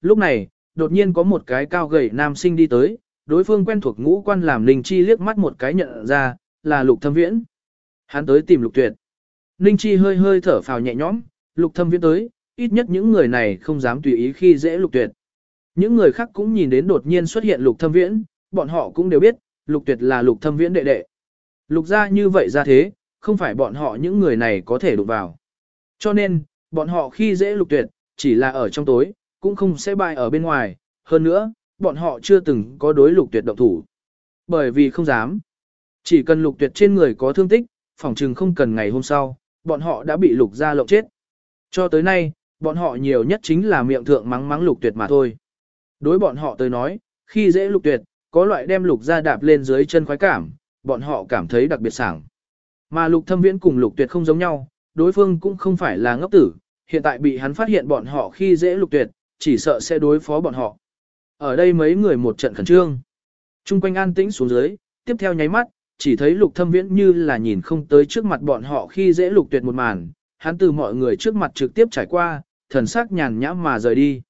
lúc này, đột nhiên có một cái cao gầy nam sinh đi tới, đối phương quen thuộc ngũ quan làm Ninh Chi liếc mắt một cái nhận ra, là Lục Thâm Viễn. Hắn tới tìm Lục Tuyệt. Ninh Chi hơi hơi thở phào nhẹ nhõm, Lục Thâm Viễn tới, ít nhất những người này không dám tùy ý khi dễ Lục Tuyệt. Những người khác cũng nhìn đến đột nhiên xuất hiện Lục Thâm Viễn, bọn họ cũng đều biết, Lục Tuyệt là Lục Thâm Viễn đệ đệ. Lục ra như vậy ra thế, không phải bọn họ những người này có thể đụng vào. Cho nên, bọn họ khi dễ Lục Tuyệt, chỉ là ở trong tối, cũng không sẽ bại ở bên ngoài, hơn nữa, bọn họ chưa từng có đối Lục Tuyệt động thủ. Bởi vì không dám. Chỉ cần Lục Tuyệt trên người có thương tích, phỏng chừng không cần ngày hôm sau, bọn họ đã bị Lục ra lộng chết. Cho tới nay, bọn họ nhiều nhất chính là miệng thượng mắng mắng Lục Tuyệt mà thôi. Đối bọn họ tới nói, khi dễ Lục Tuyệt, có loại đem Lục ra đạp lên dưới chân khoái cảm, bọn họ cảm thấy đặc biệt sảng. Mà Lục Thâm Viễn cùng Lục Tuyệt không giống nhau, đối phương cũng không phải là ngốc tử, hiện tại bị hắn phát hiện bọn họ khi dễ Lục Tuyệt, chỉ sợ sẽ đối phó bọn họ. Ở đây mấy người một trận khẩn trương. Trung quanh an tĩnh xuống dưới, tiếp theo nháy mắt, chỉ thấy Lục Thâm Viễn như là nhìn không tới trước mặt bọn họ khi dễ Lục Tuyệt một màn, hắn từ mọi người trước mặt trực tiếp trải qua, thần sắc nhàn nhã mà rời đi.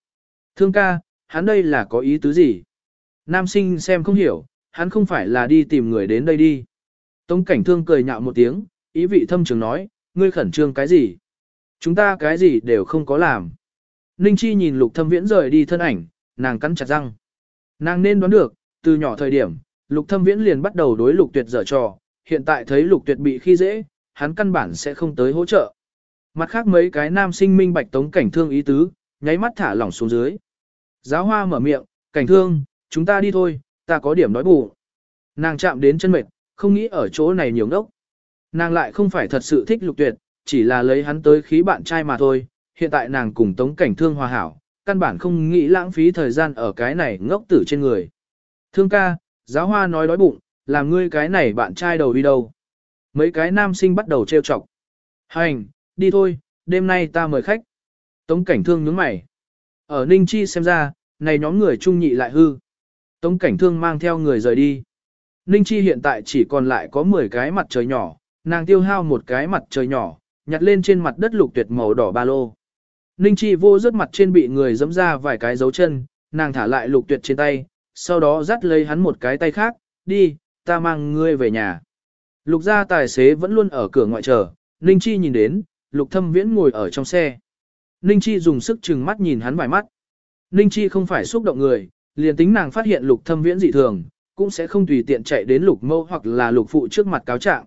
Thương ca, hắn đây là có ý tứ gì? Nam sinh xem không hiểu, hắn không phải là đi tìm người đến đây đi. Tống cảnh thương cười nhạo một tiếng, ý vị thâm trường nói, ngươi khẩn trương cái gì? Chúng ta cái gì đều không có làm. Ninh Chi nhìn lục thâm viễn rời đi thân ảnh, nàng cắn chặt răng. Nàng nên đoán được, từ nhỏ thời điểm, lục thâm viễn liền bắt đầu đối lục tuyệt dở trò, hiện tại thấy lục tuyệt bị khi dễ, hắn căn bản sẽ không tới hỗ trợ. Mặt khác mấy cái nam sinh minh bạch tống cảnh thương ý tứ, nháy mắt thả lỏng xuống dưới. Giáo hoa mở miệng, cảnh thương, chúng ta đi thôi, ta có điểm đói bụng. Nàng chạm đến chân mệt, không nghĩ ở chỗ này nhiều ngốc. Nàng lại không phải thật sự thích lục tuyệt, chỉ là lấy hắn tới khí bạn trai mà thôi. Hiện tại nàng cùng tống cảnh thương hòa hảo, căn bản không nghĩ lãng phí thời gian ở cái này ngốc tử trên người. Thương ca, giáo hoa nói đói bụng, làm ngươi cái này bạn trai đầu đi đâu. Mấy cái nam sinh bắt đầu trêu chọc. Hành, đi thôi, đêm nay ta mời khách. Tống cảnh thương nhướng mày. Ở Ninh Chi xem ra, này nhóm người trung nhị lại hư. Tống cảnh thương mang theo người rời đi. Ninh Chi hiện tại chỉ còn lại có 10 cái mặt trời nhỏ, nàng tiêu hao một cái mặt trời nhỏ, nhặt lên trên mặt đất lục tuyệt màu đỏ ba lô. Ninh Chi vô rớt mặt trên bị người dẫm ra vài cái dấu chân, nàng thả lại lục tuyệt trên tay, sau đó dắt lấy hắn một cái tay khác, đi, ta mang ngươi về nhà. Lục gia tài xế vẫn luôn ở cửa ngoại chờ, Ninh Chi nhìn đến, lục thâm viễn ngồi ở trong xe. Ninh Chi dùng sức chừng mắt nhìn hắn vài mắt. Ninh Chi không phải xúc động người, liền tính nàng phát hiện lục thâm viễn dị thường, cũng sẽ không tùy tiện chạy đến lục mâu hoặc là lục phụ trước mặt cáo trạng.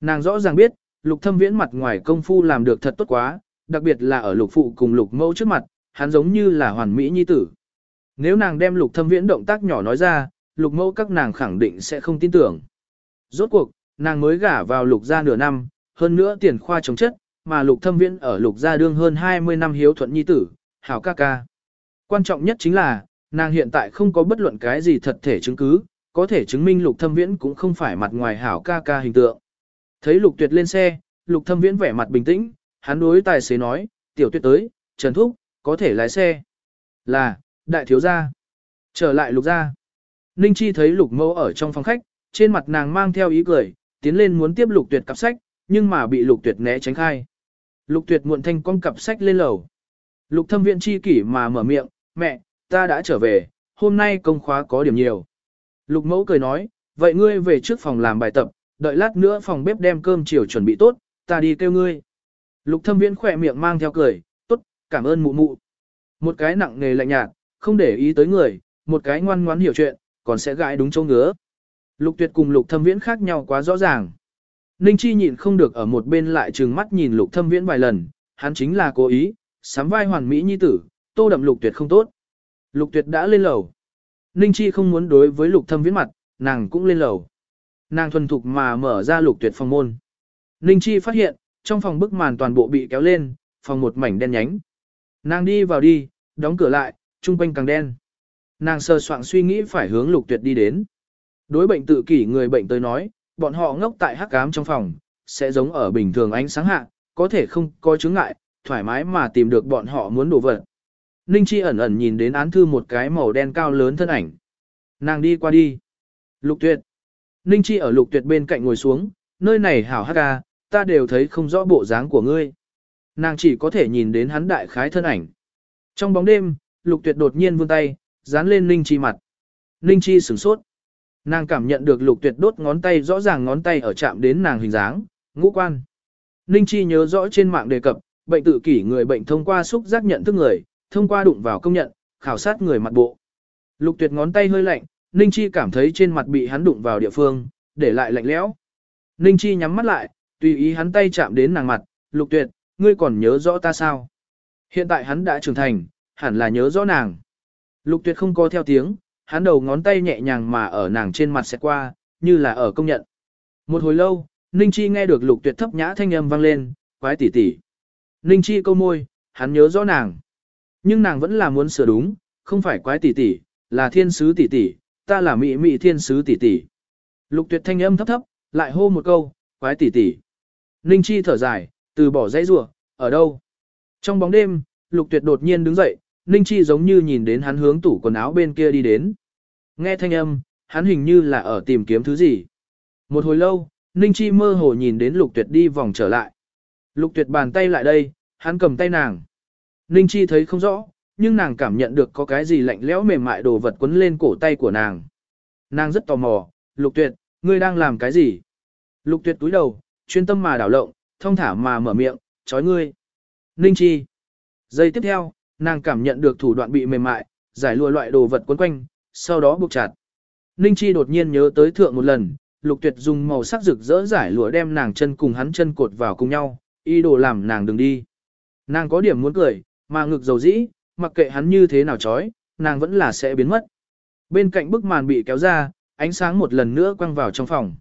Nàng rõ ràng biết, lục thâm viễn mặt ngoài công phu làm được thật tốt quá, đặc biệt là ở lục phụ cùng lục mẫu trước mặt, hắn giống như là hoàn mỹ nhi tử. Nếu nàng đem lục thâm viễn động tác nhỏ nói ra, lục mẫu các nàng khẳng định sẽ không tin tưởng. Rốt cuộc, nàng mới gả vào lục gia nửa năm, hơn nữa tiền khoa chống chất, mà lục thâm viễn ở lục gia đương hơn 20 năm hiếu thuận nhi tử, hảo ca ca. Quan trọng nhất chính là, nàng hiện tại không có bất luận cái gì thật thể chứng cứ, có thể chứng minh lục thâm viễn cũng không phải mặt ngoài hảo ca ca hình tượng. Thấy lục tuyệt lên xe, lục thâm viễn vẻ mặt bình tĩnh, hắn đối tài xế nói, tiểu tuyệt tới, Trần Thúc, có thể lái xe. Là, đại thiếu gia. Trở lại lục gia. Ninh Chi thấy lục mẫu ở trong phòng khách, trên mặt nàng mang theo ý cười, tiến lên muốn tiếp lục tuyệt cặp sách, nhưng mà bị lục tuyệt né tránh khai. Lục tuyệt muộn thanh con cặp sách lên lầu. Lục thâm viện chi kỷ mà mở miệng, mẹ, ta đã trở về, hôm nay công khóa có điểm nhiều. Lục mẫu cười nói, vậy ngươi về trước phòng làm bài tập, đợi lát nữa phòng bếp đem cơm chiều chuẩn bị tốt, ta đi kêu ngươi. Lục thâm viễn khỏe miệng mang theo cười, tốt, cảm ơn mụ mụ. Một cái nặng nề lạnh nhạt, không để ý tới người, một cái ngoan ngoãn hiểu chuyện, còn sẽ gãi đúng châu ngứa. Lục tuyệt cùng lục thâm viễn khác nhau quá rõ ràng. Ninh Chi nhịn không được ở một bên lại trừng mắt nhìn lục thâm viễn vài lần, hắn chính là cố ý, sắm vai hoàn mỹ nhi tử, tô đậm lục tuyệt không tốt. Lục tuyệt đã lên lầu. Ninh Chi không muốn đối với lục thâm viễn mặt, nàng cũng lên lầu. Nàng thuần thục mà mở ra lục tuyệt phòng môn. Ninh Chi phát hiện, trong phòng bức màn toàn bộ bị kéo lên, phòng một mảnh đen nhánh. Nàng đi vào đi, đóng cửa lại, trung quanh càng đen. Nàng sơ soạn suy nghĩ phải hướng lục tuyệt đi đến. Đối bệnh tự kỷ người bệnh tới nói, bọn họ ngốc tại hắc ám trong phòng, sẽ giống ở bình thường ánh sáng hạ, có thể không có chứng ngại, thoải mái mà tìm được bọn họ muốn đổ vật. Ninh Chi ẩn ẩn nhìn đến án thư một cái màu đen cao lớn thân ảnh. Nàng đi qua đi. Lục tuyệt. Ninh Chi ở lục tuyệt bên cạnh ngồi xuống, nơi này hảo hắc ca, ta đều thấy không rõ bộ dáng của ngươi. Nàng chỉ có thể nhìn đến hắn đại khái thân ảnh. Trong bóng đêm, lục tuyệt đột nhiên vươn tay, dán lên Ninh Chi mặt. Ninh Chi sửng sốt. Nàng cảm nhận được lục tuyệt đốt ngón tay rõ ràng ngón tay ở chạm đến nàng hình dáng, ngũ quan. Ninh Chi nhớ rõ trên mạng đề cập, bệnh tự kỷ người bệnh thông qua xúc giác nhận thức người, thông qua đụng vào công nhận, khảo sát người mặt bộ. Lục tuyệt ngón tay hơi lạnh, Ninh Chi cảm thấy trên mặt bị hắn đụng vào địa phương, để lại lạnh lẽo. Ninh Chi nhắm mắt lại, tùy ý hắn tay chạm đến nàng mặt, lục tuyệt, ngươi còn nhớ rõ ta sao? Hiện tại hắn đã trưởng thành, hẳn là nhớ rõ nàng. Lục tuyệt không có theo tiếng, hắn đầu ngón tay nhẹ nhàng mà ở nàng trên mặt sẽ qua, như là ở công nhận. Một hồi lâu, Ninh Chi nghe được lục tuyệt thấp nhã thanh âm vang lên, quái tỷ tỷ. Ninh Chi câu môi, hắn nhớ rõ nàng. Nhưng nàng vẫn là muốn sửa đúng, không phải quái tỷ tỷ, là thiên sứ tỷ tỷ, ta là mỹ mỹ thiên sứ tỷ tỷ. Lục tuyệt thanh âm thấp thấp, lại hô một câu, quái tỷ tỷ. Ninh Chi thở dài, từ bỏ dãy rủa, ở đâu? Trong bóng đêm, Lục Tuyệt đột nhiên đứng dậy, Ninh Chi giống như nhìn đến hắn hướng tủ quần áo bên kia đi đến. Nghe thanh âm, hắn hình như là ở tìm kiếm thứ gì. Một hồi lâu, Ninh Chi mơ hồ nhìn đến Lục Tuyệt đi vòng trở lại. Lục Tuyệt bàn tay lại đây, hắn cầm tay nàng. Ninh Chi thấy không rõ, nhưng nàng cảm nhận được có cái gì lạnh lẽo mềm mại đồ vật quấn lên cổ tay của nàng. Nàng rất tò mò, Lục Tuyệt, ngươi đang làm cái gì? Lục Tuyệt túi đầu, chuyên tâm mà đảo lộng, thông thả mà mở miệng, chói ngươi. Ninh Chi. Giây tiếp theo, nàng cảm nhận được thủ đoạn bị mềm mại, giải lùa loại đồ vật quấn quanh, sau đó buộc chặt. Ninh Chi đột nhiên nhớ tới thượng một lần, Lục Tuyệt dùng màu sắc rực rỡ giải lụa đem nàng chân cùng hắn chân cột vào cùng nhau, ý đồ làm nàng đừng đi. Nàng có điểm muốn cười, mà ngực dầu dĩ, mặc kệ hắn như thế nào chói, nàng vẫn là sẽ biến mất. Bên cạnh bức màn bị kéo ra, ánh sáng một lần nữa quăng vào trong phòng.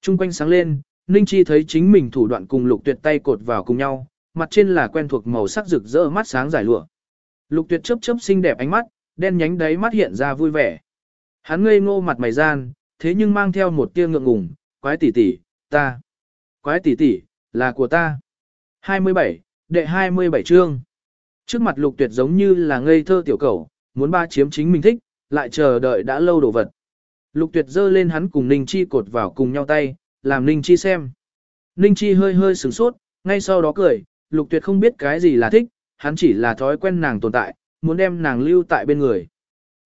Trung quanh sáng lên, Ninh Chi thấy chính mình thủ đoạn cùng Lục Tuyệt tay cột vào cùng nhau, mặt trên là quen thuộc màu sắc rực rỡ mắt sáng giải lụa. Lục Tuyệt chớp chớp xinh đẹp ánh mắt, đen nhánh đáy mắt hiện ra vui vẻ. Hắn ngây ngô mặt mày gian, thế nhưng mang theo một tia ngượng ngùng, quái tỷ tỷ, ta. Quái tỷ tỷ, là của ta. 27, đệ 27 chương. Trước mặt Lục Tuyệt giống như là ngây thơ tiểu cầu, muốn ba chiếm chính mình thích, lại chờ đợi đã lâu đồ vật. Lục Tuyệt giơ lên hắn cùng Ninh Chi cột vào cùng nhau tay, làm Ninh Chi xem. Ninh Chi hơi hơi sửng sốt, ngay sau đó cười, Lục Tuyệt không biết cái gì là thích, hắn chỉ là thói quen nàng tồn tại, muốn đem nàng lưu tại bên người.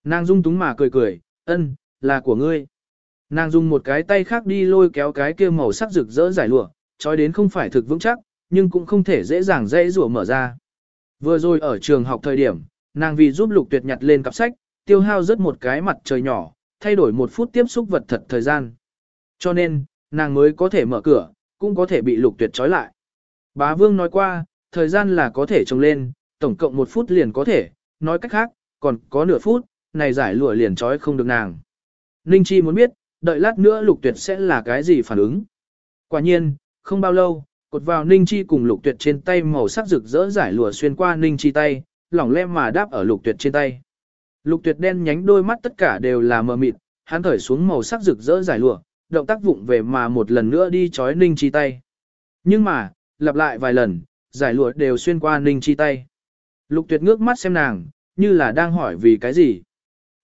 Nàng dung túng mà cười cười, ân, là của ngươi. Nàng dùng một cái tay khác đi lôi kéo cái kia màu sắc rực rỡ giải lụa, trói đến không phải thực vững chắc, nhưng cũng không thể dễ dàng dễ rủa mở ra. Vừa rồi ở trường học thời điểm, nàng vì giúp Lục Tuyệt nhặt lên cặp sách, tiêu hao rất một cái mặt trời nhỏ, thay đổi một phút tiếp xúc vật thật thời gian. Cho nên, nàng mới có thể mở cửa, cũng có thể bị lục tuyệt trói lại. Bá Vương nói qua, thời gian là có thể trồng lên, tổng cộng một phút liền có thể, nói cách khác, còn có nửa phút, này giải lụa liền trói không được nàng. Ninh Chi muốn biết, đợi lát nữa lục tuyệt sẽ là cái gì phản ứng. Quả nhiên, không bao lâu, cột vào Ninh Chi cùng lục tuyệt trên tay màu sắc rực rỡ giải lụa xuyên qua Ninh Chi tay, lỏng lem mà đáp ở lục tuyệt trên tay. Lục tuyệt đen nhánh đôi mắt tất cả đều là mờ mịt, hắn thởi xuống màu sắc rực rỡ giải lụa, động tác vụng về mà một lần nữa đi chói Ninh Chi tay. Nhưng mà, lặp lại vài lần, giải lụa đều xuyên qua Ninh Chi tay. Lục tuyệt ngước mắt xem nàng, như là đang hỏi vì cái gì.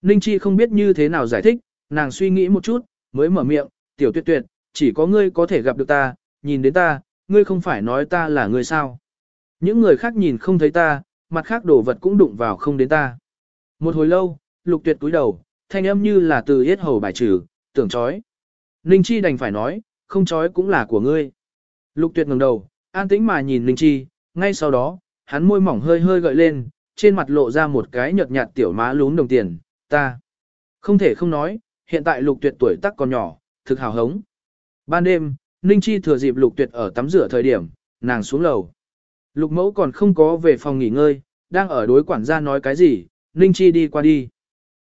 Ninh Chi không biết như thế nào giải thích, nàng suy nghĩ một chút, mới mở miệng, tiểu tuyệt tuyệt, chỉ có ngươi có thể gặp được ta, nhìn đến ta, ngươi không phải nói ta là ngươi sao. Những người khác nhìn không thấy ta, mặt khác đồ vật cũng đụng vào không đến ta. Một hồi lâu, lục tuyệt túi đầu, thanh âm như là từ yết hầu bài trừ, tưởng chói. Ninh Chi đành phải nói, không chói cũng là của ngươi. Lục tuyệt ngẩng đầu, an tĩnh mà nhìn Ninh Chi, ngay sau đó, hắn môi mỏng hơi hơi gợi lên, trên mặt lộ ra một cái nhợt nhạt tiểu má lún đồng tiền, ta. Không thể không nói, hiện tại lục tuyệt tuổi tác còn nhỏ, thực hào hống. Ban đêm, Ninh Chi thừa dịp lục tuyệt ở tắm rửa thời điểm, nàng xuống lầu. Lục mẫu còn không có về phòng nghỉ ngơi, đang ở đối quản gia nói cái gì, Ninh Chi đi qua đi.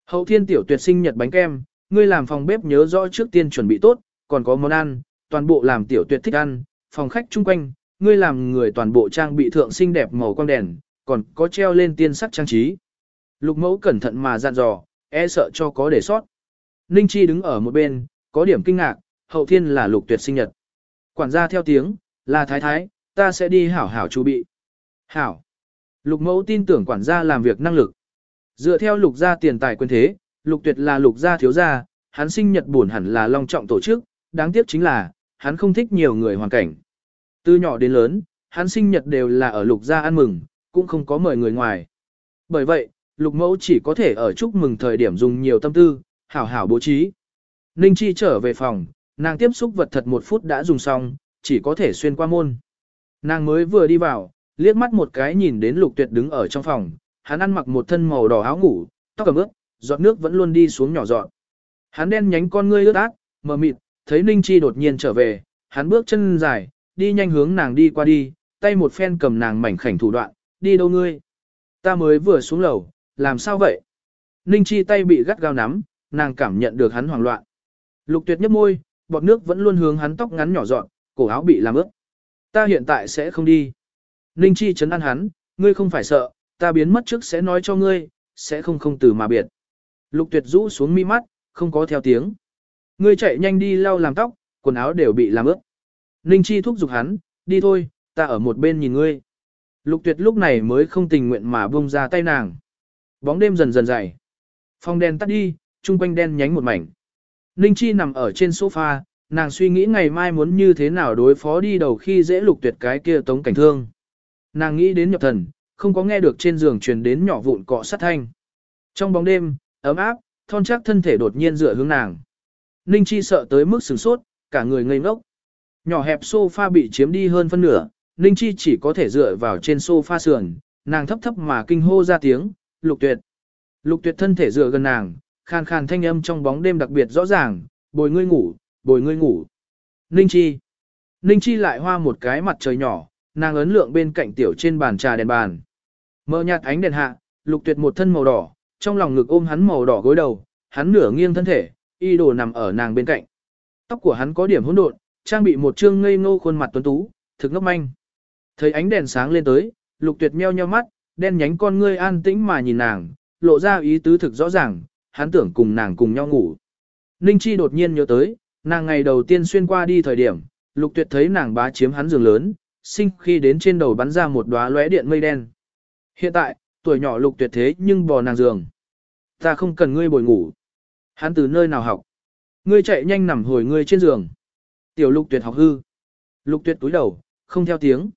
Hậu thiên tiểu tuyệt sinh nhật bánh kem, ngươi làm phòng bếp nhớ rõ trước tiên chuẩn bị tốt, còn có món ăn, toàn bộ làm tiểu tuyệt thích ăn, phòng khách chung quanh, ngươi làm người toàn bộ trang bị thượng xinh đẹp màu quang đèn, còn có treo lên tiên sắc trang trí. Lục mẫu cẩn thận mà dặn dò, e sợ cho có để sót. Ninh Chi đứng ở một bên, có điểm kinh ngạc, hậu thiên là lục tuyệt sinh nhật. Quản gia theo tiếng, là thái thái, ta sẽ đi hảo hảo chu bị. Hảo. Lục mẫu tin tưởng quản gia làm việc năng lực. Dựa theo lục gia tiền tài quyền thế, lục tuyệt là lục gia thiếu gia, hắn sinh nhật buồn hẳn là long trọng tổ chức, đáng tiếc chính là, hắn không thích nhiều người hoàn cảnh. Từ nhỏ đến lớn, hắn sinh nhật đều là ở lục gia ăn mừng, cũng không có mời người ngoài. Bởi vậy, lục mẫu chỉ có thể ở chúc mừng thời điểm dùng nhiều tâm tư, hảo hảo bố trí. Ninh Chi trở về phòng, nàng tiếp xúc vật thật một phút đã dùng xong, chỉ có thể xuyên qua môn. Nàng mới vừa đi vào, liếc mắt một cái nhìn đến lục tuyệt đứng ở trong phòng, hắn ăn mặc một thân màu đỏ áo ngủ, tóc cầm ướt, giọt nước vẫn luôn đi xuống nhỏ giọt. Hắn đen nhánh con ngươi ướt át, mờ mịt, thấy Ninh Chi đột nhiên trở về, hắn bước chân dài, đi nhanh hướng nàng đi qua đi, tay một phen cầm nàng mảnh khảnh thủ đoạn, đi đâu ngươi? Ta mới vừa xuống lầu, làm sao vậy? Ninh Chi tay bị gắt gao nắm, nàng cảm nhận được hắn hoảng loạn. Lục tuyệt nhấp môi, bọt nước vẫn luôn hướng hắn tóc ngắn nhỏ dọn, cổ áo bị làm ướt. Ta hiện tại sẽ không đi. Ninh Chi chấn an hắn, ngươi không phải sợ, ta biến mất trước sẽ nói cho ngươi, sẽ không không từ mà biệt. Lục tuyệt rũ xuống mi mắt, không có theo tiếng. Ngươi chạy nhanh đi lau làm tóc, quần áo đều bị làm ướt. Ninh Chi thúc giục hắn, đi thôi, ta ở một bên nhìn ngươi. Lục tuyệt lúc này mới không tình nguyện mà buông ra tay nàng. Bóng đêm dần dần dày. Phong đen tắt đi, trung quanh đen nhánh một mảnh. Ninh Chi nằm ở trên sofa, nàng suy nghĩ ngày mai muốn như thế nào đối phó đi đầu khi dễ lục tuyệt cái kia tống cảnh thương. Nàng nghĩ đến nhập thần, không có nghe được trên giường truyền đến nhỏ vụn cọ sát thanh. Trong bóng đêm, ấm áp, thon chắc thân thể đột nhiên dựa hướng nàng. Ninh Chi sợ tới mức sửng sốt, cả người ngây ngốc. Nhỏ hẹp sofa bị chiếm đi hơn phân nửa, Ninh Chi chỉ có thể dựa vào trên sofa sườn, nàng thấp thấp mà kinh hô ra tiếng, lục tuyệt. Lục tuyệt thân thể dựa gần nàng, khàn khàn thanh âm trong bóng đêm đặc biệt rõ ràng, bồi ngươi ngủ, bồi ngươi ngủ. Ninh Chi. Ninh Chi lại hoa một cái mặt trời nhỏ, nàng ấn lượng bên cạnh tiểu trên bàn trà đèn bàn. mở nhạt ánh đèn hạ, lục tuyệt một thân màu đỏ, trong lòng ngực ôm hắn màu đỏ gối đầu, hắn nửa nghiêng thân thể, y đồ nằm ở nàng bên cạnh. Tóc của hắn có điểm hỗn độn, trang bị một trương ngây ngô khuôn mặt tuấn tú, thực ngốc manh. Thấy ánh đèn sáng lên tới, lục tuyệt meo nheo mắt, đen nhánh con ngươi an tĩnh mà nhìn nàng, lộ ra ý tứ thực rõ ràng, hắn tưởng cùng nàng cùng nhau ngủ. Ninh Chi đột nhiên nhớ tới, nàng ngày đầu tiên xuyên qua đi thời điểm, lục tuyệt thấy nàng bá chiếm hắn giường lớn, sinh khi đến trên đầu bắn ra một đóa lóe điện mây đen. Hiện tại, tuổi nhỏ lục tuyệt thế nhưng bò nàng giường. Ta không cần ngươi bồi ngủ. Hắn từ nơi nào học? Ngươi chạy nhanh nằm hồi ngươi trên giường. Tiểu lục tuyệt học hư. Lục tuyệt túi đầu, không theo tiếng.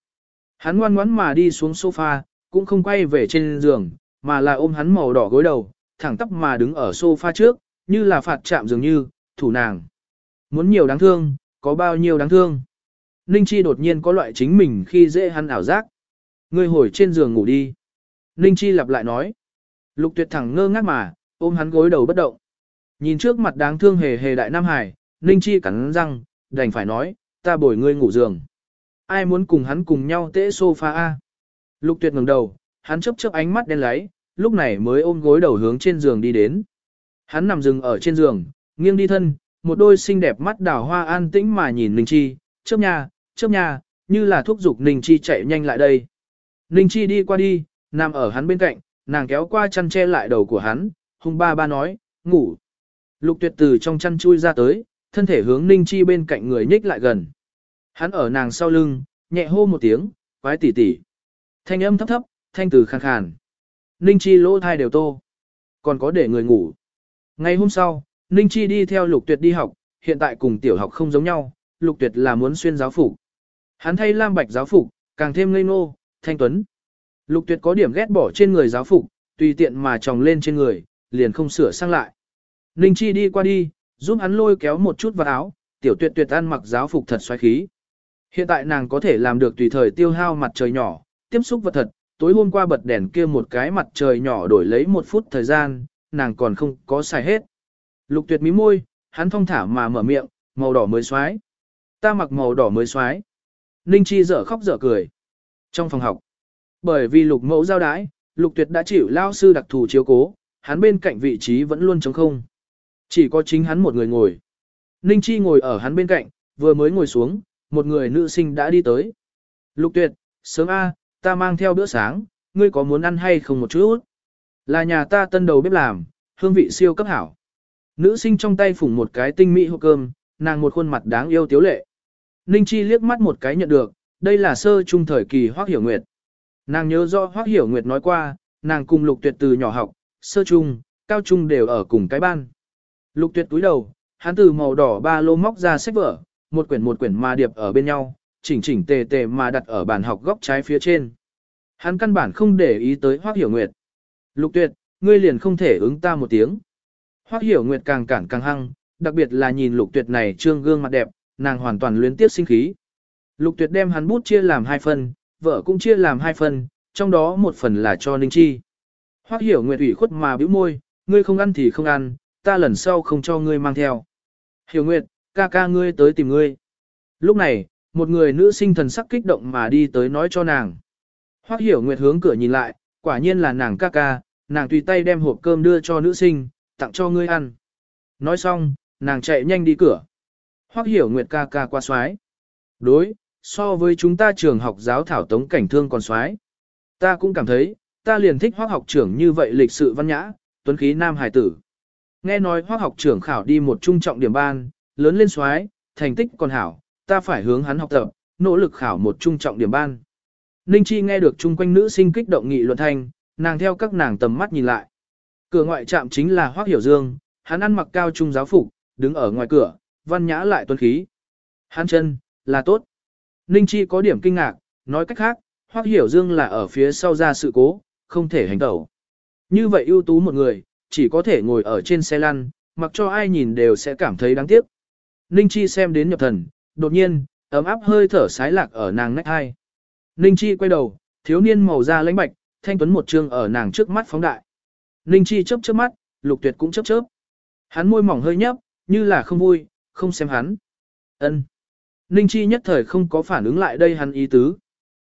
Hắn ngoan ngoãn mà đi xuống sofa, cũng không quay về trên giường, mà là ôm hắn màu đỏ gối đầu, thẳng tắp mà đứng ở sofa trước, như là phạt chạm dường như, thủ nàng. Muốn nhiều đáng thương, có bao nhiêu đáng thương. Ninh Chi đột nhiên có loại chính mình khi dễ hắn ảo giác. Ngươi hồi trên giường ngủ đi. Ninh Chi lặp lại nói. Lục tuyệt thẳng ngơ ngác mà, ôm hắn gối đầu bất động. Nhìn trước mặt đáng thương hề hề đại Nam Hải, Ninh Chi cắn răng, đành phải nói, ta bồi ngươi ngủ giường. Ai muốn cùng hắn cùng nhau tễ sofa A. Lục tuyệt ngẩng đầu, hắn chớp chớp ánh mắt đen láy, lúc này mới ôm gối đầu hướng trên giường đi đến. Hắn nằm rừng ở trên giường, nghiêng đi thân, một đôi xinh đẹp mắt đào hoa an tĩnh mà nhìn Ninh Chi, chớp nha, chớp nha, như là thúc giục Ninh Chi chạy nhanh lại đây. Ninh Chi đi qua đi, nằm ở hắn bên cạnh, nàng kéo qua chăn che lại đầu của hắn, hung ba ba nói, ngủ. Lục tuyệt từ trong chăn chui ra tới, thân thể hướng Ninh Chi bên cạnh người nhích lại gần. Hắn ở nàng sau lưng, nhẹ hô một tiếng, quái tỉ tỉ. Thanh âm thấp thấp, thanh từ khàn khàn. Ninh Chi lỗ thai đều tô. Còn có để người ngủ. Ngày hôm sau, Ninh Chi đi theo Lục Tuyệt đi học, hiện tại cùng tiểu học không giống nhau, Lục Tuyệt là muốn xuyên giáo phục. Hắn thay lam bạch giáo phục, càng thêm ngây ngô, thanh tuấn. Lục Tuyệt có điểm ghét bỏ trên người giáo phục, tùy tiện mà tròng lên trên người, liền không sửa sang lại. Ninh Chi đi qua đi, giúp hắn lôi kéo một chút vào áo, tiểu tuyệt tuyệt ăn mặc giáo phục thật xoáy khí. Hiện tại nàng có thể làm được tùy thời tiêu hao mặt trời nhỏ, tiếp xúc vật thật, tối hôm qua bật đèn kia một cái mặt trời nhỏ đổi lấy một phút thời gian, nàng còn không có xài hết. Lục tuyệt mí môi, hắn thong thả mà mở miệng, màu đỏ mới xoáy. Ta mặc màu đỏ mới xoáy. Ninh Chi dở khóc dở cười. Trong phòng học, bởi vì lục mẫu giao đái, lục tuyệt đã chịu lao sư đặc thù chiếu cố, hắn bên cạnh vị trí vẫn luôn trống không. Chỉ có chính hắn một người ngồi. Ninh Chi ngồi ở hắn bên cạnh, vừa mới ngồi xuống, một người nữ sinh đã đi tới. Lục tuyệt, sớm A, ta mang theo bữa sáng, ngươi có muốn ăn hay không một chút? Là nhà ta tân đầu bếp làm, hương vị siêu cấp hảo. Nữ sinh trong tay phủng một cái tinh mỹ hộp cơm, nàng một khuôn mặt đáng yêu tiếu lệ. Ninh Chi liếc mắt một cái nhận được, đây là sơ trung thời kỳ hoác Hiểu Nguyệt. Nàng nhớ rõ Hoắc Hiểu Nguyệt nói qua, nàng cùng Lục Tuyệt từ nhỏ học, sơ trung, cao trung đều ở cùng cái ban. Lục Tuyệt túi đầu, hắn từ màu đỏ ba lô móc ra sách vở, một quyển một quyển mà điệp ở bên nhau, chỉnh chỉnh tề tề mà đặt ở bàn học góc trái phía trên. Hắn căn bản không để ý tới Hoắc Hiểu Nguyệt. Lục Tuyệt, ngươi liền không thể ứng ta một tiếng. Hoắc hiểu nguyệt càng cản càng hăng, đặc biệt là nhìn lục tuyệt này trương gương mặt đẹp, nàng hoàn toàn luyến tiếc sinh khí. Lục tuyệt đem hắn bút chia làm hai phần, vợ cũng chia làm hai phần, trong đó một phần là cho Ninh Chi. Hoắc hiểu nguyệt ủy khuất mà bĩu môi, ngươi không ăn thì không ăn, ta lần sau không cho ngươi mang theo. Hiểu nguyệt, ca ca ngươi tới tìm ngươi. Lúc này, một người nữ sinh thần sắc kích động mà đi tới nói cho nàng. Hoắc hiểu nguyệt hướng cửa nhìn lại, quả nhiên là nàng ca ca, nàng tùy tay đem hộp cơm đưa cho nữ sinh, tặng cho ngươi ăn. Nói xong, nàng chạy nhanh đi cửa. Hoắc hiểu nguyệt ca ca qua xoái. Đối, so với chúng ta trường học giáo thảo tống cảnh thương còn xoái. Ta cũng cảm thấy, ta liền thích hoác học trưởng như vậy lịch sự văn nhã, tuấn khí nam hải tử. Nghe nói hoác học trưởng khảo đi một trung trọng điểm ban, lớn lên xoái, thành tích còn hảo, ta phải hướng hắn học tập, nỗ lực khảo một trung trọng điểm ban. Ninh Chi nghe được chung quanh nữ sinh kích động nghị luận thanh, nàng theo các nàng tầm mắt nhìn lại. Cửa ngoại trạm chính là Hoắc Hiểu Dương, hắn ăn mặc cao trung giáo phục, đứng ở ngoài cửa, văn nhã lại tuấn khí. Hắn chân, là tốt. Ninh Chi có điểm kinh ngạc, nói cách khác, Hoắc Hiểu Dương là ở phía sau ra sự cố, không thể hành tẩu. Như vậy ưu tú một người, chỉ có thể ngồi ở trên xe lăn, mặc cho ai nhìn đều sẽ cảm thấy đáng tiếc. Ninh Chi xem đến nhập thần, đột nhiên, ấm áp hơi thở sái lạc ở nàng nách hai. Ninh Chi quay đầu, thiếu niên màu da lãnh bạch, thanh tuấn một trương ở nàng trước mắt phóng đại. Ninh Chi chớp chớp mắt, Lục Tuyệt cũng chớp chớp. Hắn môi mỏng hơi nhấp, như là không vui, không xem hắn. Ân. Ninh Chi nhất thời không có phản ứng lại đây hắn ý tứ.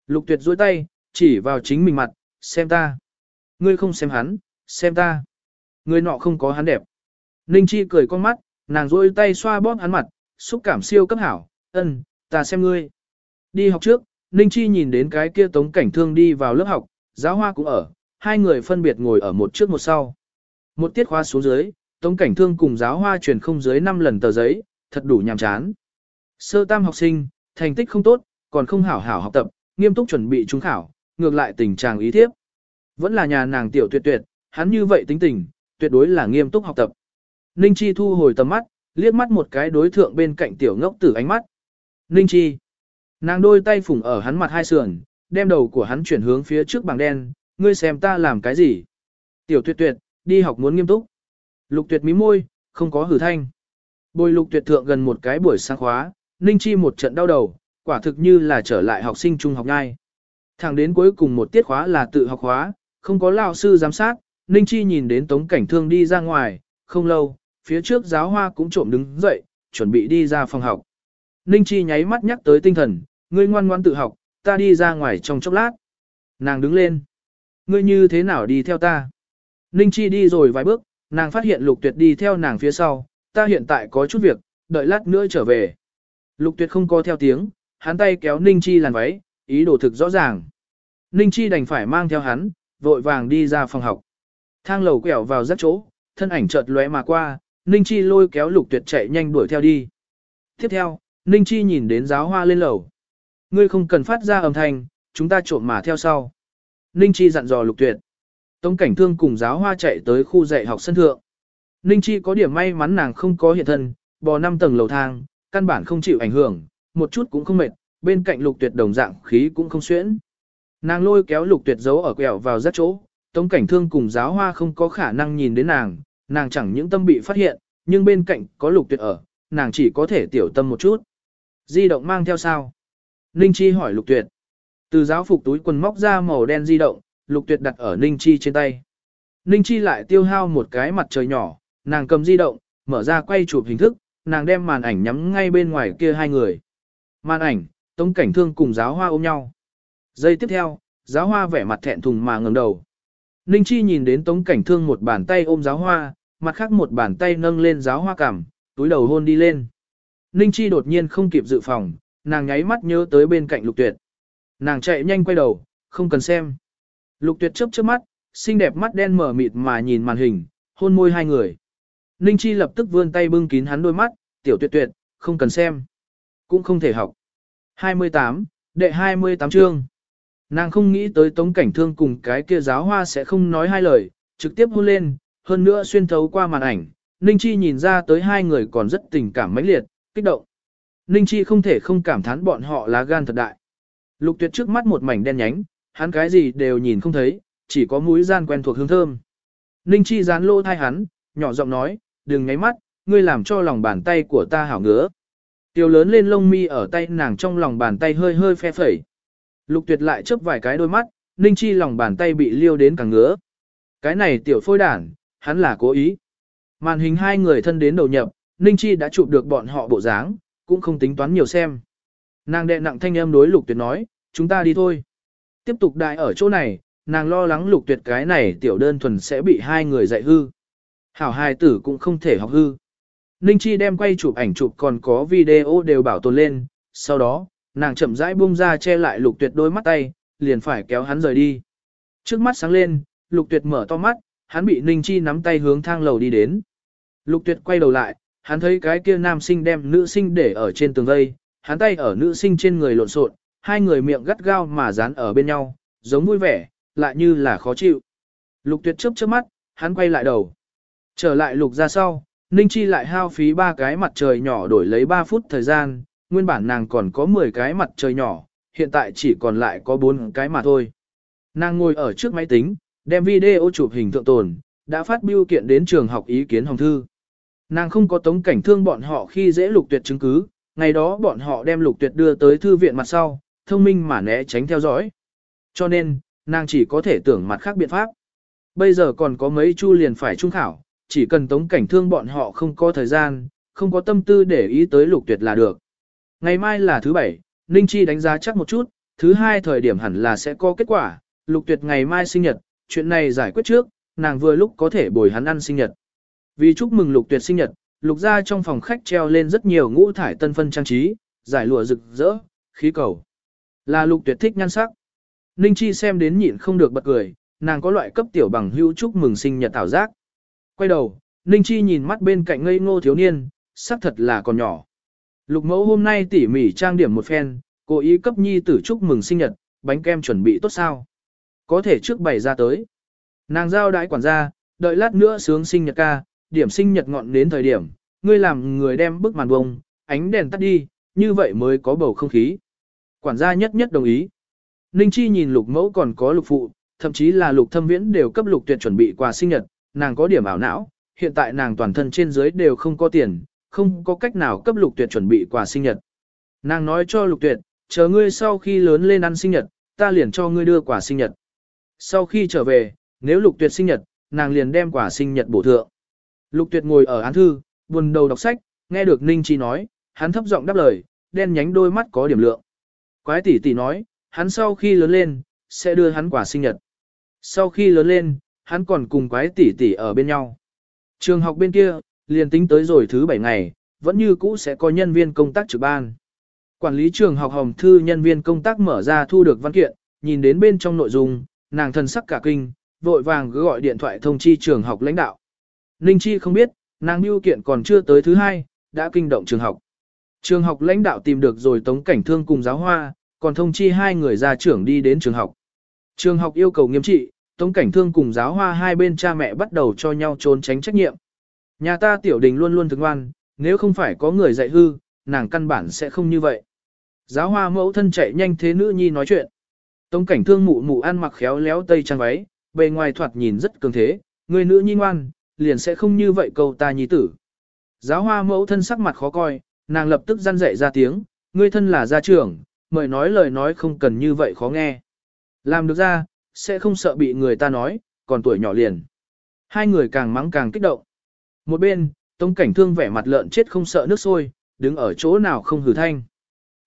Lục Tuyệt duỗi tay, chỉ vào chính mình mặt, xem ta. Ngươi không xem hắn, xem ta. Người nọ không có hắn đẹp. Ninh Chi cười con mắt, nàng duỗi tay xoa bóp hắn mặt, xúc cảm siêu cấp hảo, ân, ta xem ngươi. Đi học trước, Ninh Chi nhìn đến cái kia tống cảnh thương đi vào lớp học, giáo hoa cũng ở, hai người phân biệt ngồi ở một trước một sau. Một tiết khóa xuống dưới, tống cảnh thương cùng giáo hoa truyền không dưới 5 lần tờ giấy, thật đủ nhàm chán. Sơ tam học sinh, thành tích không tốt, còn không hảo hảo học tập, nghiêm túc chuẩn bị trung khảo, ngược lại tình trạng ý thiếp. Vẫn là nhà nàng tiểu tuyệt tuyệt, hắn như vậy tính tình, tuyệt đối là nghiêm túc học tập. Ninh Chi thu hồi tầm mắt, liếc mắt một cái đối thượng bên cạnh tiểu ngốc tử ánh mắt. Ninh Chi. Nàng đôi tay phủng ở hắn mặt hai sườn, đem đầu của hắn chuyển hướng phía trước bảng đen, ngươi xem ta làm cái gì. Tiểu tuyệt tuyệt, đi học muốn nghiêm túc. Lục tuyệt mí môi, không có hử thanh. Bồi lục tuyệt thượng gần một cái buổi sáng khóa, Ninh Chi một trận đau đầu, quả thực như là trở lại học sinh trung học ngay. Thẳng đến cuối cùng một tiết khóa là tự học khóa, không có lao sư giám sát, Ninh Chi nhìn đến Tống Cảnh Thương đi ra ngoài, không lâu, phía trước giáo hoa cũng trộm đứng dậy, chuẩn bị đi ra phòng học. Ninh Chi nháy mắt nhắc tới tinh thần, ngươi ngoan ngoan tự học, ta đi ra ngoài trong chốc lát. Nàng đứng lên. Ngươi như thế nào đi theo ta? Ninh Chi đi rồi vài bước, nàng phát hiện Lục Tuyệt đi theo nàng phía sau, ta hiện tại có chút việc, đợi lát nữa trở về. Lục Tuyệt không có theo tiếng, hắn tay kéo Ninh Chi làn váy, ý đồ thực rõ ràng. Ninh Chi đành phải mang theo hắn, vội vàng đi ra phòng học. Thang lầu quẹo vào rất chỗ, thân ảnh chợt lóe mà qua, Ninh Chi lôi kéo Lục Tuyệt chạy nhanh đuổi theo đi. Tiếp theo, Ninh Chi nhìn đến giáo hoa lên lầu. Ngươi không cần phát ra âm thanh, chúng ta trộm mà theo sau. Ninh Chi dặn dò Lục Tuyệt. Tống cảnh thương cùng giáo hoa chạy tới khu dạy học sân thượng. Ninh Chi có điểm may mắn nàng không có hiện thân, bò 5 tầng lầu thang, căn bản không chịu ảnh hưởng, một chút cũng không mệt, bên cạnh lục tuyệt đồng dạng khí cũng không xuyễn. Nàng lôi kéo lục tuyệt giấu ở quẹo vào rất chỗ, tống cảnh thương cùng giáo hoa không có khả năng nhìn đến nàng, nàng chẳng những tâm bị phát hiện, nhưng bên cạnh có lục tuyệt ở, nàng chỉ có thể tiểu tâm một chút. Di động mang theo sao? Ninh Chi hỏi lục tuyệt. Từ giáo phục túi quần móc ra màu đen di động, lục tuyệt đặt ở Ninh Chi trên tay. Ninh Chi lại tiêu hao một cái mặt trời nhỏ, nàng cầm di động, mở ra quay chụp hình thức, nàng đem màn ảnh nhắm ngay bên ngoài kia hai người. Màn ảnh, Tống Cảnh Thương cùng giáo hoa ôm nhau. Giây tiếp theo, giáo hoa vẻ mặt thẹn thùng mà ngẩng đầu. Ninh Chi nhìn đến Tống Cảnh Thương một bàn tay ôm giáo hoa, mặt khác một bàn tay nâng lên giáo hoa cằm, túi đầu hôn đi lên. Ninh Chi đột nhiên không kịp dự phòng, nàng nháy mắt nhớ tới bên cạnh Lục Tuyệt. Nàng chạy nhanh quay đầu, không cần xem. Lục Tuyệt chớp chớp mắt, xinh đẹp mắt đen mở mịt mà nhìn màn hình, hôn môi hai người. Ninh Chi lập tức vươn tay bưng kín hắn đôi mắt, tiểu tuyệt tuyệt, không cần xem. Cũng không thể học. 28, đệ 28 chương. Nàng không nghĩ tới tống cảnh thương cùng cái kia giáo hoa sẽ không nói hai lời, trực tiếp hôn lên, hơn nữa xuyên thấu qua màn ảnh. Ninh Chi nhìn ra tới hai người còn rất tình cảm mãnh liệt, kích động. Ninh Chi không thể không cảm thán bọn họ là gan thật đại. Lục tuyệt trước mắt một mảnh đen nhánh, hắn cái gì đều nhìn không thấy, chỉ có mũi gian quen thuộc hương thơm. Ninh Chi dán lỗ thai hắn, nhỏ giọng nói, đừng nháy mắt, ngươi làm cho lòng bàn tay của ta hảo ngứa. Tiểu lớn lên lông mi ở tay nàng trong lòng bàn tay hơi hơi phe phẩy. Lục tuyệt lại chớp vài cái đôi mắt, Ninh Chi lòng bàn tay bị liêu đến càng ngứa. Cái này tiểu phôi đản, hắn là cố ý. Màn hình hai người thân đến đầu nhập, Ninh Chi đã chụp được bọn họ bộ dáng, cũng không tính toán nhiều xem. Nàng đệ nặng thanh âm đối lục tuyệt nói, chúng ta đi thôi. Tiếp tục đại ở chỗ này, nàng lo lắng lục tuyệt cái này tiểu đơn thuần sẽ bị hai người dạy hư. Hảo hài tử cũng không thể học hư. Ninh Chi đem quay chụp ảnh chụp còn có video đều bảo tồn lên, sau đó, nàng chậm rãi buông ra che lại lục tuyệt đôi mắt tay, liền phải kéo hắn rời đi. Trước mắt sáng lên, lục tuyệt mở to mắt, hắn bị Ninh Chi nắm tay hướng thang lầu đi đến. Lục tuyệt quay đầu lại, hắn thấy cái kia nam sinh đem nữ sinh để ở trên tường vây, hắn tay ở nữ sinh trên người lộn xộn, hai người miệng gắt gao mà dán ở bên nhau, giống vui vẻ, lại như là khó chịu. Lục tuyệt chớp chớp mắt, hắn quay lại đầu. Trở lại lục ra sau, Ninh Chi lại hao phí ba cái mặt trời nhỏ đổi lấy 3 phút thời gian, nguyên bản nàng còn có 10 cái mặt trời nhỏ, hiện tại chỉ còn lại có 4 cái mà thôi. Nàng ngồi ở trước máy tính, đem video chụp hình thượng tồn, đã phát biểu kiện đến trường học ý kiến hồng thư. Nàng không có tống cảnh thương bọn họ khi dễ lục tuyệt chứng cứ, ngày đó bọn họ đem lục tuyệt đưa tới thư viện mặt sau, thông minh mà né tránh theo dõi. Cho nên, nàng chỉ có thể tưởng mặt khác biện pháp. Bây giờ còn có mấy chu liền phải trung khảo, chỉ cần tống cảnh thương bọn họ không có thời gian, không có tâm tư để ý tới lục tuyệt là được. Ngày mai là thứ bảy, Ninh Chi đánh giá chắc một chút, thứ hai thời điểm hẳn là sẽ có kết quả, lục tuyệt ngày mai sinh nhật, chuyện này giải quyết trước, nàng vừa lúc có thể bồi hắn ăn sinh nhật. Vì chúc mừng lục tuyệt sinh nhật, lục ra trong phòng khách treo lên rất nhiều ngũ thải tân phân trang trí, giải lụa rực rỡ, khí cầu. Là lục tuyệt thích nhan sắc. Ninh Chi xem đến nhịn không được bật cười, nàng có loại cấp tiểu bằng hữu chúc mừng sinh nhật thảo giác. Quay đầu, Ninh Chi nhìn mắt bên cạnh ngây ngô thiếu niên, sắc thật là còn nhỏ. Lục mẫu hôm nay tỉ mỉ trang điểm một phen, cố ý cấp nhi tử chúc mừng sinh nhật, bánh kem chuẩn bị tốt sao. Có thể trước bày ra tới. Nàng giao đãi quản gia, đợi lát nữa sướng sinh nhật ca, điểm sinh nhật ngọn đến thời điểm, ngươi làm người đem bức màn bông, ánh đèn tắt đi, như vậy mới có bầu không khí. Quản gia nhất nhất đồng ý. Ninh Chi nhìn lục mẫu còn có lục phụ, thậm chí là lục thâm viễn đều cấp lục tuyệt chuẩn bị quà sinh nhật, nàng có điểm ảo não, hiện tại nàng toàn thân trên dưới đều không có tiền, không có cách nào cấp lục tuyệt chuẩn bị quà sinh nhật. Nàng nói cho lục tuyệt, chờ ngươi sau khi lớn lên ăn sinh nhật, ta liền cho ngươi đưa quà sinh nhật. Sau khi trở về, nếu lục tuyệt sinh nhật, nàng liền đem quà sinh nhật bổ thượng. Lục tuyệt ngồi ở án thư, buồn đầu đọc sách, nghe được Ninh Chi nói, hắn thấp giọng đáp lời, đen nhánh đôi mắt có điểm lượng. Quái tỷ tỷ nói, hắn sau khi lớn lên, sẽ đưa hắn quà sinh nhật. Sau khi lớn lên, hắn còn cùng quái tỷ tỷ ở bên nhau. Trường học bên kia, liền tính tới rồi thứ bảy ngày, vẫn như cũ sẽ có nhân viên công tác trực ban. Quản lý trường học hồng thư nhân viên công tác mở ra thu được văn kiện, nhìn đến bên trong nội dung, nàng thần sắc cả kinh, vội vàng gọi điện thoại thông chi trường học lãnh đạo. Ninh Chi không biết, nàng biêu kiện còn chưa tới thứ hai, đã kinh động trường học. Trường học lãnh đạo tìm được rồi tống cảnh thương cùng giáo hoa, còn thông chi hai người ra trưởng đi đến trường học. Trường học yêu cầu nghiêm trị, tống cảnh thương cùng giáo hoa hai bên cha mẹ bắt đầu cho nhau trốn tránh trách nhiệm. Nhà ta tiểu đình luôn luôn thức ngoan, nếu không phải có người dạy hư, nàng căn bản sẽ không như vậy. Giáo hoa mẫu thân chạy nhanh thế nữ nhi nói chuyện. Tống cảnh thương mụ mụ ăn mặc khéo léo tây trang váy, bề ngoài thoạt nhìn rất cường thế, người nữ nhi ngoan, liền sẽ không như vậy câu ta nhi tử. Giáo hoa mẫu thân sắc mặt khó coi, nàng lập tức răn dạy ra tiếng, ngươi thân là gia trưởng, mời nói lời nói không cần như vậy khó nghe. Làm được ra, sẽ không sợ bị người ta nói, còn tuổi nhỏ liền. Hai người càng mắng càng kích động. Một bên, Tống Cảnh Thương vẻ mặt lợn chết không sợ nước sôi, đứng ở chỗ nào không hử thanh.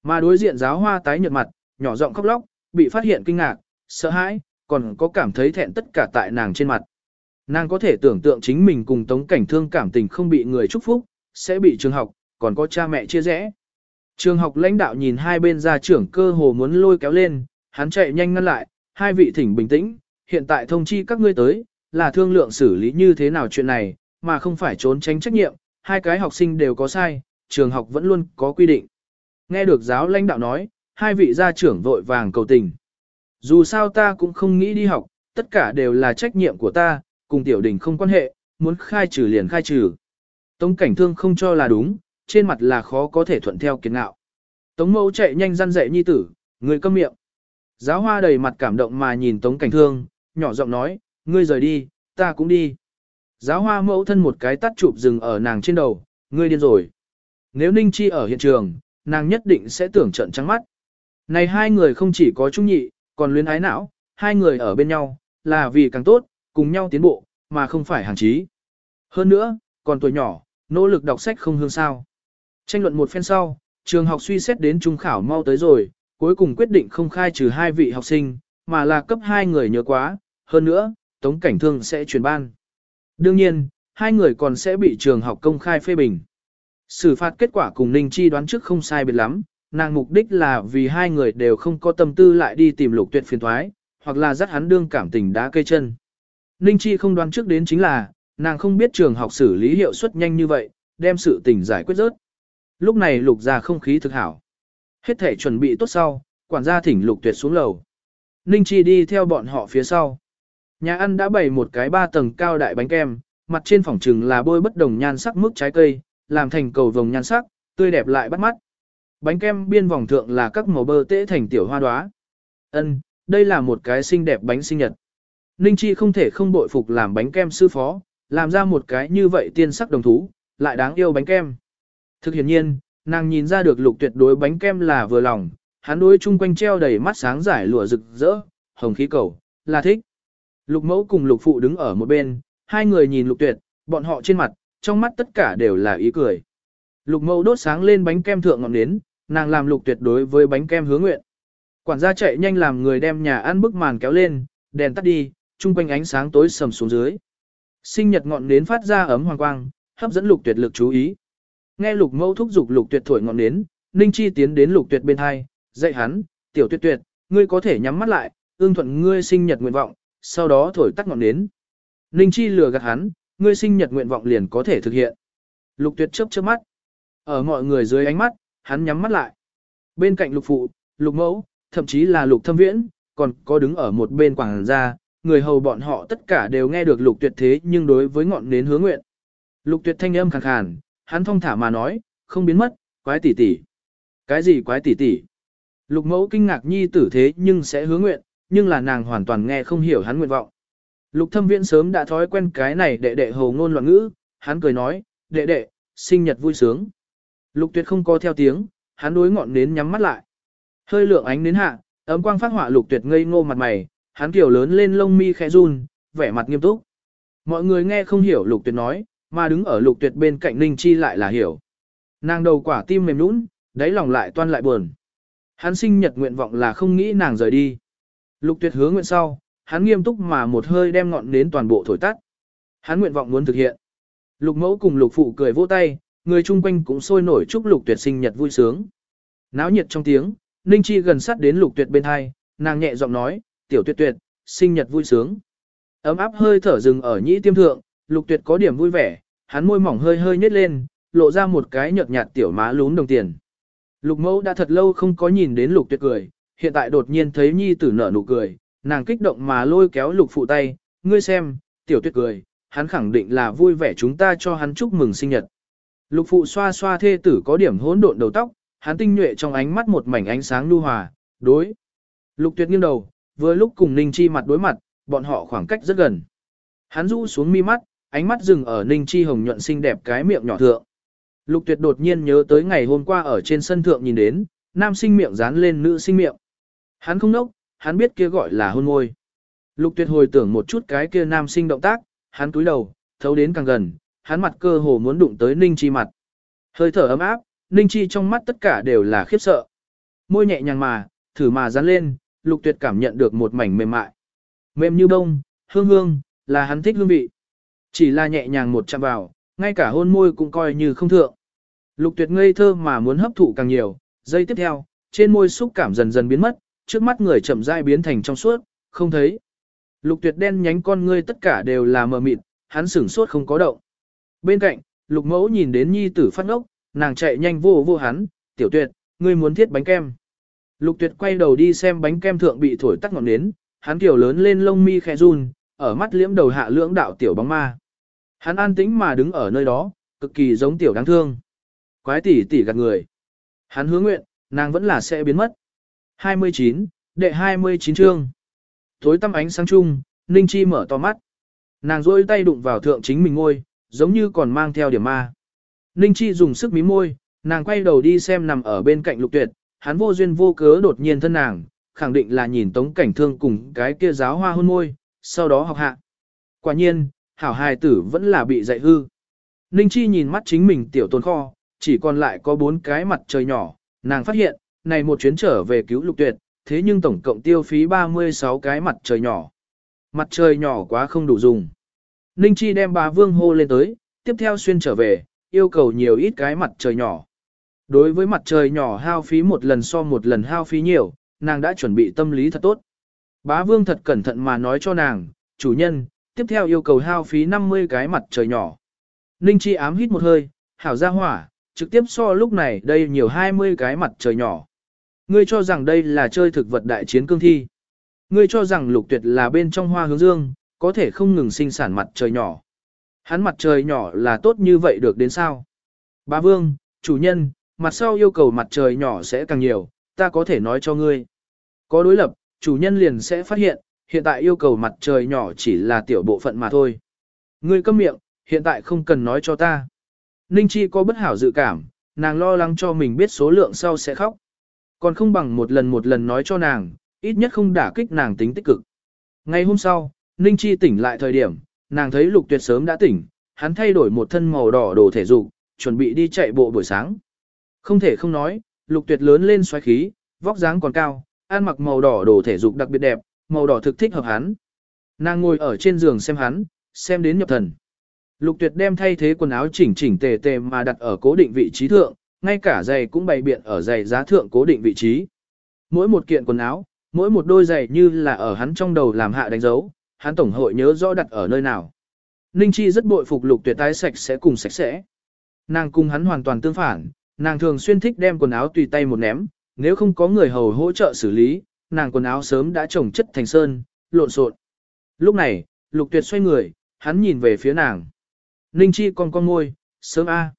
Mà đối diện giáo hoa tái nhợt mặt, nhỏ giọng khóc lóc, bị phát hiện kinh ngạc, sợ hãi, còn có cảm thấy thẹn tất cả tại nàng trên mặt. Nàng có thể tưởng tượng chính mình cùng Tống Cảnh Thương cảm tình không bị người chúc phúc, sẽ bị trường học, còn có cha mẹ chia rẽ. Trường học lãnh đạo nhìn hai bên gia trưởng cơ hồ muốn lôi kéo lên, hắn chạy nhanh ngăn lại, hai vị thỉnh bình tĩnh, hiện tại thông chi các ngươi tới, là thương lượng xử lý như thế nào chuyện này, mà không phải trốn tránh trách nhiệm, hai cái học sinh đều có sai, trường học vẫn luôn có quy định. Nghe được giáo lãnh đạo nói, hai vị gia trưởng vội vàng cầu tình. Dù sao ta cũng không nghĩ đi học, tất cả đều là trách nhiệm của ta, cùng tiểu đình không quan hệ, muốn khai trừ liền khai trừ. Tống cảnh thương không cho là đúng, trên mặt là khó có thể thuận theo kiến ngạo. Tống mẫu chạy nhanh răn dạy nhi tử, người câm miệng. Giáo hoa đầy mặt cảm động mà nhìn tống cảnh thương, nhỏ giọng nói, ngươi rời đi, ta cũng đi. Giáo hoa mẫu thân một cái tắt chụp dừng ở nàng trên đầu, ngươi điên rồi. Nếu Ninh Chi ở hiện trường, nàng nhất định sẽ tưởng trận trắng mắt. Này hai người không chỉ có trung nhị, còn luyến ái não, hai người ở bên nhau, là vì càng tốt, cùng nhau tiến bộ, mà không phải hàng trí. Hơn nữa, còn tuổi nhỏ, nỗ lực đọc sách không hương sao. Tranh luận một phen sau, trường học suy xét đến trung khảo mau tới rồi, cuối cùng quyết định không khai trừ hai vị học sinh, mà là cấp hai người nhớ quá, hơn nữa, Tống Cảnh Thương sẽ chuyển ban. Đương nhiên, hai người còn sẽ bị trường học công khai phê bình. Xử phạt kết quả cùng Ninh Chi đoán trước không sai biệt lắm, nàng mục đích là vì hai người đều không có tâm tư lại đi tìm lục tuyệt phiền thoái, hoặc là dắt hắn đương cảm tình đá cây chân. Ninh Chi không đoán trước đến chính là, nàng không biết trường học xử lý hiệu suất nhanh như vậy, đem sự tình giải quyết rớt. Lúc này lục ra không khí thực hảo. Hết thể chuẩn bị tốt sau, quản gia thỉnh lục tuyệt xuống lầu. Ninh Chi đi theo bọn họ phía sau. Nhà ăn đã bày một cái ba tầng cao đại bánh kem, mặt trên phòng trừng là bôi bất đồng nhan sắc mức trái cây, làm thành cầu vồng nhan sắc, tươi đẹp lại bắt mắt. Bánh kem biên vòng thượng là các màu bơ tễ thành tiểu hoa đóa. Ân, đây là một cái xinh đẹp bánh sinh nhật. Ninh Chi không thể không bội phục làm bánh kem sư phó, làm ra một cái như vậy tiên sắc đồng thú, lại đáng yêu bánh kem. Thực hiện nhiên, nàng nhìn ra được lục tuyệt đối bánh kem là vừa lòng, hắn đối chung quanh treo đầy mắt sáng giải lụa rực rỡ, hồng khí cầu, là thích. Lục mẫu cùng lục phụ đứng ở một bên, hai người nhìn lục tuyệt, bọn họ trên mặt, trong mắt tất cả đều là ý cười. Lục mẫu đốt sáng lên bánh kem thượng ngọn nến, nàng làm lục tuyệt đối với bánh kem hứa nguyện. Quản gia chạy nhanh làm người đem nhà ăn bức màn kéo lên, đèn tắt đi, chung quanh ánh sáng tối sầm xuống dưới. Sinh nhật ngọn nến phát ra ấm hoàng quang, hấp dẫn lục tuyệt lực chú ý. Nghe lục mẫu thúc giục lục tuyệt thổi ngọn nến, Ninh Chi tiến đến lục tuyệt bên hai, dạy hắn, tiểu tuyệt tuyệt, ngươi có thể nhắm mắt lại, ương thuận ngươi sinh nhật nguyện vọng, sau đó thổi tắt ngọn nến. Ninh Chi lừa gạt hắn, ngươi sinh nhật nguyện vọng liền có thể thực hiện. Lục tuyệt chớp chớp mắt. Ở mọi người dưới ánh mắt, hắn nhắm mắt lại. Bên cạnh lục phụ, lục mẫu, thậm chí là lục thâm viễn, còn có đứng ở một bên quảng gia, người hầu bọn họ tất cả đều nghe được lục tuyệt thế nhưng đối với ngọn nến hứa nguyện. Lục tuyệt thanh âm khàn khàn, hắn thong thả mà nói, không biến mất, quái tỷ tỷ. Cái gì quái tỷ tỷ? Lục mẫu kinh ngạc nhi tử thế nhưng sẽ hứa nguyện, nhưng là nàng hoàn toàn nghe không hiểu hắn nguyện vọng. Lục thâm viễn sớm đã thói quen cái này đệ đệ hồ ngôn loạn ngữ, hắn cười nói, đệ đệ, sinh nhật vui sướng. Lục tuyệt không có theo tiếng, hắn đối ngọn nến nhắm mắt lại. Hơi lượng ánh nến hạ, ấm quang phát họa lục tuyệt ngây ngô mặt mày, hắn kiểu lớn lên lông mi khẽ run, vẻ mặt nghiêm túc. Mọi người nghe không hiểu lục tuyệt nói, mà đứng ở lục tuyệt bên cạnh Ninh Chi lại là hiểu. Nàng đầu quả tim mềm nũng, đáy lòng lại toan lại buồn. Hắn sinh nhật nguyện vọng là không nghĩ nàng rời đi. Lục tuyệt hứa nguyện sau, hắn nghiêm túc mà một hơi đem ngọn nến toàn bộ thổi tắt. Hắn nguyện vọng muốn thực hiện. Lục mẫu cùng lục phụ cười vỗ tay, người chung quanh cũng sôi nổi chúc lục tuyệt sinh nhật vui sướng. Náo nhiệt trong tiếng, Ninh Chi gần sát đến lục tuyệt bên hai, nàng nhẹ giọng nói, tiểu tuyệt tuyệt, sinh nhật vui sướng. Ấm áp hơi thở rừng ở nhĩ tiêm thượng, lục tuyệt có điểm vui vẻ, hắn môi mỏng hơi hơi nhếch lên, lộ ra một cái nhợt nhạt tiểu má lún đồng tiền. Lục mẫu đã thật lâu không có nhìn đến lục tuyệt cười, hiện tại đột nhiên thấy nhi tử nở nụ cười, nàng kích động mà lôi kéo lục phụ tay, ngươi xem, tiểu tuyệt cười, hắn khẳng định là vui vẻ chúng ta cho hắn chúc mừng sinh nhật. Lục phụ xoa xoa thê tử có điểm hỗn độn đầu tóc, hắn tinh nhuệ trong ánh mắt một mảnh ánh sáng lưu hòa, đối. Lục tuyệt nghiêng đầu, vừa lúc cùng Ninh Chi mặt đối mặt, bọn họ khoảng cách rất gần. Hắn rũ xuống mi mắt, ánh mắt dừng ở Ninh Chi hồng nhuận xinh đẹp cái miệng nhỏ thượng. Lục tuyệt đột nhiên nhớ tới ngày hôm qua ở trên sân thượng nhìn đến, nam sinh miệng dán lên nữ sinh miệng. Hắn không nốc, hắn biết kia gọi là hôn môi. Lục tuyệt hồi tưởng một chút cái kia nam sinh động tác, hắn cúi đầu, thấu đến càng gần, hắn mặt cơ hồ muốn đụng tới Ninh Chi mặt. Hơi thở ấm áp, Ninh Chi trong mắt tất cả đều là khiếp sợ. Môi nhẹ nhàng mà, thử mà dán lên, lục tuyệt cảm nhận được một mảnh mềm mại. Mềm như bông, hương hương, là hắn thích hương vị. Chỉ là nhẹ nhàng một chạm vào, ngay cả hôn môi cũng coi như không thượng. Lục tuyệt ngây thơ mà muốn hấp thụ càng nhiều, giây tiếp theo, trên môi xúc cảm dần dần biến mất, trước mắt người chậm rãi biến thành trong suốt, không thấy. Lục tuyệt đen nhánh con ngươi tất cả đều là mờ mịt, hắn sửng sốt không có động. Bên cạnh, lục mẫu nhìn đến nhi tử phát ngốc, nàng chạy nhanh vô vô hắn, tiểu tuyệt, ngươi muốn thiết bánh kem. Lục tuyệt quay đầu đi xem bánh kem thượng bị thổi tắt ngọn nến, hắn kiểu lớn lên lông mi khẽ run, ở mắt liễm đầu hạ lưỡng đạo tiểu bóng ma. Hắn an tĩnh mà đứng ở nơi đó, cực kỳ giống tiểu đáng thương. Quái tỷ tỷ gạt người. Hắn hứa nguyện, nàng vẫn là sẽ biến mất. 29, đệ 29 chương. Tối tăm ánh sáng chung, Ninh Chi mở to mắt. Nàng rôi tay đụng vào thượng chính mình ngôi, giống như còn mang theo điểm ma. Ninh Chi dùng sức mí môi, nàng quay đầu đi xem nằm ở bên cạnh lục tuyệt, hắn vô duyên vô cớ đột nhiên thân nàng, khẳng định là nhìn tống cảnh thương cùng cái kia giáo hoa hôn môi, sau đó học hạ. Quả nhiên, hảo hài tử vẫn là bị dạy hư. Ninh Chi nhìn mắt chính mình tiểu tồn kho, chỉ còn lại có bốn cái mặt trời nhỏ, nàng phát hiện, này một chuyến trở về cứu lục tuyệt, thế nhưng tổng cộng tiêu phí 36 cái mặt trời nhỏ. Mặt trời nhỏ quá không đủ dùng. Ninh Chi đem bà Vương hô lên tới, tiếp theo xuyên trở về, yêu cầu nhiều ít cái mặt trời nhỏ. Đối với mặt trời nhỏ hao phí một lần so một lần hao phí nhiều, nàng đã chuẩn bị tâm lý thật tốt. Bá Vương thật cẩn thận mà nói cho nàng, chủ nhân, tiếp theo yêu cầu hao phí 50 cái mặt trời nhỏ. Ninh Chi ám hít một hơi, hảo ra hỏa, trực tiếp so lúc này đây nhiều 20 cái mặt trời nhỏ. Ngươi cho rằng đây là chơi thực vật đại chiến cương thi. Ngươi cho rằng lục tuyệt là bên trong hoa hướng dương, có thể không ngừng sinh sản mặt trời nhỏ. Hắn mặt trời nhỏ là tốt như vậy được đến sao? Bá Vương, chủ nhân, mặt sau yêu cầu mặt trời nhỏ sẽ càng nhiều, ta có thể nói cho ngươi. Có đối lập, chủ nhân liền sẽ phát hiện, hiện tại yêu cầu mặt trời nhỏ chỉ là tiểu bộ phận mà thôi. Ngươi câm miệng, hiện tại không cần nói cho ta. Ninh Chi có bất hảo dự cảm, nàng lo lắng cho mình biết số lượng sau sẽ khóc. Còn không bằng một lần một lần nói cho nàng, ít nhất không đả kích nàng tính tích cực. Ngày hôm sau, Ninh Chi tỉnh lại thời điểm, nàng thấy Lục Tuyệt sớm đã tỉnh, hắn thay đổi một thân màu đỏ đồ thể dục, chuẩn bị đi chạy bộ buổi sáng. Không thể không nói, Lục Tuyệt lớn lên xoáy khí, vóc dáng còn cao, ăn mặc màu đỏ đồ thể dục đặc biệt đẹp, màu đỏ thực thích hợp hắn. Nàng ngồi ở trên giường xem hắn, xem đến nhập thần. Lục Tuyệt đem thay thế quần áo chỉnh chỉnh tề tề mà đặt ở cố định vị trí thượng, ngay cả giày cũng bày biện ở giày giá thượng cố định vị trí. Mỗi một kiện quần áo, mỗi một đôi giày như là ở hắn trong đầu làm hạ đánh dấu, hắn tổng hội nhớ rõ đặt ở nơi nào. Ninh Chi rất bội phục lục tuyệt tái sạch sẽ cùng sạch sẽ. Nàng cùng hắn hoàn toàn tương phản, nàng thường xuyên thích đem quần áo tùy tay một ném, nếu không có người hầu hỗ trợ xử lý, nàng quần áo sớm đã trồng chất thành sơn, lộn xộn. Lúc này, lục tuyệt xoay người, hắn nhìn về phía nàng. Ninh Chi còn con ngôi, sớm a.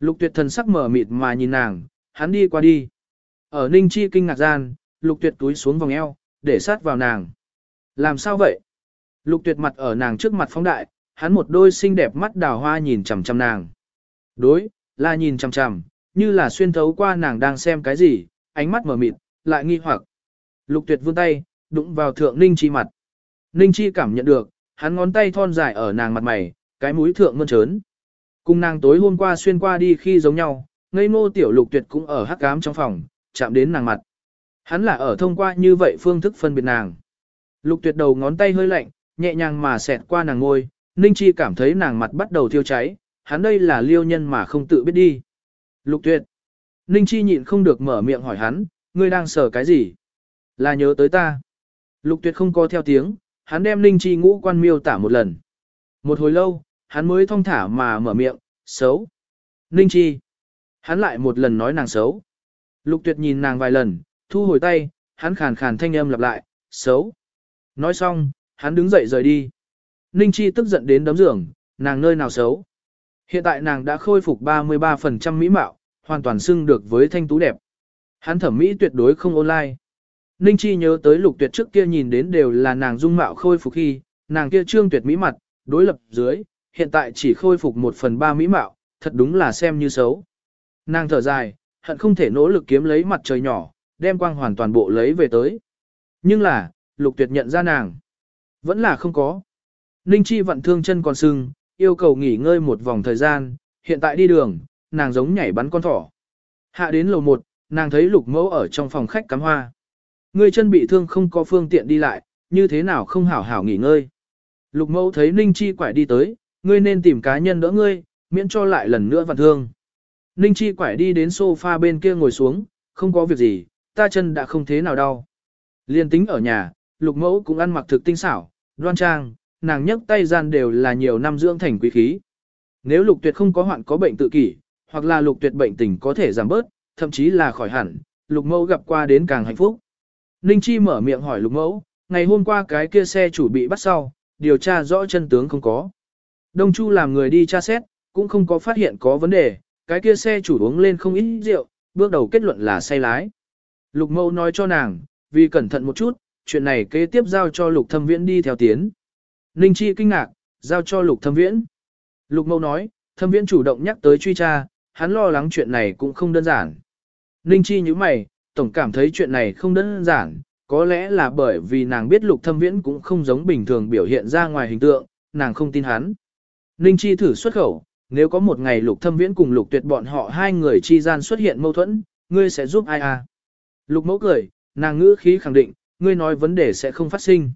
Lục tuyệt thần sắc mở mịt mà nhìn nàng, hắn đi qua đi. Ở Ninh Chi kinh ngạc gian, lục tuyệt túi xuống vòng eo, để sát vào nàng. Làm sao vậy? Lục tuyệt mặt ở nàng trước mặt phóng đại, hắn một đôi xinh đẹp mắt đào hoa nhìn chằm chằm nàng. Đối, là nhìn chằm chằm, như là xuyên thấu qua nàng đang xem cái gì, ánh mắt mở mịt, lại nghi hoặc. Lục tuyệt vươn tay, đụng vào thượng Ninh Chi mặt. Ninh Chi cảm nhận được, hắn ngón tay thon dài ở nàng mặt mày, cái mũi thượng mơn trớn. Cùng nàng tối hôm qua xuyên qua đi khi giống nhau, ngây ngô tiểu lục tuyệt cũng ở hắc cám trong phòng, chạm đến nàng mặt. Hắn là ở thông qua như vậy phương thức phân biệt nàng. Lục tuyệt đầu ngón tay hơi lạnh, nhẹ nhàng mà xẹt qua nàng ngôi, Ninh Chi cảm thấy nàng mặt bắt đầu thiêu cháy, hắn đây là liêu nhân mà không tự biết đi. Lục tuyệt. Ninh Chi nhịn không được mở miệng hỏi hắn, ngươi đang sờ cái gì? Là nhớ tới ta. Lục tuyệt không có theo tiếng, hắn đem Ninh Chi ngũ quan miêu tả một lần. Một hồi lâu, hắn mới thong thả mà mở miệng, xấu. Ninh Chi. Hắn lại một lần nói nàng xấu. Lục tuyệt nhìn nàng vài lần, thu hồi tay, hắn khàn khàn thanh âm lặp lại, xấu. Nói xong, hắn đứng dậy rời đi. Ninh Chi tức giận đến đấm giường, nàng nơi nào xấu. Hiện tại nàng đã khôi phục 33% mỹ mạo, hoàn toàn xưng được với thanh tú đẹp. Hắn thẩm mỹ tuyệt đối không online. Ninh Chi nhớ tới lục tuyệt trước kia nhìn đến đều là nàng dung mạo khôi phục khi, nàng kia trương tuyệt mỹ mặt, đối lập dưới, hiện tại chỉ khôi phục một phần ba mỹ mạo, thật đúng là xem như xấu. Nàng thở dài, hận không thể nỗ lực kiếm lấy mặt trời nhỏ, đem quang hoàn toàn bộ lấy về tới. Nhưng là, lục tuyệt nhận ra nàng. Vẫn là không có. Ninh Chi vận thương chân còn sưng, yêu cầu nghỉ ngơi một vòng thời gian, hiện tại đi đường, nàng giống nhảy bắn con thỏ. Hạ đến lầu một, nàng thấy lục mẫu ở trong phòng khách cắm hoa. Người chân bị thương không có phương tiện đi lại, như thế nào không hảo hảo nghỉ ngơi. Lục mẫu thấy Ninh Chi quải đi tới, ngươi nên tìm cá nhân đỡ ngươi, miễn cho lại lần nữa vặn thương. Ninh Chi quải đi đến sofa bên kia ngồi xuống, không có việc gì, ta chân đã không thế nào đau. Liên tính ở nhà, lục mẫu cũng ăn mặc thực tinh xảo, đoan trang, nàng nhấc tay gian đều là nhiều năm dưỡng thành quý khí. Nếu lục tuyệt không có hoạn có bệnh tự kỷ, hoặc là lục tuyệt bệnh tình có thể giảm bớt, thậm chí là khỏi hẳn, lục mẫu gặp qua đến càng hạnh phúc. Ninh Chi mở miệng hỏi lục mẫu, ngày hôm qua cái kia xe chủ bị bắt sau, điều tra rõ chân tướng không có. Đông Chu làm người đi tra xét, cũng không có phát hiện có vấn đề, cái kia xe chủ uống lên không ít rượu, bước đầu kết luận là say lái. Lục mẫu nói cho nàng, vì cẩn thận một chút, chuyện này kế tiếp giao cho lục thâm viễn đi theo tiến. Ninh Chi kinh ngạc, giao cho lục thâm viễn. Lục mẫu nói, thâm viễn chủ động nhắc tới truy tra, hắn lo lắng chuyện này cũng không đơn giản. Ninh Chi như mày, tổng cảm thấy chuyện này không đơn giản, có lẽ là bởi vì nàng biết lục thâm viễn cũng không giống bình thường biểu hiện ra ngoài hình tượng, nàng không tin hắn. Ninh Chi thử xuất khẩu, nếu có một ngày lục thâm viễn cùng lục tuyệt bọn họ hai người chi gian xuất hiện mâu thuẫn, ngươi sẽ giúp ai à? Lục mẫu cười, nàng ngữ khí khẳng định, ngươi nói vấn đề sẽ không phát sinh.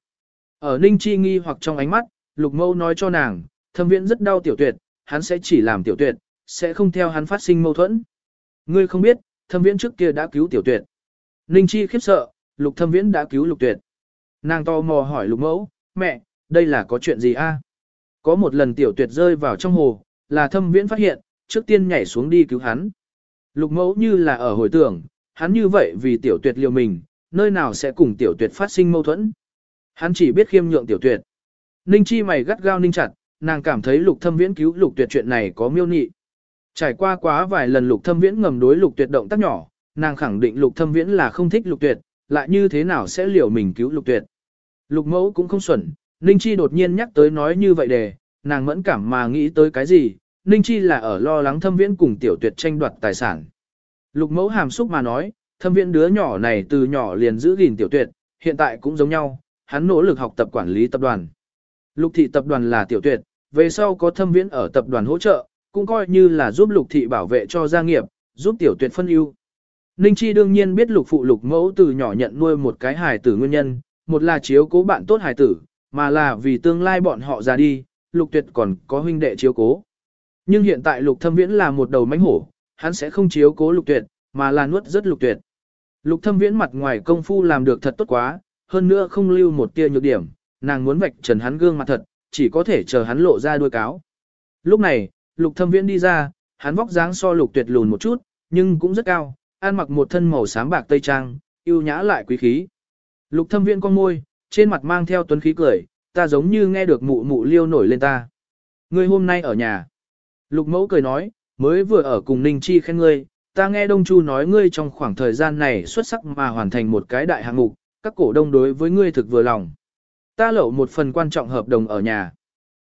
Ở Ninh Chi nghi hoặc trong ánh mắt, lục mẫu nói cho nàng, thâm viễn rất đau tiểu tuyệt, hắn sẽ chỉ làm tiểu tuyệt, sẽ không theo hắn phát sinh mâu thuẫn. Ngươi không biết, thâm viễn trước kia đã cứu tiểu tuyệt. Ninh Chi khiếp sợ, lục thâm viễn đã cứu lục tuyệt. Nàng to mò hỏi lục mẫu, mẹ, đây là có chuyện gì a? Có một lần tiểu tuyệt rơi vào trong hồ, là thâm viễn phát hiện, trước tiên nhảy xuống đi cứu hắn. Lục mẫu như là ở hồi tưởng, hắn như vậy vì tiểu tuyệt liều mình, nơi nào sẽ cùng tiểu tuyệt phát sinh mâu thuẫn. Hắn chỉ biết khiêm nhượng tiểu tuyệt. Ninh chi mày gắt gao ninh chặt, nàng cảm thấy lục thâm viễn cứu lục tuyệt chuyện này có miêu nị. Trải qua quá vài lần lục thâm viễn ngầm đối lục tuyệt động tác nhỏ, nàng khẳng định lục thâm viễn là không thích lục tuyệt, lại như thế nào sẽ liều mình cứu lục tuyệt. Lục mẫu cũng không xuẩn, Ninh Chi đột nhiên nhắc tới nói như vậy để, nàng mẫn cảm mà nghĩ tới cái gì, Ninh Chi là ở lo lắng thâm viễn cùng tiểu tuyệt tranh đoạt tài sản. Lục mẫu hàm xúc mà nói, thâm viễn đứa nhỏ này từ nhỏ liền giữ gìn tiểu tuyệt, hiện tại cũng giống nhau, hắn nỗ lực học tập quản lý tập đoàn. Lục thị tập đoàn là tiểu tuyệt, về sau có thâm viễn ở tập đoàn hỗ trợ, cũng coi như là giúp lục thị bảo vệ cho gia nghiệp, giúp tiểu tuyệt phân ưu. Ninh Chi đương nhiên biết lục phụ lục mẫu từ nhỏ nhận nuôi một cái hài tử nguyên nhân, một là chiếu cố bạn tốt hài tử, mà là vì tương lai bọn họ ra đi, lục tuyệt còn có huynh đệ chiếu cố. Nhưng hiện tại lục thâm viễn là một đầu mánh hổ, hắn sẽ không chiếu cố lục tuyệt, mà là nuốt rất lục tuyệt. Lục thâm viễn mặt ngoài công phu làm được thật tốt quá, hơn nữa không lưu một tia nhược điểm, nàng muốn vạch trần hắn gương mặt thật, chỉ có thể chờ hắn lộ ra đuôi cáo. Lúc này, lục thâm viễn đi ra, hắn vóc dáng so lục tuyệt lùn một chút, nhưng cũng rất cao, ăn mặc một thân màu xám bạc tây trang, yêu nhã lại quý khí. Lục thâm viễn con môi, trên mặt mang theo tuấn khí cười, ta giống như nghe được mụ mụ liêu nổi lên ta. Ngươi hôm nay ở nhà. Lục mẫu cười nói, mới vừa ở cùng Ninh Chi khen ngươi, ta nghe Đông Chu nói ngươi trong khoảng thời gian này xuất sắc mà hoàn thành một cái đại hạng mục, các cổ đông đối với ngươi thực vừa lòng. Ta lậu một phần quan trọng hợp đồng ở nhà.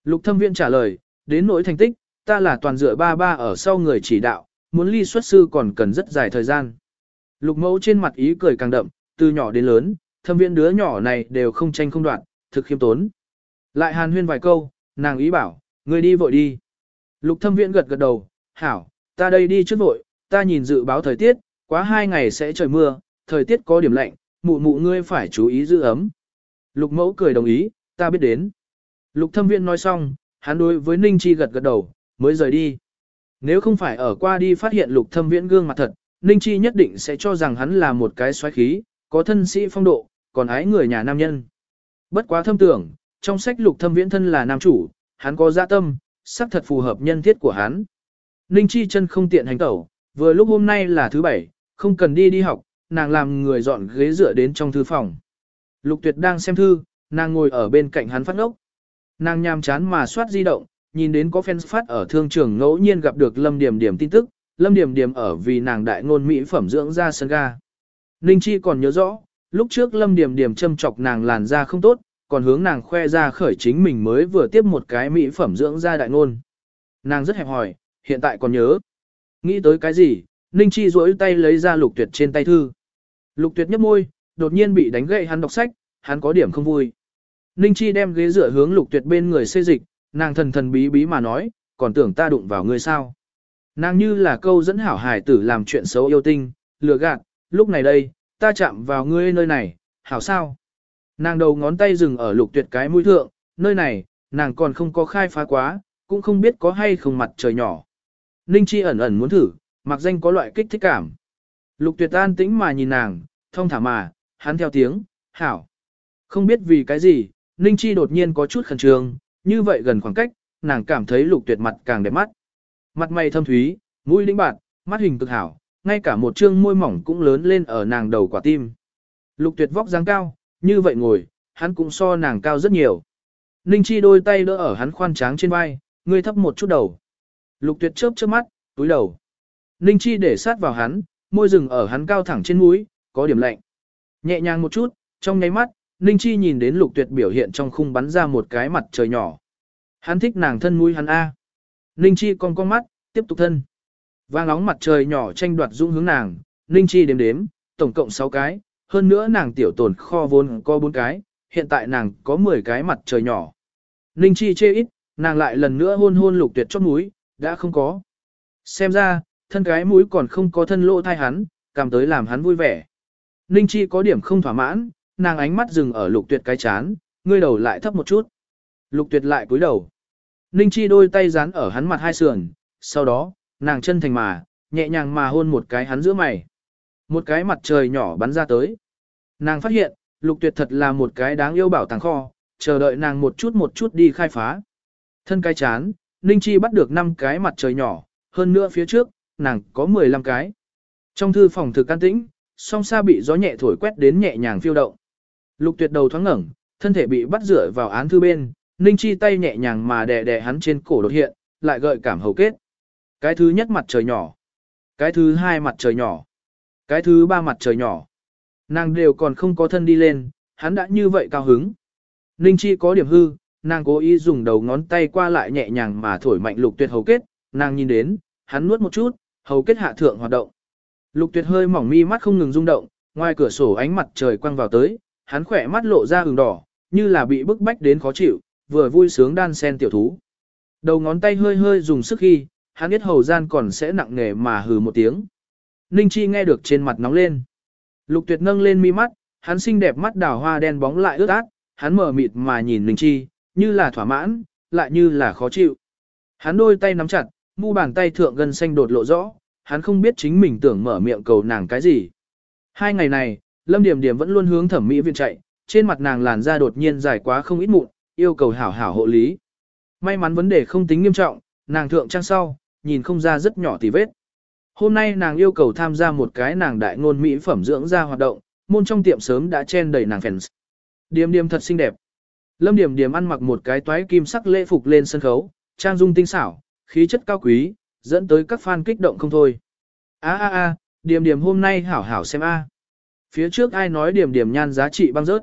Lục thâm viện trả lời, đến nỗi thành tích, ta là toàn dựa ba ba ở sau người chỉ đạo, muốn ly xuất sư còn cần rất dài thời gian. Lục mẫu trên mặt ý cười càng đậm, từ nhỏ đến lớn, thâm viện đứa nhỏ này đều không tranh không đoạn, thực khiêm tốn. Lại hàn huyên vài câu, nàng ý bảo, người đi vội đi. Lục thâm viện gật gật đầu, hảo, ta đây đi trước vội, ta nhìn dự báo thời tiết, quá hai ngày sẽ trời mưa, thời tiết có điểm lạnh, mụ mụ ngươi phải chú ý giữ ấm. Lục mẫu cười đồng ý, ta biết đến. Lục thâm viện nói xong, hắn đối với Ninh Chi gật gật đầu, mới rời đi. Nếu không phải ở qua đi phát hiện lục thâm viễn gương mặt thật, Ninh Chi nhất định sẽ cho rằng hắn là một cái xoáy khí, có thân sĩ phong độ, còn ái người nhà nam nhân. Bất quá thâm tưởng, trong sách lục thâm viễn thân là nam chủ, hắn có dạ tâm, sắc thật phù hợp nhân thiết của hắn. Ninh Chi chân không tiện hành tẩu, vừa lúc hôm nay là thứ bảy, không cần đi đi học, nàng làm người dọn ghế dựa đến trong thư phòng. Lục tuyệt đang xem thư, nàng ngồi ở bên cạnh hắn phát ngốc. Nàng nhàm chán mà soát di động, nhìn đến có fans phát ở thương trường ngẫu nhiên gặp được Lâm Điểm Điểm tin tức, Lâm Điểm Điểm ở vì nàng đại ngôn mỹ phẩm dưỡng da sân ga. Ninh Chi còn nhớ rõ, lúc trước Lâm Điểm Điểm châm chọc nàng làn da không tốt, còn hướng nàng khoe ra khởi chính mình mới vừa tiếp một cái mỹ phẩm dưỡng da đại ngôn. Nàng rất hẹp hỏi, hiện tại còn nhớ. Nghĩ tới cái gì, Ninh Chi duỗi tay lấy ra lục tuyệt trên tay thư. Lục tuyệt nhấp môi, đột nhiên bị đánh gậy hắn đọc sách, hắn có điểm không vui. Ninh Chi đem ghế dựa hướng lục tuyệt bên người xê dịch, nàng thần thần bí bí mà nói, còn tưởng ta đụng vào ngươi sao. Nàng như là câu dẫn hảo hài tử làm chuyện xấu yêu tinh, lừa gạt, lúc này đây, ta chạm vào ngươi nơi này, hảo sao. Nàng đầu ngón tay dừng ở lục tuyệt cái mũi thượng, nơi này, nàng còn không có khai phá quá, cũng không biết có hay không mặt trời nhỏ. Ninh Chi ẩn ẩn muốn thử, mặc danh có loại kích thích cảm. Lục tuyệt an tĩnh mà nhìn nàng, thông thả mà, hắn theo tiếng, hảo. Không biết vì cái gì, Ninh Chi đột nhiên có chút khẩn trương, như vậy gần khoảng cách, nàng cảm thấy lục tuyệt mặt càng đẹp mắt. Mặt mày thâm thúy, mũi lĩnh bạt, mắt hình cực hảo, ngay cả một trương môi mỏng cũng lớn lên ở nàng đầu quả tim. Lục tuyệt vóc dáng cao, như vậy ngồi, hắn cũng so nàng cao rất nhiều. Ninh Chi đôi tay đỡ ở hắn khoan tráng trên vai, ngươi thấp một chút đầu. Lục tuyệt chớp chớp mắt, túi đầu. Ninh Chi để sát vào hắn, môi rừng ở hắn cao thẳng trên mũi, có điểm lạnh. Nhẹ nhàng một chút, trong nháy mắt, Ninh Chi nhìn đến lục tuyệt biểu hiện trong khung bắn ra một cái mặt trời nhỏ. Hắn thích nàng thân mũi hắn A. Ninh Chi con con mắt, tiếp tục thân. Vàng nóng mặt trời nhỏ tranh đoạt dung hướng nàng, Ninh Chi đếm đếm, tổng cộng 6 cái, hơn nữa nàng tiểu tồn kho vốn có 4 cái, hiện tại nàng có 10 cái mặt trời nhỏ. Ninh Chi chê ít, nàng lại lần nữa hôn hôn lục tuyệt chót mũi, đã không có. Xem ra, thân cái mũi còn không có thân lỗ thai hắn, cảm tới làm hắn vui vẻ. Ninh Chi có điểm không thỏa mãn, nàng ánh mắt dừng ở lục tuyệt cái chán, ngươi đầu lại thấp một chút. Lục tuyệt lại cúi đầu. Ninh Chi đôi tay dán ở hắn mặt hai sườn, sau đó, nàng chân thành mà, nhẹ nhàng mà hôn một cái hắn giữa mày. Một cái mặt trời nhỏ bắn ra tới. Nàng phát hiện, lục tuyệt thật là một cái đáng yêu bảo tàng kho, chờ đợi nàng một chút một chút đi khai phá. Thân cái chán, Ninh Chi bắt được 5 cái mặt trời nhỏ, hơn nữa phía trước, nàng có 15 cái. Trong thư phòng thực can tĩnh, song xa bị gió nhẹ thổi quét đến nhẹ nhàng phiêu động. Lục tuyệt đầu thoáng ngẩng, thân thể bị bắt rửa vào án thư bên, Ninh Chi tay nhẹ nhàng mà đè đè hắn trên cổ đột hiện, lại gợi cảm hầu kết. Cái thứ nhất mặt trời nhỏ. Cái thứ hai mặt trời nhỏ. Cái thứ ba mặt trời nhỏ. Nàng đều còn không có thân đi lên, hắn đã như vậy cao hứng. Ninh Chi có điểm hư, nàng cố ý dùng đầu ngón tay qua lại nhẹ nhàng mà thổi mạnh lục tuyệt hầu kết, nàng nhìn đến, hắn nuốt một chút, hầu kết hạ thượng hoạt động. Lục tuyệt hơi mỏng mi mắt không ngừng rung động, ngoài cửa sổ ánh mặt trời quang vào tới, hắn khỏe mắt lộ ra ửng đỏ, như là bị bức bách đến khó chịu, vừa vui sướng đan sen tiểu thú. Đầu ngón tay hơi hơi dùng sức khi, hắn biết hầu gian còn sẽ nặng nề mà hừ một tiếng. Ninh Chi nghe được trên mặt nóng lên. Lục tuyệt nâng lên mi mắt, hắn xinh đẹp mắt đào hoa đen bóng lại ướt át, hắn mở mịt mà nhìn Ninh Chi, như là thỏa mãn, lại như là khó chịu. Hắn đôi tay nắm chặt, mu bàn tay thượng gần xanh đột lộ rõ, hắn không biết chính mình tưởng mở miệng cầu nàng cái gì. Hai ngày này, Lâm Điểm Điểm vẫn luôn hướng thẩm mỹ viện chạy, trên mặt nàng làn da đột nhiên dài quá không ít mụn, yêu cầu hảo hảo hộ lý. May mắn vấn đề không tính nghiêm trọng, nàng thượng trang sau, nhìn không ra rất nhỏ tì vết. Hôm nay nàng yêu cầu tham gia một cái nàng đại ngôn mỹ phẩm dưỡng da hoạt động, môn trong tiệm sớm đã chen đầy nàng fans. Điểm Điểm thật xinh đẹp. Lâm Điểm Điểm ăn mặc một cái toái kim sắc lễ phục lên sân khấu, trang dung tinh xảo, khí chất cao quý, dẫn tới các fan kích động không thôi. A a a, Điểm Điểm hôm nay hảo hảo xem a. Phía trước ai nói điểm điểm nhan giá trị băng rớt.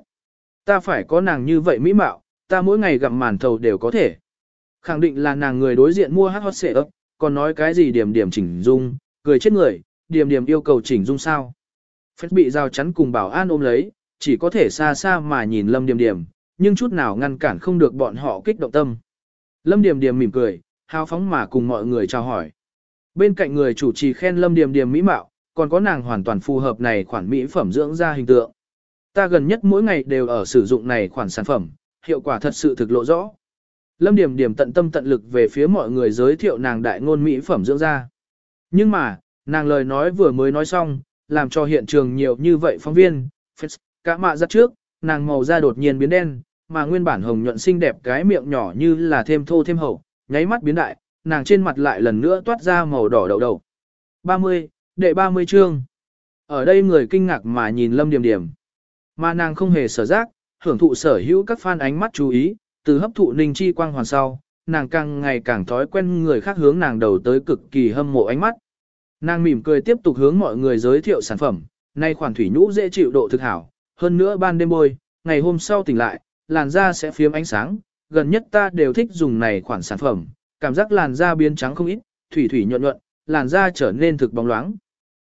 Ta phải có nàng như vậy mỹ mạo, ta mỗi ngày gặm màn thầu đều có thể. Khẳng định là nàng người đối diện mua hát hot xệ ấp, còn nói cái gì điểm điểm chỉnh dung, cười chết người, điểm điểm yêu cầu chỉnh dung sao. Phép bị rào chắn cùng bảo an ôm lấy, chỉ có thể xa xa mà nhìn Lâm điểm điểm nhưng chút nào ngăn cản không được bọn họ kích động tâm. Lâm điểm điểm mỉm cười, hào phóng mà cùng mọi người chào hỏi. Bên cạnh người chủ trì khen Lâm điểm điểm mỹ mạo, còn có nàng hoàn toàn phù hợp này khoản mỹ phẩm dưỡng da hình tượng. Ta gần nhất mỗi ngày đều ở sử dụng này khoản sản phẩm, hiệu quả thật sự thực lộ rõ. Lâm điểm điểm tận tâm tận lực về phía mọi người giới thiệu nàng đại ngôn mỹ phẩm dưỡng da. Nhưng mà, nàng lời nói vừa mới nói xong, làm cho hiện trường nhiều như vậy phóng viên, cả mạ ra trước, nàng màu da đột nhiên biến đen, mà nguyên bản hồng nhuận xinh đẹp cái miệng nhỏ như là thêm thô thêm hậu, nháy mắt biến đại, nàng trên mặt lại lần nữa toát ra màu đỏ đầu đầu. 30, đệ 30 chương. Ở đây người kinh ngạc mà nhìn Lâm Điểm Điểm, Mà nàng không hề sở giác, hưởng thụ sở hữu các fan ánh mắt chú ý, từ hấp thụ ninh chi quang hoàn sau, nàng càng ngày càng thói quen người khác hướng nàng đầu tới cực kỳ hâm mộ ánh mắt. Nàng mỉm cười tiếp tục hướng mọi người giới thiệu sản phẩm, nay khoản thủy nhũ dễ chịu độ thực hảo, hơn nữa ban đêm bôi, ngày hôm sau tỉnh lại, làn da sẽ phiếm ánh sáng, gần nhất ta đều thích dùng này khoản sản phẩm, cảm giác làn da biến trắng không ít, thủy thủy nhuận nhuận, làn da trở nên thực bóng loáng.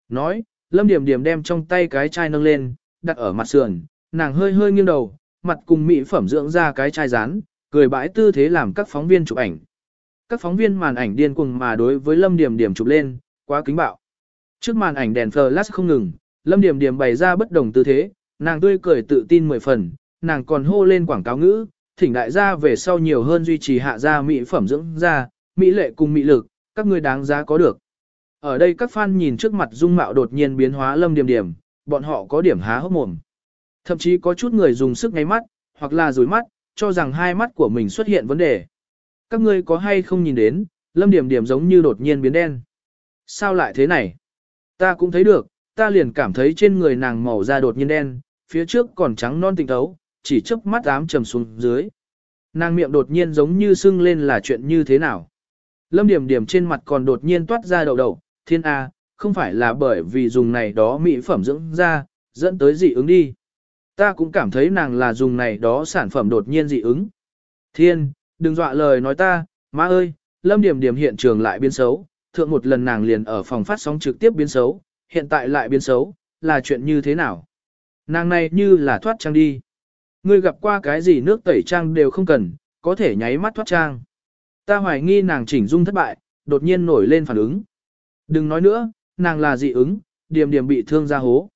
Nói, Lâm Điểm Điểm đem trong tay cái chai nâng lên, đặt ở mặt sườn, nàng hơi hơi nghiêng đầu, mặt cùng mỹ phẩm dưỡng ra cái chai rán, cười bãi tư thế làm các phóng viên chụp ảnh. Các phóng viên màn ảnh điên cuồng mà đối với Lâm Điểm Điểm chụp lên, quá kính bạo. Trước màn ảnh đèn flash không ngừng, Lâm Điểm Điểm bày ra bất đồng tư thế, nàng tươi cười tự tin mười phần, nàng còn hô lên quảng cáo ngữ, thỉnh đại gia về sau nhiều hơn duy trì hạ gia mỹ phẩm dưỡng da, mỹ lệ cùng mỹ lực, các ngươi đáng giá có được. Ở đây các fan nhìn trước mặt dung mạo đột nhiên biến hóa Lâm Điểm Điểm, bọn họ có điểm há hốc mồm. Thậm chí có chút người dùng sức ngáy mắt, hoặc là dối mắt, cho rằng hai mắt của mình xuất hiện vấn đề. Các ngươi có hay không nhìn đến, Lâm Điểm Điểm giống như đột nhiên biến đen. Sao lại thế này? Ta cũng thấy được, ta liền cảm thấy trên người nàng màu da đột nhiên đen, phía trước còn trắng non tinh thấu, chỉ chớp mắt ám trầm xuống dưới. Nàng miệng đột nhiên giống như sưng lên là chuyện như thế nào. Lâm điểm điểm trên mặt còn đột nhiên toát ra đầu đầu, thiên A, không phải là bởi vì dùng này đó mỹ phẩm dưỡng da, dẫn tới dị ứng đi. Ta cũng cảm thấy nàng là dùng này đó sản phẩm đột nhiên dị ứng. Thiên, Đừng dọa lời nói ta, má ơi, lâm điểm điểm hiện trường lại biến xấu, thượng một lần nàng liền ở phòng phát sóng trực tiếp biến xấu, hiện tại lại biến xấu, là chuyện như thế nào? Nàng này như là thoát trang đi. Ngươi gặp qua cái gì nước tẩy trang đều không cần, có thể nháy mắt thoát trang. Ta hoài nghi nàng chỉnh dung thất bại, đột nhiên nổi lên phản ứng. Đừng nói nữa, nàng là dị ứng, điểm điểm bị thương ra hố.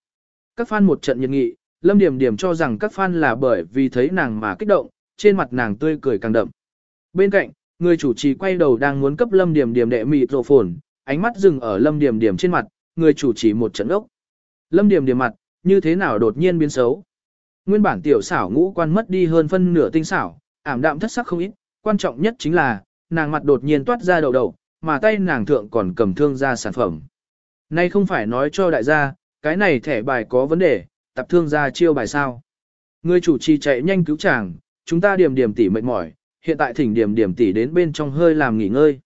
Các fan một trận nhiệt nghị, lâm điểm điểm cho rằng các fan là bởi vì thấy nàng mà kích động, trên mặt nàng tươi cười càng đậm. Bên cạnh, người chủ trì quay đầu đang muốn cấp lâm điểm điểm đệ mịt rộ phồn, ánh mắt dừng ở lâm điểm điểm trên mặt, người chủ trì một trận ốc. Lâm điểm điểm mặt, như thế nào đột nhiên biến xấu. Nguyên bản tiểu xảo ngũ quan mất đi hơn phân nửa tinh xảo, ảm đạm thất sắc không ít, quan trọng nhất chính là, nàng mặt đột nhiên toát ra đầu đầu, mà tay nàng thượng còn cầm thương ra sản phẩm. Nay không phải nói cho đại gia, cái này thẻ bài có vấn đề, tập thương ra chiêu bài sao. Người chủ trì chạy nhanh cứu chàng, chúng ta điểm điểm tỉ mệt mỏi, hiện tại thỉnh điểm điểm tỉ đến bên trong hơi làm nghỉ ngơi.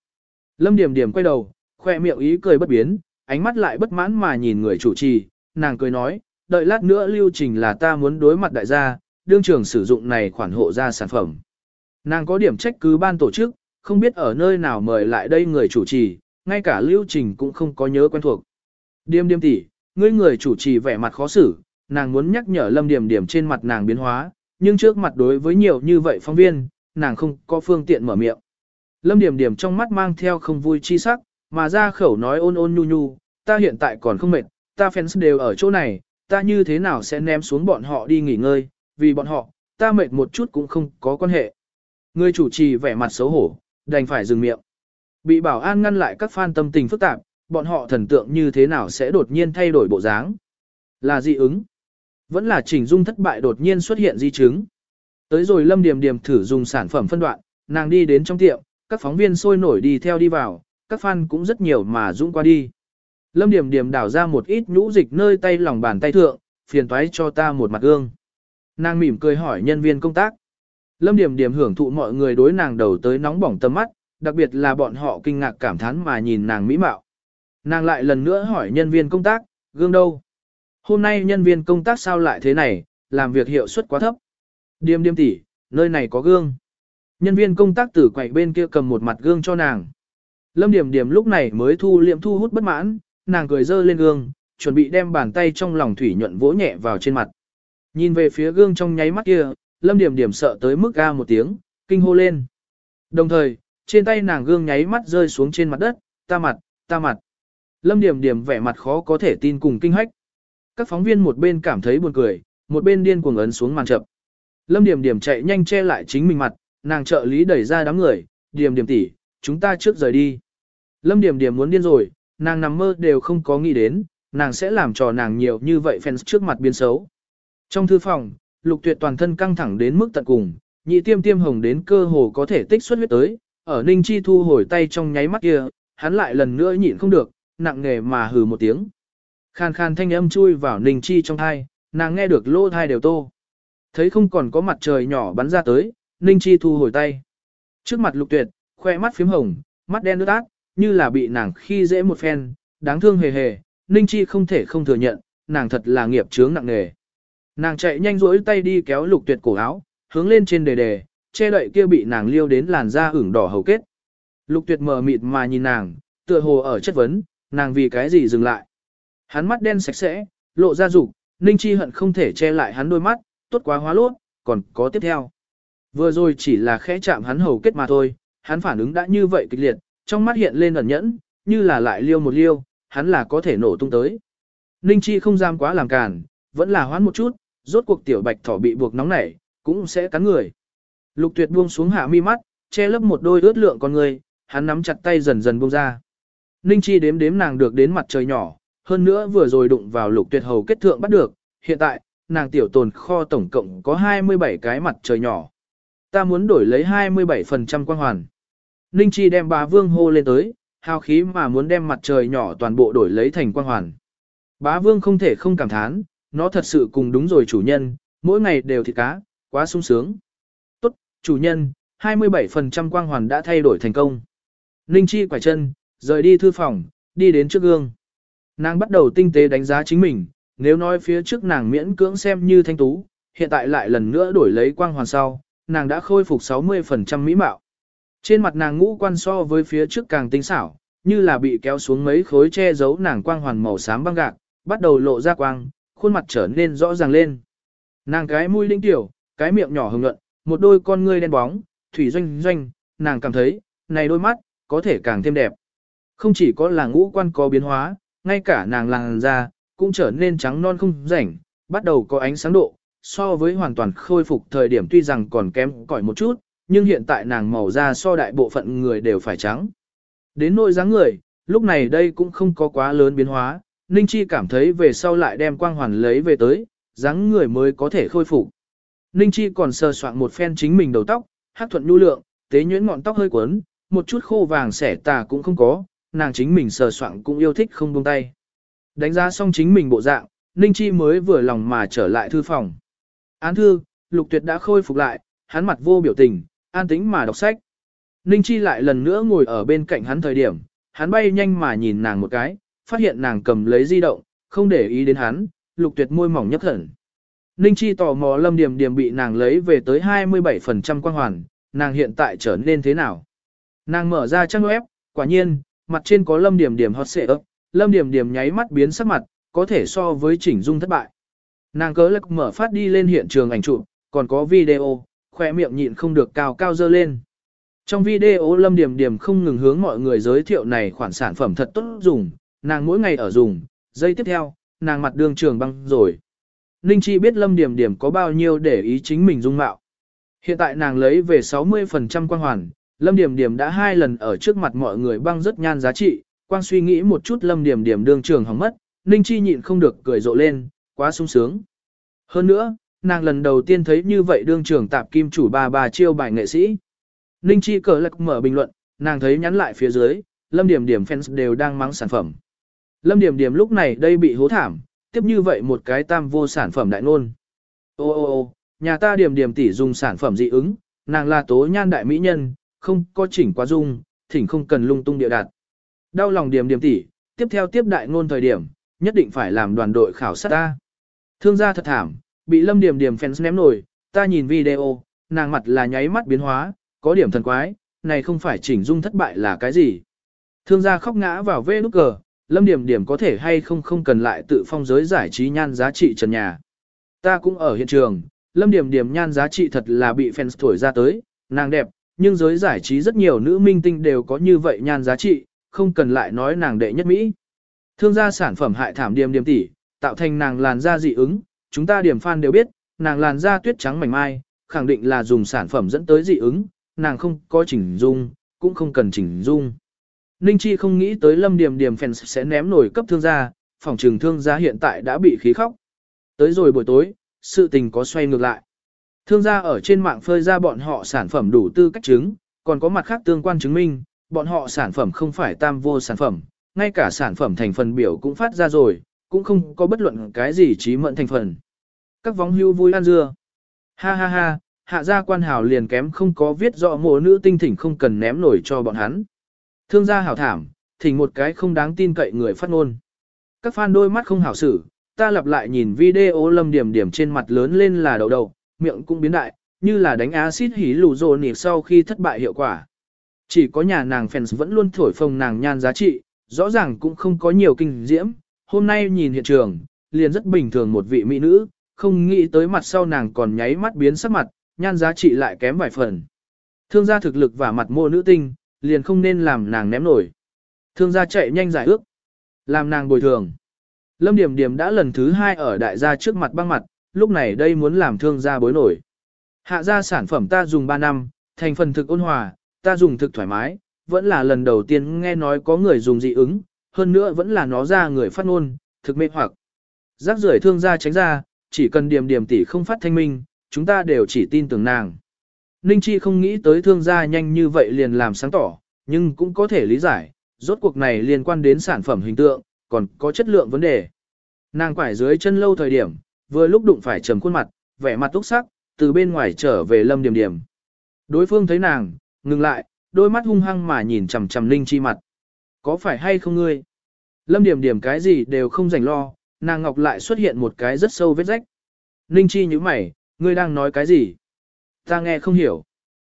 Lâm điểm điểm quay đầu, khoe miệng ý cười bất biến, ánh mắt lại bất mãn mà nhìn người chủ trì, nàng cười nói, đợi lát nữa lưu trình là ta muốn đối mặt đại gia, đương trường sử dụng này khoản hộ ra sản phẩm. Nàng có điểm trách cứ ban tổ chức, không biết ở nơi nào mời lại đây người chủ trì, ngay cả lưu trình cũng không có nhớ quen thuộc. Điềm điềm tỷ, ngươi người chủ trì vẻ mặt khó xử, nàng muốn nhắc nhở lâm điểm điểm trên mặt nàng biến hóa, nhưng trước mặt đối với nhiều như vậy phóng viên, nàng không có phương tiện mở miệng. Lâm điểm điểm trong mắt mang theo không vui chi sắc, mà ra khẩu nói ôn ôn nhu nhu, ta hiện tại còn không mệt, ta fans đều ở chỗ này, ta như thế nào sẽ ném xuống bọn họ đi nghỉ ngơi, vì bọn họ, ta mệt một chút cũng không có quan hệ. Người chủ trì vẻ mặt xấu hổ, đành phải dừng miệng. Bị bảo an ngăn lại các fan tâm tình phức tạp, bọn họ thần tượng như thế nào sẽ đột nhiên thay đổi bộ dáng. Là dị ứng. Vẫn là chỉnh dung thất bại đột nhiên xuất hiện di chứng. Tới rồi Lâm Điềm Điềm thử dùng sản phẩm phân đoạn, nàng đi đến trong tiệm, các phóng viên sôi nổi đi theo đi vào, các fan cũng rất nhiều mà dũng qua đi. Lâm Điềm Điềm đảo ra một ít nhũ dịch nơi tay lòng bàn tay thượng, phiền toái cho ta một mặt gương. Nàng mỉm cười hỏi nhân viên công tác. Lâm Điềm Điềm hưởng thụ mọi người đối nàng đầu tới nóng bỏng tâm mắt, đặc biệt là bọn họ kinh ngạc cảm thán mà nhìn nàng mỹ mạo. Nàng lại lần nữa hỏi nhân viên công tác, gương đâu? Hôm nay nhân viên công tác sao lại thế này, làm việc hiệu suất quá thấp. Điềm điềm tỷ, nơi này có gương. Nhân viên công tác tử quậy bên kia cầm một mặt gương cho nàng. Lâm Điềm Điềm lúc này mới thu liệm thu hút bất mãn, nàng cười dơ lên gương, chuẩn bị đem bàn tay trong lòng thủy nhuận vỗ nhẹ vào trên mặt. Nhìn về phía gương trong nháy mắt kia, Lâm Điểm Điểm sợ tới mức ga một tiếng, kinh hô lên. Đồng thời, trên tay nàng gương nháy mắt rơi xuống trên mặt đất, ta mặt, ta mặt. Lâm Điểm Điểm vẻ mặt khó có thể tin cùng kinh hách. Các phóng viên một bên cảm thấy buồn cười, một bên điên cuồng ấn xuống màn chậm. Lâm Điểm Điểm chạy nhanh che lại chính mình mặt, nàng trợ lý đẩy ra đám người, Điểm Điểm tỷ, chúng ta trước rời đi. Lâm Điểm Điểm muốn điên rồi, nàng nằm mơ đều không có nghĩ đến, nàng sẽ làm trò nàng nhiều như vậy fans trước mặt biến xấu. Trong thư phòng, lục tuyệt toàn thân căng thẳng đến mức tận cùng, nhị tiêm tiêm hồng đến cơ hồ có thể tích xuất huyết tới, ở Ninh Chi thu hồi tay trong nháy mắt kia, hắn lại lần nữa nhịn không được, nặng nề mà hừ một tiếng. Khan khan thanh âm chui vào Ninh Chi trong thai, nàng nghe được lô thai đều tô. Thấy không còn có mặt trời nhỏ bắn ra tới, Ninh Chi thu hồi tay. Trước mặt lục tuyệt, khoe mắt phím hồng, mắt đen nước ác, như là bị nàng khi dễ một phen, đáng thương hề hề, Ninh Chi không thể không thừa nhận, nàng thật là nghiệp chướng nặng nề. Nàng chạy nhanh rỗi tay đi kéo lục tuyệt cổ áo, hướng lên trên đề đề, che đậy kia bị nàng liêu đến làn da ửng đỏ hầu kết. Lục tuyệt mờ mịt mà nhìn nàng, tựa hồ ở chất vấn, nàng vì cái gì dừng lại. Hắn mắt đen sạch sẽ, lộ ra dục Ninh Chi hận không thể che lại hắn đôi mắt, tốt quá hóa lốt, còn có tiếp theo. Vừa rồi chỉ là khẽ chạm hắn hầu kết mà thôi, hắn phản ứng đã như vậy kịch liệt, trong mắt hiện lên ẩn nhẫn, như là lại liêu một liêu, hắn là có thể nổ tung tới. Ninh Chi không dám quá làm cản, vẫn là hoán một chút, rốt cuộc tiểu bạch thỏ bị buộc nóng nảy, cũng sẽ cắn người. Lục tuyệt buông xuống hạ mi mắt, che lấp một đôi ướt lượng con người, hắn nắm chặt tay dần dần buông ra. Ninh Chi đếm đếm nàng được đến mặt trời nhỏ, hơn nữa vừa rồi đụng vào lục tuyệt hầu kết thượng bắt được, hiện tại, nàng tiểu tồn kho tổng cộng có 27 cái mặt trời nhỏ. Ta muốn đổi lấy 27% quang hoàn. Ninh Chi đem bá vương hô lên tới, hào khí mà muốn đem mặt trời nhỏ toàn bộ đổi lấy thành quang hoàn. Bá vương không thể không cảm thán, nó thật sự cùng đúng rồi chủ nhân, mỗi ngày đều thịt cá, quá sung sướng. Tốt, chủ nhân, 27% quang hoàn đã thay đổi thành công. Ninh Chi quải chân, rời đi thư phòng, đi đến trước gương. Nàng bắt đầu tinh tế đánh giá chính mình, nếu nói phía trước nàng miễn cưỡng xem như thanh tú, hiện tại lại lần nữa đổi lấy quang hoàn sau, nàng đã khôi phục 60% mỹ mạo. Trên mặt nàng ngũ quan so với phía trước càng tinh xảo, như là bị kéo xuống mấy khối che giấu nàng quang hoàn màu xám băng gạc, bắt đầu lộ ra quang, khuôn mặt trở nên rõ ràng lên. Nàng cái mũi linh tiểu, cái miệng nhỏ hồng nhuận, một đôi con ngươi đen bóng, thủy doanh doanh, nàng cảm thấy, này đôi mắt, có thể càng thêm đẹp. Không chỉ có là ngũ quan có biến hóa, ngay cả nàng làn da, cũng trở nên trắng non không rảnh, bắt đầu có ánh sáng độ, so với hoàn toàn khôi phục thời điểm tuy rằng còn kém cỏi một chút, nhưng hiện tại nàng màu da so đại bộ phận người đều phải trắng. Đến nỗi dáng người, lúc này đây cũng không có quá lớn biến hóa, Ninh Chi cảm thấy về sau lại đem quang hoàn lấy về tới, dáng người mới có thể khôi phục. Ninh Chi còn sờ soạn một phen chính mình đầu tóc, hát thuận nhu lượng, tế nhuyễn ngọn tóc hơi quấn, một chút khô vàng xẻ tà cũng không có, nàng chính mình sờ soạn cũng yêu thích không buông tay. Đánh giá xong chính mình bộ dạng, Ninh Chi mới vừa lòng mà trở lại thư phòng. Án thư, Lục Tuyệt đã khôi phục lại, hắn mặt vô biểu tình, an tĩnh mà đọc sách. Ninh Chi lại lần nữa ngồi ở bên cạnh hắn thời điểm, hắn bay nhanh mà nhìn nàng một cái, phát hiện nàng cầm lấy di động, không để ý đến hắn, Lục Tuyệt môi mỏng nhấp thẩn. Ninh Chi tò mò Lâm Điểm Điểm bị nàng lấy về tới 27% quang hoàn, nàng hiện tại trở nên thế nào? Nàng mở ra trang web, quả nhiên, mặt trên có Lâm Điểm Điểm hot ấp, Lâm Điểm Điểm nháy mắt biến sắc mặt, có thể so với chỉnh dung thất bại. Nàng cớ lực mở phát đi lên hiện trường ảnh chụp, còn có video, khỏe miệng nhịn không được cao cao dơ lên. Trong video Lâm Điểm Điểm không ngừng hướng mọi người giới thiệu này khoản sản phẩm thật tốt dùng, nàng mỗi ngày ở dùng, giây tiếp theo, nàng mặt đường trường băng rồi. Ninh Chi biết Lâm Điểm Điểm có bao nhiêu để ý chính mình dung mạo. Hiện tại nàng lấy về 60% quang hoàn, Lâm Điểm Điểm đã hai lần ở trước mặt mọi người băng rất nhan giá trị, quang suy nghĩ một chút Lâm Điểm Điểm đường trường hỏng mất, Ninh Chi nhịn không được cười rộ lên, quá sung sướng. Hơn nữa, nàng lần đầu tiên thấy như vậy đương trưởng tạp kim chủ bà bà chiêu bài nghệ sĩ. Ninh Chi cờ lạc mở bình luận, nàng thấy nhắn lại phía dưới, Lâm Điểm Điểm fans đều đang mắng sản phẩm. Lâm Điểm Điểm lúc này đây bị hố thảm, tiếp như vậy một cái tam vô sản phẩm đại ngôn. Ô ô ô, nhà ta Điểm Điểm tỷ dùng sản phẩm dị ứng, nàng là tố nhan đại mỹ nhân, không có chỉnh quá dung, thỉnh không cần lung tung địa đạt. Đau lòng Điểm Điểm tỷ, tiếp theo tiếp đại ngôn thời điểm, nhất định phải làm đoàn đội khảo sát ta. Thương gia thật thảm, bị lâm điểm điểm fans ném nổi, ta nhìn video, nàng mặt là nháy mắt biến hóa, có điểm thần quái, này không phải chỉnh dung thất bại là cái gì. Thương gia khóc ngã vào vê nút cờ, lâm điểm điểm có thể hay không không cần lại tự phong giới giải trí nhan giá trị trần nhà. Ta cũng ở hiện trường, lâm điểm điểm nhan giá trị thật là bị fans thổi ra tới, nàng đẹp, nhưng giới giải trí rất nhiều nữ minh tinh đều có như vậy nhan giá trị, không cần lại nói nàng đệ nhất Mỹ. Thương gia sản phẩm hại thảm điểm điểm tỷ, tạo thành nàng làn da dị ứng, chúng ta điểm fan đều biết, nàng làn da tuyết trắng mảnh mai, khẳng định là dùng sản phẩm dẫn tới dị ứng, nàng không có chỉnh dung, cũng không cần chỉnh dung. Ninh Chi không nghĩ tới lâm điểm điểm fans sẽ ném nổi cấp thương gia, phòng trừng thương gia hiện tại đã bị khí khóc. Tới rồi buổi tối, sự tình có xoay ngược lại. Thương gia ở trên mạng phơi ra bọn họ sản phẩm đủ tư cách chứng, còn có mặt khác tương quan chứng minh, bọn họ sản phẩm không phải tam vô sản phẩm, ngay cả sản phẩm thành phần biểu cũng phát ra rồi, cũng không có bất luận cái gì trí mận thành phần. Các vóng hưu vui ăn dưa. Ha ha ha, hạ gia quan hào liền kém không có viết rõ mộ nữ tinh thỉnh không cần ném nổi cho bọn hắn. Thương gia hảo thảm, thỉnh một cái không đáng tin cậy người phát ngôn. Các fan đôi mắt không hảo xử, ta lặp lại nhìn video lâm điểm điểm trên mặt lớn lên là đầu đầu, miệng cũng biến đại, như là đánh axit hỉ lù rồ nịp sau khi thất bại hiệu quả. Chỉ có nhà nàng fans vẫn luôn thổi phồng nàng nhan giá trị, rõ ràng cũng không có nhiều kinh diễm, hôm nay nhìn hiện trường, liền rất bình thường một vị mỹ nữ, không nghĩ tới mặt sau nàng còn nháy mắt biến sắc mặt, nhan giá trị lại kém vài phần. Thương gia thực lực và mặt mô nữ tinh, liền không nên làm nàng ném nổi. Thương gia chạy nhanh giải ước, làm nàng bồi thường. Lâm Điểm Điểm đã lần thứ hai ở đại gia trước mặt băng mặt, lúc này đây muốn làm thương gia bối nổi. Hạ gia sản phẩm ta dùng 3 năm, thành phần thực ôn hòa, ta dùng thực thoải mái, vẫn là lần đầu tiên nghe nói có người dùng dị ứng, hơn nữa vẫn là nó ra người phát ngôn, thực mê hoặc. Rác rưởi thương gia tránh ra, chỉ cần điểm điểm tỷ không phát thanh minh, chúng ta đều chỉ tin tưởng nàng. Ninh Chi không nghĩ tới thương gia nhanh như vậy liền làm sáng tỏ, nhưng cũng có thể lý giải, rốt cuộc này liên quan đến sản phẩm hình tượng, còn có chất lượng vấn đề. Nàng quải dưới chân lâu thời điểm, vừa lúc đụng phải trầm khuôn mặt, vẻ mặt túc sắc, từ bên ngoài trở về lâm điểm điểm. Đối phương thấy nàng, ngừng lại, đôi mắt hung hăng mà nhìn chằm chằm Ninh Chi mặt. Có phải hay không ngươi? Lâm điểm điểm cái gì đều không rảnh lo, nàng ngọc lại xuất hiện một cái rất sâu vết rách. Ninh Chi như mày, ngươi đang nói cái gì? Ta nghe không hiểu.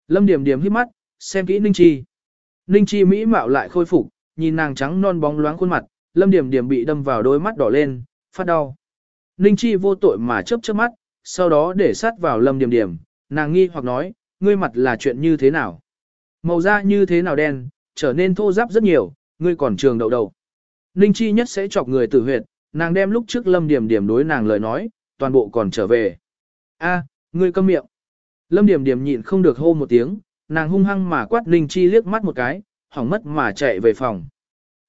Lâm điểm điểm hít mắt, xem kỹ Ninh Chi. Ninh Chi mỹ mạo lại khôi phục, nhìn nàng trắng non bóng loáng khuôn mặt, Lâm Điểm Điểm bị đâm vào đôi mắt đỏ lên, phát đau. Ninh Chi vô tội mà chớp chớp mắt, sau đó để sát vào Lâm Điểm Điểm, nàng nghi hoặc nói, ngươi mặt là chuyện như thế nào? Màu da như thế nào đen, trở nên thô ráp rất nhiều, ngươi còn trường đầu đầu. Ninh Chi nhất sẽ chọc người tử huyệt, nàng đem lúc trước Lâm Điểm Điểm đối nàng lời nói, toàn bộ còn trở về. A, ngươi câm miệng. Lâm Điểm Điểm nhịn không được hô một tiếng, nàng hung hăng mà quát Ninh Chi liếc mắt một cái, hỏng mất mà chạy về phòng.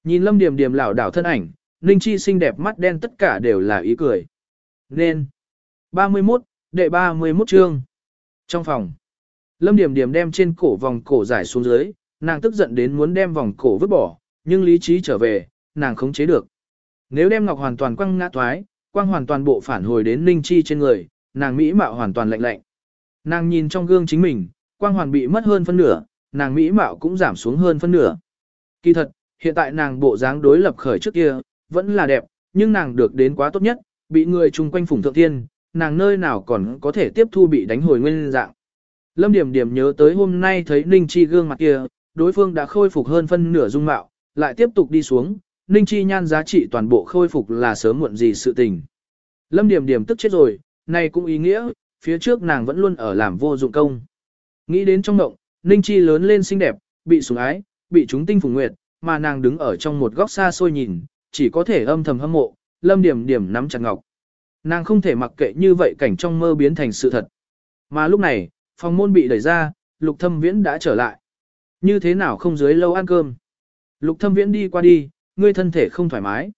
Nhìn Lâm Điểm Điểm lảo đảo thân ảnh, Ninh Chi xinh đẹp mắt đen tất cả đều là ý cười. Nên. 31, đệ 31 chương. Trong phòng. Lâm Điểm Điểm đem trên cổ vòng cổ giải xuống dưới, nàng tức giận đến muốn đem vòng cổ vứt bỏ, nhưng lý trí trở về, nàng khống chế được. Nếu đem ngọc hoàn toàn quăng ngã toái, quang hoàn toàn bộ phản hồi đến Ninh Chi trên người, nàng mỹ mạo hoàn toàn lạnh lạnh. Nàng nhìn trong gương chính mình, quang hoàn bị mất hơn phân nửa, nàng mỹ mạo cũng giảm xuống hơn phân nửa. Kỳ thật, hiện tại nàng bộ dáng đối lập khởi trước kia, vẫn là đẹp, nhưng nàng được đến quá tốt nhất, bị người chung quanh phủng thượng thiên, nàng nơi nào còn có thể tiếp thu bị đánh hồi nguyên dạng. Lâm Điểm Điểm nhớ tới hôm nay thấy Ninh Chi gương mặt kia, đối phương đã khôi phục hơn phân nửa dung mạo, lại tiếp tục đi xuống, Ninh Chi nhan giá trị toàn bộ khôi phục là sớm muộn gì sự tình. Lâm Điểm Điểm tức chết rồi, này cũng ý nghĩa, phía trước nàng vẫn luôn ở làm vô dụng công. Nghĩ đến trong động, Ninh Chi lớn lên xinh đẹp, bị sủng ái, bị chúng tinh phùng nguyệt, mà nàng đứng ở trong một góc xa xôi nhìn, chỉ có thể âm thầm hâm mộ, Lâm Điểm Điểm nắm chặt ngọc. Nàng không thể mặc kệ như vậy cảnh trong mơ biến thành sự thật. Mà lúc này, phòng môn bị đẩy ra, Lục Thâm Viễn đã trở lại. Như thế nào không dưới lâu ăn cơm? Lục Thâm Viễn đi qua đi, ngươi thân thể không thoải mái.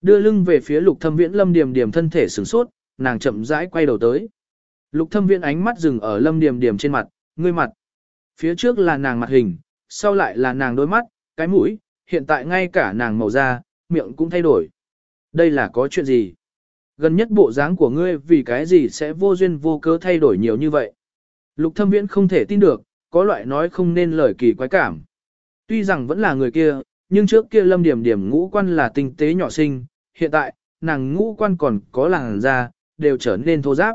Đưa lưng về phía Lục Thâm Viễn Lâm điểm điểm thân thể sửng sốt, nàng chậm rãi quay đầu tới. Lục Thâm Viễn ánh mắt dừng ở Lâm Điểm Điểm trên mặt, ngươi mặt. Phía trước là nàng mặt hình, sau lại là nàng đôi mắt, cái mũi, hiện tại ngay cả nàng màu da, miệng cũng thay đổi. Đây là có chuyện gì? Gần nhất bộ dáng của ngươi vì cái gì sẽ vô duyên vô cớ thay đổi nhiều như vậy? Lục Thâm Viễn không thể tin được, có loại nói không nên lời kỳ quái cảm. Tuy rằng vẫn là người kia, nhưng trước kia lâm điểm điểm ngũ quan là tinh tế nhỏ xinh, hiện tại, nàng ngũ quan còn có làn da, đều trở nên thô giáp.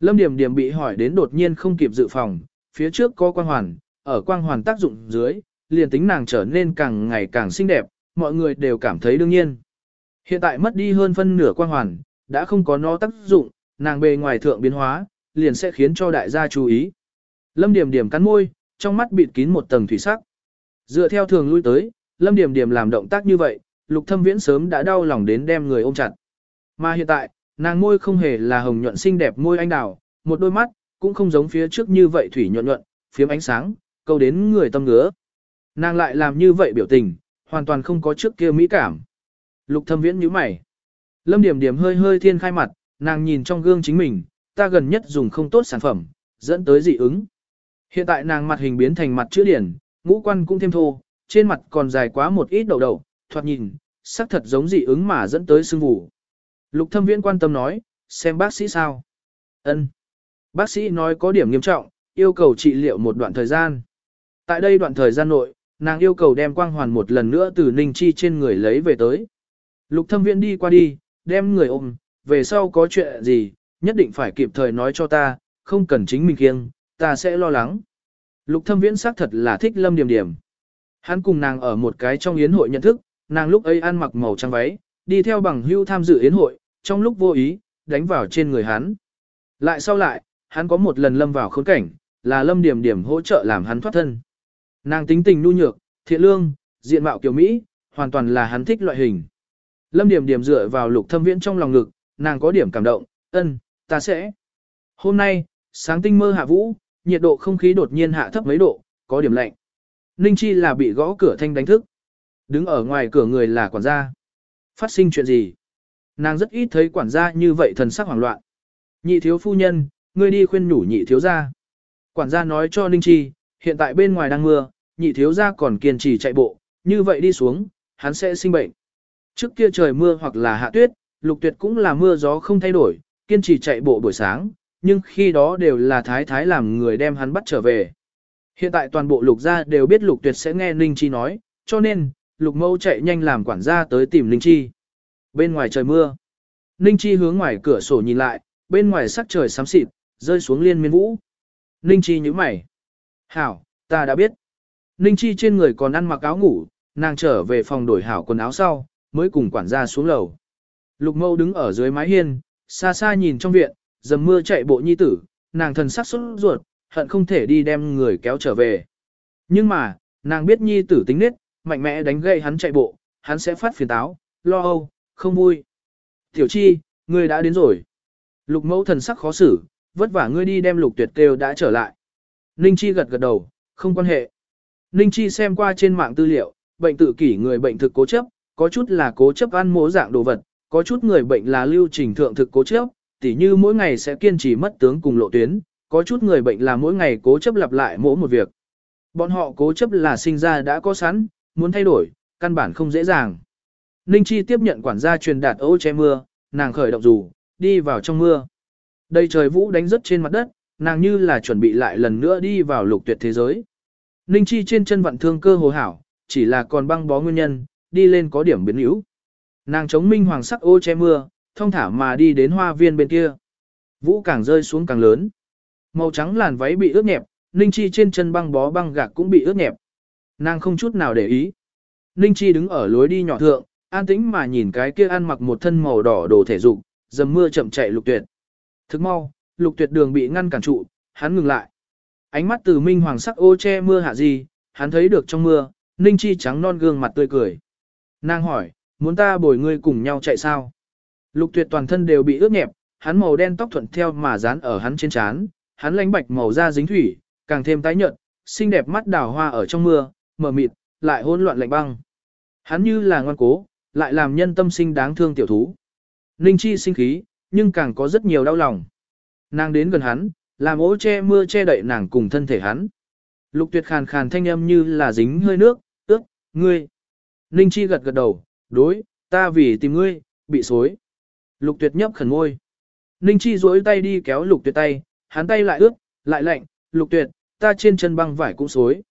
Lâm điểm điểm bị hỏi đến đột nhiên không kịp dự phòng, phía trước có quang hoàn, ở quang hoàn tác dụng dưới, liền tính nàng trở nên càng ngày càng xinh đẹp, mọi người đều cảm thấy đương nhiên. Hiện tại mất đi hơn phân nửa quang hoàn, đã không có nó tác dụng, nàng bề ngoài thượng biến hóa, liền sẽ khiến cho đại gia chú ý. Lâm điểm điểm cắn môi, trong mắt bịt kín một tầng thủy sắc. Dựa theo thường lui tới, Lâm Điểm Điểm làm động tác như vậy, Lục Thâm Viễn sớm đã đau lòng đến đem người ôm chặt. Mà hiện tại, nàng môi không hề là hồng nhuận xinh đẹp môi anh đào, một đôi mắt cũng không giống phía trước như vậy thủy nhuận nhuận, phiếm ánh sáng, câu đến người tâm ngứa. Nàng lại làm như vậy biểu tình, hoàn toàn không có trước kia mỹ cảm. Lục Thâm Viễn nhíu mày. Lâm Điểm Điểm hơi hơi thiên khai mặt, nàng nhìn trong gương chính mình, ta gần nhất dùng không tốt sản phẩm, dẫn tới dị ứng. Hiện tại nàng mặt hình biến thành mặt chữ điển, ngũ quan cũng thêm thô, trên mặt còn dài quá một ít đầu đầu, thoạt nhìn, sắc thật giống dị ứng mà dẫn tới sưng vù. Lục thâm viễn quan tâm nói, xem bác sĩ sao. Ân. Bác sĩ nói có điểm nghiêm trọng, yêu cầu trị liệu một đoạn thời gian. Tại đây đoạn thời gian nội, nàng yêu cầu đem quang hoàn một lần nữa từ Ninh Chi trên người lấy về tới. Lục thâm viễn đi qua đi, đem người ôm, về sau có chuyện gì, nhất định phải kịp thời nói cho ta, không cần chính mình kiêng, ta sẽ lo lắng. Lục thâm viễn xác thật là thích lâm điểm điểm. Hắn cùng nàng ở một cái trong yến hội nhận thức, nàng lúc ấy ăn mặc màu trắng váy, đi theo bằng hưu tham dự yến hội, trong lúc vô ý, đánh vào trên người hắn. Lại sau lại, hắn có một lần lâm vào khốn cảnh, là lâm điểm điểm hỗ trợ làm hắn thoát thân. Nàng tính tình nhu nhược, thiện lương, diện mạo kiều Mỹ, hoàn toàn là hắn thích loại hình. Lâm điểm điểm dựa vào lục thâm viễn trong lòng ngực, nàng có điểm cảm động, ân, ta sẽ. Hôm nay, sáng tinh mơ hạ vũ, nhiệt độ không khí đột nhiên hạ thấp mấy độ, có điểm lạnh. Ninh Chi là bị gõ cửa thanh đánh thức. Đứng ở ngoài cửa người là quản gia. Phát sinh chuyện gì? Nàng rất ít thấy quản gia như vậy thần sắc hoảng loạn. Nhị thiếu phu nhân, ngươi đi khuyên nhủ nhị thiếu gia. Quản gia nói cho Ninh Chi, hiện tại bên ngoài đang mưa, nhị thiếu gia còn kiên trì chạy bộ, như vậy đi xuống, hắn sẽ sinh bệnh. Trước kia trời mưa hoặc là hạ tuyết, lục tuyệt cũng là mưa gió không thay đổi, kiên trì chạy bộ buổi sáng, nhưng khi đó đều là thái thái làm người đem hắn bắt trở về. Hiện tại toàn bộ lục gia đều biết lục tuyệt sẽ nghe Ninh Chi nói, cho nên, lục mẫu chạy nhanh làm quản gia tới tìm Ninh Chi. Bên ngoài trời mưa, Ninh Chi hướng ngoài cửa sổ nhìn lại, bên ngoài sắc trời xám xịt, rơi xuống liên miên vũ. Ninh Chi nhíu mày. Hảo, ta đã biết. Ninh Chi trên người còn ăn mặc áo ngủ, nàng trở về phòng đổi hảo quần áo sau, mới cùng quản gia xuống lầu. Lục mâu đứng ở dưới mái hiên, xa xa nhìn trong viện, dầm mưa chạy bộ nhi tử, nàng thần sắc sốt ruột, hận không thể đi đem người kéo trở về. Nhưng mà, nàng biết nhi tử tính nết, mạnh mẽ đánh gây hắn chạy bộ, hắn sẽ phát phiền táo, lo âu, không vui. Tiểu chi, ngươi đã đến rồi. Lục mẫu thần sắc khó xử, vất vả ngươi đi đem lục tuyệt kêu đã trở lại. Ninh chi gật gật đầu, không quan hệ. Ninh chi xem qua trên mạng tư liệu, bệnh tự kỷ người bệnh thực cố chấp, có chút là cố chấp ăn mỗ dạng đồ vật, có chút người bệnh là lưu trình thượng thực cố chấp, tỉ như mỗi ngày sẽ kiên trì mất tướng cùng lộ tuyến, có chút người bệnh là mỗi ngày cố chấp lặp lại mỗi một việc. Bọn họ cố chấp là sinh ra đã có sẵn, muốn thay đổi, căn bản không dễ dàng. Ninh Chi tiếp nhận quản gia truyền đạt ô che mưa, nàng khởi động dù, đi vào trong mưa. Đây trời vũ đánh rất trên mặt đất, nàng như là chuẩn bị lại lần nữa đi vào lục tuyệt thế giới. Ninh Chi trên chân vận thương cơ hồ hảo, chỉ là còn băng bó nguyên nhân, đi lên có điểm biến yếu. Nàng chống minh hoàng sắc ô che mưa, thông thả mà đi đến hoa viên bên kia. Vũ càng rơi xuống càng lớn. Màu trắng làn váy bị ướt nhẹp, Ninh Chi trên chân băng bó băng gạc cũng bị ướt nhẹp. Nàng không chút nào để ý. Ninh Chi đứng ở lối đi nhỏ thượng, an tĩnh mà nhìn cái kia ăn mặc một thân màu đỏ đồ thể dục, dầm mưa chậm chạy lục tuyệt. Thức mau, lục tuyệt đường bị ngăn cản trụ, hắn ngừng lại. Ánh mắt từ minh hoàng sắc ô che mưa hạ gì, hắn thấy được trong mưa, Ninh Chi trắng non gương mặt tươi cười. Nàng hỏi, muốn ta bồi ngươi cùng nhau chạy sao? Lục tuyệt toàn thân đều bị ướt nhẹp, hắn màu đen tóc thuận theo mà dán ở hắn trên trán, hắn lánh bạch màu da dính thủy, càng thêm tái nhợt, xinh đẹp mắt đào hoa ở trong mưa, mờ mịt, lại hỗn loạn lạnh băng. Hắn như là ngoan cố, lại làm nhân tâm sinh đáng thương tiểu thú. Ninh Chi sinh khí, nhưng càng có rất nhiều đau lòng. Nàng đến gần hắn, làm ố che mưa che đậy nàng cùng thân thể hắn. Lục tuyệt khàn khàn thanh âm như là dính hơi nước, ước, ngươi. Ninh Chi gật gật đầu, đối, ta vì tìm ngươi, bị xối. Lục tuyệt nhấp khẩn ngôi. Ninh Chi duỗi tay đi kéo lục tuyệt tay, hắn tay lại ướt, lại lạnh, lục tuyệt, ta trên chân băng vải cũng xối.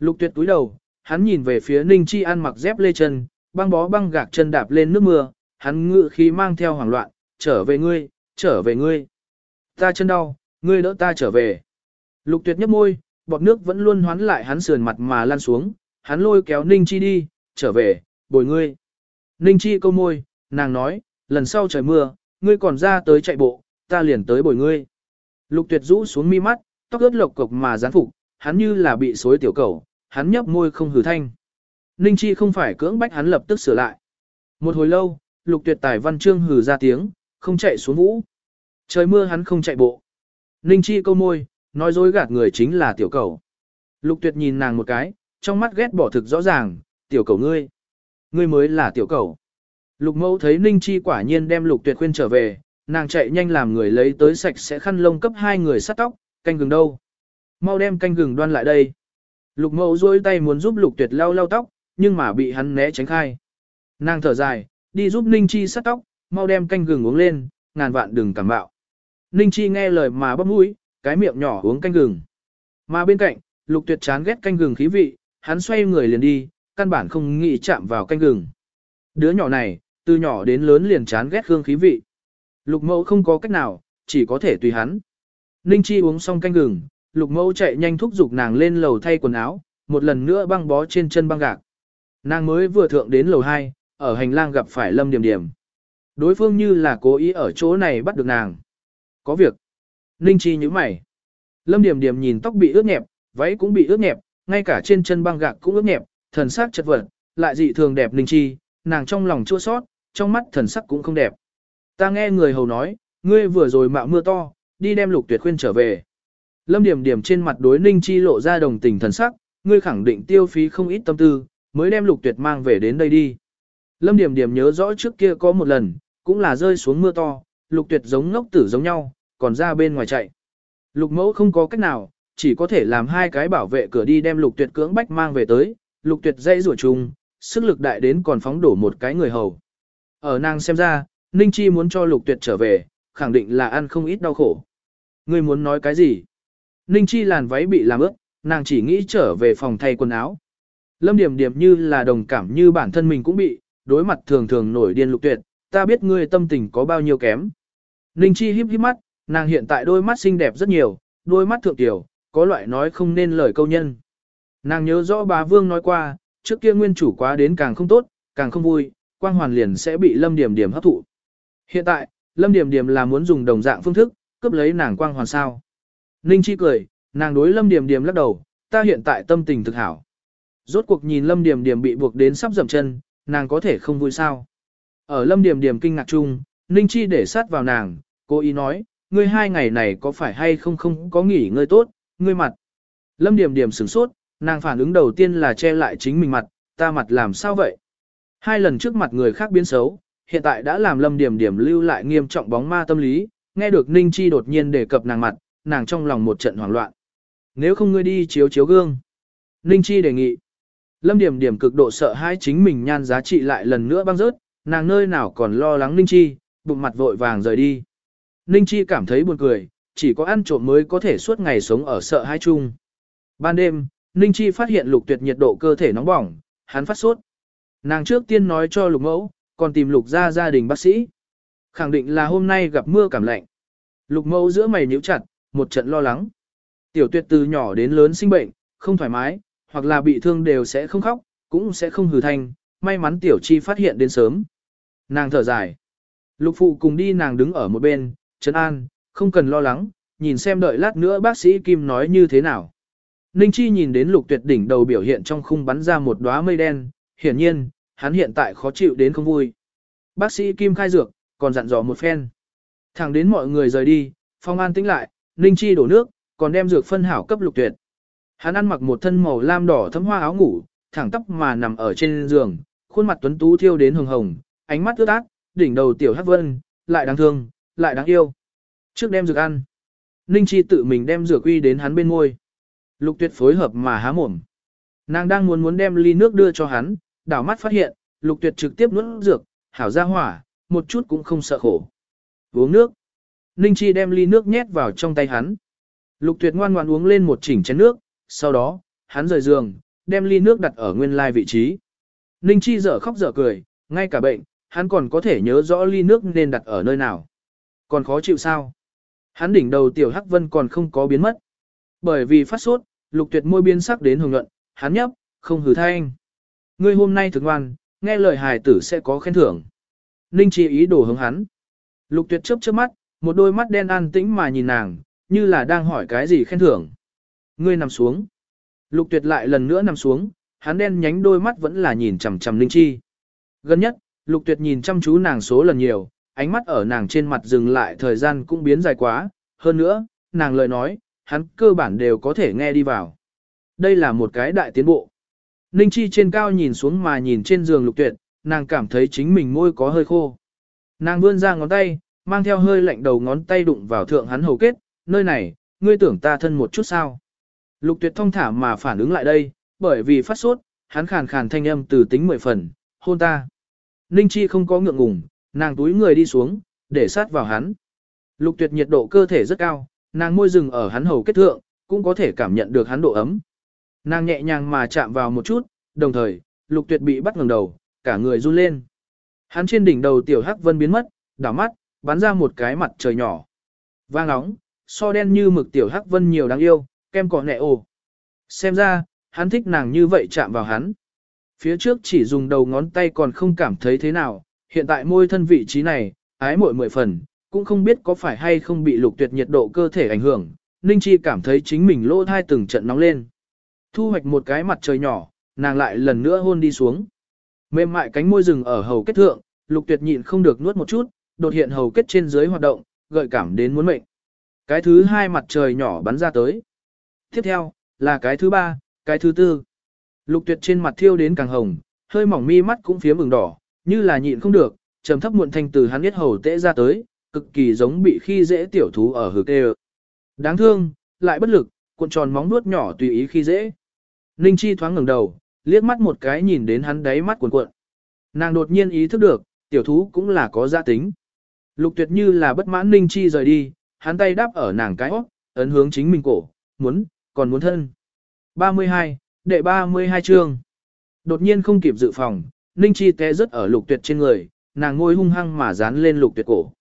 Lục tuyệt túi đầu, hắn nhìn về phía Ninh Chi an mặc dép lê chân, băng bó băng gạc chân đạp lên nước mưa, hắn ngự khí mang theo hoảng loạn, trở về ngươi, trở về ngươi. Ta chân đau, ngươi đỡ ta trở về. Lục tuyệt nhấp môi, bọt nước vẫn luôn hoán lại hắn sườn mặt mà lan xuống, hắn lôi kéo Ninh Chi đi, trở về, bồi ngươi. Ninh Chi câu môi, nàng nói, lần sau trời mưa, ngươi còn ra tới chạy bộ, ta liền tới bồi ngươi. Lục tuyệt rũ xuống mi mắt, tóc ướt lộc cục mà gián phục, hắn như là bị xối tiểu cầu, hắn nhấp môi không hừ thanh. Ninh Chi không phải cưỡng bách hắn lập tức sửa lại. Một hồi lâu, lục tuyệt tài văn chương hừ ra tiếng, không chạy xuống vũ. Trời mưa hắn không chạy bộ. Ninh Chi câu môi, nói dối gạt người chính là tiểu cầu. Lục tuyệt nhìn nàng một cái, trong mắt ghét bỏ thực rõ ràng, tiểu cầu ngươi. Ngươi mới là tiểu cầu. Lục mẫu thấy Ninh Chi quả nhiên đem lục tuyệt khuyên trở về, nàng chạy nhanh làm người lấy tới sạch sẽ khăn lông cấp hai người sắt tóc, canh gừng đâu. Mau đem canh gừng đoan lại đây. Lục mẫu duỗi tay muốn giúp lục tuyệt lau lau tóc, nhưng mà bị hắn né tránh khai. Nàng thở dài, đi giúp Ninh Chi sắt tóc, mau đem canh gừng uống lên, ngàn vạn đừng cảm bạo. Ninh Chi nghe lời mà bắp mũi, cái miệng nhỏ uống canh gừng. Mà bên cạnh, lục tuyệt chán ghét canh gừng khí vị, hắn xoay người liền đi, căn bản không nghĩ chạm vào canh gừng. Đứa nhỏ này, từ nhỏ đến lớn liền chán ghét hương khí vị. Lục mẫu không có cách nào, chỉ có thể tùy hắn. Ninh Chi uống xong canh gừng, lục mẫu chạy nhanh thúc giục nàng lên lầu thay quần áo, một lần nữa băng bó trên chân băng gạc. Nàng mới vừa thượng đến lầu 2, ở hành lang gặp phải Lâm Điểm Điểm. Đối phương như là cố ý ở chỗ này bắt được nàng. Có việc. Ninh Chi nhíu mày. Lâm Điểm Điểm nhìn tóc bị ướt nhẹp, váy cũng bị ướt nhẹp, ngay cả trên chân băng gạc cũng ướt nhẹp, thần sắc chật vật, lại dị thường đẹp Ninh Chi, nàng trong lòng chua sót, trong mắt thần sắc cũng không đẹp. Ta nghe người hầu nói, ngươi vừa rồi mạo mưa to, đi đem lục tuyệt khuyên trở về. Lâm điểm điểm trên mặt đối ninh chi lộ ra đồng tình thần sắc, ngươi khẳng định tiêu phí không ít tâm tư, mới đem lục tuyệt mang về đến đây đi. Lâm điểm điểm nhớ rõ trước kia có một lần, cũng là rơi xuống mưa to, lục tuyệt giống ngốc tử giống nhau, còn ra bên ngoài chạy. Lục mẫu không có cách nào, chỉ có thể làm hai cái bảo vệ cửa đi đem lục tuyệt cưỡng bách mang về tới, lục tuyệt dây rủa chung, sức lực đại đến còn phóng đổ một cái người hầu. Ở nàng xem ra, Ninh Chi muốn cho lục tuyệt trở về, khẳng định là ăn không ít đau khổ. Ngươi muốn nói cái gì? Ninh Chi làn váy bị làm ướt, nàng chỉ nghĩ trở về phòng thay quần áo. Lâm Điểm Điểm như là đồng cảm như bản thân mình cũng bị, đối mặt thường thường nổi điên lục tuyệt, ta biết ngươi tâm tình có bao nhiêu kém. Ninh Chi híp híp mắt, nàng hiện tại đôi mắt xinh đẹp rất nhiều, đôi mắt thượng tiểu, có loại nói không nên lời câu nhân. Nàng nhớ rõ bà vương nói qua, trước kia nguyên chủ quá đến càng không tốt, càng không vui, quang hoàn liền sẽ bị lâm điểm điểm hấp thụ. Hiện tại, lâm điểm điểm là muốn dùng đồng dạng phương thức, cướp lấy nàng quang hoàn sao. Ninh Chi cười, nàng đối lâm Điềm Điềm lắc đầu, ta hiện tại tâm tình thực hảo. Rốt cuộc nhìn lâm Điềm Điềm bị buộc đến sắp dậm chân, nàng có thể không vui sao. Ở lâm Điềm Điềm kinh ngạc chung, Ninh Chi để sát vào nàng, cô ý nói, ngươi hai ngày này có phải hay không không có nghỉ ngơi tốt, ngươi mặt. Lâm Điềm Điềm sửng sốt, nàng phản ứng đầu tiên là che lại chính mình mặt, ta mặt làm sao vậy? Hai lần trước mặt người khác biến xấu, hiện tại đã làm lâm Điềm Điềm lưu lại nghiêm trọng bóng ma tâm lý, nghe được Ninh Chi đột nhiên đề cập nàng mặt, nàng trong lòng một trận hoảng loạn. Nếu không ngươi đi chiếu chiếu gương. Ninh Chi đề nghị. Lâm điểm điểm cực độ sợ hãi chính mình nhan giá trị lại lần nữa băng rớt, nàng nơi nào còn lo lắng Ninh Chi, bụng mặt vội vàng rời đi. Ninh Chi cảm thấy buồn cười, chỉ có ăn trộm mới có thể suốt ngày sống ở sợ hãi chung. Ban đêm, Ninh Chi phát hiện lục tuyệt nhiệt độ cơ thể nóng bỏng, hắn phát sốt. Nàng trước tiên nói cho lục mẫu, còn tìm lục ra gia đình bác sĩ. Khẳng định là hôm nay gặp mưa cảm lạnh. Lục mẫu giữa mày nhíu chặt, một trận lo lắng. Tiểu tuyệt từ nhỏ đến lớn sinh bệnh, không thoải mái, hoặc là bị thương đều sẽ không khóc, cũng sẽ không hừ thanh, may mắn tiểu chi phát hiện đến sớm. Nàng thở dài. Lục phụ cùng đi nàng đứng ở một bên, trấn an, không cần lo lắng, nhìn xem đợi lát nữa bác sĩ Kim nói như thế nào. Ninh Chi nhìn đến lục tuyệt đỉnh đầu biểu hiện trong khung bắn ra một đóa mây đen, hiển nhiên, hắn hiện tại khó chịu đến không vui. Bác sĩ Kim khai dược, còn dặn dò một phen. Thẳng đến mọi người rời đi, phong an tĩnh lại, Ninh Chi đổ nước, còn đem dược phân hảo cấp lục tuyệt. Hắn ăn mặc một thân màu lam đỏ thấm hoa áo ngủ, thẳng tóc mà nằm ở trên giường, khuôn mặt tuấn tú thiêu đến hồng hồng, ánh mắt ướt át, đỉnh đầu tiểu hắc vân, lại đáng thương, lại đáng yêu. Trước đem dược ăn, Ninh Chi tự mình đem dược uy đến hắn bên môi. Lục tuyệt phối hợp mà há mồm. Nàng đang muốn muốn đem ly nước đưa cho hắn, đảo mắt phát hiện, lục tuyệt trực tiếp nuốt dược, hảo ra hỏa, một chút cũng không sợ khổ. Uống nước. Ninh Chi đem ly nước nhét vào trong tay hắn. Lục tuyệt ngoan ngoan uống lên một chỉnh chén nước, sau đó, hắn rời giường, đem ly nước đặt ở nguyên lai vị trí. Ninh Chi dở khóc dở cười, ngay cả bệnh, hắn còn có thể nhớ rõ ly nước nên đặt ở nơi nào. Còn khó chịu sao? Hắn đỉnh đầu tiểu hắc vân còn không có biến mất. Bởi vì phát sốt, lục tuyệt môi biến sắc đến hồng nhuận, hắn nhấp, không hừ thanh. Ngươi hôm nay thực ngoan, nghe lời hài tử sẽ có khen thưởng. Ninh Chi ý đồ hướng hắn. Lục tuyệt chớp chớp mắt, một đôi mắt đen an tĩnh mà nhìn nàng, như là đang hỏi cái gì khen thưởng. Ngươi nằm xuống. Lục tuyệt lại lần nữa nằm xuống, hắn đen nhánh đôi mắt vẫn là nhìn chằm chằm Ninh Chi. Gần nhất, lục tuyệt nhìn chăm chú nàng số lần nhiều, ánh mắt ở nàng trên mặt dừng lại thời gian cũng biến dài quá, hơn nữa, nàng lời nói, hắn cơ bản đều có thể nghe đi vào. Đây là một cái đại tiến bộ. Ninh Chi trên cao nhìn xuống mà nhìn trên giường lục tuyệt, nàng cảm thấy chính mình môi có hơi khô. Nàng vươn ra ngón tay, mang theo hơi lạnh đầu ngón tay đụng vào thượng hắn hầu kết, nơi này, ngươi tưởng ta thân một chút sao. Lục tuyệt thông thả mà phản ứng lại đây, bởi vì phát sốt, hắn khàn khàn thanh âm từ tính mười phần, hôn ta. Ninh Chi không có ngượng ngùng, nàng túi người đi xuống, để sát vào hắn. Lục tuyệt nhiệt độ cơ thể rất cao, nàng môi rừng ở hắn hầu kết thượng, cũng có thể cảm nhận được hắn độ ấm. Nàng nhẹ nhàng mà chạm vào một chút, đồng thời, lục tuyệt bị bắt ngẩng đầu, cả người run lên. Hắn trên đỉnh đầu tiểu hắc vân biến mất, đảo mắt, bắn ra một cái mặt trời nhỏ. Vang nóng, so đen như mực tiểu hắc vân nhiều đáng yêu, kem cỏ nẹ ồ. Xem ra, hắn thích nàng như vậy chạm vào hắn. Phía trước chỉ dùng đầu ngón tay còn không cảm thấy thế nào, hiện tại môi thân vị trí này, ái muội mười phần, cũng không biết có phải hay không bị lục tuyệt nhiệt độ cơ thể ảnh hưởng, Ninh Chi cảm thấy chính mình lỗ thai từng trận nóng lên. Thu hoạch một cái mặt trời nhỏ, nàng lại lần nữa hôn đi xuống. Mềm mại cánh môi rừng ở hầu kết thượng, lục tuyệt nhịn không được nuốt một chút, đột hiện hầu kết trên dưới hoạt động, gợi cảm đến muốn mệnh. Cái thứ hai mặt trời nhỏ bắn ra tới. Tiếp theo, là cái thứ ba, cái thứ tư. Lục tuyệt trên mặt thiêu đến càng hồng, hơi mỏng mi mắt cũng phía mừng đỏ, như là nhịn không được, trầm thấp muộn thanh từ hắn biết hầu tễ ra tới, cực kỳ giống bị khi dễ tiểu thú ở hực đê Đáng thương, lại bất lực, cuộn tròn móng nuốt nhỏ tùy ý khi dễ. Ninh Chi thoáng ngẩng đầu, liếc mắt một cái nhìn đến hắn đáy mắt cuộn cuộn. Nàng đột nhiên ý thức được, tiểu thú cũng là có gia tính. Lục tuyệt như là bất mãn Ninh Chi rời đi, hắn tay đáp ở nàng cái óc, ấn hướng chính mình cổ, muốn, còn muốn thân. 32, đệ 32 chương. Đột nhiên không kịp dự phòng, Ninh Chi té rớt ở lục tuyệt trên người, nàng ngôi hung hăng mà dán lên lục tuyệt cổ.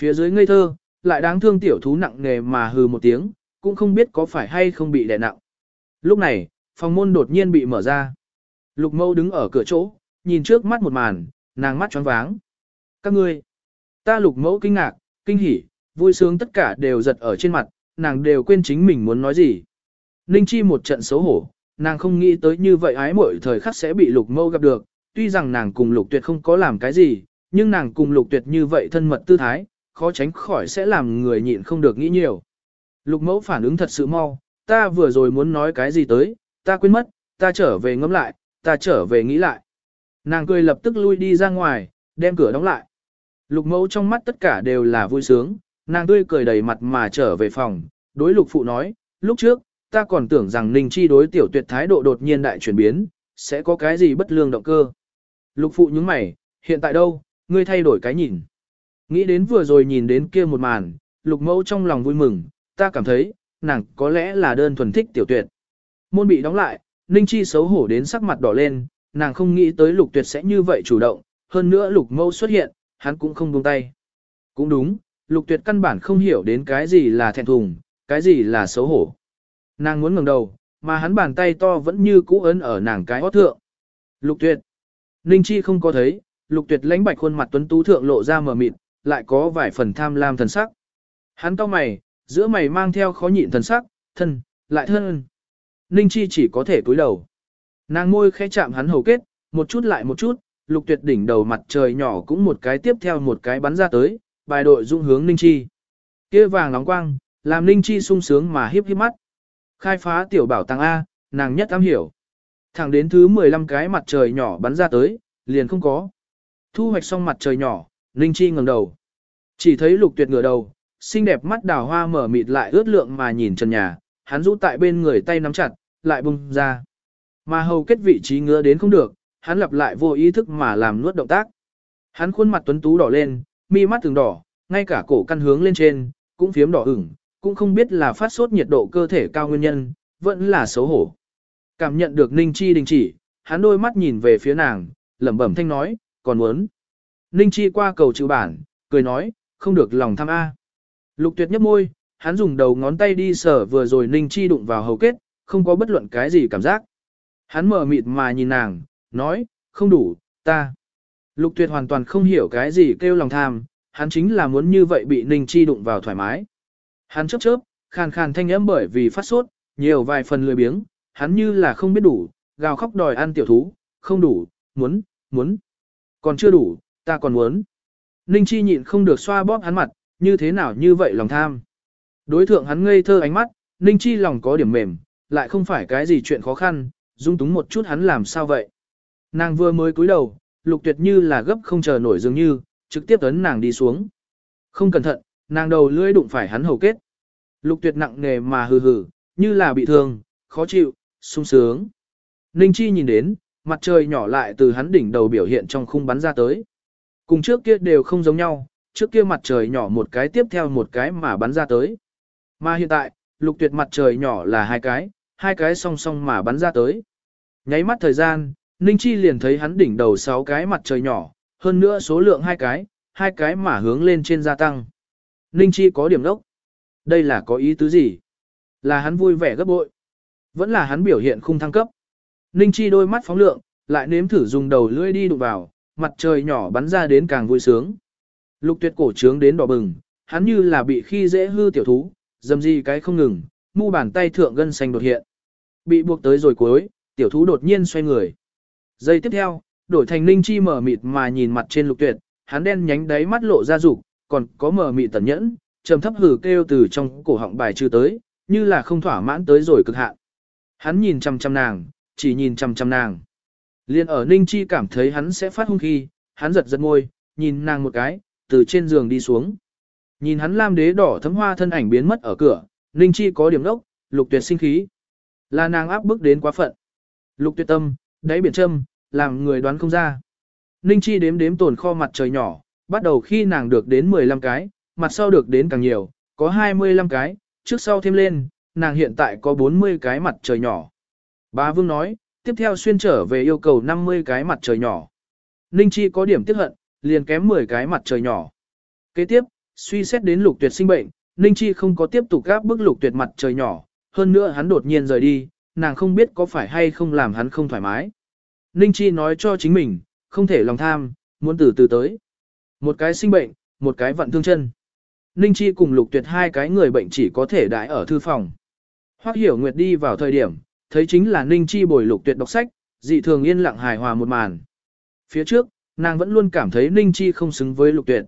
Phía dưới ngây thơ, lại đáng thương tiểu thú nặng nề mà hừ một tiếng, cũng không biết có phải hay không bị đè nặng. Lúc này, phòng môn đột nhiên bị mở ra. Lục mâu đứng ở cửa chỗ, nhìn trước mắt một màn, nàng mắt tròn váng. Các ngươi, ta lục mẫu kinh ngạc, kinh hỉ, vui sướng tất cả đều giật ở trên mặt, nàng đều quên chính mình muốn nói gì. Ninh Chi một trận xấu hổ, nàng không nghĩ tới như vậy ái mỗi thời khắc sẽ bị lục mẫu gặp được, tuy rằng nàng cùng lục tuyệt không có làm cái gì, nhưng nàng cùng lục tuyệt như vậy thân mật tư thái, khó tránh khỏi sẽ làm người nhịn không được nghĩ nhiều. Lục mẫu phản ứng thật sự mau, ta vừa rồi muốn nói cái gì tới, ta quên mất, ta trở về ngẫm lại, ta trở về nghĩ lại. Nàng cười lập tức lui đi ra ngoài, đem cửa đóng lại. Lục mẫu trong mắt tất cả đều là vui sướng, nàng tươi cười đầy mặt mà trở về phòng, đối lục phụ nói, lúc trước, ta còn tưởng rằng Ninh Chi đối tiểu tuyệt thái độ đột nhiên đại chuyển biến, sẽ có cái gì bất lương động cơ. Lục phụ nhướng mày, hiện tại đâu, ngươi thay đổi cái nhìn. Nghĩ đến vừa rồi nhìn đến kia một màn, lục mẫu trong lòng vui mừng, ta cảm thấy, nàng có lẽ là đơn thuần thích tiểu tuyệt. Môn bị đóng lại, Ninh Chi xấu hổ đến sắc mặt đỏ lên, nàng không nghĩ tới lục tuyệt sẽ như vậy chủ động, hơn nữa lục mẫu xuất hiện, hắn cũng không buông tay. Cũng đúng, lục tuyệt căn bản không hiểu đến cái gì là thẹn thùng, cái gì là xấu hổ. Nàng muốn ngẩng đầu, mà hắn bàn tay to vẫn như cũ ấn ở nàng cái hót thượng. Lục tuyệt. Ninh Chi không có thấy, lục tuyệt lãnh bạch khuôn mặt tuấn tú thượng lộ ra mờ mịt, lại có vài phần tham lam thần sắc. Hắn cau mày, giữa mày mang theo khó nhịn thần sắc, thân, lại thân. Ninh Chi chỉ có thể cúi đầu. Nàng môi khẽ chạm hắn hầu kết, một chút lại một chút, lục tuyệt đỉnh đầu mặt trời nhỏ cũng một cái tiếp theo một cái bắn ra tới, bài đội dung hướng Ninh Chi. Kia vàng nóng quang, làm Ninh Chi sung sướng mà hiếp hiếp mắt. Khai phá tiểu bảo tàng A, nàng nhất am hiểu. Thẳng đến thứ 15 cái mặt trời nhỏ bắn ra tới, liền không có. Thu hoạch xong mặt trời nhỏ, Ninh Chi ngẩng đầu. Chỉ thấy lục tuyệt ngửa đầu, xinh đẹp mắt đào hoa mở mịt lại ướt lượng mà nhìn trần nhà, hắn rũ tại bên người tay nắm chặt, lại bung ra. Mà hầu kết vị trí ngứa đến không được, hắn lặp lại vô ý thức mà làm nuốt động tác. Hắn khuôn mặt tuấn tú đỏ lên, mi mắt từng đỏ, ngay cả cổ căn hướng lên trên, cũng phiếm đỏ ửng, cũng không biết là phát sốt nhiệt độ cơ thể cao nguyên nhân, vẫn là xấu hổ. Cảm nhận được Ninh Chi đình chỉ, hắn đôi mắt nhìn về phía nàng, lẩm bẩm thanh nói, còn muốn. Ninh Chi qua cầu chữ bản, cười nói, không được lòng tham A. Lục tuyệt nhấp môi, hắn dùng đầu ngón tay đi sờ vừa rồi Ninh Chi đụng vào hầu kết, không có bất luận cái gì cảm giác. Hắn mở mịt mà nhìn nàng, nói, không đủ, ta. Lục tuyệt hoàn toàn không hiểu cái gì kêu lòng tham, hắn chính là muốn như vậy bị Ninh Chi đụng vào thoải mái. Hắn chớp chớp, khàn khàn thanh âm bởi vì phát sốt, nhiều vài phần lười biếng, hắn như là không biết đủ, gào khóc đòi ăn tiểu thú, không đủ, muốn, muốn. Còn chưa đủ, ta còn muốn. Ninh Chi nhịn không được xoa bóp hắn mặt, như thế nào như vậy lòng tham. Đối thượng hắn ngây thơ ánh mắt, Ninh Chi lòng có điểm mềm, lại không phải cái gì chuyện khó khăn, dung túng một chút hắn làm sao vậy. Nàng vừa mới cúi đầu, lục tuyệt như là gấp không chờ nổi dường như, trực tiếp ấn nàng đi xuống. Không cẩn thận, nàng đầu lưỡi đụng phải hắn hầu kết. Lục tuyệt nặng nề mà hừ hừ, như là bị thương, khó chịu, sung sướng. Ninh Chi nhìn đến, mặt trời nhỏ lại từ hắn đỉnh đầu biểu hiện trong khung bắn ra tới. Cùng trước kia đều không giống nhau, trước kia mặt trời nhỏ một cái tiếp theo một cái mà bắn ra tới. Mà hiện tại, lục tuyệt mặt trời nhỏ là hai cái, hai cái song song mà bắn ra tới. Nháy mắt thời gian, Ninh Chi liền thấy hắn đỉnh đầu sáu cái mặt trời nhỏ, hơn nữa số lượng hai cái, hai cái mà hướng lên trên gia tăng. Ninh Chi có điểm đốc. Đây là có ý tứ gì? Là hắn vui vẻ gấp bội. Vẫn là hắn biểu hiện khung thăng cấp. Ninh Chi đôi mắt phóng lượng, lại nếm thử dùng đầu lưỡi đi đụng vào, mặt trời nhỏ bắn ra đến càng vui sướng. Lục tuyệt cổ trướng đến đỏ bừng, hắn như là bị khi dễ hư tiểu thú, dầm gì cái không ngừng, mu bàn tay thượng gân xanh đột hiện. Bị buộc tới rồi cuối, tiểu thú đột nhiên xoay người. Giây tiếp theo, đổi thành ninh chi mở mịt mà nhìn mặt trên lục tuyệt, hắn đen nhánh đáy mắt lộ ra dục còn có mở mịt tẩn nhẫn, trầm thấp hử kêu từ trong cổ họng bài trừ tới, như là không thỏa mãn tới rồi cực hạn. Hắn nhìn chăm chăm nàng, chỉ nhìn chăm chăm nàng. Liên ở Ninh Chi cảm thấy hắn sẽ phát hung khi, hắn giật giật môi, nhìn nàng một cái, từ trên giường đi xuống. Nhìn hắn lam đế đỏ thấm hoa thân ảnh biến mất ở cửa, Ninh Chi có điểm đốc, lục tuyệt sinh khí. Là nàng áp bức đến quá phận. Lục tuyệt tâm, đáy biển châm, làm người đoán không ra. Ninh Chi đếm đếm tồn kho mặt trời nhỏ, bắt đầu khi nàng được đến 15 cái, mặt sau được đến càng nhiều, có 25 cái, trước sau thêm lên, nàng hiện tại có 40 cái mặt trời nhỏ. Bá Vương nói, tiếp theo xuyên trở về yêu cầu 50 cái mặt trời nhỏ. Ninh Chi có điểm tiếc hận, liền kém 10 cái mặt trời nhỏ. Kế tiếp, suy xét đến lục tuyệt sinh bệnh, Ninh Chi không có tiếp tục gáp bức lục tuyệt mặt trời nhỏ, hơn nữa hắn đột nhiên rời đi, nàng không biết có phải hay không làm hắn không thoải mái. Ninh Chi nói cho chính mình, không thể lòng tham, muốn từ từ tới. Một cái sinh bệnh, một cái vận thương chân. Ninh Chi cùng Lục Tuyệt hai cái người bệnh chỉ có thể đãi ở thư phòng. Hoắc Hiểu Nguyệt đi vào thời điểm, thấy chính là Ninh Chi bồi Lục Tuyệt đọc sách, dị thường yên lặng hài hòa một màn. Phía trước, nàng vẫn luôn cảm thấy Ninh Chi không xứng với Lục Tuyệt.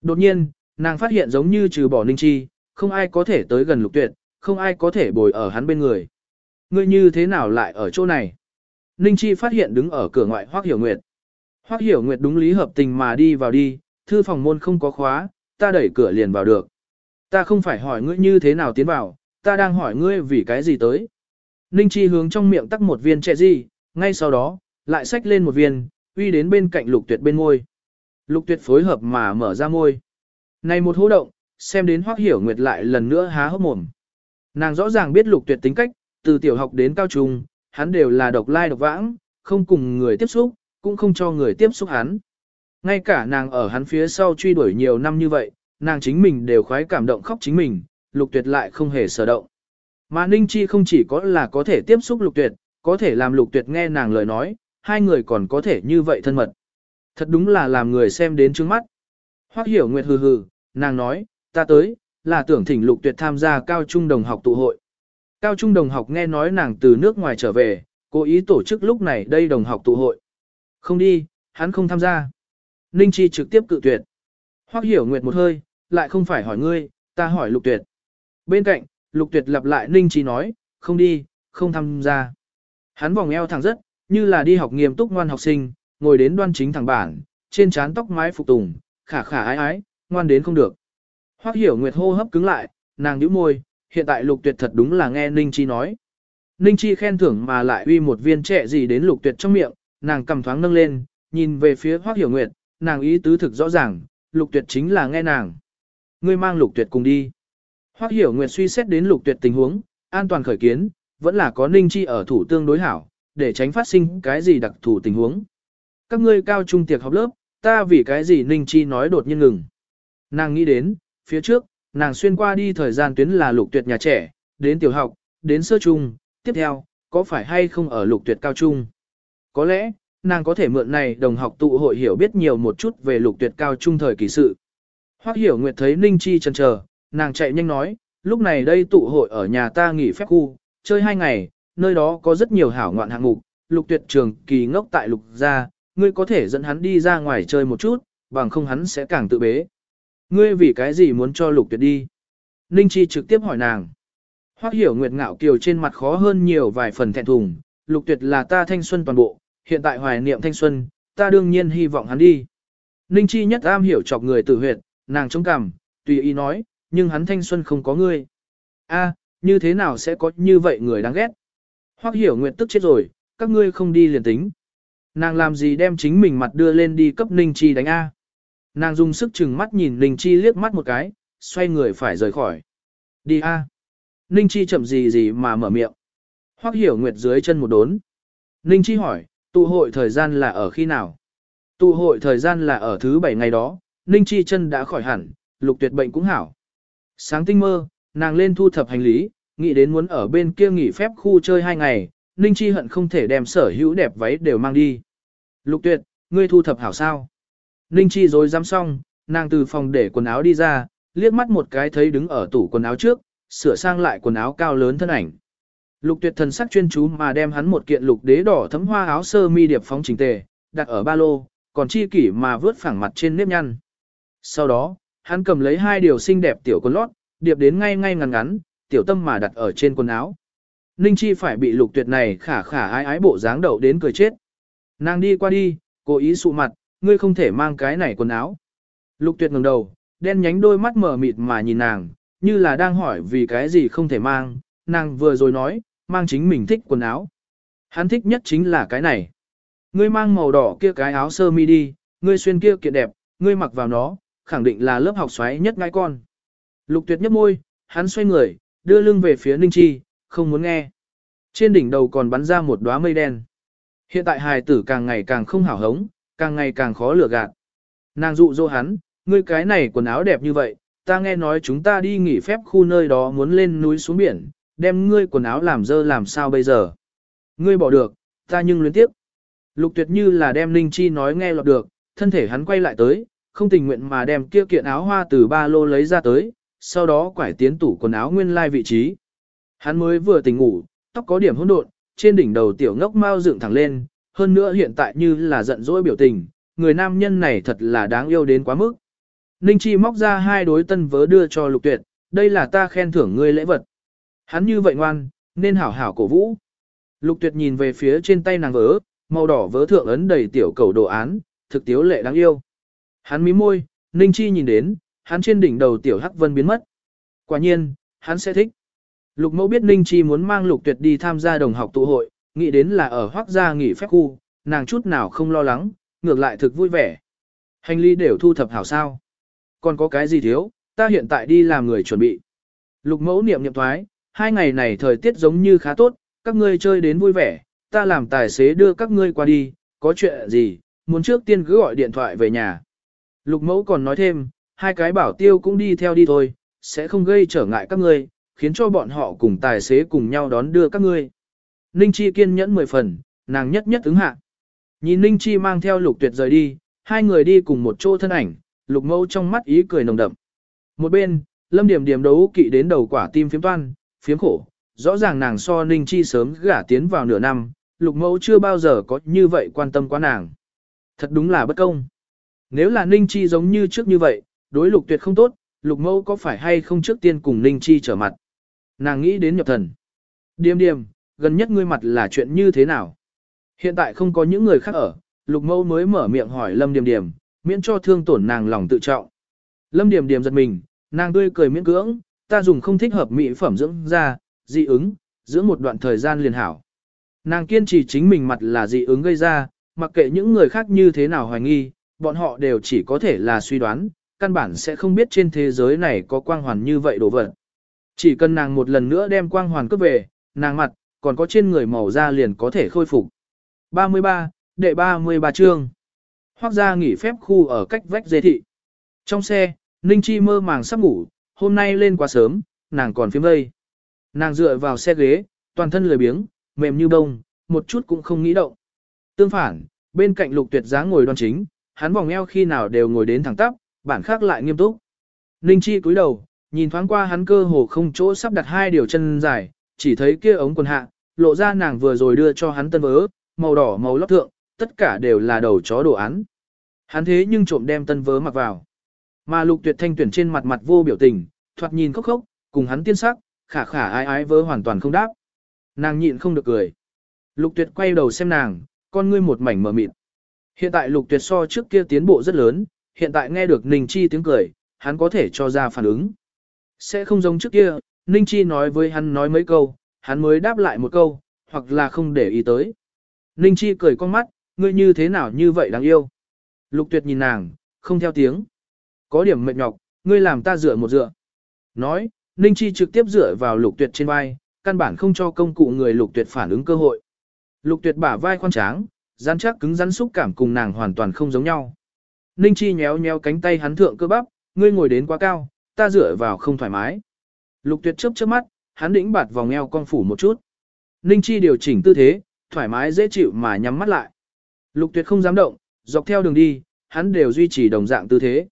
Đột nhiên, nàng phát hiện giống như trừ bỏ Ninh Chi, không ai có thể tới gần Lục Tuyệt, không ai có thể bồi ở hắn bên người. Ngươi như thế nào lại ở chỗ này? Ninh Chi phát hiện đứng ở cửa ngoại Hoắc Hiểu Nguyệt. Hoắc Hiểu Nguyệt đúng lý hợp tình mà đi vào đi, thư phòng môn không có khóa, ta đẩy cửa liền vào được. Ta không phải hỏi ngươi như thế nào tiến vào, ta đang hỏi ngươi vì cái gì tới. Ninh Chi hướng trong miệng tắc một viên trẻ gì, ngay sau đó, lại xách lên một viên, uy đến bên cạnh lục tuyệt bên môi. Lục tuyệt phối hợp mà mở ra môi. Này một hô động, xem đến Hoắc Hiểu Nguyệt lại lần nữa há hốc mồm. Nàng rõ ràng biết lục tuyệt tính cách, từ tiểu học đến cao trung, hắn đều là độc lai độc vãng, không cùng người tiếp xúc, cũng không cho người tiếp xúc hắn. Ngay cả nàng ở hắn phía sau truy đuổi nhiều năm như vậy, nàng chính mình đều khoái cảm động khóc chính mình, lục tuyệt lại không hề sở động. Mà Ninh Chi không chỉ có là có thể tiếp xúc lục tuyệt, có thể làm lục tuyệt nghe nàng lời nói, hai người còn có thể như vậy thân mật. Thật đúng là làm người xem đến trước mắt. Hoắc hiểu nguyệt hừ hừ, nàng nói, ta tới, là tưởng thỉnh lục tuyệt tham gia cao trung đồng học tụ hội. Cao trung đồng học nghe nói nàng từ nước ngoài trở về, cố ý tổ chức lúc này đây đồng học tụ hội. Không đi, hắn không tham gia. Ninh Chi trực tiếp cự tuyệt. Hoắc hiểu nguyệt một hơi, lại không phải hỏi ngươi, ta hỏi lục tuyệt. Bên cạnh, lục tuyệt lặp lại Ninh Chi nói, không đi, không tham gia. Hắn vòng eo thẳng rất, như là đi học nghiêm túc ngoan học sinh, ngồi đến đoan chính thẳng bản, trên trán tóc mái phục tùng, khả khả ái ái, ngoan đến không được. Hoắc hiểu nguyệt hô hấp cứng lại, nàng nhíu môi, hiện tại lục tuyệt thật đúng là nghe Ninh Chi nói. Ninh Chi khen thưởng mà lại uy một viên trẻ gì đến lục tuyệt trong miệng, nàng cầm thoáng nâng lên, nhìn về phía Hoắc hiểu nguyệt, nàng ý tứ thực rõ ràng, lục tuyệt chính là nghe nàng. Ngươi mang lục tuyệt cùng đi. Hoắc hiểu nguyệt suy xét đến lục tuyệt tình huống, an toàn khởi kiến, vẫn là có Ninh Chi ở thủ tương đối hảo, để tránh phát sinh cái gì đặc thù tình huống. Các ngươi cao trung tiệc học lớp, ta vì cái gì Ninh Chi nói đột nhiên ngừng. Nàng nghĩ đến, phía trước, nàng xuyên qua đi thời gian tuyến là lục tuyệt nhà trẻ, đến tiểu học, đến sơ trung, tiếp theo, có phải hay không ở lục tuyệt cao trung. Có lẽ, nàng có thể mượn này đồng học tụ hội hiểu biết nhiều một chút về lục tuyệt cao trung thời kỳ sự. Hoắc hiểu nguyệt thấy Ninh Chi chần chờ, nàng chạy nhanh nói, lúc này đây tụ hội ở nhà ta nghỉ phép khu, chơi hai ngày, nơi đó có rất nhiều hảo ngoạn hạng mục, lục tuyệt trường kỳ ngốc tại lục gia, ngươi có thể dẫn hắn đi ra ngoài chơi một chút, bằng không hắn sẽ càng tự bế. Ngươi vì cái gì muốn cho lục tuyệt đi? Ninh Chi trực tiếp hỏi nàng. Hoắc hiểu nguyệt ngạo kiều trên mặt khó hơn nhiều vài phần thẹn thùng, lục tuyệt là ta thanh xuân toàn bộ, hiện tại hoài niệm thanh xuân, ta đương nhiên hy vọng hắn đi. Ninh Chi nhất am hiểu chọc người tử huyệt, nàng chống cằm, tùy ý nói, nhưng hắn thanh xuân không có ngươi. A, như thế nào sẽ có như vậy người đáng ghét? Hoắc hiểu nguyệt tức chết rồi, các ngươi không đi liền tính. Nàng làm gì đem chính mình mặt đưa lên đi cấp Ninh Chi đánh A. Nàng dùng sức chừng mắt nhìn Ninh Chi liếc mắt một cái, xoay người phải rời khỏi. Đi A. Ninh Chi chậm gì gì mà mở miệng. Hoắc hiểu nguyệt dưới chân một đốn. Ninh Chi hỏi, tụ hội thời gian là ở khi nào? Tụ hội thời gian là ở thứ bảy ngày đó, Ninh Chi chân đã khỏi hẳn, lục tuyệt bệnh cũng hảo. Sáng tinh mơ, nàng lên thu thập hành lý, nghĩ đến muốn ở bên kia nghỉ phép khu chơi hai ngày, Ninh Chi hận không thể đem sở hữu đẹp váy đều mang đi. Lục tuyệt, ngươi thu thập hảo sao? Ninh Chi rồi dám xong, nàng từ phòng để quần áo đi ra, liếc mắt một cái thấy đứng ở tủ quần áo trước, sửa sang lại quần áo cao lớn thân ảnh. Lục tuyệt thần sắc chuyên chú mà đem hắn một kiện lục đế đỏ thấm hoa áo sơ mi điệp phóng chỉnh tề, đặt ở ba lô, còn chi kỷ mà vớt phẳng mặt trên nếp nhăn. Sau đó, hắn cầm lấy hai điều xinh đẹp tiểu quần lót, điệp đến ngay ngay ngắn ngắn, tiểu tâm mà đặt ở trên quần áo. Ninh Chi phải bị lục tuyệt này khả khả ái ái bộ dáng đậu đến cười chết. Nàng đi qua đi, cố ý sụ mặt, ngươi không thể mang cái này quần áo. Lục tuyệt ngẩng đầu, đen nhánh đôi mắt mở mịt mà nhìn nàng, như là đang hỏi vì cái gì không thể mang, nàng vừa rồi nói, mang chính mình thích quần áo. Hắn thích nhất chính là cái này. Ngươi mang màu đỏ kia cái áo sơ mi đi, ngươi xuyên kia kiện đẹp, ngươi mặc vào nó, khẳng định là lớp học xoáy nhất ngai con. Lục tuyệt nhấp môi, hắn xoay người, đưa lưng về phía Ninh Chi, không muốn nghe. Trên đỉnh đầu còn bắn ra một đóa mây đen. Hiện tại hài tử càng ngày càng không hảo hống, càng ngày càng khó lừa gạt. Nàng dụ dỗ hắn, ngươi cái này quần áo đẹp như vậy, ta nghe nói chúng ta đi nghỉ phép khu nơi đó muốn lên núi xuống biển, đem ngươi quần áo làm dơ làm sao bây giờ. Ngươi bỏ được, ta nhưng luyến tiếp. Lục tuyệt như là đem Ninh Chi nói nghe lọt được, thân thể hắn quay lại tới, không tình nguyện mà đem kia kiện áo hoa từ ba lô lấy ra tới, sau đó quải tiến tủ quần áo nguyên lai vị trí. Hắn mới vừa tỉnh ngủ, tóc có điểm hỗn độn, trên đỉnh đầu tiểu ngốc mau dựng thẳng lên, hơn nữa hiện tại như là giận dỗi biểu tình, người nam nhân này thật là đáng yêu đến quá mức. Ninh Chi móc ra hai đối tân vớ đưa cho Lục Tuyệt, đây là ta khen thưởng ngươi lễ vật. Hắn như vậy ngoan, nên hảo hảo cổ vũ. Lục Tuyệt nhìn về phía trên tay nàng vớ, màu đỏ vớ thượng ấn đầy tiểu cầu đồ án, thực tiếu lệ đáng yêu. Hắn mím môi, Ninh Chi nhìn đến, hắn trên đỉnh đầu tiểu hắc vân biến mất. Quả nhiên, hắn sẽ thích. Lục mẫu biết Ninh Chi muốn mang Lục Tuyệt đi tham gia đồng học tụ hội, nghĩ đến là ở hoác gia nghỉ phép khu, nàng chút nào không lo lắng, ngược lại thực vui vẻ. Hành lý đều thu thập hảo sao. Còn có cái gì thiếu, ta hiện tại đi làm người chuẩn bị. Lục mẫu niệm niệm thoái, hai ngày này thời tiết giống như khá tốt, các ngươi chơi đến vui vẻ, ta làm tài xế đưa các ngươi qua đi, có chuyện gì, muốn trước tiên cứ gọi điện thoại về nhà. Lục mẫu còn nói thêm, hai cái bảo tiêu cũng đi theo đi thôi, sẽ không gây trở ngại các ngươi, khiến cho bọn họ cùng tài xế cùng nhau đón đưa các ngươi. Ninh Chi kiên nhẫn mười phần, nàng nhất nhất ứng hạ. Nhìn Ninh Chi mang theo lục tuyệt rời đi, hai người đi cùng một chỗ thân ảnh, lục mẫu trong mắt ý cười nồng đậm. Một bên, lâm điểm điểm đấu kỵ đến đầu quả tim phiếm toan, phiếm khổ, rõ ràng nàng so Ninh Chi sớm gả tiến vào nửa năm, lục mẫu chưa bao giờ có như vậy quan tâm quá nàng. Thật đúng là bất công. Nếu là Ninh Chi giống như trước như vậy, đối lục tuyệt không tốt, lục mẫu có phải hay không trước tiên cùng Ninh Chi trở mặt. Nàng nghĩ đến nhập thần. Điềm điềm, gần nhất ngươi mặt là chuyện như thế nào? Hiện tại không có những người khác ở, lục mẫu mới mở miệng hỏi lâm điềm điềm, miễn cho thương tổn nàng lòng tự trọng. Lâm điềm điềm giật mình, nàng tươi cười miễn cưỡng, ta dùng không thích hợp mỹ phẩm dưỡng da, dị ứng, dưỡng một đoạn thời gian liền hảo. Nàng kiên trì chính mình mặt là dị ứng gây ra, mặc kệ những người khác như thế nào hoài nghi, bọn họ đều chỉ có thể là suy đoán, căn bản sẽ không biết trên thế giới này có quang hoàn như vậy đồ vật. Chỉ cần nàng một lần nữa đem quang hoàn cướp về, nàng mặt, còn có trên người màu da liền có thể khôi phục. 33, đệ 33 chương. Hoác gia nghỉ phép khu ở cách vách dê thị. Trong xe, Ninh Chi mơ màng sắp ngủ, hôm nay lên quá sớm, nàng còn phím vây. Nàng dựa vào xe ghế, toàn thân lười biếng, mềm như bông, một chút cũng không nghĩ động. Tương phản, bên cạnh lục tuyệt giá ngồi đoan chính, hắn vòng eo khi nào đều ngồi đến thẳng tắp, bản khác lại nghiêm túc. Ninh Chi cúi đầu, nhìn thoáng qua hắn cơ hồ không chỗ sắp đặt hai điều chân dài, chỉ thấy kia ống quần hạ, lộ ra nàng vừa rồi đưa cho hắn tân vớ, màu đỏ màu lót thượng, tất cả đều là đầu chó đồ án. Hắn thế nhưng trộm đem tân vớ mặc vào. Mà lục tuyệt thanh tuyển trên mặt mặt vô biểu tình, thoạt nhìn khóc khóc, cùng hắn tiên sắc, khả khả ai ái vớ hoàn toàn không đáp. Nàng nhịn không được cười. Lục tuyệt quay đầu xem nàng, con ngươi một mảnh mờ mịt. Hiện tại lục tuyệt so trước kia tiến bộ rất lớn, hiện tại nghe được Ninh Chi tiếng cười, hắn có thể cho ra phản ứng. Sẽ không giống trước kia, Ninh Chi nói với hắn nói mấy câu, hắn mới đáp lại một câu, hoặc là không để ý tới. Ninh Chi cười con mắt, ngươi như thế nào như vậy đáng yêu. Lục tuyệt nhìn nàng, không theo tiếng. Có điểm mệt nhọc, ngươi làm ta dựa một dựa. Nói, Ninh Chi trực tiếp dựa vào lục tuyệt trên vai, căn bản không cho công cụ người lục tuyệt phản ứng cơ hội. Lục tuyệt bả vai khoan tráng, rắn chắc cứng rắn xúc cảm cùng nàng hoàn toàn không giống nhau. Ninh Chi nhéo nhéo cánh tay hắn thượng cơ bắp, ngươi ngồi đến quá cao, ta dựa vào không thoải mái. Lục tuyệt chớp chớp mắt, hắn đĩnh bạt vòng eo con phủ một chút. Ninh Chi điều chỉnh tư thế, thoải mái dễ chịu mà nhắm mắt lại. Lục tuyệt không dám động, dọc theo đường đi, hắn đều duy trì đồng dạng tư thế.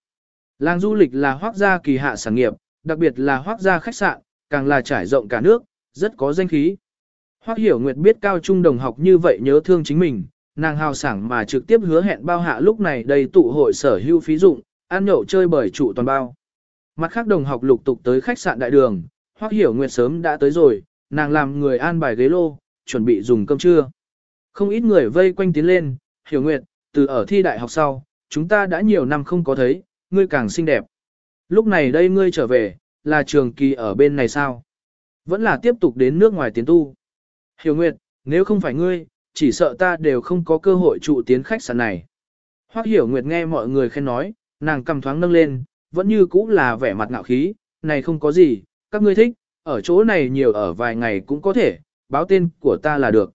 Làng du lịch là hoác gia kỳ hạ sản nghiệp, đặc biệt là hoác gia khách sạn, càng là trải rộng cả nước, rất có danh khí. Hoác hiểu nguyệt biết cao trung đồng học như vậy nhớ thương chính mình, nàng hào sảng mà trực tiếp hứa hẹn bao hạ lúc này đầy tụ hội sở hưu phí dụng, ăn nhậu chơi bởi trụ toàn bao. Mặt khác đồng học lục tục tới khách sạn đại đường, Hoắc Hiểu Nguyệt sớm đã tới rồi, nàng làm người an bài ghế lô, chuẩn bị dùng cơm trưa. Không ít người vây quanh tiến lên, Hiểu Nguyệt, từ ở thi đại học sau, chúng ta đã nhiều năm không có thấy, ngươi càng xinh đẹp. Lúc này đây ngươi trở về, là trường kỳ ở bên này sao? Vẫn là tiếp tục đến nước ngoài tiến tu. Hiểu Nguyệt, nếu không phải ngươi, chỉ sợ ta đều không có cơ hội trụ tiến khách sạn này. Hoắc Hiểu Nguyệt nghe mọi người khen nói, nàng cầm thoáng nâng lên, vẫn như cũ là vẻ mặt ngạo khí, này không có gì, các ngươi thích, ở chỗ này nhiều ở vài ngày cũng có thể, báo tên của ta là được.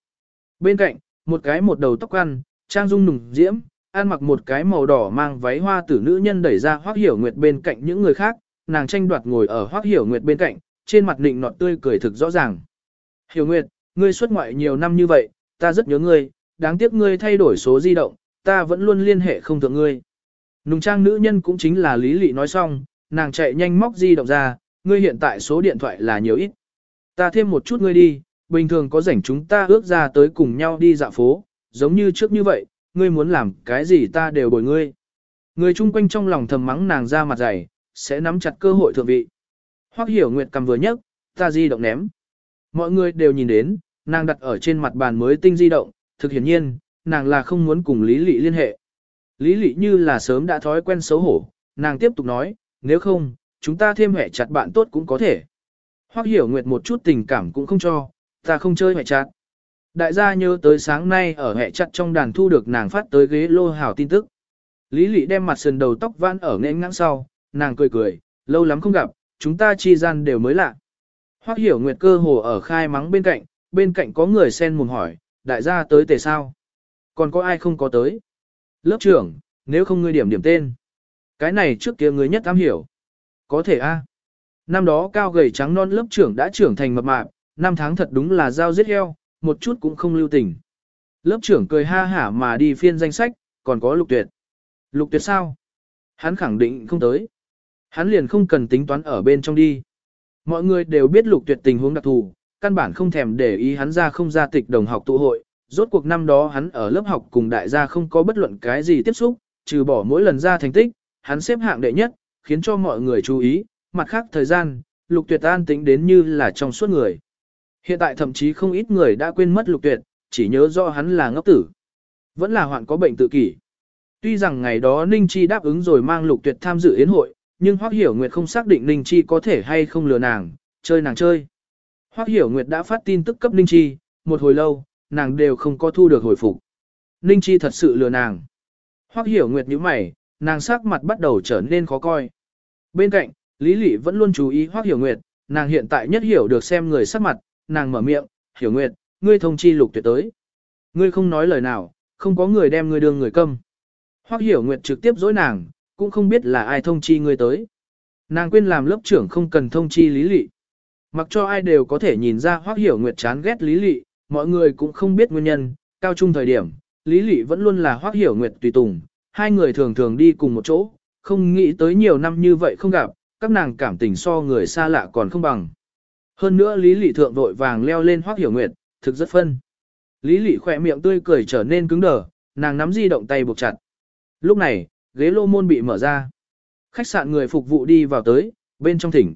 Bên cạnh, một cái một đầu tóc ăn, trang dung nùng diễm, ăn mặc một cái màu đỏ mang váy hoa tử nữ nhân đẩy ra Hoắc Hiểu Nguyệt bên cạnh những người khác, nàng tranh đoạt ngồi ở Hoắc Hiểu Nguyệt bên cạnh, trên mặt nịnh nọt tươi cười thực rõ ràng. Hiểu Nguyệt, ngươi xuất ngoại nhiều năm như vậy, ta rất nhớ ngươi, đáng tiếc ngươi thay đổi số di động, ta vẫn luôn liên hệ không thượng ngươi. Nùng trang nữ nhân cũng chính là Lý Lị nói xong, nàng chạy nhanh móc di động ra, ngươi hiện tại số điện thoại là nhiều ít. Ta thêm một chút ngươi đi, bình thường có rảnh chúng ta ước ra tới cùng nhau đi dạo phố, giống như trước như vậy, ngươi muốn làm cái gì ta đều bồi ngươi. Người chung quanh trong lòng thầm mắng nàng ra mặt dày, sẽ nắm chặt cơ hội thượng vị. Hoắc hiểu nguyệt cầm vừa nhấc, ta di động ném. Mọi người đều nhìn đến, nàng đặt ở trên mặt bàn mới tinh di động, thực hiển nhiên, nàng là không muốn cùng Lý Lị liên hệ. Lý Lị như là sớm đã thói quen xấu hổ, nàng tiếp tục nói, nếu không, chúng ta thêm hệ chặt bạn tốt cũng có thể. Hoắc hiểu nguyệt một chút tình cảm cũng không cho, ta không chơi hệ chặt. Đại gia nhớ tới sáng nay ở hệ chặt trong đàn thu được nàng phát tới ghế lô hào tin tức. Lý Lị đem mặt sườn đầu tóc vãn ở nghênh ngang sau, nàng cười cười, lâu lắm không gặp, chúng ta chi gian đều mới lạ. Hoắc hiểu nguyệt cơ hồ ở khai mắng bên cạnh, bên cạnh có người sen mồm hỏi, đại gia tới tề sao? Còn có ai không có tới? Lớp trưởng, nếu không ngươi điểm điểm tên. Cái này trước kia ngươi nhất am hiểu. Có thể a. Năm đó cao gầy trắng non lớp trưởng đã trưởng thành mập mạp, năm tháng thật đúng là giao giết heo, một chút cũng không lưu tình. Lớp trưởng cười ha hả mà đi phiên danh sách, còn có lục tuyệt. Lục tuyệt sao? Hắn khẳng định không tới. Hắn liền không cần tính toán ở bên trong đi. Mọi người đều biết lục tuyệt tình huống đặc thù, căn bản không thèm để ý hắn ra không ra tịch đồng học tụ hội. Rốt cuộc năm đó hắn ở lớp học cùng đại gia không có bất luận cái gì tiếp xúc, trừ bỏ mỗi lần ra thành tích, hắn xếp hạng đệ nhất, khiến cho mọi người chú ý, mặt khác thời gian, lục tuyệt an tính đến như là trong suốt người. Hiện tại thậm chí không ít người đã quên mất lục tuyệt, chỉ nhớ rõ hắn là ngốc tử. Vẫn là hoạn có bệnh tự kỷ. Tuy rằng ngày đó Ninh Chi đáp ứng rồi mang lục tuyệt tham dự yến hội, nhưng Hoắc Hiểu Nguyệt không xác định Ninh Chi có thể hay không lừa nàng, chơi nàng chơi. Hoắc Hiểu Nguyệt đã phát tin tức cấp Ninh Chi, một hồi lâu, nàng đều không có thu được hồi phục. Ninh Chi thật sự lừa nàng. Hoắc Hiểu Nguyệt nhíu mày, nàng sắc mặt bắt đầu trở nên khó coi. Bên cạnh, Lý Lị vẫn luôn chú ý Hoắc Hiểu Nguyệt, nàng hiện tại nhất hiểu được xem người sắc mặt, nàng mở miệng, "Hiểu Nguyệt, ngươi thông chi lục tuyệt tới." Ngươi không nói lời nào, không có người đem ngươi đương người câm. Hoắc Hiểu Nguyệt trực tiếp dối nàng, cũng không biết là ai thông chi ngươi tới. Nàng quên làm lớp trưởng không cần thông chi lý lị. Mặc cho ai đều có thể nhìn ra Hoắc Hiểu Nguyệt chán ghét lý lị, mọi người cũng không biết nguyên nhân, cao trung thời điểm, lý lị vẫn luôn là Hoắc Hiểu Nguyệt tùy tùng, hai người thường thường đi cùng một chỗ, không nghĩ tới nhiều năm như vậy không gặp, các nàng cảm tình so người xa lạ còn không bằng. Hơn nữa lý lị thượng vội vàng leo lên Hoắc Hiểu Nguyệt, thực rất phân. Lý lị khỏe miệng tươi cười trở nên cứng đờ, nàng nắm di động tay buộc chặt. Lúc này, ghế lô môn bị mở ra. Khách sạn người phục vụ đi vào tới, bên trong thỉnh.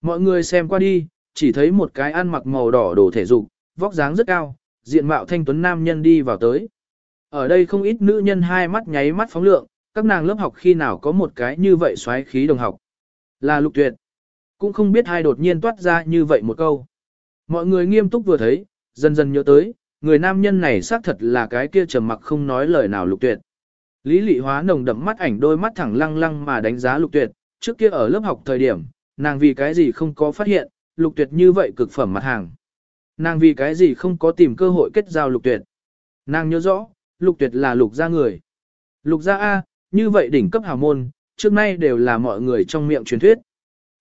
Mọi người xem qua đi, chỉ thấy một cái ăn mặc màu đỏ đồ thể dục, vóc dáng rất cao, diện mạo thanh tuấn nam nhân đi vào tới. Ở đây không ít nữ nhân hai mắt nháy mắt phóng lượng, các nàng lớp học khi nào có một cái như vậy xoáy khí đồng học. Là lục tuyệt. Cũng không biết hai đột nhiên toát ra như vậy một câu. Mọi người nghiêm túc vừa thấy, dần dần nhớ tới, người nam nhân này xác thật là cái kia trầm mặc không nói lời nào lục tuyệt. Lý lị hóa nồng đậm mắt ảnh đôi mắt thẳng lăng lăng mà đánh giá lục tuyệt, trước kia ở lớp học thời điểm, nàng vì cái gì không có phát hiện, lục tuyệt như vậy cực phẩm mặt hàng. Nàng vì cái gì không có tìm cơ hội kết giao lục tuyệt. Nàng nhớ rõ, lục tuyệt là lục gia người. Lục gia A, như vậy đỉnh cấp hào môn, trước nay đều là mọi người trong miệng truyền thuyết.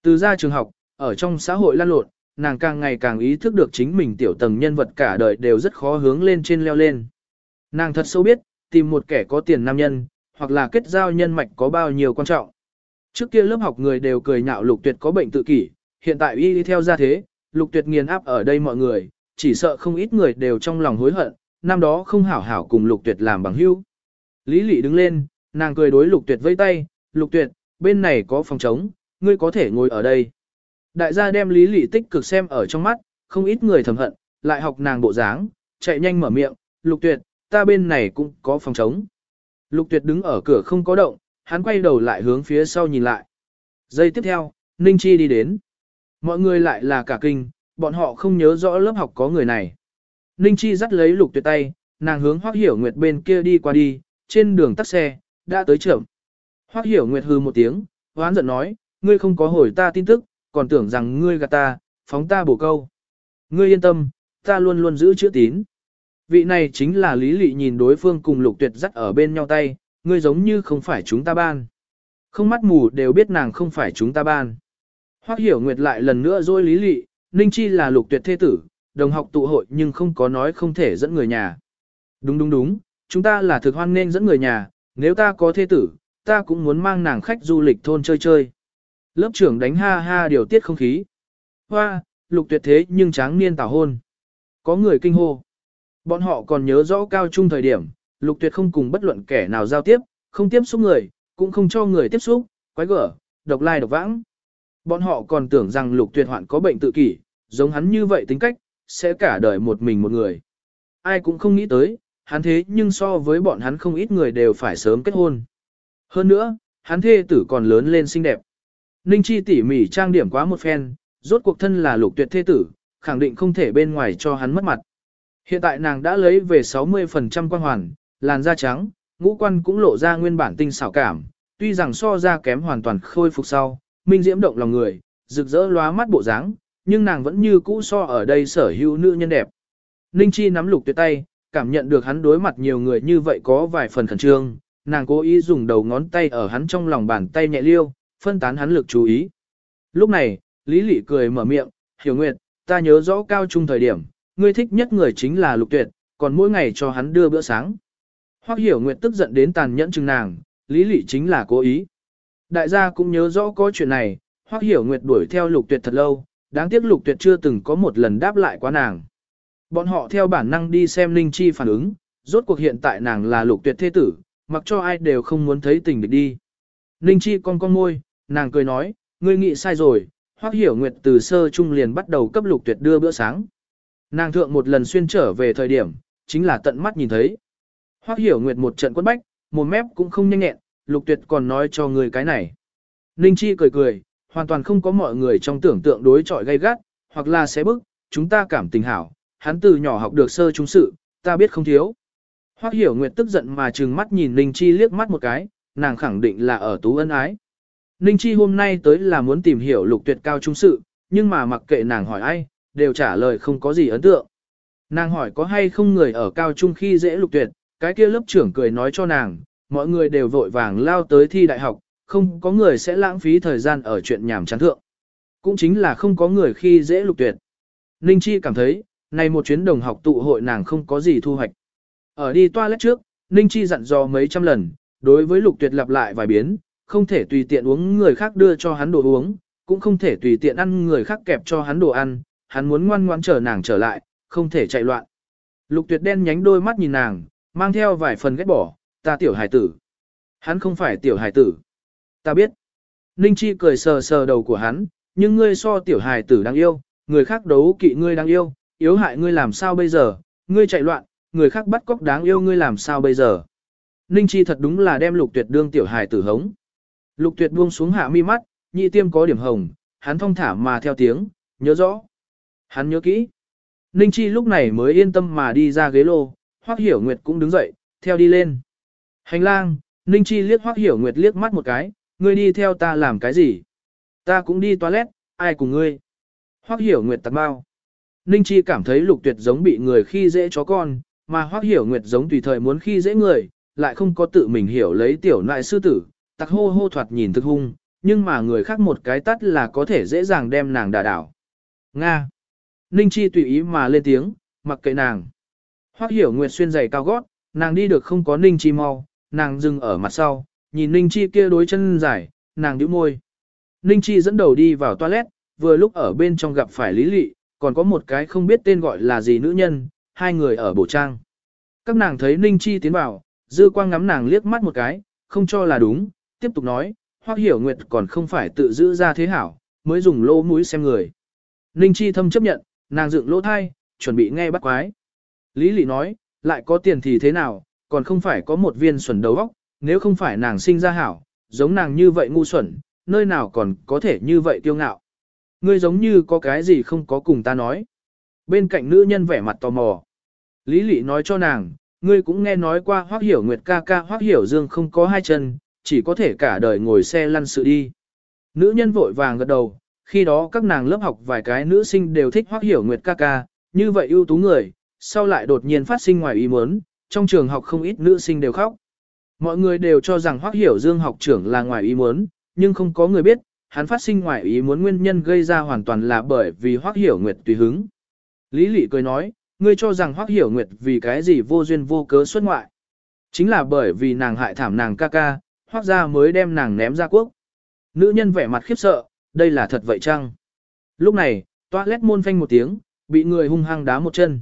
Từ ra trường học, ở trong xã hội lan lộn, nàng càng ngày càng ý thức được chính mình tiểu tầng nhân vật cả đời đều rất khó hướng lên trên leo lên. Nàng thật sâu biết, tìm một kẻ có tiền nam nhân, hoặc là kết giao nhân mạch có bao nhiêu quan trọng. Trước kia lớp học người đều cười nhạo lục tuyệt có bệnh tự kỷ, hiện tại y đi theo ra thế, lục tuyệt nghiền áp ở đây mọi người, chỉ sợ không ít người đều trong lòng hối hận, năm đó không hảo hảo cùng lục tuyệt làm bằng hữu. Lý lị đứng lên, nàng cười đối lục tuyệt vây tay, lục tuyệt, bên này có phòng trống, ngươi có thể ngồi ở đây. Đại gia đem lý lị tích cực xem ở trong mắt, không ít người thầm hận, lại học nàng bộ dáng, chạy nhanh mở miệng, lục tuyệt, ta bên này cũng có phòng trống. Lục tuyệt đứng ở cửa không có động, hắn quay đầu lại hướng phía sau nhìn lại. Giây tiếp theo, Ninh Chi đi đến. Mọi người lại là cả kinh, bọn họ không nhớ rõ lớp học có người này. Ninh Chi dắt lấy lục tuyệt tay, nàng hướng Hoắc Hiểu Nguyệt bên kia đi qua đi, trên đường tắt xe, đã tới trưởng. Hoắc Hiểu Nguyệt hừ một tiếng, hoán giận nói, ngươi không có hồi ta tin tức, còn tưởng rằng ngươi gạt ta, phóng ta bổ câu. Ngươi yên tâm, ta luôn luôn giữ chữ tín. Vị này chính là Lý Lị nhìn đối phương cùng lục tuyệt dắt ở bên nhau tay, ngươi giống như không phải chúng ta ban. Không mắt mù đều biết nàng không phải chúng ta ban. Hoắc Hiểu Nguyệt lại lần nữa dối lý lị, Ninh Chi là lục tuyệt thế tử, đồng học tụ hội nhưng không có nói không thể dẫn người nhà. Đúng đúng đúng, chúng ta là thực hoan nên dẫn người nhà, nếu ta có thế tử, ta cũng muốn mang nàng khách du lịch thôn chơi chơi. Lớp trưởng đánh ha ha điều tiết không khí. Hoa, lục tuyệt thế nhưng tráng niên tảo hôn. Có người kinh hô. Bọn họ còn nhớ rõ cao trung thời điểm, lục tuyệt không cùng bất luận kẻ nào giao tiếp, không tiếp xúc người, cũng không cho người tiếp xúc, quái gở, độc lai độc vãng. Bọn họ còn tưởng rằng lục tuyệt hoạn có bệnh tự kỷ, giống hắn như vậy tính cách, sẽ cả đời một mình một người. Ai cũng không nghĩ tới, hắn thế nhưng so với bọn hắn không ít người đều phải sớm kết hôn. Hơn nữa, hắn thê tử còn lớn lên xinh đẹp. Ninh Chi tỉ mỉ trang điểm quá một phen, rốt cuộc thân là lục tuyệt thê tử, khẳng định không thể bên ngoài cho hắn mất mặt. Hiện tại nàng đã lấy về 60% quan hoàn, làn da trắng, ngũ quan cũng lộ ra nguyên bản tinh xảo cảm, tuy rằng so ra kém hoàn toàn khôi phục sau, minh diễm động lòng người, rực rỡ lóa mắt bộ dáng, nhưng nàng vẫn như cũ so ở đây sở hữu nữ nhân đẹp. Ninh Chi nắm lục tuyệt tay, cảm nhận được hắn đối mặt nhiều người như vậy có vài phần khẩn trương, nàng cố ý dùng đầu ngón tay ở hắn trong lòng bàn tay nhẹ liêu, phân tán hắn lực chú ý. Lúc này, Lý Lị cười mở miệng, hiểu nguyệt, ta nhớ rõ cao trung thời điểm, ngươi thích nhất người chính là lục tuyệt, còn mỗi ngày cho hắn đưa bữa sáng. Hoắc hiểu nguyệt tức giận đến tàn nhẫn chừng nàng, Lý Lị chính là cố ý. Đại gia cũng nhớ rõ có chuyện này, Hoắc hiểu nguyệt đuổi theo lục tuyệt thật lâu, đáng tiếc lục tuyệt chưa từng có một lần đáp lại quá nàng. Bọn họ theo bản năng đi xem Ninh Chi phản ứng, rốt cuộc hiện tại nàng là lục tuyệt thế tử, mặc cho ai đều không muốn thấy tình địch đi. Ninh Chi con con môi, nàng cười nói, ngươi nghĩ sai rồi, Hoắc Hiểu Nguyệt từ sơ trung liền bắt đầu cấp lục tuyệt đưa bữa sáng. Nàng thượng một lần xuyên trở về thời điểm, chính là tận mắt nhìn thấy. Hoắc Hiểu Nguyệt một trận quất bách, một mép cũng không nhanh nhẹn, lục tuyệt còn nói cho người cái này. Ninh Chi cười cười, hoàn toàn không có mọi người trong tưởng tượng đối chọi gay gắt, hoặc là sẽ bức, chúng ta cảm tình hảo, hắn từ nhỏ học được sơ trung sự, ta biết không thiếu. Hoắc Hiểu Nguyệt tức giận mà trừng mắt nhìn Ninh Chi liếc mắt một cái, nàng khẳng định là ở tú ân ái. Ninh Chi hôm nay tới là muốn tìm hiểu lục tuyệt cao trung sự, nhưng mà mặc kệ nàng hỏi ai, đều trả lời không có gì ấn tượng. Nàng hỏi có hay không người ở cao trung khi dễ lục tuyệt, cái kia lớp trưởng cười nói cho nàng, mọi người đều vội vàng lao tới thi đại học, không có người sẽ lãng phí thời gian ở chuyện nhảm chán thượng. Cũng chính là không có người khi dễ lục tuyệt. Ninh Chi cảm thấy, này một chuyến đồng học tụ hội nàng không có gì thu hoạch. Ở đi toilet trước, Ninh Chi dặn dò mấy trăm lần, đối với lục tuyệt lặp lại vài biến, không thể tùy tiện uống người khác đưa cho hắn đồ uống, cũng không thể tùy tiện ăn người khác kẹp cho hắn đồ ăn, hắn muốn ngoan ngoãn chờ nàng trở lại, không thể chạy loạn. Lục tuyệt đen nhánh đôi mắt nhìn nàng, mang theo vài phần ghét bỏ, ta tiểu hài tử. Hắn không phải tiểu hài tử. Ta biết. Ninh Chi cười sờ sờ đầu của hắn, nhưng ngươi so tiểu hài tử đáng yêu, người khác đấu kỵ ngươi đáng yêu, yếu hại ngươi làm sao bây giờ, ngươi chạy loạn, người khác bắt cóc đáng yêu ngươi làm sao bây giờ. Ninh Chi thật đúng là đem lục tuyệt đương tiểu hài tử hống. Lục tuyệt buông xuống hạ mi mắt, nhị tiêm có điểm hồng, hắn thong thả mà theo tiếng, nhớ rõ. Hắn nhớ kỹ. Ninh Chi lúc này mới yên tâm mà đi ra ghế lô, Hoắc Hiểu Nguyệt cũng đứng dậy, theo đi lên. Hành lang, Ninh Chi liếc Hoắc Hiểu Nguyệt liếc mắt một cái, ngươi đi theo ta làm cái gì? Ta cũng đi toilet, ai cùng ngươi? Hoắc Hiểu Nguyệt tặc bao. Ninh Chi cảm thấy lục tuyệt giống bị người khi dễ chó con, mà Hoắc Hiểu Nguyệt giống tùy thời muốn khi dễ người, lại không có tự mình hiểu lấy tiểu nại sư tử, tặc hô hô thoạt nhìn thực hung, nhưng mà người khác một cái tắt là có thể dễ dàng đem nàng đả đảo. Nga. Ninh Chi tùy ý mà lên tiếng, mặc kệ nàng. Hoắc Hiểu Nguyệt xuyên giày cao gót, nàng đi được không có Ninh Chi mau, nàng dừng ở mặt sau, nhìn Ninh Chi kia đối chân dài, nàng nhíu môi. Ninh Chi dẫn đầu đi vào toilet, vừa lúc ở bên trong gặp phải Lý Lị, còn có một cái không biết tên gọi là gì nữ nhân, hai người ở bộ trang. Các nàng thấy Ninh Chi tiến vào, dư quang ngắm nàng liếc mắt một cái, không cho là đúng, tiếp tục nói, Hoắc Hiểu Nguyệt còn không phải tự giữ ra thế hảo, mới dùng lỗ mũi xem người. Ninh Chi thâm chấp nhận, nàng dựng lỗ thai, chuẩn bị nghe bắt quái. Lý Lị nói, lại có tiền thì thế nào, còn không phải có một viên xuẩn đầu óc, nếu không phải nàng sinh ra hảo, giống nàng như vậy ngu xuẩn, nơi nào còn có thể như vậy tiêu ngạo. Ngươi giống như có cái gì không có cùng ta nói. Bên cạnh nữ nhân vẻ mặt tò mò. Lý Lị nói cho nàng, ngươi cũng nghe nói qua Hoắc Hiểu Nguyệt ca ca Hoắc Hiểu Dương không có hai chân, chỉ có thể cả đời ngồi xe lăn sự đi. Nữ nhân vội vàng gật đầu, khi đó các nàng lớp học vài cái nữ sinh đều thích Hoắc Hiểu Nguyệt ca ca, như vậy ưu tú người, sau lại đột nhiên phát sinh ngoài ý muốn, trong trường học không ít nữ sinh đều khóc. Mọi người đều cho rằng Hoắc Hiểu Dương học trưởng là ngoài ý muốn, nhưng không có người biết, hắn phát sinh ngoài ý muốn nguyên nhân gây ra hoàn toàn là bởi vì Hoắc Hiểu Nguyệt tùy hứng. Lý Lệ cười nói, ngươi cho rằng Hoắc Hiểu Nguyệt vì cái gì vô duyên vô cớ xuất ngoại. Chính là bởi vì nàng hại thảm nàng ca ca, Hoắc gia mới đem nàng ném ra quốc. Nữ nhân vẻ mặt khiếp sợ, đây là thật vậy chăng? Lúc này, toilet môn phanh một tiếng, bị người hung hăng đá một chân.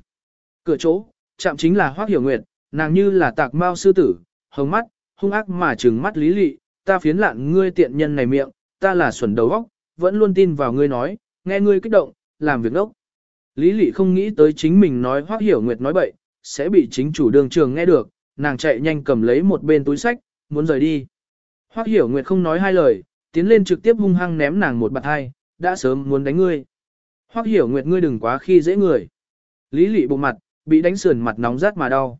Cửa chỗ, chạm chính là Hoắc Hiểu Nguyệt, nàng như là tạc mao sư tử, hồng mắt, hung ác mà trừng mắt lý lị, ta phiến lạn ngươi tiện nhân này miệng, ta là xuẩn đầu óc, vẫn luôn tin vào ngươi nói, nghe ngươi kích động, làm việc ốc. Lý lị không nghĩ tới chính mình nói Hoắc Hiểu Nguyệt nói bậy, sẽ bị chính chủ đường trường nghe được, nàng chạy nhanh cầm lấy một bên túi sách, muốn rời đi. Hoắc Hiểu Nguyệt không nói hai lời, tiến lên trực tiếp hung hăng ném nàng một bạt hai, đã sớm muốn đánh ngươi. Hoắc Hiểu Nguyệt ngươi đừng quá khi dễ người. Lý lị bộ mặt, bị đánh sườn mặt nóng rát mà đau.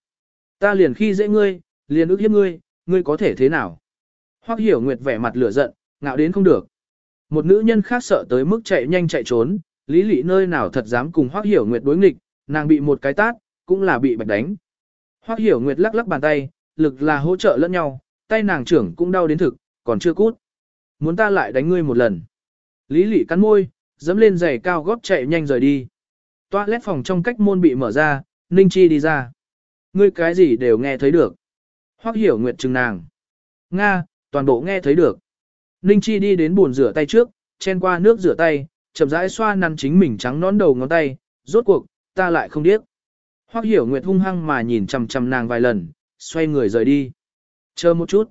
Ta liền khi dễ ngươi, liền ức hiếp ngươi, ngươi có thể thế nào? Hoắc Hiểu Nguyệt vẻ mặt lửa giận, ngạo đến không được. Một nữ nhân khác sợ tới mức chạy nhanh chạy trốn, Lý Lệ nơi nào thật dám cùng Hoắc Hiểu Nguyệt đối nghịch, nàng bị một cái tát, cũng là bị bạch đánh. Hoắc Hiểu Nguyệt lắc lắc bàn tay, lực là hỗ trợ lẫn nhau, tay nàng trưởng cũng đau đến thực, còn chưa cút. Muốn ta lại đánh ngươi một lần. Lý Lệ cắn môi, dẫm lên giày cao gót chạy nhanh rời đi. Toilet phòng trong cách môn bị mở ra, Ninh Chi đi ra. Ngươi cái gì đều nghe thấy được. Hoắc Hiểu Nguyệt Trừng nàng. Nga, toàn bộ nghe thấy được. Ninh Chi đi đến bồn rửa tay trước, chen qua nước rửa tay, chậm rãi xoa năn chính mình trắng nón đầu ngón tay, rốt cuộc, ta lại không điếc. Hoắc hiểu Nguyệt hung hăng mà nhìn chằm chằm nàng vài lần, xoay người rời đi. Chờ một chút.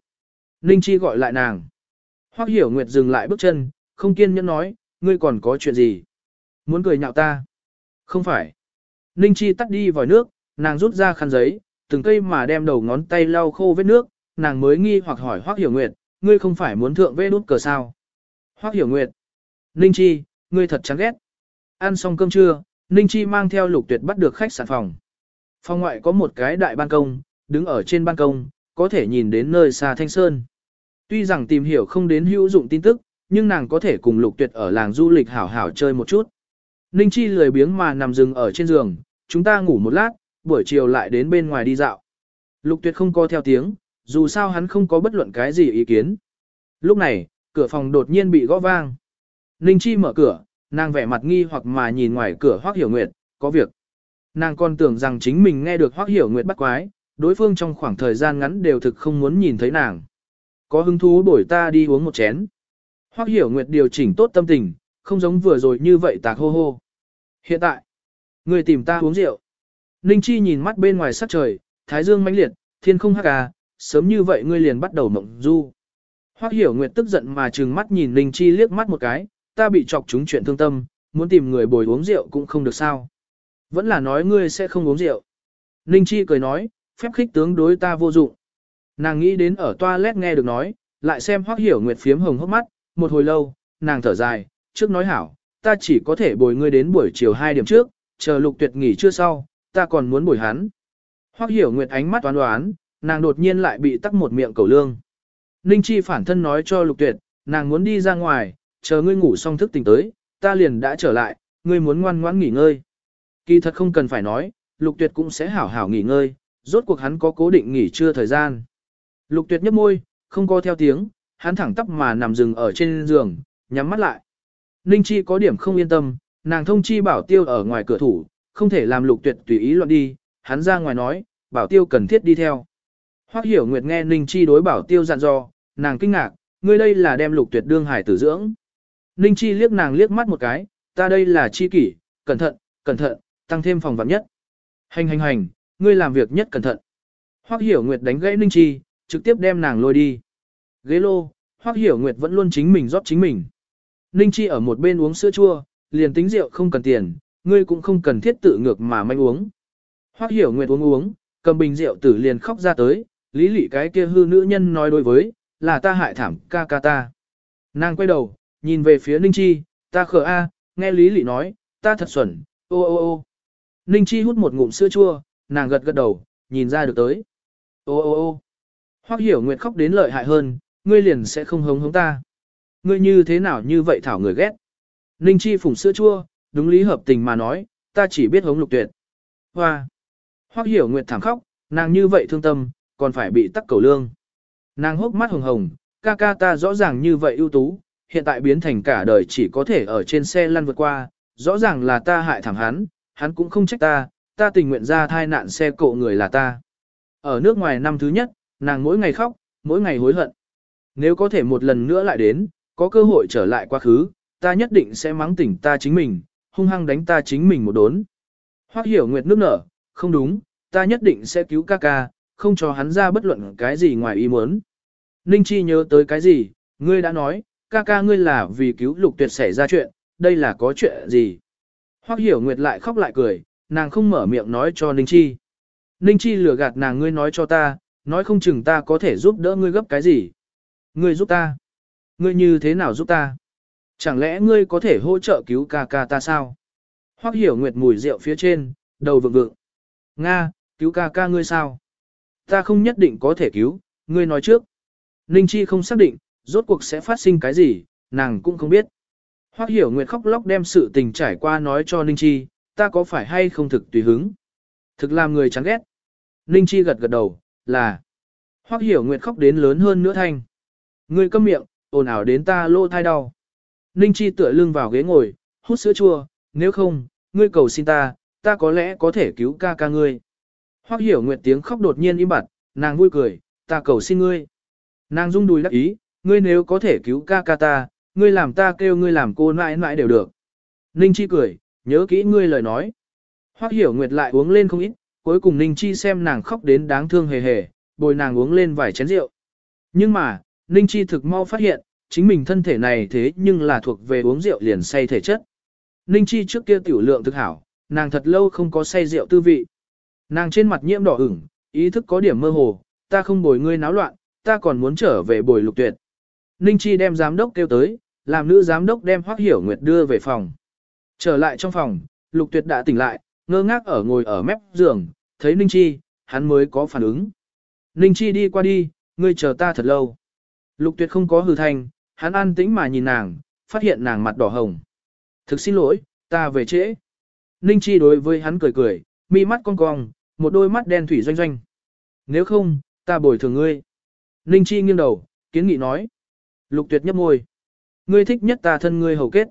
Ninh Chi gọi lại nàng. Hoắc hiểu Nguyệt dừng lại bước chân, không kiên nhẫn nói, ngươi còn có chuyện gì? Muốn cười nhạo ta? Không phải. Ninh Chi tắt đi vòi nước, nàng rút ra khăn giấy, từng cây mà đem đầu ngón tay lau khô vết nước, nàng mới nghi hoặc hỏi Hoắc hiểu Nguyệt, ngươi không phải muốn thượng vê đút cờ sao? Hoắc hiểu Nguyệt. Ninh Chi, ngươi thật chán ghét. Ăn xong cơm trưa, Ninh Chi mang theo lục tuyệt bắt được khách sạn phòng. Phòng ngoại có một cái đại ban công, đứng ở trên ban công, có thể nhìn đến nơi xa thanh sơn. Tuy rằng tìm hiểu không đến hữu dụng tin tức, nhưng nàng có thể cùng lục tuyệt ở làng du lịch hảo hảo chơi một chút. Ninh Chi lười biếng mà nằm dừng ở trên giường, chúng ta ngủ một lát, buổi chiều lại đến bên ngoài đi dạo. Lục tuyệt không có theo tiếng, dù sao hắn không có bất luận cái gì ý kiến. Lúc này, cửa phòng đột nhiên bị gõ vang. Ninh Chi mở cửa, nàng vẻ mặt nghi hoặc mà nhìn ngoài cửa Hoắc Hiểu Nguyệt, có việc. Nàng còn tưởng rằng chính mình nghe được Hoắc Hiểu Nguyệt bắt quái, đối phương trong khoảng thời gian ngắn đều thực không muốn nhìn thấy nàng. Có hứng thú đổi ta đi uống một chén. Hoắc Hiểu Nguyệt điều chỉnh tốt tâm tình, không giống vừa rồi như vậy tạc hô hô. Hiện tại, người tìm ta uống rượu. Ninh Chi nhìn mắt bên ngoài sắc trời, thái dương mãnh liệt, thiên không hắc à, sớm như vậy ngươi liền bắt đầu mộng du. Hoắc Hiểu Nguyệt tức giận mà trừng mắt nhìn Ninh Chi liếc mắt một cái, ta bị chọc chúng chuyện thương tâm, muốn tìm người bồi uống rượu cũng không được sao. Vẫn là nói ngươi sẽ không uống rượu. Ninh Chi cười nói, phép khích tướng đối ta vô dụng. Nàng nghĩ đến ở toilet nghe được nói, lại xem Hoắc Hiểu Nguyệt phiếm hồng hốc mắt, một hồi lâu, nàng thở dài, trước nói hảo, ta chỉ có thể bồi ngươi đến buổi chiều 2 điểm trước, chờ Lục Tuyệt nghỉ chưa sau, ta còn muốn bồi hắn. Hoắc Hiểu Nguyệt ánh mắt toán đoán, nàng đột nhiên lại bị tắc một miệng cầu lương. Ninh Chi phản thân nói cho Lục Tuyệt, nàng muốn đi ra ngoài, chờ ngươi ngủ xong thức tỉnh tới, ta liền đã trở lại, ngươi muốn ngoan ngoãn nghỉ ngơi. Kỳ thật không cần phải nói, Lục Tuyệt cũng sẽ hảo hảo nghỉ ngơi, rốt cuộc hắn có cố định nghỉ trưa thời gian. Lục Tuyệt nhấp môi, không có theo tiếng, hắn thẳng tắp mà nằm rừng ở trên giường, nhắm mắt lại. Ninh Chi có điểm không yên tâm, nàng thông chi bảo tiêu ở ngoài cửa thủ, không thể làm Lục Tuyệt tùy ý loạn đi, hắn ra ngoài nói, bảo tiêu cần thiết đi theo. Hoắc Hiểu Nguyệt nghe Ninh Chi đối bảo tiêu dặn dò, nàng kinh ngạc, ngươi đây là đem Lục Tuyệt đương hải tử dưỡng. Ninh Chi liếc nàng liếc mắt một cái, ta đây là chi kỷ, cẩn thận, cẩn thận, tăng thêm phòng vạn nhất. Hành hành hành, ngươi làm việc nhất cẩn thận. Hoắc Hiểu Nguyệt đánh gãy Ninh Chi, trực tiếp đem nàng lôi đi. Ghế lô, Hoắc Hiểu Nguyệt vẫn luôn chính mình rót chính mình. Ninh Chi ở một bên uống sữa chua, liền tính rượu không cần tiền, ngươi cũng không cần thiết tự ngược mà manh uống. Hoắc Hiểu Nguyệt uống uống, cầm bình rượu tử liền khóc ra tới, lý lị cái kia hư nữ nhân nói đối với, là ta hại thảm ca ca ta. Nàng quay đầu, nhìn về phía Ninh Chi, ta khờ a, nghe lý lị nói, ta thật xuẩn, ô ô ô. Ninh Chi hút một ngụm sữa chua, nàng gật gật đầu, nhìn ra được tới. Ô ô ô. Hoắc hiểu nguyệt khóc đến lợi hại hơn, ngươi liền sẽ không hống hống ta. Ngươi như thế nào như vậy thảo người ghét. Ninh Chi phủng sữa chua, đúng lý hợp tình mà nói, ta chỉ biết hống lục tuyệt. Hoa. Hoắc hiểu nguyệt thảm khóc, nàng như vậy thương tâm, còn phải bị tắc cầu lương. Nàng hốc mắt hồng hồng, ca ca ta rõ ràng như vậy ưu tú, hiện tại biến thành cả đời chỉ có thể ở trên xe lăn vượt qua, rõ ràng là ta hại thẳng hắn, hắn cũng không trách ta, ta tình nguyện ra thai nạn xe cộ người là ta. Ở nước ngoài năm thứ nhất, nàng mỗi ngày khóc, mỗi ngày hối hận. Nếu có thể một lần nữa lại đến, có cơ hội trở lại quá khứ, ta nhất định sẽ mắng tỉnh ta chính mình, hung hăng đánh ta chính mình một đốn. Hoắc hiểu nguyệt nước nở, không đúng, ta nhất định sẽ cứu ca ca, không cho hắn ra bất luận cái gì ngoài ý muốn. Ninh Chi nhớ tới cái gì, ngươi đã nói, ca ca ngươi là vì cứu lục tuyệt xảy ra chuyện, đây là có chuyện gì. Hoắc hiểu nguyệt lại khóc lại cười, nàng không mở miệng nói cho Ninh Chi. Ninh Chi lừa gạt nàng ngươi nói cho ta, nói không chừng ta có thể giúp đỡ ngươi gấp cái gì. Ngươi giúp ta. Ngươi như thế nào giúp ta? Chẳng lẽ ngươi có thể hỗ trợ cứu ca ca ta sao? Hoắc hiểu nguyệt mùi rượu phía trên, đầu vượng vượng. Nga, cứu ca ca ngươi sao? Ta không nhất định có thể cứu, ngươi nói trước. Ninh Chi không xác định, rốt cuộc sẽ phát sinh cái gì, nàng cũng không biết. Hoắc hiểu nguyệt khóc lóc đem sự tình trải qua nói cho Ninh Chi, ta có phải hay không thực tùy hứng? Thực làm người chán ghét. Ninh Chi gật gật đầu, là. Hoắc hiểu nguyệt khóc đến lớn hơn nữa thanh. Ngươi câm miệng, ồn ào đến ta lô thai đau. Ninh Chi tựa lưng vào ghế ngồi, hút sữa chua, nếu không, ngươi cầu xin ta, ta có lẽ có thể cứu ca ca ngươi. Hoắc hiểu nguyệt tiếng khóc đột nhiên im bặt, nàng vui cười, ta cầu xin ngươi. Nàng rung đùi đắc ý, ngươi nếu có thể cứu ca ca ta, ngươi làm ta kêu ngươi làm cô mãi mãi đều được. Ninh Chi cười, nhớ kỹ ngươi lời nói. Hoắc hiểu nguyệt lại uống lên không ít, cuối cùng Ninh Chi xem nàng khóc đến đáng thương hề hề, bồi nàng uống lên vài chén rượu. Nhưng mà, Ninh Chi thực mau phát hiện, chính mình thân thể này thế nhưng là thuộc về uống rượu liền say thể chất. Ninh Chi trước kia tiểu lượng thực hảo, nàng thật lâu không có say rượu tư vị. Nàng trên mặt nhiễm đỏ ửng, ý thức có điểm mơ hồ, ta không bồi ngươi náo loạn, ta còn muốn trở về bồi lục tuyệt. Ninh Chi đem giám đốc kêu tới, làm nữ giám đốc đem Hoắc Hiểu Nguyệt đưa về phòng. Trở lại trong phòng, lục tuyệt đã tỉnh lại, ngơ ngác ở ngồi ở mép giường, thấy Ninh Chi, hắn mới có phản ứng. Ninh Chi đi qua đi, ngươi chờ ta thật lâu. Lục tuyệt không có hừ thành hắn an tĩnh mà nhìn nàng, phát hiện nàng mặt đỏ hồng. Thực xin lỗi, ta về trễ. Ninh Chi đối với hắn cười cười, mi mắt cong cong, một đôi mắt đen thủy doanh doanh. Nếu không, ta bồi thường ngươi. Ninh Chi nghiêng đầu, kiến nghị nói. Lục tuyệt nhấp môi. Ngươi thích nhất ta thân ngươi hầu kết.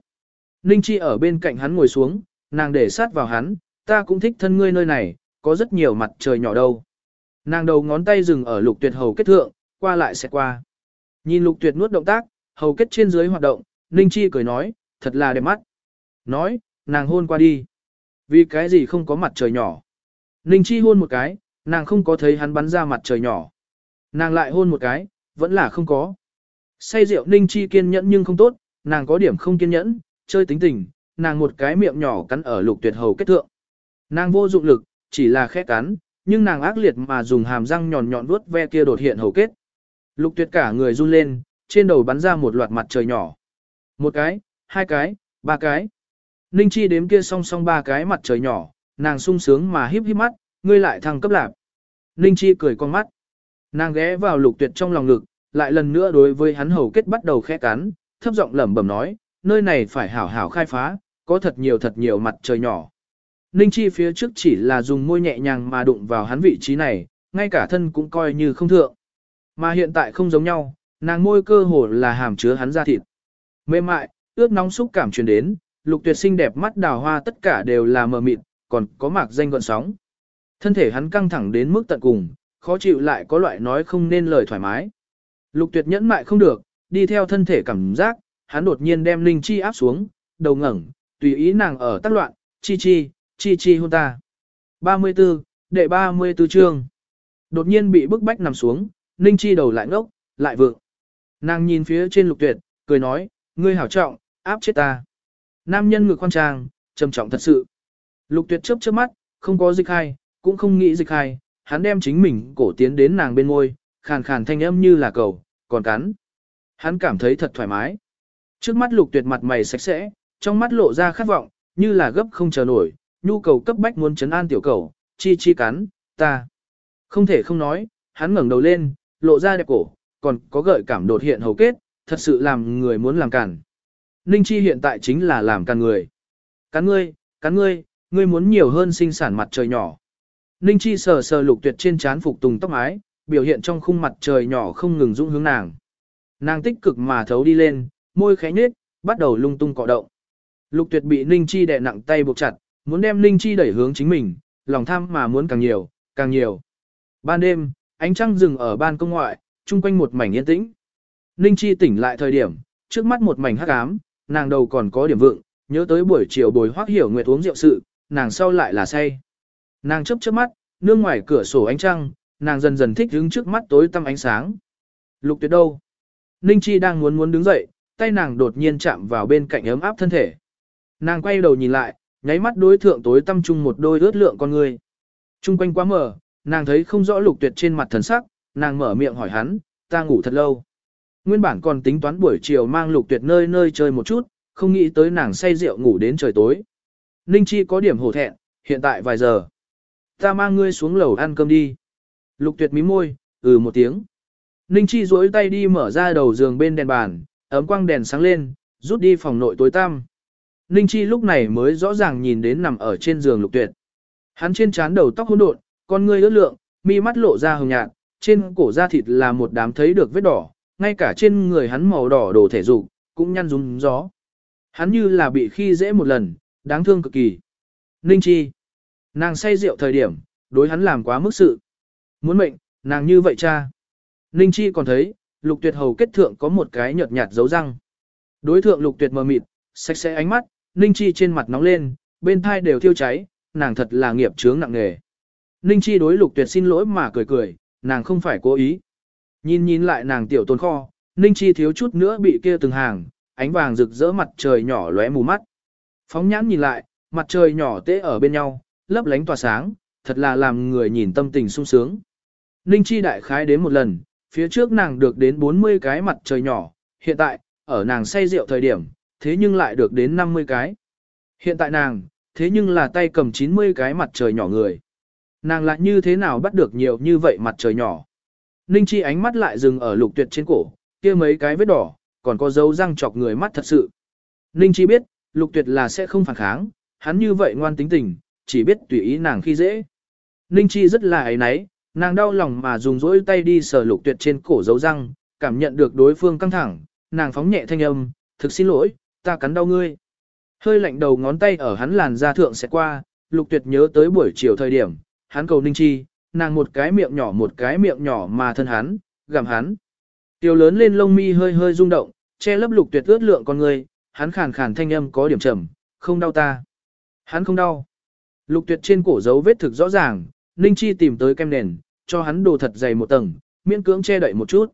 Ninh Chi ở bên cạnh hắn ngồi xuống, nàng để sát vào hắn, ta cũng thích thân ngươi nơi này, có rất nhiều mặt trời nhỏ đâu. Nàng đầu ngón tay dừng ở lục tuyệt hầu kết thượng, qua lại sẽ qua. Nhìn lục tuyệt nuốt động tác, hầu kết trên dưới hoạt động, Ninh Chi cười nói, thật là đẹp mắt. Nói, nàng hôn qua đi. Vì cái gì không có mặt trời nhỏ. Ninh Chi hôn một cái, nàng không có thấy hắn bắn ra mặt trời nhỏ. Nàng lại hôn một cái, vẫn là không có. Say rượu Ninh Chi kiên nhẫn nhưng không tốt, nàng có điểm không kiên nhẫn, chơi tính tình, nàng một cái miệng nhỏ cắn ở lục tuyệt hầu kết thượng. Nàng vô dụng lực, chỉ là khẽ cắn, nhưng nàng ác liệt mà dùng hàm răng nhọn nhọn vuốt ve kia đột hiện hầu kết. Lục tuyệt cả người run lên, trên đầu bắn ra một loạt mặt trời nhỏ. Một cái, hai cái, ba cái. Ninh Chi đếm kia song song ba cái mặt trời nhỏ, nàng sung sướng mà híp híp mắt, ngươi lại thăng cấp lạp. Ninh Chi cười con mắt. Nàng ghé vào lục tuyệt trong lòng ngực, lại lần nữa đối với hắn hầu kết bắt đầu khẽ cắn, thấp giọng lẩm bẩm nói, nơi này phải hảo hảo khai phá, có thật nhiều thật nhiều mặt trời nhỏ. Ninh Chi phía trước chỉ là dùng môi nhẹ nhàng mà đụng vào hắn vị trí này, ngay cả thân cũng coi như không thượng. Mà hiện tại không giống nhau, nàng môi cơ hồ là hàm chứa hắn ra thịt. Mềm mại, ướt nóng xúc cảm truyền đến, lục tuyệt xinh đẹp mắt đào hoa tất cả đều là mờ mịt, còn có mạc danh gọn sóng. Thân thể hắn căng thẳng đến mức tận cùng, khó chịu lại có loại nói không nên lời thoải mái. Lục tuyệt nhẫn mại không được, đi theo thân thể cảm giác, hắn đột nhiên đem Linh Chi áp xuống, đầu ngẩng, tùy ý nàng ở tác loạn, chi chi, chi chi hôn ta. 34, đệ 34 chương. Đột nhiên bị bức bách nằm xuống, Ninh Chi đầu lại ngốc, lại vượng. Nàng nhìn phía trên lục tuyệt, cười nói, ngươi hảo trọng, áp chết ta. Nam nhân ngực quan trang, trầm trọng thật sự. Lục tuyệt chớp chớp mắt, không có dịch hai cũng không nghĩ dịch hai hắn đem chính mình cổ tiến đến nàng bên môi, khàn khàn thanh âm như là cầu, còn cắn. Hắn cảm thấy thật thoải mái. Trước mắt lục tuyệt mặt mày sạch sẽ, trong mắt lộ ra khát vọng, như là gấp không chờ nổi, nhu cầu cấp bách muốn chấn an tiểu cầu, chi chi cắn, ta. Không thể không nói, hắn ngẩng đầu lên, lộ ra đẹp cổ, còn có gợi cảm đột hiện hầu kết, thật sự làm người muốn làm cản. Ninh Chi hiện tại chính là làm cản người. Cắn ngươi, cắn ngươi, ngươi muốn nhiều hơn sinh sản mặt trời nhỏ. Ninh Chi sờ sờ lục tuyệt trên trán phục tùng tóc mái, biểu hiện trong khung mặt trời nhỏ không ngừng dũng hướng nàng. Nàng tích cực mà thấu đi lên, môi khẽ nhếch, bắt đầu lung tung cọ động. Lục tuyệt bị Ninh Chi đè nặng tay buộc chặt, muốn đem Ninh Chi đẩy hướng chính mình, lòng tham mà muốn càng nhiều, càng nhiều. Ban đêm, ánh trăng rừng ở ban công ngoại, chung quanh một mảnh yên tĩnh. Ninh Chi tỉnh lại thời điểm, trước mắt một mảnh hắc ám, nàng đầu còn có điểm vượng, nhớ tới buổi chiều bồi hoác hiểu nguyệt uống rượu sự, nàng sau lại là say. Nàng chớp chớp mắt, nương ngoài cửa sổ ánh trăng, nàng dần dần thích đứng trước mắt tối tăm ánh sáng. Lục tuyệt đâu? Ninh Chi đang muốn muốn đứng dậy, tay nàng đột nhiên chạm vào bên cạnh ấm áp thân thể. Nàng quay đầu nhìn lại, nháy mắt đối thượng tối tăm chung một đôi ướt lượng con người. Trung quanh quá mờ, nàng thấy không rõ lục tuyệt trên mặt thần sắc, nàng mở miệng hỏi hắn, ta ngủ thật lâu. Nguyên bản còn tính toán buổi chiều mang lục tuyệt nơi nơi chơi một chút, không nghĩ tới nàng say rượu ngủ đến trời tối. Ninh Chi có điểm hổ thẹn, hiện tại vài giờ. Ta mang ngươi xuống lầu ăn cơm đi. Lục tuyệt mím môi, ừ một tiếng. Ninh Chi duỗi tay đi mở ra đầu giường bên đèn bàn, ấm quang đèn sáng lên, rút đi phòng nội tối tăm. Ninh Chi lúc này mới rõ ràng nhìn đến nằm ở trên giường lục tuyệt. Hắn trên trán đầu tóc hỗn độn, con ngươi ướt lượng, mi mắt lộ ra hồng nhạt, trên cổ da thịt là một đám thấy được vết đỏ, ngay cả trên người hắn màu đỏ đồ thể dục cũng nhăn rúng gió. Hắn như là bị khi dễ một lần, đáng thương cực kỳ. Ninh Chi. Nàng say rượu thời điểm, đối hắn làm quá mức sự. Muốn mệnh, nàng như vậy cha. Ninh Chi còn thấy, lục tuyệt hầu kết thượng có một cái nhợt nhạt dấu răng. Đối thượng lục tuyệt mờ mịt, sạch sẽ ánh mắt, Ninh Chi trên mặt nóng lên, bên thai đều thiêu cháy, nàng thật là nghiệp chướng nặng nề. Ninh Chi đối lục tuyệt xin lỗi mà cười cười, nàng không phải cố ý. Nhìn nhìn lại nàng tiểu tôn kho, Ninh Chi thiếu chút nữa bị kia từng hàng, ánh vàng rực rỡ mặt trời nhỏ lóe mù mắt. Phóng nhãn nhìn lại, mặt trời nhỏ tê ở bên nhau, lấp lánh tỏa sáng, thật là làm người nhìn tâm tình sung sướng. Ninh Chi đại khái đến một lần, phía trước nàng được đến 40 cái mặt trời nhỏ, hiện tại, ở nàng say rượu thời điểm, thế nhưng lại được đến 50 cái. Hiện tại nàng, thế nhưng là tay cầm 90 cái mặt trời nhỏ người. Nàng lại như thế nào bắt được nhiều như vậy mặt trời nhỏ. Ninh Chi ánh mắt lại dừng ở lục tuyệt trên cổ, kia mấy cái vết đỏ, còn có dấu răng chọc người mắt thật sự. Ninh Chi biết, lục tuyệt là sẽ không phản kháng, hắn như vậy ngoan tính tình, chỉ biết tùy ý nàng khi dễ. Ninh Chi rất là ấy náy, nàng đau lòng mà dùng dỗi tay đi sờ lục tuyệt trên cổ dấu răng, cảm nhận được đối phương căng thẳng, nàng phóng nhẹ thanh âm, thực xin lỗi, ta cắn đau ngươi. Hơi lạnh đầu ngón tay ở hắn làn da thượng sẽ qua, lục tuyệt nhớ tới buổi chiều thời điểm, hắn cầu Ninh Chi, nàng một cái miệng nhỏ một cái miệng nhỏ mà thân hắn, gặm hắn. Tiêu lớn lên lông mi hơi hơi rung động, che lấp lục tuyệt ướt lượng con người, hắn khàn khàn thanh âm có điểm trầm, không đau ta. Hắn không đau. Lục tuyệt trên cổ dấu vết thực rõ ràng, Ninh Chi tìm tới kem nền, cho hắn đồ thật dày một tầng, miễn cưỡng che đậy một chút.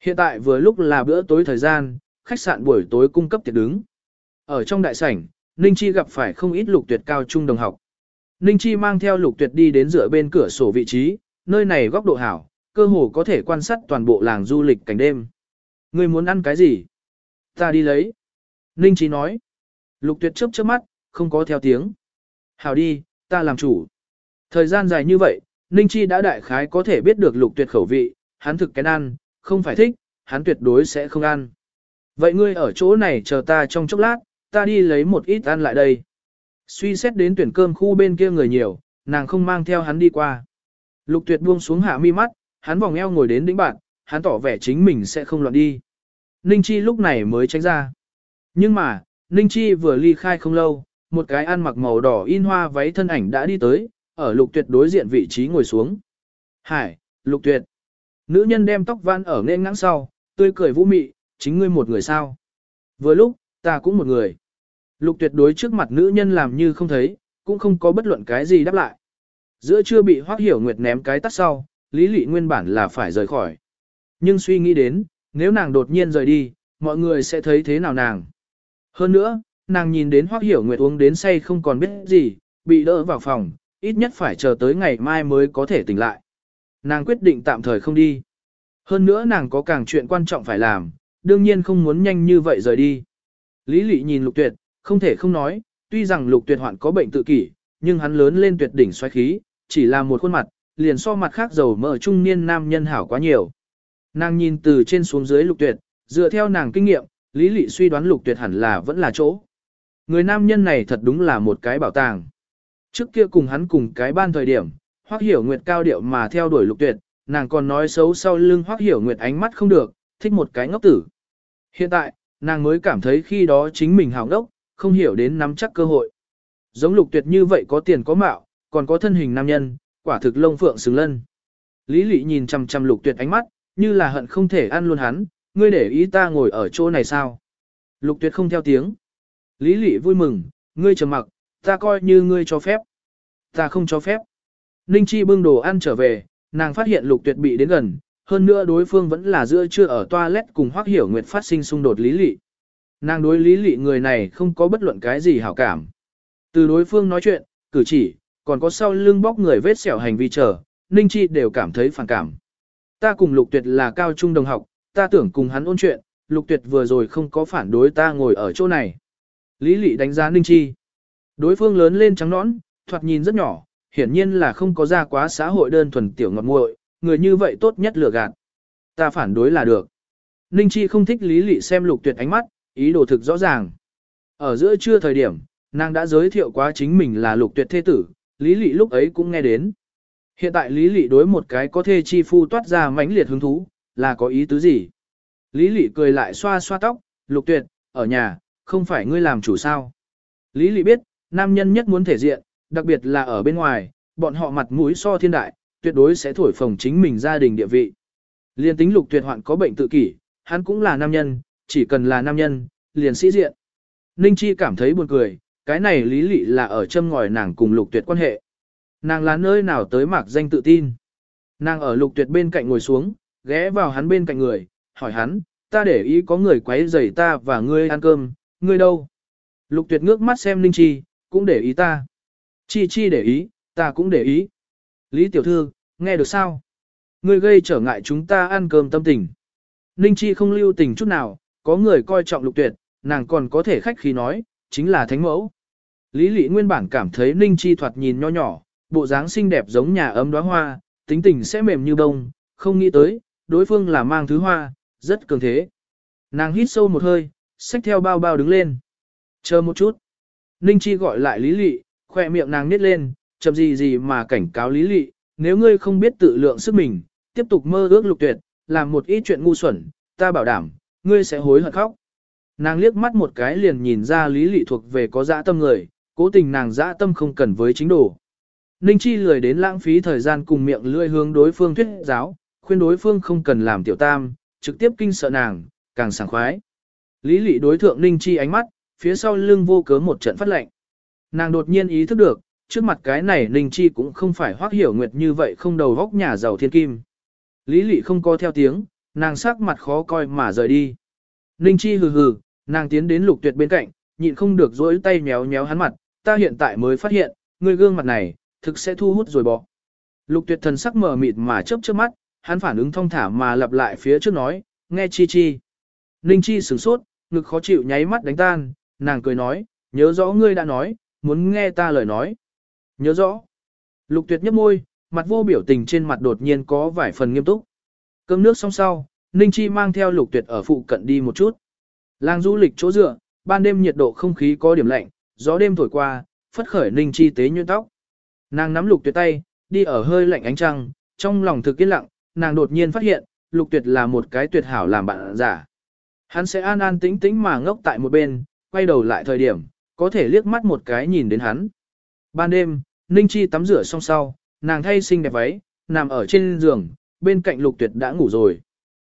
Hiện tại vừa lúc là bữa tối thời gian, khách sạn buổi tối cung cấp tiệc đứng. Ở trong đại sảnh, Ninh Chi gặp phải không ít lục tuyệt cao trung đồng học. Ninh Chi mang theo lục tuyệt đi đến giữa bên cửa sổ vị trí, nơi này góc độ hảo, cơ hồ có thể quan sát toàn bộ làng du lịch cảnh đêm. Người muốn ăn cái gì? Ta đi lấy. Ninh Chi nói. Lục tuyệt chớp chớp mắt, không có theo tiếng. Hảo đi, ta làm chủ. Thời gian dài như vậy, Ninh Chi đã đại khái có thể biết được lục tuyệt khẩu vị, hắn thực cái ăn, không phải thích, hắn tuyệt đối sẽ không ăn. Vậy ngươi ở chỗ này chờ ta trong chốc lát, ta đi lấy một ít ăn lại đây. Suy xét đến tuyển cơm khu bên kia người nhiều, nàng không mang theo hắn đi qua. Lục tuyệt buông xuống hạ mi mắt, hắn vòng eo ngồi đến đỉnh bạn, hắn tỏ vẻ chính mình sẽ không loạn đi. Ninh Chi lúc này mới tránh ra. Nhưng mà, Ninh Chi vừa ly khai không lâu, một cái ăn mặc màu đỏ in hoa váy thân ảnh đã đi tới, ở lục tuyệt đối diện vị trí ngồi xuống. Hải, lục tuyệt. Nữ nhân đem tóc van ở nên ngãng sau, tươi cười vũ mị, chính ngươi một người sao. Vừa lúc, ta cũng một người. Lục tuyệt đối trước mặt nữ nhân làm như không thấy, cũng không có bất luận cái gì đáp lại. Giữa chưa bị hoác hiểu nguyệt ném cái tắt sau, lý lị nguyên bản là phải rời khỏi. Nhưng suy nghĩ đến, nếu nàng đột nhiên rời đi, mọi người sẽ thấy thế nào nàng. Hơn nữa, nàng nhìn đến hoác hiểu nguyệt uống đến say không còn biết gì, bị đỡ vào phòng, ít nhất phải chờ tới ngày mai mới có thể tỉnh lại. Nàng quyết định tạm thời không đi. Hơn nữa nàng có càng chuyện quan trọng phải làm, đương nhiên không muốn nhanh như vậy rời đi. Lý lị nhìn lục tuyệt, không thể không nói, tuy rằng lục tuyệt hoạn có bệnh tự kỷ, nhưng hắn lớn lên tuyệt đỉnh xoáy khí, chỉ là một khuôn mặt, liền so mặt khác giàu mỡ trung niên nam nhân hảo quá nhiều. Nàng nhìn từ trên xuống dưới lục tuyệt, dựa theo nàng kinh nghiệm, lý lị suy đoán lục tuyệt hẳn là vẫn là chỗ. Người nam nhân này thật đúng là một cái bảo tàng. Trước kia cùng hắn cùng cái ban thời điểm, hoắc hiểu nguyệt cao điệu mà theo đuổi lục tuyệt, nàng còn nói xấu sau lưng hoắc hiểu nguyệt ánh mắt không được, thích một cái ngốc tử. Hiện tại, nàng mới cảm thấy khi đó chính mình hào ngốc, không hiểu đến nắm chắc cơ hội. Giống lục tuyệt như vậy có tiền có mạo, còn có thân hình nam nhân, quả thực lông phượng xứng lân. Lý lị nhìn chằm chằm lục tuyệt ánh mắt, như là hận không thể ăn luôn hắn, ngươi để ý ta ngồi ở chỗ này sao? Lục tuyệt không theo tiếng. Lý lị vui mừng, ngươi trầm mặc, ta coi như ngươi cho phép. Ta không cho phép. Ninh Chi bưng đồ ăn trở về, nàng phát hiện lục tuyệt bị đến gần, hơn nữa đối phương vẫn là giữa chưa ở toilet cùng Hoắc Hiểu Nguyệt phát sinh xung đột lý lị. Nàng đối lý lị người này không có bất luận cái gì hảo cảm. Từ đối phương nói chuyện, cử chỉ, còn có sau lưng bóc người vết sẹo hành vi trở, Ninh Chi đều cảm thấy phản cảm. Ta cùng Lục Tuyệt là cao trung đồng học, ta tưởng cùng hắn ôn chuyện, Lục Tuyệt vừa rồi không có phản đối ta ngồi ở chỗ này. Lý Lị đánh giá Ninh Chi. Đối phương lớn lên trắng nõn, thoạt nhìn rất nhỏ, hiển nhiên là không có ra quá xã hội đơn thuần tiểu ngọt muội, người như vậy tốt nhất lừa gạt. Ta phản đối là được. Ninh Chi không thích Lý Lị xem Lục Tuyệt ánh mắt, ý đồ thực rõ ràng. Ở giữa trưa thời điểm, nàng đã giới thiệu quá chính mình là Lục Tuyệt thế tử, Lý Lị lúc ấy cũng nghe đến. Hiện tại Lý Lị đối một cái có thê chi phu toát ra mãnh liệt hứng thú, là có ý tứ gì? Lý Lị cười lại xoa xoa tóc, Lục Tuyệt, ở nhà, không phải ngươi làm chủ sao? Lý Lị biết, nam nhân nhất muốn thể diện, đặc biệt là ở bên ngoài, bọn họ mặt mũi so thiên đại, tuyệt đối sẽ thổi phồng chính mình gia đình địa vị. Liên tính Lục Tuyệt hoạn có bệnh tự kỷ, hắn cũng là nam nhân, chỉ cần là nam nhân, liền sĩ diện. Ninh Chi cảm thấy buồn cười, cái này lý lị là ở châm ngòi nàng cùng lục tuyệt quan hệ. Nàng là nơi nào tới mạc danh tự tin. Nàng ở lục tuyệt bên cạnh ngồi xuống, ghé vào hắn bên cạnh người, hỏi hắn, ta để ý có người quấy rầy ta và ngươi ăn cơm, ngươi đâu? Lục tuyệt ngước mắt xem Ninh Chi, cũng để ý ta. Chi Chi để ý, ta cũng để ý. Lý tiểu thư, nghe được sao? Ngươi gây trở ngại chúng ta ăn cơm tâm tình. Ninh Chi không lưu tình chút nào, có người coi trọng lục tuyệt, nàng còn có thể khách khí nói, chính là thánh mẫu. Lý Lị nguyên bản cảm thấy Ninh Chi thoạt nhìn nho nhỏ, bộ dáng xinh đẹp giống nhà ấm đóa hoa, tính tình sẽ mềm như bông, không nghĩ tới, đối phương là mang thứ hoa, rất cường thế. Nàng hít sâu một hơi, xách theo bao bao đứng lên. Chờ một chút. Ninh Chi gọi lại Lý Lị, khoe miệng nàng nít lên, chậm gì gì mà cảnh cáo Lý Lị, nếu ngươi không biết tự lượng sức mình, tiếp tục mơ ước lục tuyệt, làm một ít chuyện ngu xuẩn, ta bảo đảm, ngươi sẽ hối hận khóc. Nàng liếc mắt một cái liền nhìn ra lý lị thuộc về có dã tâm người, cố tình nàng dã tâm không cần với chính đồ. Ninh Chi lười đến lãng phí thời gian cùng miệng lưỡi hướng đối phương thuyết giáo, khuyên đối phương không cần làm tiểu tam, trực tiếp kinh sợ nàng, càng sảng khoái. Lý lị đối thượng Ninh Chi ánh mắt, phía sau lưng vô cớ một trận phát lệnh. Nàng đột nhiên ý thức được, trước mặt cái này Ninh Chi cũng không phải hoác hiểu nguyệt như vậy không đầu góc nhà giàu thiên kim. Lý lị không có theo tiếng, nàng sắc mặt khó coi mà rời đi. Ninh Chi hừ hừ, nàng tiến đến lục tuyệt bên cạnh, nhịn không được dỗi tay méo méo hắn mặt, ta hiện tại mới phát hiện, người gương mặt này, thực sẽ thu hút rồi bỏ. Lục tuyệt thần sắc mờ mịt mà chớp chớp mắt, hắn phản ứng thông thả mà lặp lại phía trước nói, nghe chi chi. Ninh Chi sửng sốt, ngực khó chịu nháy mắt đánh tan, nàng cười nói, nhớ rõ ngươi đã nói, muốn nghe ta lời nói. Nhớ rõ. Lục tuyệt nhấp môi, mặt vô biểu tình trên mặt đột nhiên có vài phần nghiêm túc. Cơm nước xong sau, Ninh Chi mang theo lục tuyệt ở phụ cận đi một chút. Làng du lịch chỗ dựa, ban đêm nhiệt độ không khí có điểm lạnh, gió đêm thổi qua, phất khởi Ninh Chi tế nhuyễn tóc. Nàng nắm lục tuyệt tay, đi ở hơi lạnh ánh trăng, trong lòng thực yên lặng, nàng đột nhiên phát hiện, lục tuyệt là một cái tuyệt hảo làm bạn giả. Hắn sẽ an an tĩnh tĩnh mà ngốc tại một bên, quay đầu lại thời điểm, có thể liếc mắt một cái nhìn đến hắn. Ban đêm, Ninh Chi tắm rửa xong sau, nàng thay xinh đẹp váy, nằm ở trên giường, bên cạnh lục tuyệt đã ngủ rồi.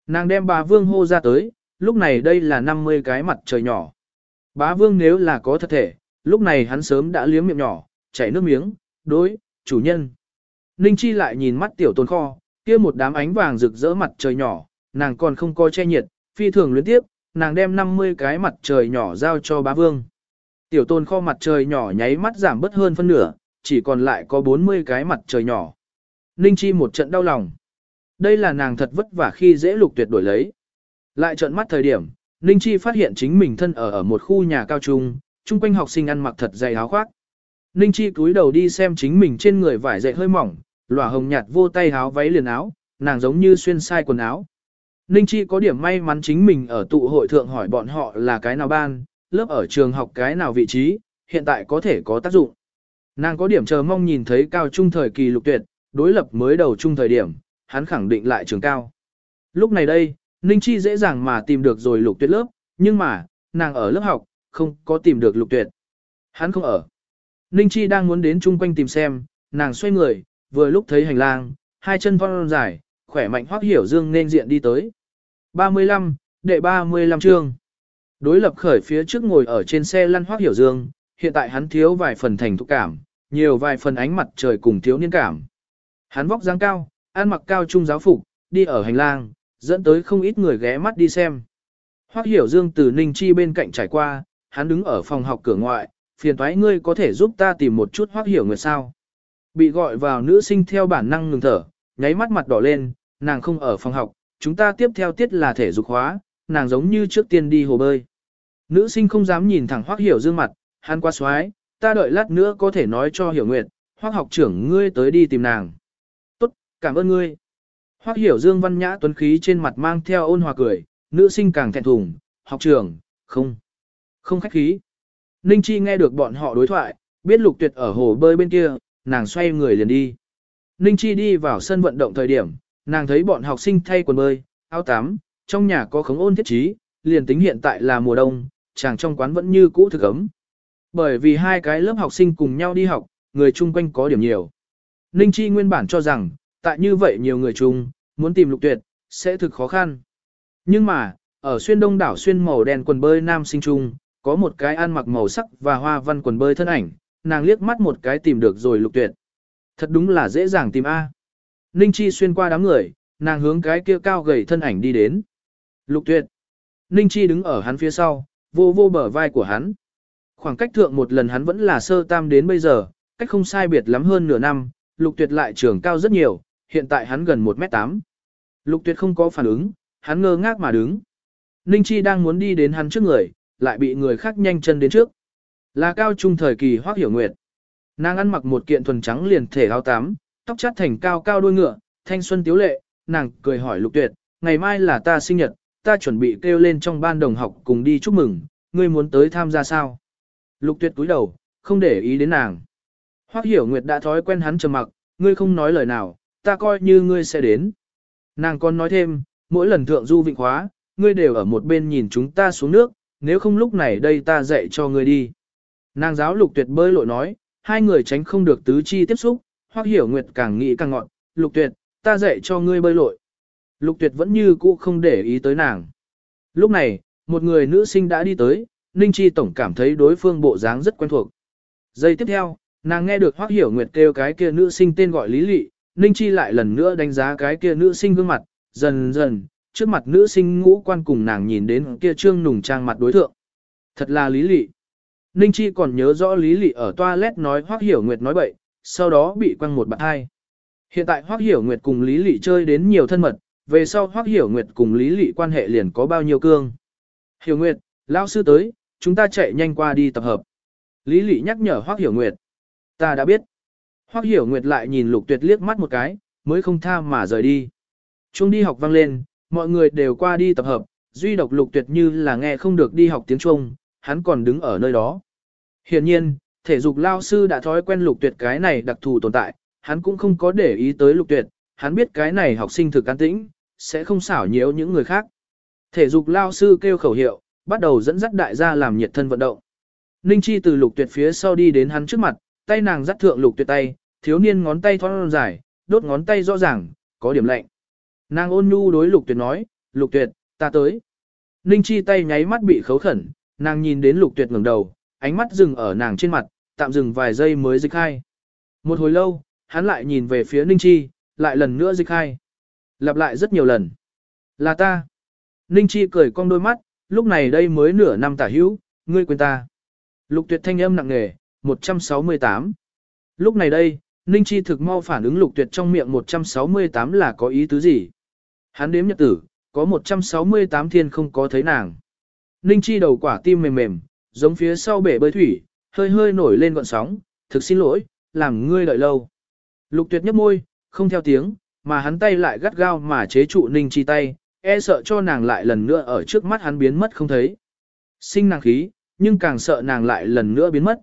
Nàng đem bà Vương hô ra tới, lúc này đây là 50 cái mặt trời nhỏ. Bá Vương nếu là có thật thể, lúc này hắn sớm đã liếm miệng nhỏ, chảy nước miếng, đối, chủ nhân. Ninh Chi lại nhìn mắt tiểu tôn kho, kia một đám ánh vàng rực rỡ mặt trời nhỏ, nàng còn không có che nhiệt, phi thường luyến tiếp, nàng đem 50 cái mặt trời nhỏ giao cho bá vương. Tiểu tôn kho mặt trời nhỏ nháy mắt giảm bớt hơn phân nửa, chỉ còn lại có 40 cái mặt trời nhỏ. Ninh Chi một trận đau lòng. Đây là nàng thật vất vả khi dễ lục tuyệt đổi lấy. Lại trợn mắt thời điểm, Ninh Chi phát hiện chính mình thân ở ở một khu nhà cao trung, chung quanh học sinh ăn mặc thật dày áo khoác. Ninh Chi cúi đầu đi xem chính mình trên người vải dậy hơi mỏng, lỏa hồng nhạt vô tay áo váy liền áo, nàng giống như xuyên sai quần áo. Ninh Chi có điểm may mắn chính mình ở tụ hội thượng hỏi bọn họ là cái nào ban, lớp ở trường học cái nào vị trí, hiện tại có thể có tác dụng. Nàng có điểm chờ mong nhìn thấy cao trung thời kỳ lục tuyệt, đối lập mới đầu trung thời điểm, hắn khẳng định lại trường cao. Lúc này đây, Ninh Chi dễ dàng mà tìm được rồi lục tuyệt lớp, nhưng mà, nàng ở lớp học, không có tìm được lục tuyệt. Hắn không ở. Ninh Chi đang muốn đến chung quanh tìm xem, nàng xoay người, vừa lúc thấy hành lang, hai chân vong dài, khỏe mạnh hoác hiểu dương nên diện đi tới. 35, đệ 35 chương. Đối lập khởi phía trước ngồi ở trên xe lăn hoác hiểu dương, hiện tại hắn thiếu vài phần thành thục cảm, nhiều vài phần ánh mặt trời cùng thiếu niên cảm. Hắn vóc dáng cao, ăn mặc cao trung giáo phục, đi ở hành lang, dẫn tới không ít người ghé mắt đi xem. Hoắc Hiểu Dương từ Ninh Chi bên cạnh trải qua, hắn đứng ở phòng học cửa ngoại, phiền toái ngươi có thể giúp ta tìm một chút Hoắc Hiểu Nguyệt sao? Bị gọi vào nữ sinh theo bản năng ngừng thở, nháy mắt mặt đỏ lên, nàng không ở phòng học, chúng ta tiếp theo tiết là thể dục hóa, nàng giống như trước tiên đi hồ bơi. Nữ sinh không dám nhìn thẳng Hoắc Hiểu Dương mặt, hắn qua xoái, ta đợi lát nữa có thể nói cho Hiểu Nguyệt, Hoắc học trưởng ngươi tới đi tìm nàng. Cảm ơn ngươi. Hoắc Hiểu Dương văn nhã tuấn khí trên mặt mang theo ôn hòa cười, nữ sinh càng thẹn thùng, học trưởng, không, không khách khí. Ninh Chi nghe được bọn họ đối thoại, biết lục tuyệt ở hồ bơi bên kia, nàng xoay người liền đi. Ninh Chi đi vào sân vận động thời điểm, nàng thấy bọn học sinh thay quần bơi, áo tắm, trong nhà có khống ôn thiết trí, liền tính hiện tại là mùa đông, chàng trong quán vẫn như cũ thực ấm. Bởi vì hai cái lớp học sinh cùng nhau đi học, người chung quanh có điểm nhiều. Ninh Chi nguyên bản cho rằng, tại như vậy nhiều người chung, muốn tìm lục tuyệt, sẽ thực khó khăn. Nhưng mà, ở xuyên đông đảo xuyên màu đen quần bơi nam sinh trung, có một cái ăn mặc màu sắc và hoa văn quần bơi thân ảnh, nàng liếc mắt một cái tìm được rồi lục tuyệt. Thật đúng là dễ dàng tìm A. Ninh Chi xuyên qua đám người, nàng hướng cái kia cao gầy thân ảnh đi đến. Lục tuyệt. Ninh Chi đứng ở hắn phía sau, vô vô bờ vai của hắn. Khoảng cách thượng một lần hắn vẫn là sơ tam đến bây giờ, cách không sai biệt lắm hơn nửa năm, lục tuyệt lại trưởng cao rất nhiều, hiện tại hắn gần 1m8. Lục tuyệt không có phản ứng, hắn ngơ ngác mà đứng. Ninh Chi đang muốn đi đến hắn trước người, lại bị người khác nhanh chân đến trước. Là cao trung thời kỳ hoác hiểu nguyệt. Nàng ăn mặc một kiện thuần trắng liền thể áo tám, tóc chát thành cao cao đuôi ngựa, thanh xuân tiếu lệ, nàng cười hỏi lục tuyệt, ngày mai là ta sinh nhật, ta chuẩn bị kêu lên trong ban đồng học cùng đi chúc mừng, ngươi muốn tới tham gia sao? Lục tuyệt cúi đầu, không để ý đến nàng. Hoắc hiểu nguyệt đã thói quen hắn trầm mặc, ngươi không nói lời nào, ta coi như ngươi sẽ đến. Nàng còn nói thêm, mỗi lần thượng du vịnh khóa, ngươi đều ở một bên nhìn chúng ta xuống nước, nếu không lúc này đây ta dạy cho ngươi đi. Nàng giáo lục tuyệt bơi lội nói, hai người tránh không được tứ chi tiếp xúc, hoặc hiểu nguyệt càng nghĩ càng ngọn, lục tuyệt, ta dạy cho ngươi bơi lội. Lục tuyệt vẫn như cũ không để ý tới nàng. Lúc này, một người nữ sinh đã đi tới, Ninh Chi Tổng cảm thấy đối phương bộ dáng rất quen thuộc. Giây tiếp theo, nàng nghe được Hoắc Hiểu Nguyệt kêu cái kia nữ sinh tên gọi Lý Lị, Ninh Chi lại lần nữa đánh giá cái kia nữ sinh gương mặt, dần dần, trước mặt nữ sinh ngũ quan cùng nàng nhìn đến kia trương nùng trang mặt đối thượng. Thật là lý lị. Ninh Chi còn nhớ rõ lý lị ở toilet nói Hoắc Hiểu Nguyệt nói bậy, sau đó bị quăng một bạn hai. Hiện tại Hoắc Hiểu Nguyệt cùng Lý Lị chơi đến nhiều thân mật, về sau Hoắc Hiểu Nguyệt cùng Lý Lị quan hệ liền có bao nhiêu cương. Hiểu Nguyệt, lão sư tới, chúng ta chạy nhanh qua đi tập hợp. Lý Lị nhắc nhở Hoắc Hiểu Nguyệt. Ta đã biết. Hoắc Hiểu Nguyệt lại nhìn Lục Tuyệt liếc mắt một cái, mới không tha mà rời đi. Trung đi học vang lên, mọi người đều qua đi tập hợp, duy độc lục tuyệt như là nghe không được đi học tiếng Trung, hắn còn đứng ở nơi đó. Hiển nhiên, thể dục lao sư đã thói quen lục tuyệt cái này đặc thù tồn tại, hắn cũng không có để ý tới lục tuyệt, hắn biết cái này học sinh thực an tĩnh, sẽ không xảo nhiễu những người khác. Thể dục lao sư kêu khẩu hiệu, bắt đầu dẫn dắt đại gia làm nhiệt thân vận động. Ninh Chi từ lục tuyệt phía sau đi đến hắn trước mặt, tay nàng dắt thượng lục tuyệt tay, thiếu niên ngón tay thon dài, đốt ngón tay rõ ràng, có điểm lạnh. Nàng ôn nhu đối lục tuyệt nói, lục tuyệt, ta tới. Ninh chi tay nháy mắt bị khấu khẩn, nàng nhìn đến lục tuyệt ngẩng đầu, ánh mắt dừng ở nàng trên mặt, tạm dừng vài giây mới dịch hai. Một hồi lâu, hắn lại nhìn về phía Ninh chi, lại lần nữa dịch hai. Lặp lại rất nhiều lần. Là ta. Ninh chi cười cong đôi mắt, lúc này đây mới nửa năm tả hữu, ngươi quên ta. Lục tuyệt thanh âm nặng nề, 168. Lúc này đây, Ninh Chi thực mau phản ứng lục tuyệt trong miệng 168 là có ý tứ gì. Hắn đếm nhật tử, có 168 thiên không có thấy nàng. Ninh Chi đầu quả tim mềm mềm, giống phía sau bể bơi thủy, hơi hơi nổi lên gọn sóng, thực xin lỗi, làm ngươi đợi lâu. Lục tuyệt nhấp môi, không theo tiếng, mà hắn tay lại gắt gao mà chế trụ Ninh Chi tay, e sợ cho nàng lại lần nữa ở trước mắt hắn biến mất không thấy. Sinh nàng khí, nhưng càng sợ nàng lại lần nữa biến mất.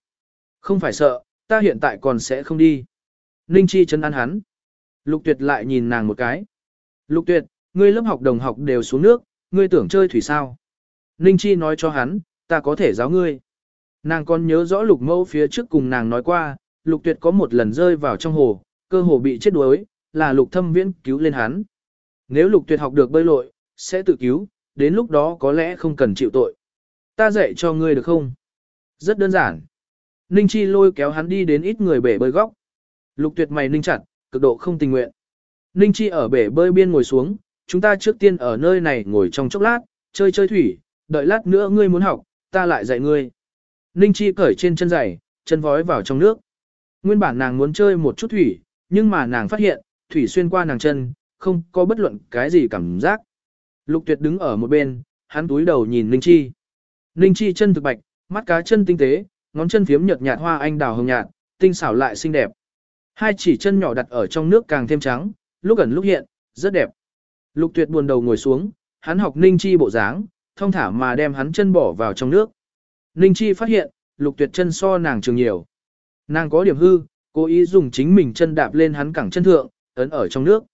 Không phải sợ, ta hiện tại còn sẽ không đi. Ninh Chi chân ăn hắn. Lục tuyệt lại nhìn nàng một cái. Lục tuyệt, ngươi lớp học đồng học đều xuống nước, ngươi tưởng chơi thủy sao. Ninh Chi nói cho hắn, ta có thể giáo ngươi. Nàng còn nhớ rõ lục mẫu phía trước cùng nàng nói qua, lục tuyệt có một lần rơi vào trong hồ, cơ hồ bị chết đuối, là lục thâm viễn cứu lên hắn. Nếu lục tuyệt học được bơi lội, sẽ tự cứu, đến lúc đó có lẽ không cần chịu tội. Ta dạy cho ngươi được không? Rất đơn giản. Ninh Chi lôi kéo hắn đi đến ít người bể bơi góc. Lục tuyệt mày ninh chặt, cực độ không tình nguyện. Ninh Chi ở bể bơi biên ngồi xuống, chúng ta trước tiên ở nơi này ngồi trong chốc lát, chơi chơi thủy, đợi lát nữa ngươi muốn học, ta lại dạy ngươi. Ninh Chi cởi trên chân giày, chân vói vào trong nước. Nguyên bản nàng muốn chơi một chút thủy, nhưng mà nàng phát hiện, thủy xuyên qua nàng chân, không có bất luận cái gì cảm giác. Lục tuyệt đứng ở một bên, hắn túi đầu nhìn Ninh Chi. Ninh Chi chân thực bạch, mắt cá chân tinh tế, ngón chân phiếm nhợt nhạt hoa anh đào hồng nhạt, tinh xảo lại xinh đẹp. Hai chỉ chân nhỏ đặt ở trong nước càng thêm trắng, lúc ẩn lúc hiện, rất đẹp. Lục tuyệt buồn đầu ngồi xuống, hắn học Ninh Chi bộ dáng, thông thả mà đem hắn chân bỏ vào trong nước. Ninh Chi phát hiện, lục tuyệt chân so nàng trường nhiều. Nàng có điểm hư, cố ý dùng chính mình chân đạp lên hắn cẳng chân thượng, ấn ở trong nước.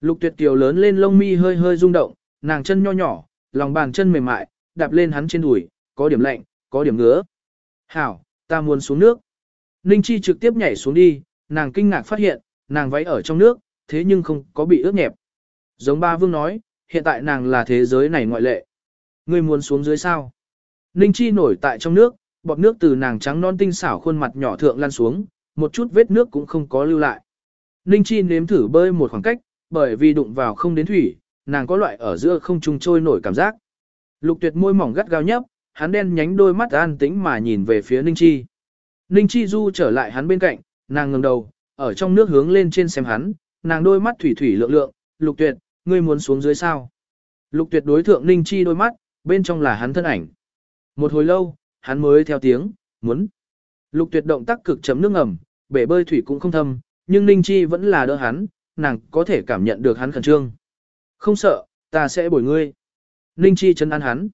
Lục tuyệt kiều lớn lên lông mi hơi hơi rung động, nàng chân nho nhỏ, lòng bàn chân mềm mại, đạp lên hắn trên đùi, có điểm lạnh, có điểm ngứa. Hảo, ta muốn xuống nước. Ninh Chi trực tiếp nhảy xuống đi, nàng kinh ngạc phát hiện, nàng váy ở trong nước, thế nhưng không có bị ướt nhẹp. Giống ba vương nói, hiện tại nàng là thế giới này ngoại lệ. Ngươi muốn xuống dưới sao? Ninh Chi nổi tại trong nước, bọt nước từ nàng trắng non tinh xảo khuôn mặt nhỏ thượng lan xuống, một chút vết nước cũng không có lưu lại. Ninh Chi nếm thử bơi một khoảng cách, bởi vì đụng vào không đến thủy, nàng có loại ở giữa không trung trôi nổi cảm giác. Lục tuyệt môi mỏng gắt gao nhấp, hắn đen nhánh đôi mắt an tĩnh mà nhìn về phía Ninh Chi. Ninh Chi du trở lại hắn bên cạnh, nàng ngẩng đầu, ở trong nước hướng lên trên xem hắn, nàng đôi mắt thủy thủy lượng lượng, lục tuyệt, ngươi muốn xuống dưới sao? Lục tuyệt đối thượng Ninh Chi đôi mắt, bên trong là hắn thân ảnh. Một hồi lâu, hắn mới theo tiếng, muốn. Lục tuyệt động tác cực chấm nước ngầm, bể bơi thủy cũng không thâm, nhưng Ninh Chi vẫn là đỡ hắn, nàng có thể cảm nhận được hắn khẩn trương. Không sợ, ta sẽ bồi ngươi. Ninh Chi chân ăn hắn.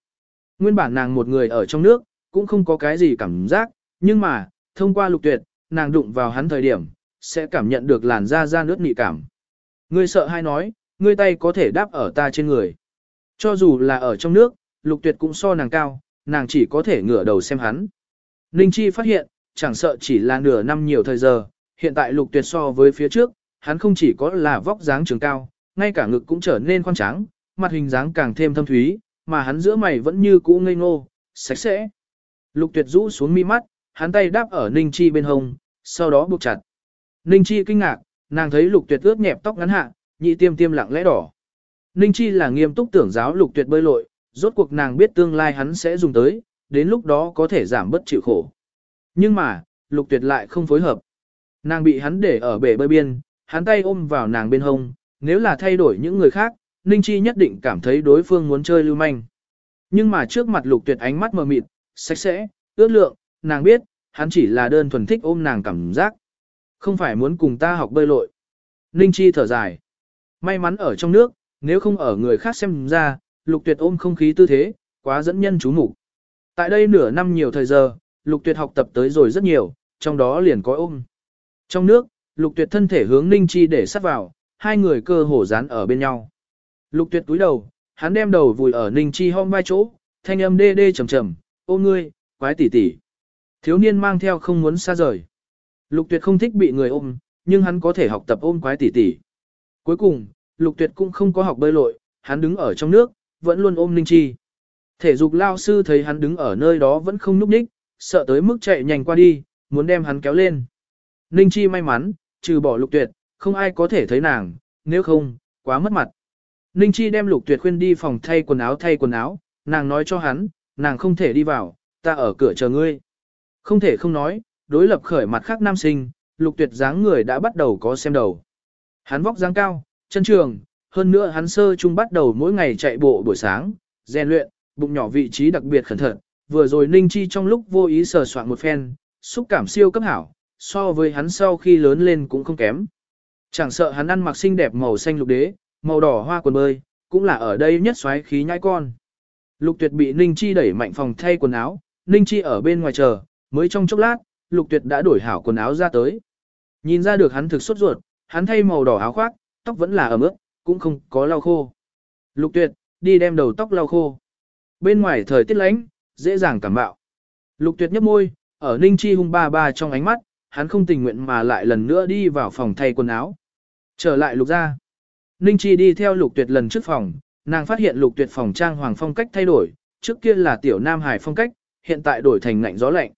Nguyên bản nàng một người ở trong nước, cũng không có cái gì cảm giác, nhưng mà, thông qua lục tuyệt, nàng đụng vào hắn thời điểm, sẽ cảm nhận được làn da da nước nị cảm. Ngươi sợ hay nói, ngươi tay có thể đáp ở ta trên người. Cho dù là ở trong nước, lục tuyệt cũng so nàng cao, nàng chỉ có thể ngửa đầu xem hắn. Ninh Chi phát hiện, chẳng sợ chỉ là nửa năm nhiều thời giờ, hiện tại lục tuyệt so với phía trước, hắn không chỉ có là vóc dáng trường cao, ngay cả ngực cũng trở nên khoan trắng, mặt hình dáng càng thêm thâm thúy, mà hắn giữa mày vẫn như cũ ngây ngô, sạch sẽ. Lục tuyệt rũ xuống mi mắt, hắn tay đáp ở Ninh Chi bên hông, sau đó buộc chặt. Ninh Chi kinh ngạc, nàng thấy lục tuyệt ướt nhẹp tóc ngắn hạ, nhị tiêm tiêm lặng lẽ đỏ. Ninh Chi là nghiêm túc tưởng giáo lục tuyệt bơi lội, rốt cuộc nàng biết tương lai hắn sẽ dùng tới, đến lúc đó có thể giảm bớt chịu khổ. Nhưng mà, lục tuyệt lại không phối hợp. Nàng bị hắn để ở bể bơi biên, hắn tay ôm vào nàng bên hông, nếu là thay đổi những người khác, Ninh Chi nhất định cảm thấy đối phương muốn chơi lưu manh. Nhưng mà trước mặt lục tuyệt ánh mắt mờ mịt, sạch sẽ, ước lượng, nàng biết, hắn chỉ là đơn thuần thích ôm nàng cảm giác. Không phải muốn cùng ta học bơi lội. Ninh Chi thở dài. May mắn ở trong nước, nếu không ở người khác xem ra, lục tuyệt ôm không khí tư thế, quá dẫn nhân chú mục Tại đây nửa năm nhiều thời giờ, lục tuyệt học tập tới rồi rất nhiều, trong đó liền có ôm. Trong nước, lục tuyệt thân thể hướng Ninh Chi để sát vào, hai người cơ hồ dán ở bên nhau. Lục tuyệt túi đầu, hắn đem đầu vùi ở Ninh Chi hông vai chỗ, thanh âm đê đê trầm trầm, ô ngươi, quái tỷ tỷ. Thiếu niên mang theo không muốn xa rời. Lục tuyệt không thích bị người ôm, nhưng hắn có thể học tập ôm quái tỷ tỷ. Cuối cùng, lục tuyệt cũng không có học bơi lội, hắn đứng ở trong nước, vẫn luôn ôm Ninh Chi. Thể dục lao sư thấy hắn đứng ở nơi đó vẫn không núp ních, sợ tới mức chạy nhanh qua đi, muốn đem hắn kéo lên. Ninh Chi may mắn, trừ bỏ lục tuyệt, không ai có thể thấy nàng, nếu không, quá mất mặt. Ninh Chi đem lục tuyệt khuyên đi phòng thay quần áo thay quần áo, nàng nói cho hắn, nàng không thể đi vào, ta ở cửa chờ ngươi. Không thể không nói, đối lập khởi mặt khác nam sinh, lục tuyệt dáng người đã bắt đầu có xem đầu. Hắn vóc dáng cao, chân trường, hơn nữa hắn sơ trung bắt đầu mỗi ngày chạy bộ buổi sáng, rèn luyện, bụng nhỏ vị trí đặc biệt khẩn thận, vừa rồi Ninh Chi trong lúc vô ý sờ soạn một phen, xúc cảm siêu cấp hảo, so với hắn sau khi lớn lên cũng không kém. Chẳng sợ hắn ăn mặc xinh đẹp màu xanh lục đế, màu đỏ hoa quần bơi, cũng là ở đây nhất xoáy khí nhai con. Lục tuyệt bị Ninh Chi đẩy mạnh phòng thay quần áo, Ninh Chi ở bên ngoài chờ, mới trong chốc lát, lục tuyệt đã đổi hảo quần áo ra tới. Nhìn ra được hắn thực xuất ruột, hắn thay màu đỏ áo khoác, tóc vẫn là ẩm ướt, cũng không có lau khô. Lục tuyệt, đi đem đầu tóc lau khô. bên ngoài thời tiết lạnh, dễ dàng cảm bạo. Lục tuyệt nhấp môi, ở Ninh Chi hung ba ba trong ánh mắt, hắn không tình nguyện mà lại lần nữa đi vào phòng thay quần áo. Trở lại lục ra. Ninh Chi đi theo lục tuyệt lần trước phòng, nàng phát hiện lục tuyệt phòng trang hoàng phong cách thay đổi, trước kia là tiểu nam hải phong cách, hiện tại đổi thành ngạnh gió lạnh.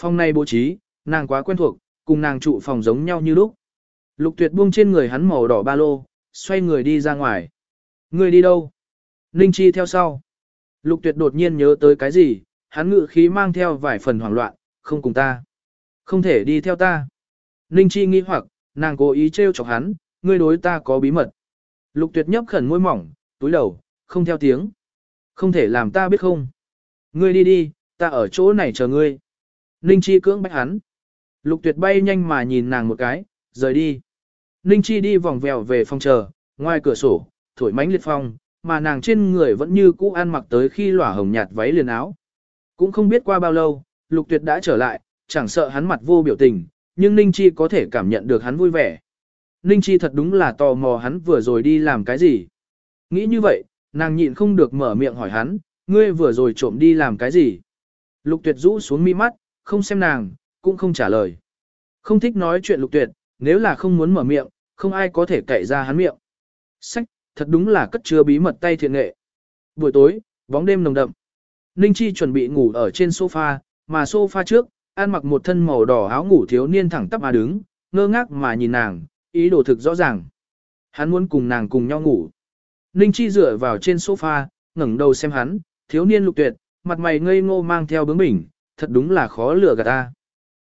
Phòng này bố trí, nàng quá quen thuộc, cùng nàng trụ phòng giống nhau như lúc. Lục tuyệt buông trên người hắn màu đỏ ba lô, xoay người đi ra ngoài. Người đi đâu? Ninh Chi theo sau. Lục tuyệt đột nhiên nhớ tới cái gì, hắn ngự khí mang theo vài phần hoảng loạn, không cùng ta. Không thể đi theo ta. Ninh Chi nghi hoặc, nàng cố ý trêu chọc hắn, ngươi đối ta có bí mật. Lục tuyệt nhấp khẩn môi mỏng, túi đầu, không theo tiếng. Không thể làm ta biết không. Ngươi đi đi, ta ở chỗ này chờ ngươi. Ninh Chi cưỡng bách hắn. Lục tuyệt bay nhanh mà nhìn nàng một cái, rời đi. Ninh Chi đi vòng vèo về phòng chờ, ngoài cửa sổ, thổi mánh liệt phong, mà nàng trên người vẫn như cũ ăn mặc tới khi lỏa hồng nhạt váy liền áo. Cũng không biết qua bao lâu, lục tuyệt đã trở lại, chẳng sợ hắn mặt vô biểu tình, nhưng Ninh Chi có thể cảm nhận được hắn vui vẻ. Ninh Chi thật đúng là tò mò hắn vừa rồi đi làm cái gì. Nghĩ như vậy, nàng nhịn không được mở miệng hỏi hắn, ngươi vừa rồi trộm đi làm cái gì. Lục tuyệt rũ xuống mi mắt, không xem nàng, cũng không trả lời. Không thích nói chuyện lục tuyệt, nếu là không muốn mở miệng, không ai có thể cậy ra hắn miệng. Sách, thật đúng là cất chứa bí mật tay thiện nghệ. Buổi tối, bóng đêm nồng đậm. Ninh Chi chuẩn bị ngủ ở trên sofa, mà sofa trước, ăn mặc một thân màu đỏ áo ngủ thiếu niên thẳng tắp mà đứng, ngơ ngác mà nhìn nàng, ý đồ thực rõ ràng. Hắn muốn cùng nàng cùng nhau ngủ. Ninh Chi dựa vào trên sofa, ngẩng đầu xem hắn, thiếu niên lục tuyệt, mặt mày ngây ngô mang theo bướng bỉnh, thật đúng là khó lừa gạt ta.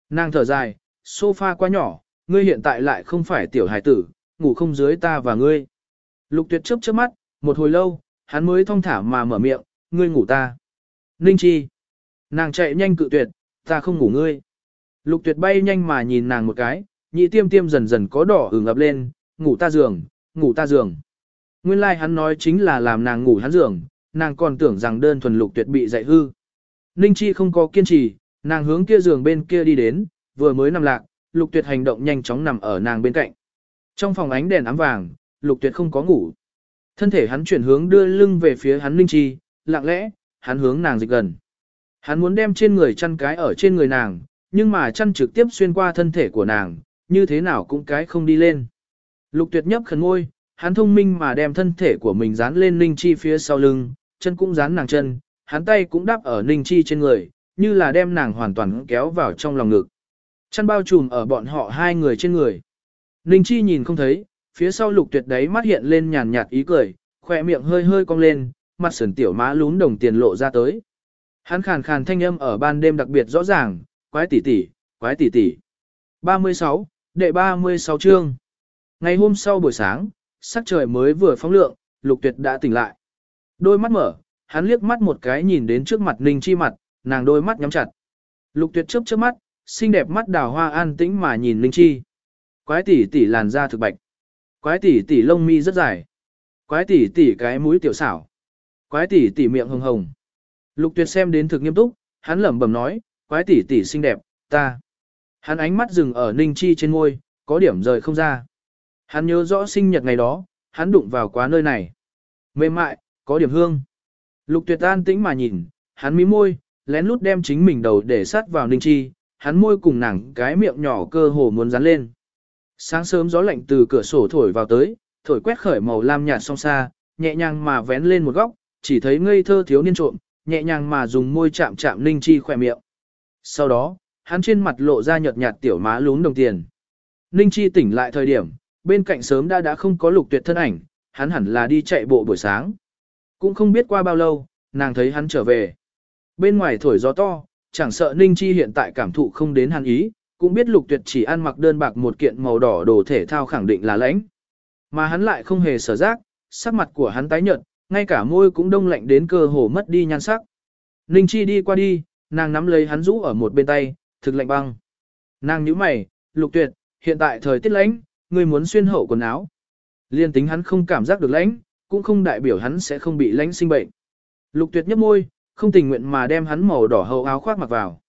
Nàng thở dài, sofa quá nhỏ, ngươi hiện tại lại không phải tiểu hải tử, ngủ không dưới ta và ngươi. Lục tuyệt chớp chớp mắt, một hồi lâu, hắn mới thong thả mà mở miệng, ngươi ngủ ta. Ninh Chi. Nàng chạy nhanh cự tuyệt, ta không ngủ ngươi. Lục tuyệt bay nhanh mà nhìn nàng một cái, nhị tiêm tiêm dần dần có đỏ ửng ập lên, ngủ ta giường, ngủ ta giường. Nguyên lai like hắn nói chính là làm nàng ngủ hắn giường, nàng còn tưởng rằng đơn thuần lục tuyệt bị dạy hư. Ninh Chi không có kiên trì, nàng hướng kia giường bên kia đi đến, vừa mới nằm lạc, lục tuyệt hành động nhanh chóng nằm ở nàng bên cạnh. Trong phòng ánh đèn ám vàng, lục tuyệt không có ngủ. Thân thể hắn chuyển hướng đưa lưng về phía hắn Ninh Chi, lặng lẽ, hắn hướng nàng dịch gần. Hắn muốn đem trên người chăn cái ở trên người nàng, nhưng mà chăn trực tiếp xuyên qua thân thể của nàng, như thế nào cũng cái không đi lên. Lục tuyệt nhấp khẩn ngôi, hắn thông minh mà đem thân thể của mình dán lên Ninh Chi phía sau lưng, chân cũng dán nàng chân, hắn tay cũng đắp ở Ninh Chi trên người, như là đem nàng hoàn toàn kéo vào trong lòng ngực. Chăn bao trùm ở bọn họ hai người trên người. Ninh Chi nhìn không thấy, phía sau lục tuyệt đấy mắt hiện lên nhàn nhạt ý cười, khỏe miệng hơi hơi cong lên, mặt sườn tiểu má lún đồng tiền lộ ra tới. Hắn khàn khàn thanh âm ở ban đêm đặc biệt rõ ràng, quái tỷ tỷ, quái tỷ tỷ. 36, đệ 36 chương. Ngày hôm sau buổi sáng, sắc trời mới vừa phóng lượng, lục tuyệt đã tỉnh lại. Đôi mắt mở, hắn liếc mắt một cái nhìn đến trước mặt Ninh Chi mặt, nàng đôi mắt nhắm chặt. Lục tuyệt chớp chớp mắt, xinh đẹp mắt đào hoa an tĩnh mà nhìn Ninh Chi. Quái tỷ tỷ làn da thực bạch. Quái tỷ tỷ lông mi rất dài. Quái tỷ tỷ cái mũi tiểu xảo. Quái tỷ tỷ miệng hồng hồng. Lục tuyệt xem đến thực nghiêm túc, hắn lẩm bẩm nói, quái tỷ tỷ xinh đẹp, ta. Hắn ánh mắt dừng ở Ninh Chi trên ngôi, có điểm rời không ra. Hắn nhớ rõ sinh nhật ngày đó, hắn đụng vào quá nơi này. Mềm mại, có điểm hương. Lục tuyệt an tĩnh mà nhìn, hắn mí môi, lén lút đem chính mình đầu để sát vào Ninh Chi, hắn môi cùng nàng cái miệng nhỏ cơ hồ muốn dán lên. Sáng sớm gió lạnh từ cửa sổ thổi vào tới, thổi quét khởi màu lam nhạt song xa, nhẹ nhàng mà vén lên một góc, chỉ thấy ngây thơ thiếu niên trộm, nhẹ nhàng mà dùng môi chạm chạm Ninh Chi khỏe miệng. Sau đó, hắn trên mặt lộ ra nhợt nhạt tiểu má lún đồng tiền. Ninh Chi tỉnh lại thời điểm, bên cạnh sớm đã đã không có lục tuyệt thân ảnh, hắn hẳn là đi chạy bộ buổi sáng. Cũng không biết qua bao lâu, nàng thấy hắn trở về. Bên ngoài thổi gió to, chẳng sợ Ninh Chi hiện tại cảm thụ không đến hắn ý, cũng biết lục tuyệt chỉ ăn mặc đơn bạc một kiện màu đỏ đồ thể thao khẳng định là lãnh. Mà hắn lại không hề sở giác, sắc mặt của hắn tái nhợt, ngay cả môi cũng đông lạnh đến cơ hồ mất đi nhan sắc. Ninh Chi đi qua đi, nàng nắm lấy hắn rũ ở một bên tay, thực lạnh băng. Nàng nhíu mày, lục tuyệt, hiện tại thời tiết lãnh, ngươi muốn xuyên hậu quần áo. Liên tính hắn không cảm giác được lãnh, cũng không đại biểu hắn sẽ không bị lãnh sinh bệnh. Lục tuyệt nhấp môi, không tình nguyện mà đem hắn màu đỏ hậu áo khoác mặc vào.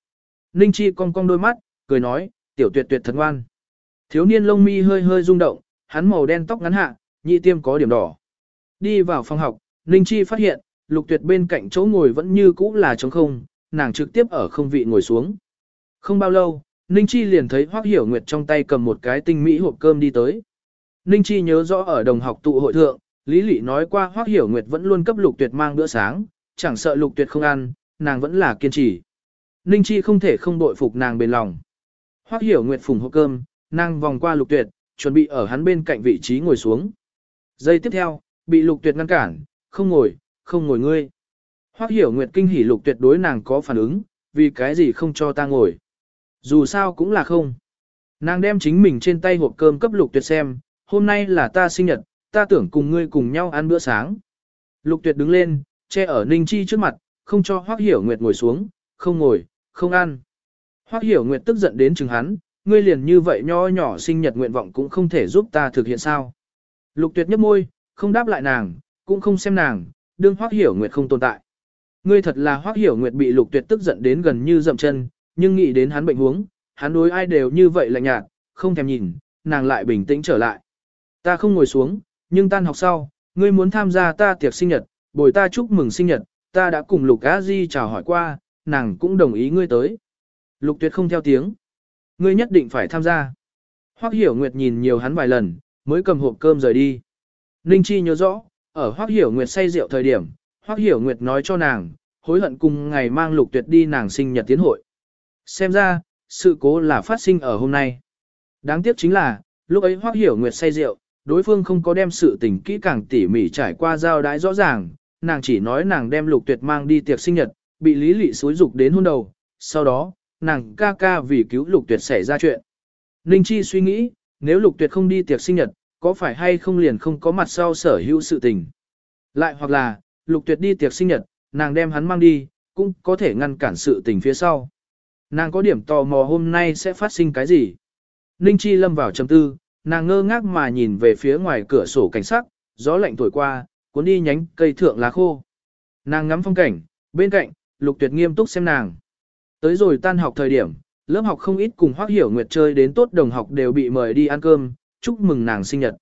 Ninh Chi cong cong đôi mắt, cười nói, tiểu tuyệt tuyệt thật ngoan. Thiếu niên lông mi hơi hơi rung động, hắn màu đen tóc ngắn hạ, nhị tiêm có điểm đỏ. Đi vào phòng học, Ninh Chi phát hiện, lục tuyệt bên cạnh chỗ ngồi vẫn như cũ là trống không, nàng trực tiếp ở không vị ngồi xuống. Không bao lâu, Ninh Chi liền thấy Hoắc Hiểu Nguyệt trong tay cầm một cái tinh mỹ hộp cơm đi tới. Ninh Chi nhớ rõ ở đồng học tụ hội thượng, Lý Lị nói qua Hoắc Hiểu Nguyệt vẫn luôn cấp Lục Tuyệt mang bữa sáng, chẳng sợ Lục Tuyệt không ăn, nàng vẫn là kiên trì. Ninh Chi không thể không đội phục nàng bên lòng. Hoắc Hiểu Nguyệt phùng hộp cơm, nàng vòng qua Lục Tuyệt, chuẩn bị ở hắn bên cạnh vị trí ngồi xuống. Giây tiếp theo, bị Lục Tuyệt ngăn cản, không ngồi, không ngồi ngươi. Hoắc Hiểu Nguyệt kinh hỉ Lục Tuyệt đối nàng có phản ứng, vì cái gì không cho ta ngồi. Dù sao cũng là không. Nàng đem chính mình trên tay hộp cơm cấp Lục Tuyệt xem, hôm nay là ta sinh nhật, ta tưởng cùng ngươi cùng nhau ăn bữa sáng. Lục Tuyệt đứng lên, che ở Ninh Chi trước mặt, không cho Hoắc Hiểu Nguyệt ngồi xuống, không ngồi, không ăn. Hoắc Hiểu Nguyệt tức giận đến chừng hắn, ngươi liền như vậy nho nhỏ sinh nhật nguyện vọng cũng không thể giúp ta thực hiện sao. Lục Tuyệt nhấp môi, không đáp lại nàng, cũng không xem nàng, đương Hoắc Hiểu Nguyệt không tồn tại. Ngươi thật là Hoắc Hiểu Nguyệt bị Lục Tuyệt tức giận đến gần như dậm chân, nhưng nghĩ đến hắn bệnh huống, hắn đối ai đều như vậy lạnh nhạt, không thèm nhìn, nàng lại bình tĩnh trở lại. Ta không ngồi xuống, nhưng tan học sau, ngươi muốn tham gia ta tiệc sinh nhật, bồi ta chúc mừng sinh nhật, ta đã cùng Lục Á Di chào hỏi qua, nàng cũng đồng ý ngươi tới. Lục Tuyệt không theo tiếng. Ngươi nhất định phải tham gia. Hoắc Hiểu Nguyệt nhìn nhiều hắn vài lần, mới cầm hộp cơm rời đi. Ninh Chi nhớ rõ, ở Hoắc Hiểu Nguyệt say rượu thời điểm, Hoắc Hiểu Nguyệt nói cho nàng, hối hận cùng ngày mang Lục Tuyệt đi nàng sinh nhật tiến hội. Xem ra, sự cố là phát sinh ở hôm nay. Đáng tiếc chính là, lúc ấy Hoắc Hiểu Nguyệt say rượu, đối phương không có đem sự tình kỹ càng tỉ mỉ trải qua giao đái rõ ràng, nàng chỉ nói nàng đem Lục Tuyệt mang đi tiệc sinh nhật, bị Lý Lị xúi dục đến hôn đầu, sau đó, nàng ca ca vì cứu Lục Tuyệt xảy ra chuyện. Ninh Chi suy nghĩ, nếu Lục Tuyệt không đi tiệc sinh nhật, có phải hay không liền không có mặt sau sở hữu sự tình. Lại hoặc là, Lục Tuyệt đi tiệc sinh nhật, nàng đem hắn mang đi, cũng có thể ngăn cản sự tình phía sau. Nàng có điểm tò mò hôm nay sẽ phát sinh cái gì. Ninh Chi lâm vào trầm tư, nàng ngơ ngác mà nhìn về phía ngoài cửa sổ cảnh sắc, gió lạnh thổi qua, cuốn đi nhánh cây thượng lá khô. Nàng ngắm phong cảnh, bên cạnh, Lục Tuyệt nghiêm túc xem nàng. Tới rồi tan học thời điểm, lớp học không ít cùng Hoắc Hiểu Nguyệt chơi đến tốt đồng học đều bị mời đi ăn cơm, chúc mừng nàng sinh nhật.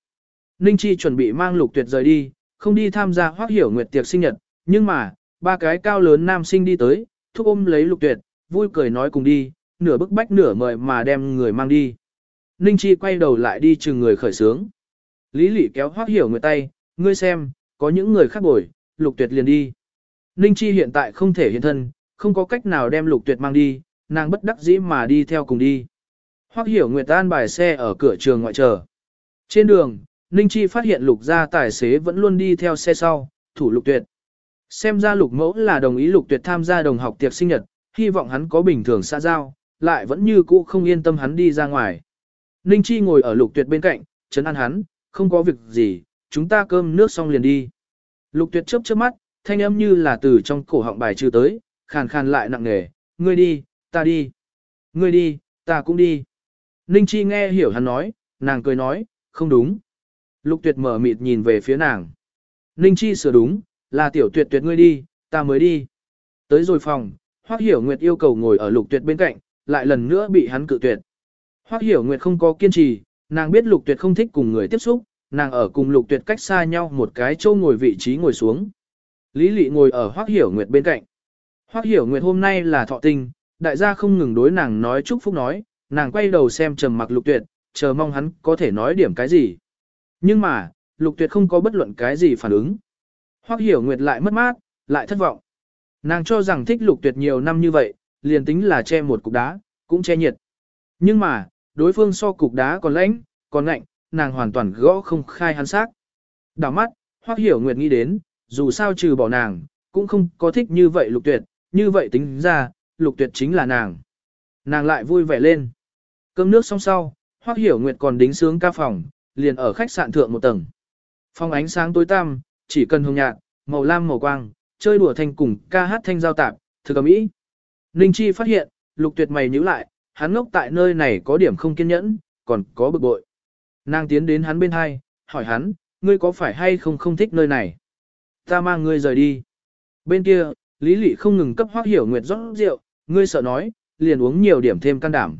Ninh Chi chuẩn bị mang Lục Tuyệt rời đi, không đi tham gia Hoắc Hiểu Nguyệt tiệc sinh nhật, nhưng mà, ba cái cao lớn nam sinh đi tới, thúc ôm lấy Lục Tuyệt, vui cười nói cùng đi, nửa bức bách nửa mời mà đem người mang đi. Ninh Chi quay đầu lại đi chừng người khởi sướng. Lý Lị kéo Hoắc Hiểu người tay, ngươi xem, có những người khác bồi, Lục Tuyệt liền đi. Ninh Chi hiện tại không thể hiện thân, không có cách nào đem Lục Tuyệt mang đi, nàng bất đắc dĩ mà đi theo cùng đi. Hoắc Hiểu Nguyệt an bài xe ở cửa trường ngoại chờ. Trên đường, Ninh Chi phát hiện Lục gia tài xế vẫn luôn đi theo xe sau, thủ Lục Tuyệt. Xem ra Lục Mẫu là đồng ý Lục Tuyệt tham gia đồng học tiệc sinh nhật, hy vọng hắn có bình thường xã giao, lại vẫn như cũ không yên tâm hắn đi ra ngoài. Ninh Chi ngồi ở Lục Tuyệt bên cạnh, chấn an hắn, không có việc gì, chúng ta cơm nước xong liền đi. Lục Tuyệt chớp chớp mắt, thanh âm như là từ trong cổ họng bài trừ tới, khàn khàn lại nặng nề, ngươi đi, ta đi. Ngươi đi, ta cũng đi. Ninh Chi nghe hiểu hắn nói, nàng cười nói, không đúng. Lục tuyệt mở mịt nhìn về phía nàng. Ninh Chi sửa đúng, là tiểu tuyệt tuyệt ngươi đi, ta mới đi. Tới rồi phòng, Hoắc Hiểu Nguyệt yêu cầu ngồi ở lục tuyệt bên cạnh, lại lần nữa bị hắn cự tuyệt. Hoắc Hiểu Nguyệt không có kiên trì, nàng biết lục tuyệt không thích cùng người tiếp xúc, nàng ở cùng lục tuyệt cách xa nhau một cái chỗ ngồi vị trí ngồi xuống. Lý Lệ ngồi ở Hoắc Hiểu Nguyệt bên cạnh. Hoắc Hiểu Nguyệt hôm nay là thọ tinh, đại gia không ngừng đối nàng nói chúc phúc nói, nàng quay đầu xem trầm mặc lục tuyệt, chờ mong hắn có thể nói điểm cái gì. Nhưng mà, lục tuyệt không có bất luận cái gì phản ứng. Hoắc Hiểu Nguyệt lại mất mát, lại thất vọng. Nàng cho rằng thích lục tuyệt nhiều năm như vậy, liền tính là che một cục đá, cũng che nhiệt. Nhưng mà, đối phương so cục đá còn lãnh, còn ngạnh, nàng hoàn toàn gõ không khai hắn xác. Đảo mắt, Hoắc Hiểu Nguyệt nghĩ đến, dù sao trừ bỏ nàng, cũng không có thích như vậy lục tuyệt, như vậy tính ra, lục tuyệt chính là nàng. Nàng lại vui vẻ lên. Cơm nước xong sau, Hoắc Hiểu Nguyệt còn đính sướng ca phòng, liền ở khách sạn thượng một tầng. Phòng ánh sáng tối tăm, chỉ cần hồng nhạt, màu lam màu quang, chơi đùa thanh cùng ca hát thanh giao tạp, thực ấm ý. Ninh Chi phát hiện, lục tuyệt mày nhíu lại, hắn ngốc tại nơi này có điểm không kiên nhẫn, còn có bực bội. Nàng tiến đến hắn bên hai, hỏi hắn, ngươi có phải hay không không thích nơi này? Ta mang ngươi rời đi. Bên kia, Lý Lị không ngừng cấp Hoắc Hiểu Nguyệt rót rượu, ngươi sợ nói, liền uống nhiều điểm thêm can đảm.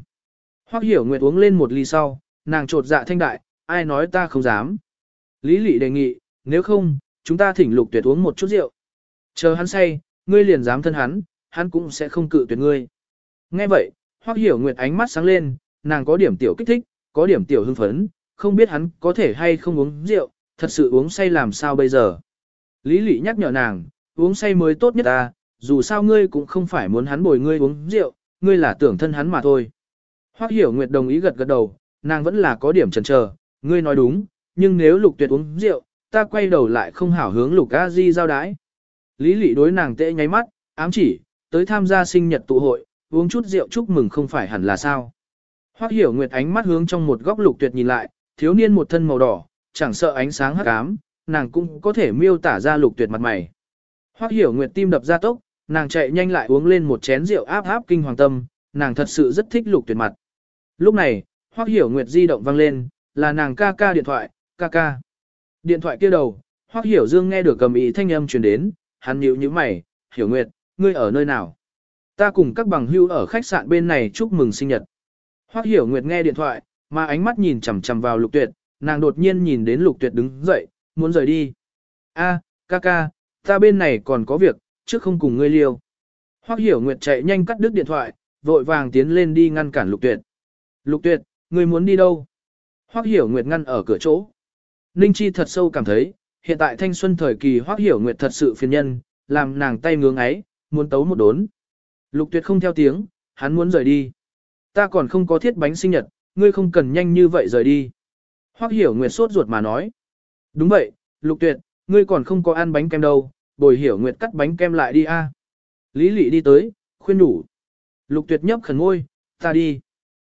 Hoắc Hiểu Nguyệt uống lên một ly sau, nàng trột dạ thanh đại, ai nói ta không dám. Lý Lị đề nghị, nếu không, chúng ta thỉnh Lục Tuyệt uống một chút rượu. Chờ hắn say, ngươi liền dám thân hắn, hắn cũng sẽ không cự tuyệt ngươi. Nghe vậy, Hoắc Hiểu Nguyệt ánh mắt sáng lên, nàng có điểm tiểu kích thích, có điểm tiểu hưng phấn, không biết hắn có thể hay không uống rượu, thật sự uống say làm sao bây giờ. Lý Lị nhắc nhở nàng, uống say mới tốt nhất ta, dù sao ngươi cũng không phải muốn hắn bồi ngươi uống rượu, ngươi là tưởng thân hắn mà thôi. Hoắc Hiểu Nguyệt đồng ý gật gật đầu, nàng vẫn là có điểm chần chờ, ngươi nói đúng, nhưng nếu Lục Tuyệt uống rượu, ta quay đầu lại không hảo hướng Lục A Di giao đái. Lý Lị đối nàng tệ nháy mắt, ám chỉ, tới tham gia sinh nhật tụ hội, uống chút rượu chúc mừng không phải hẳn là sao. Hoắc Hiểu Nguyệt ánh mắt hướng trong một góc Lục Tuyệt nhìn lại, thiếu niên một thân màu đỏ, chẳng sợ ánh sáng hắc ám, nàng cũng có thể miêu tả ra Lục Tuyệt mặt mày. Hoắc Hiểu Nguyệt tim đập ra tốc, nàng chạy nhanh lại uống lên một chén rượu áp áp kinh hoàng tâm, nàng thật sự rất thích Lục Tuyệt mặt. Lúc này, Hoắc Hiểu Nguyệt di động vang lên, là nàng ca ca điện thoại, ca ca. Điện thoại kia đầu, Hoắc Hiểu Dương nghe được cầm ý thanh âm truyền đến, hắn nhíu nhíu mày, "Hiểu Nguyệt, ngươi ở nơi nào?" "Ta cùng các bằng hữu ở khách sạn bên này chúc mừng sinh nhật." Hoắc Hiểu Nguyệt nghe điện thoại, mà ánh mắt nhìn chằm chằm vào Lục Tuyệt, nàng đột nhiên nhìn đến Lục Tuyệt đứng dậy, muốn rời đi. "A, ca ca, ta bên này còn có việc, trước không cùng ngươi liêu." Hoắc Hiểu Nguyệt chạy nhanh cắt đứt điện thoại, vội vàng tiến lên đi ngăn cản Lục Tuyệt. "Lục Tuyệt, ngươi muốn đi đâu?" Hoắc Hiểu Nguyệt ngăn ở cửa chỗ. Ninh Chi thật sâu cảm thấy, hiện tại thanh xuân thời kỳ Hoắc Hiểu Nguyệt thật sự phiền nhân, làm nàng tay ngưỡng ấy, muốn tấu một đốn. Lục Tuyệt không theo tiếng, hắn muốn rời đi. Ta còn không có thiết bánh sinh nhật, ngươi không cần nhanh như vậy rời đi. Hoắc Hiểu Nguyệt sốt ruột mà nói. Đúng vậy, Lục Tuyệt, ngươi còn không có ăn bánh kem đâu, bồi Hiểu Nguyệt cắt bánh kem lại đi a. Lý Lệ đi tới, khuyên đủ. Lục Tuyệt nhấp khẩn ngôi, ta đi.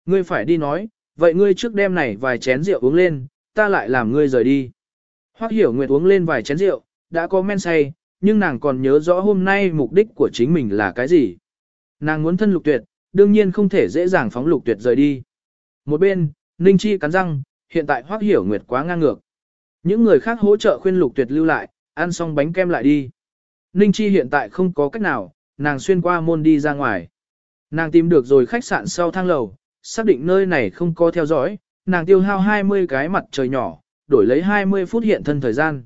Ngươi phải đi nói, vậy ngươi trước đêm này vài chén rượu uống lên, ta lại làm ngươi rời đi. Hoắc Hiểu Nguyệt uống lên vài chén rượu, đã có men say, nhưng nàng còn nhớ rõ hôm nay mục đích của chính mình là cái gì. Nàng muốn thân lục tuyệt, đương nhiên không thể dễ dàng phóng lục tuyệt rời đi. Một bên, Ninh Chi cắn răng, hiện tại Hoắc Hiểu Nguyệt quá ngang ngược. Những người khác hỗ trợ khuyên lục tuyệt lưu lại, ăn xong bánh kem lại đi. Ninh Chi hiện tại không có cách nào, nàng xuyên qua môn đi ra ngoài. Nàng tìm được rồi khách sạn sau thang lầu, xác định nơi này không có theo dõi, nàng tiêu hao 20 cái mặt trời nhỏ, đổi lấy 20 phút hiện thân thời gian.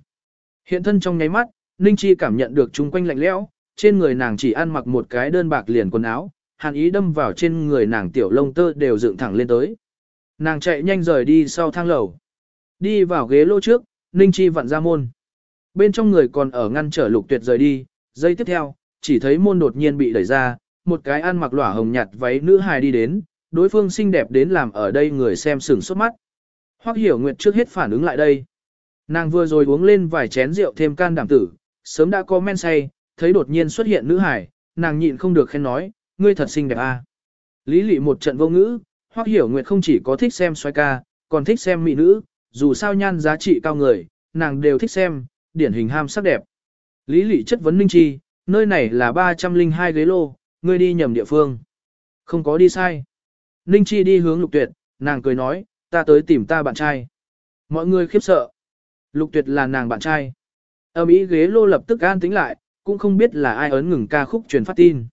Hiện thân trong nháy mắt, Ninh Chi cảm nhận được chung quanh lạnh lẽo, trên người nàng chỉ ăn mặc một cái đơn bạc liền quần áo, hàn ý đâm vào trên người nàng tiểu lông tơ đều dựng thẳng lên tới. Nàng chạy nhanh rời đi sau thang lầu. Đi vào ghế lô trước, Ninh Chi vặn ra môn. Bên trong người còn ở ngăn trở lục tuyệt rời đi, giây tiếp theo, chỉ thấy môn đột nhiên bị đẩy ra, một cái ăn mặc lỏa hồng nhạt váy nữ hài đi đến, đối phương xinh đẹp đến làm ở đây người xem sửng sốt mắt. Hoắc Hiểu Nguyệt trước hết phản ứng lại đây. Nàng vừa rồi uống lên vài chén rượu thêm can đảm tử, sớm đã có men say, thấy đột nhiên xuất hiện nữ hải, nàng nhịn không được khen nói, ngươi thật xinh đẹp a. À. Lý lị một trận vô ngữ, Hoắc Hiểu Nguyệt không chỉ có thích xem xoay ca, còn thích xem mỹ nữ, dù sao nhan giá trị cao người, nàng đều thích xem, điển hình ham sắc đẹp. Lý lị chất vấn Ninh Chi, nơi này là 302 ghế lô, ngươi đi nhầm địa phương. Không có đi sai. Ninh Chi đi hướng Lục Tuyệt, nàng cười nói, ta tới tìm ta bạn trai. Mọi người khiếp sợ. Lục Tuyệt là nàng bạn trai. Ở Mỹ ghế lô lập tức an tính lại, cũng không biết là ai ấn ngừng ca khúc truyền phát tin.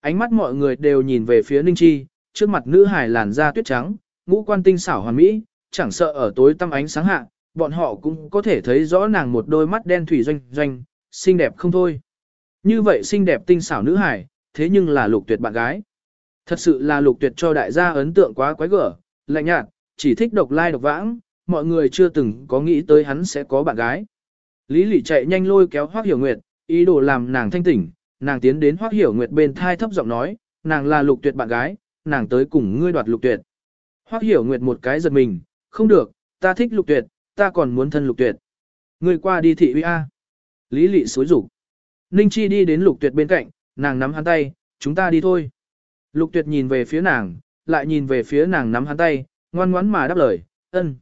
Ánh mắt mọi người đều nhìn về phía Ninh Chi, trước mặt nữ hải làn da tuyết trắng, ngũ quan tinh xảo hoàn mỹ, chẳng sợ ở tối tăm ánh sáng hạ, bọn họ cũng có thể thấy rõ nàng một đôi mắt đen thủy doanh doanh, xinh đẹp không thôi. Như vậy xinh đẹp tinh xảo nữ hải, thế nhưng là lục tuyệt bạn gái. Thật sự là lục tuyệt cho đại gia ấn tượng quá quái gở, lạnh nhạt, chỉ thích độc lai độc vãng, mọi người chưa từng có nghĩ tới hắn sẽ có bạn gái. Lý lị chạy nhanh lôi kéo Hoác Hiểu Nguyệt, ý đồ làm nàng thanh tỉnh, nàng tiến đến hoắc Hiểu Nguyệt bên thai thấp giọng nói, nàng là lục tuyệt bạn gái, nàng tới cùng ngươi đoạt lục tuyệt. hoắc Hiểu Nguyệt một cái giật mình, không được, ta thích lục tuyệt, ta còn muốn thân lục tuyệt. Ngươi qua đi thị uy a. Lý lị xối rủ. Ninh Chi đi đến lục tuyệt bên cạnh, nàng nắm hắn tay, chúng ta đi thôi. Lục tuyệt nhìn về phía nàng, lại nhìn về phía nàng nắm hắn tay, ngoan ngoãn mà đáp lời, ân.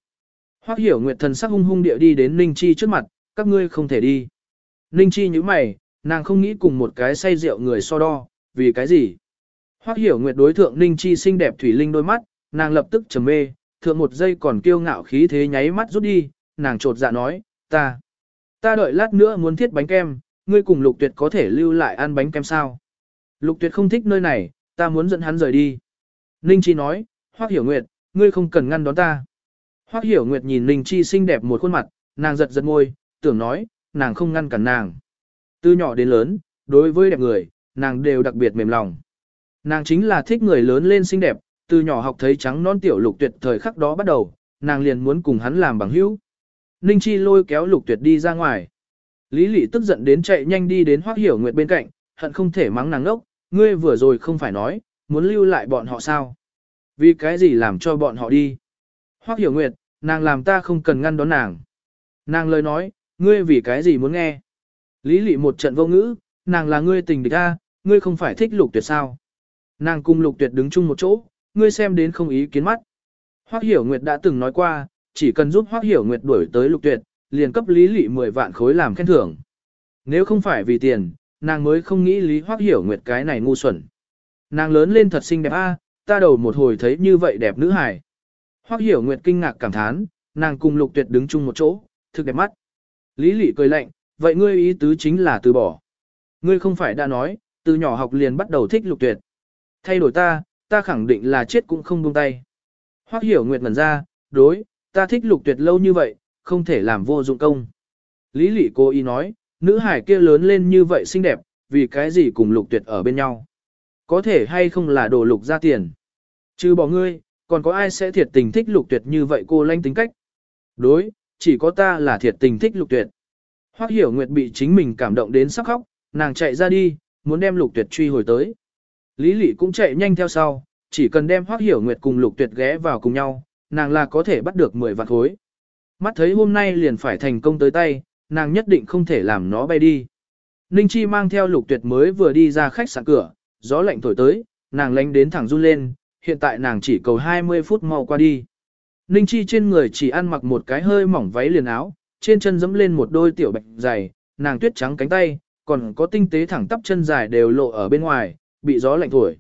Hoắc hiểu nguyệt thần sắc hung hung địa đi đến Ninh Chi trước mặt, các ngươi không thể đi. Ninh Chi như mày, nàng không nghĩ cùng một cái say rượu người so đo, vì cái gì? Hoắc hiểu nguyệt đối thượng Ninh Chi xinh đẹp thủy linh đôi mắt, nàng lập tức trầm mê, thượng một giây còn kiêu ngạo khí thế nháy mắt rút đi, nàng trột dạ nói, ta, ta đợi lát nữa muốn thiết bánh kem, ngươi cùng lục tuyệt có thể lưu lại ăn bánh kem sao? Lục tuyệt không thích nơi này, ta muốn dẫn hắn rời đi. Ninh Chi nói, Hoắc Hiểu Nguyệt, ngươi không cần ngăn đón ta. Hoắc Hiểu Nguyệt nhìn Ninh Chi xinh đẹp một khuôn mặt, nàng giật giật môi, tưởng nói, nàng không ngăn cản nàng. Từ nhỏ đến lớn, đối với đẹp người, nàng đều đặc biệt mềm lòng. Nàng chính là thích người lớn lên xinh đẹp, từ nhỏ học thấy trắng non tiểu lục tuyệt thời khắc đó bắt đầu, nàng liền muốn cùng hắn làm bằng hữu. Ninh Chi lôi kéo lục tuyệt đi ra ngoài. Lý Lị tức giận đến chạy nhanh đi đến Hoắc Hiểu Nguyệt bên cạnh, hận không thể mắng nàng ngốc, ngươi vừa rồi không phải nói, muốn lưu lại bọn họ sao? Vì cái gì làm cho bọn họ đi? Hoắc Hiểu Nguyệt, nàng làm ta không cần ngăn đón nàng. Nàng lời nói, ngươi vì cái gì muốn nghe? Lý Lị một trận vô ngữ, nàng là ngươi tình địch a, ngươi không phải thích Lục Tuyệt sao? Nàng cùng Lục Tuyệt đứng chung một chỗ, ngươi xem đến không ý kiến mắt. Hoắc Hiểu Nguyệt đã từng nói qua, chỉ cần giúp Hoắc Hiểu Nguyệt đuổi tới Lục Tuyệt, liền cấp Lý Lị 10 vạn khối làm khen thưởng. Nếu không phải vì tiền, nàng mới không nghĩ Lý Hoắc Hiểu Nguyệt cái này ngu xuẩn. Nàng lớn lên thật xinh đẹp a, ta đầu một hồi thấy như vậy đẹp nữ hài. Hoắc Hiểu Nguyệt kinh ngạc cảm thán, nàng cùng Lục Tuyệt đứng chung một chỗ, thực đẹp mắt. Lý Lị cười lạnh, vậy ngươi ý tứ chính là từ bỏ. Ngươi không phải đã nói, từ nhỏ học liền bắt đầu thích Lục Tuyệt. Thay đổi ta, ta khẳng định là chết cũng không buông tay. Hoắc Hiểu Nguyệt ngẩn ra, đối, ta thích Lục Tuyệt lâu như vậy, không thể làm vô dụng công. Lý Lị cố ý nói, nữ hải kia lớn lên như vậy xinh đẹp, vì cái gì cùng Lục Tuyệt ở bên nhau. Có thể hay không là đồ lục ra tiền. Chứ bỏ ngươi, còn có ai sẽ thiệt tình thích lục tuyệt như vậy cô lanh tính cách? Đối, chỉ có ta là thiệt tình thích lục tuyệt. Hoắc hiểu nguyệt bị chính mình cảm động đến sắp khóc, nàng chạy ra đi, muốn đem lục tuyệt truy hồi tới. Lý lị cũng chạy nhanh theo sau, chỉ cần đem Hoắc hiểu nguyệt cùng lục tuyệt ghé vào cùng nhau, nàng là có thể bắt được 10 vạn khối. Mắt thấy hôm nay liền phải thành công tới tay, nàng nhất định không thể làm nó bay đi. Ninh Chi mang theo lục tuyệt mới vừa đi ra khách sạn cửa, gió lạnh thổi tới, nàng lánh đến thẳng run lên, hiện tại nàng chỉ cầu 20 phút mau qua đi. Ninh Chi trên người chỉ ăn mặc một cái hơi mỏng váy liền áo, trên chân dẫm lên một đôi tiểu bạch dày, nàng tuyết trắng cánh tay, còn có tinh tế thẳng tắp chân dài đều lộ ở bên ngoài, bị gió lạnh thổi.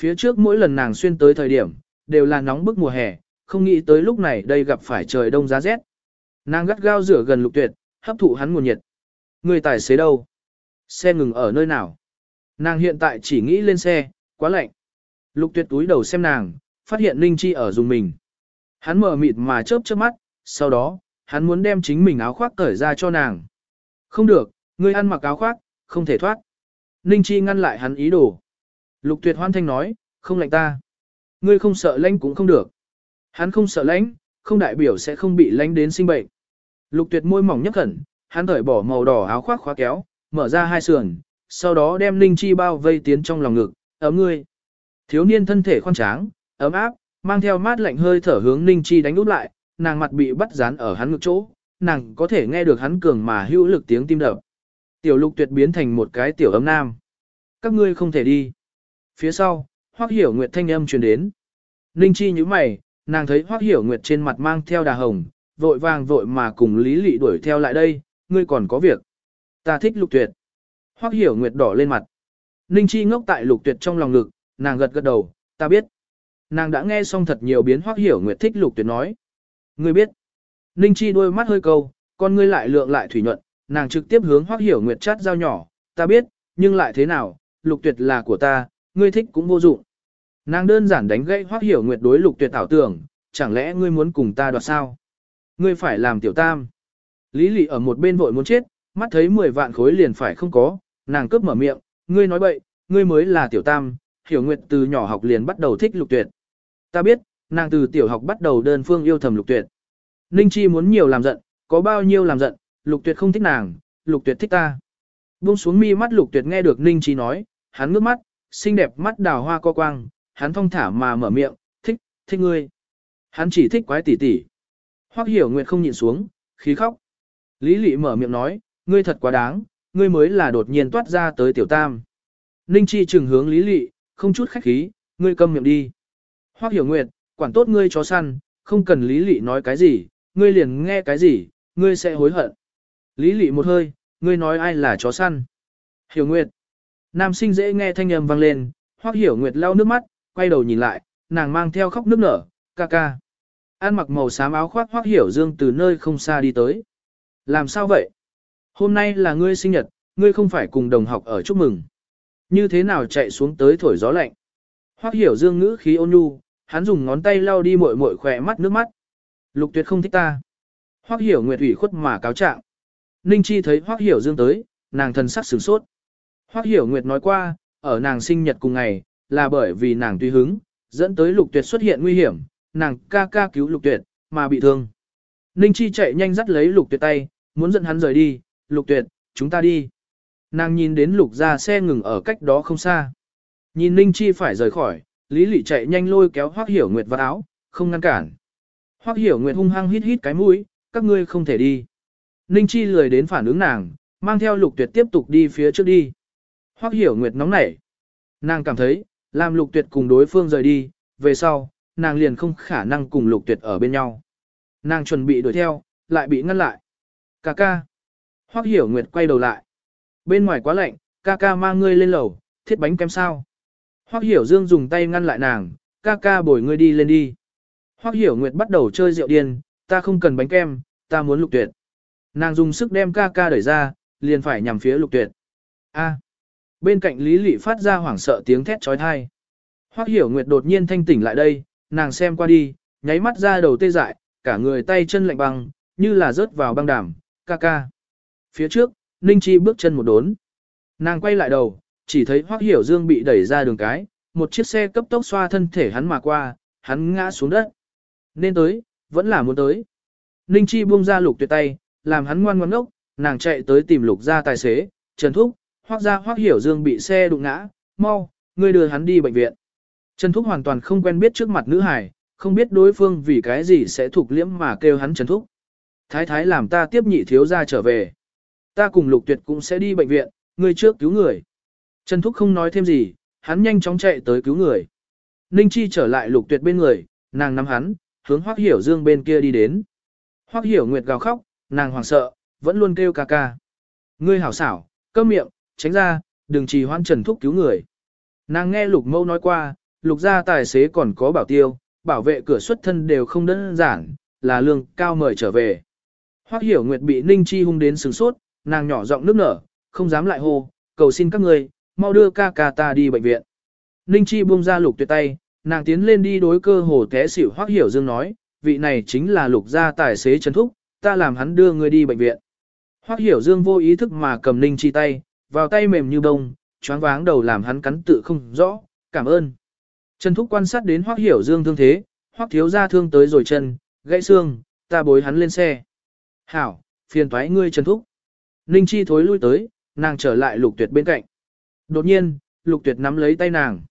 Phía trước mỗi lần nàng xuyên tới thời điểm, đều là nóng bức mùa hè, không nghĩ tới lúc này đây gặp phải trời đông giá rét. Nàng gắt gao rửa gần lục tuyệt, hấp thụ hắn nguồn nhiệt. Người tài xế đâu? Xe ngừng ở nơi nào? Nàng hiện tại chỉ nghĩ lên xe, quá lạnh. Lục tuyệt túi đầu xem nàng, phát hiện Ninh Chi ở dùng mình. Hắn mở mịt mà chớp chớp mắt, sau đó, hắn muốn đem chính mình áo khoác cởi ra cho nàng. Không được, ngươi ăn mặc áo khoác, không thể thoát. Ninh Chi ngăn lại hắn ý đồ. Lục tuyệt hoan thanh nói, không lạnh ta. Ngươi không sợ lạnh cũng không được. Hắn không sợ lạnh, không đại biểu sẽ không bị lạnh đến sinh bệnh. Lục tuyệt môi mỏng nhấc khẩn, hắn thởi bỏ màu đỏ áo khoác khóa kéo, mở ra hai sườn, sau đó đem Ninh Chi bao vây tiến trong lòng ngực, ấm ngươi. Thiếu niên thân thể khoan tráng, ấm áp, mang theo mát lạnh hơi thở hướng Ninh Chi đánh úp lại, nàng mặt bị bắt dán ở hắn ngực chỗ, nàng có thể nghe được hắn cường mà hữu lực tiếng tim đập. Tiểu lục tuyệt biến thành một cái tiểu ấm nam. Các ngươi không thể đi. Phía sau, Hoắc Hiểu Nguyệt thanh âm truyền đến. Ninh Chi nhíu mày, nàng thấy Hoắc Hiểu Nguyệt trên mặt mang theo đà hồng, vội vàng vội mà cùng Lý Lệ đuổi theo lại đây, ngươi còn có việc. Ta thích lục tuyệt. Hoắc Hiểu Nguyệt đỏ lên mặt. Ninh Chi ngốc tại lục tuyệt trong lòng ngực, nàng gật gật đầu, ta biết. Nàng đã nghe xong thật nhiều biến Hoắc Hiểu Nguyệt thích lục tuyệt nói. Ngươi biết. Ninh Chi đôi mắt hơi câu, con ngươi lại lượng lại thủy nhuận, nàng trực tiếp hướng Hoắc Hiểu Nguyệt chát dao nhỏ, ta biết, nhưng lại thế nào, lục tuyệt là của ta, ngươi thích cũng vô dụng. Nàng đơn giản đánh gãy Hoắc Hiểu Nguyệt đối lục tuyệt ảo tưởng, chẳng lẽ ngươi muốn cùng ta đoạt sao? Ngươi phải làm tiểu tam. Lý lị ở một bên vội muốn chết, mắt thấy 10 vạn khối liền phải không có, nàng cướp mở miệng, ngươi nói bậy, ngươi mới là tiểu tam, hiểu nguyệt từ nhỏ học liền bắt đầu thích lục tuyệt. Ta biết, nàng từ tiểu học bắt đầu đơn phương yêu thầm lục tuyệt. Ninh Chi muốn nhiều làm giận, có bao nhiêu làm giận, lục tuyệt không thích nàng, lục tuyệt thích ta. Buông xuống mi mắt lục tuyệt nghe được Ninh Chi nói, hắn ngước mắt, xinh đẹp mắt đào hoa co quang, hắn thong thả mà mở miệng, thích, thích ngươi. Hắn chỉ thích quái tỷ tỷ. Hoắc hiểu nguyệt không nhịn xuống, khí khóc. Lý lị mở miệng nói, ngươi thật quá đáng, ngươi mới là đột nhiên toát ra tới tiểu tam. Ninh Chi trừng hướng Lý Lị, không chút khách khí, ngươi câm miệng đi. Hoắc Hiểu Nguyệt, quản tốt ngươi chó săn, không cần Lý Lệ nói cái gì, ngươi liền nghe cái gì, ngươi sẽ hối hận. Lý Lệ một hơi, ngươi nói ai là chó săn. Hiểu Nguyệt. Nam sinh dễ nghe thanh âm vang lên, Hoắc Hiểu Nguyệt lau nước mắt, quay đầu nhìn lại, nàng mang theo khóc nước nở, ca ca. An mặc màu xám áo khoác Hoắc Hiểu Dương từ nơi không xa đi tới. Làm sao vậy? Hôm nay là ngươi sinh nhật, ngươi không phải cùng đồng học ở chúc mừng. Như thế nào chạy xuống tới thổi gió lạnh? Hoắc hiểu dương ngữ khí ôn nhu, hắn dùng ngón tay lau đi muội muội khỏe mắt nước mắt. Lục tuyệt không thích ta. Hoắc hiểu nguyệt ủy khuất mà cáo trạng. Ninh Chi thấy Hoắc hiểu dương tới, nàng thần sắc sửng sốt. Hoắc Hiểu Nguyệt nói qua, ở nàng sinh nhật cùng ngày, là bởi vì nàng tùy hứng, dẫn tới Lục Tuyệt xuất hiện nguy hiểm, nàng ca ca cứu Lục Tuyệt, mà bị thương. Ninh Chi chạy nhanh dắt lấy Lục Tuyệt tay, muốn dẫn hắn rời đi, Lục Tuyệt, chúng ta đi. Nàng nhìn đến Lục ra xe ngừng ở cách đó không xa. Nhìn Ninh Chi phải rời khỏi, Lý Lệ chạy nhanh lôi kéo Hoắc Hiểu Nguyệt vào áo, không ngăn cản. Hoắc Hiểu Nguyệt hung hăng hít hít cái mũi, các ngươi không thể đi. Ninh Chi lười đến phản ứng nàng, mang theo Lục Tuyệt tiếp tục đi phía trước đi. Hoắc Hiểu Nguyệt nóng nảy. Nàng cảm thấy, làm Lục Tuyệt cùng đối phương rời đi, về sau, nàng liền không khả năng cùng Lục Tuyệt ở bên nhau. Nàng chuẩn bị đuổi theo, lại bị ngăn lại. Ca ca. Hoắc Hiểu Nguyệt quay đầu lại. Bên ngoài quá lạnh, ca ca mang ngươi lên lầu, thiết bánh kem sao. Hoắc Hiểu Dương dùng tay ngăn lại nàng, ca ca bồi ngươi đi lên đi. Hoắc Hiểu Nguyệt bắt đầu chơi rượu điên, ta không cần bánh kem, ta muốn lục tuyệt. Nàng dùng sức đem ca ca đẩy ra, liền phải nhằm phía lục tuyệt. A. Bên cạnh Lý Lệ phát ra hoảng sợ tiếng thét chói tai. Hoắc Hiểu Nguyệt đột nhiên thanh tỉnh lại đây, nàng xem qua đi, nháy mắt ra đầu tê dại, cả người tay chân lạnh băng, như là rớt vào băng đàm, ca ca. Phía trước, Ninh Chi bước chân một đốn. Nàng quay lại đầu, chỉ thấy Hoắc Hiểu Dương bị đẩy ra đường cái, một chiếc xe cấp tốc xoa thân thể hắn mà qua, hắn ngã xuống đất. Nên tới, vẫn là muốn tới. Ninh Chi buông ra lục tuyệt tay, làm hắn ngoan ngoãn ngốc, nàng chạy tới tìm lục gia tài xế, Trần Thúc, Hoắc gia Hoắc Hiểu Dương bị xe đụng ngã, mau, ngươi đưa hắn đi bệnh viện. Trần Thúc hoàn toàn không quen biết trước mặt nữ hải, không biết đối phương vì cái gì sẽ thuộc liễm mà kêu hắn Trần Thúc. Thái thái làm ta tiếp nhị thiếu gia trở về. Ta cùng lục tuyệt cũng sẽ đi bệnh viện, ngươi trước cứu người. Trần Thúc không nói thêm gì, hắn nhanh chóng chạy tới cứu người. Ninh Chi trở lại lục tuyệt bên người, nàng nắm hắn, hướng Hoắc Hiểu Dương bên kia đi đến. Hoắc Hiểu Nguyệt gào khóc, nàng hoảng sợ, vẫn luôn kêu ca ca. Ngươi hảo xảo, câm miệng, tránh ra, đừng trì hoãn Trần Thúc cứu người. Nàng nghe Lục Mâu nói qua, Lục gia tài xế còn có bảo tiêu, bảo vệ cửa xuất thân đều không đơn giản, là lương cao mời trở về. Hoắc Hiểu Nguyệt bị Ninh Chi hung đến sửng sốt, nàng nhỏ giọng nước nở, không dám lại hô, cầu xin các người, mau đưa ca ca ta đi bệnh viện. Ninh Chi buông ra lục tuyệt tay, nàng tiến lên đi đối cơ hồ té xỉu Hoắc Hiểu Dương nói, vị này chính là lục gia tài xế Trần Thúc, ta làm hắn đưa người đi bệnh viện. Hoắc Hiểu Dương vô ý thức mà cầm Ninh Chi tay, vào tay mềm như bông, choáng váng đầu làm hắn cắn tự không rõ, cảm ơn. Trần Thúc quan sát đến Hoắc Hiểu Dương thương thế, Hoắc thiếu gia thương tới rồi chân, gãy xương, ta bối hắn lên xe. Hảo, phiền toái ngươi Trần Thúc. Ninh Chi thối lui tới, nàng trở lại lục tuyệt bên cạnh. Đột nhiên, lục tuyệt nắm lấy tay nàng.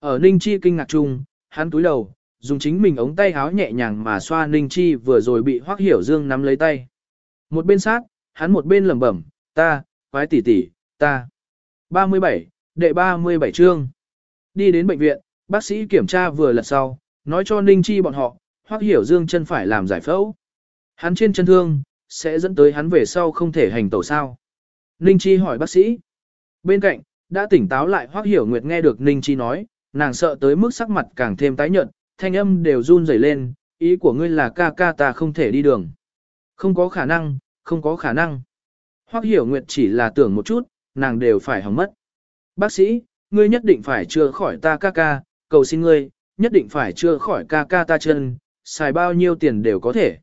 Ở Ninh Chi kinh ngạc chung, hắn túi đầu, dùng chính mình ống tay háo nhẹ nhàng mà xoa Ninh Chi vừa rồi bị Hoắc Hiểu Dương nắm lấy tay. Một bên sát, hắn một bên lẩm bẩm, ta, quái tỷ tỷ, ta. 37, đệ 37 chương. Đi đến bệnh viện, bác sĩ kiểm tra vừa lật sau, nói cho Ninh Chi bọn họ, Hoắc Hiểu Dương chân phải làm giải phẫu. Hắn trên chân thương, sẽ dẫn tới hắn về sau không thể hành tẩu sao. Ninh Chi hỏi bác sĩ. Bên cạnh, đã tỉnh táo lại Hoắc Hiểu Nguyệt nghe được Ninh Chi nói, nàng sợ tới mức sắc mặt càng thêm tái nhợt, thanh âm đều run rẩy lên, ý của ngươi là ca ca ta không thể đi đường. Không có khả năng, không có khả năng. Hoắc Hiểu Nguyệt chỉ là tưởng một chút, nàng đều phải hỏng mất. Bác sĩ, ngươi nhất định phải chữa khỏi ta ca ca, cầu xin ngươi, nhất định phải chữa khỏi ca ca ta chân, xài bao nhiêu tiền đều có thể.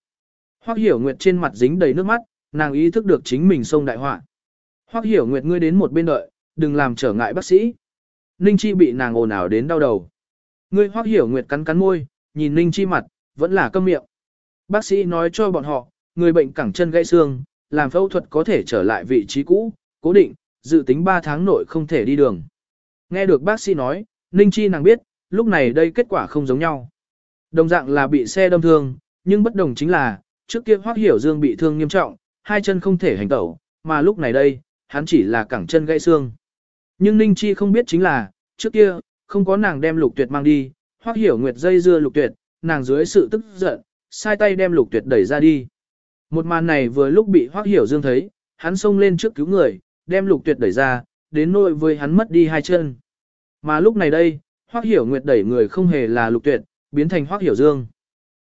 Hoắc Hiểu Nguyệt trên mặt dính đầy nước mắt, nàng ý thức được chính mình sông đại họa. Hoắc Hiểu Nguyệt ngươi đến một bên đợi, đừng làm trở ngại bác sĩ. Ninh Chi bị nàng ồn ào đến đau đầu. Ngươi Hoắc Hiểu Nguyệt cắn cắn môi, nhìn Ninh Chi mặt, vẫn là câm miệng. Bác sĩ nói cho bọn họ, người bệnh cẳng chân gãy xương, làm phẫu thuật có thể trở lại vị trí cũ, cố định, dự tính 3 tháng nội không thể đi đường. Nghe được bác sĩ nói, Ninh Chi nàng biết, lúc này đây kết quả không giống nhau. Đồng dạng là bị xe đâm thương, nhưng bất đồng chính là, trước kia Hoắc Hiểu Dương bị thương nghiêm trọng, hai chân không thể hành tẩu, mà lúc này đây, hắn chỉ là cẳng chân gãy xương. Nhưng Ninh Chi không biết chính là, trước kia, không có nàng đem lục tuyệt mang đi, Hoắc Hiểu Nguyệt dây dưa lục tuyệt, nàng dưới sự tức giận, sai tay đem lục tuyệt đẩy ra đi. Một màn này vừa lúc bị Hoắc Hiểu Dương thấy, hắn xông lên trước cứu người, đem lục tuyệt đẩy ra, đến nỗi với hắn mất đi hai chân. Mà lúc này đây, Hoắc Hiểu Nguyệt đẩy người không hề là lục tuyệt, biến thành Hoắc Hiểu Dương.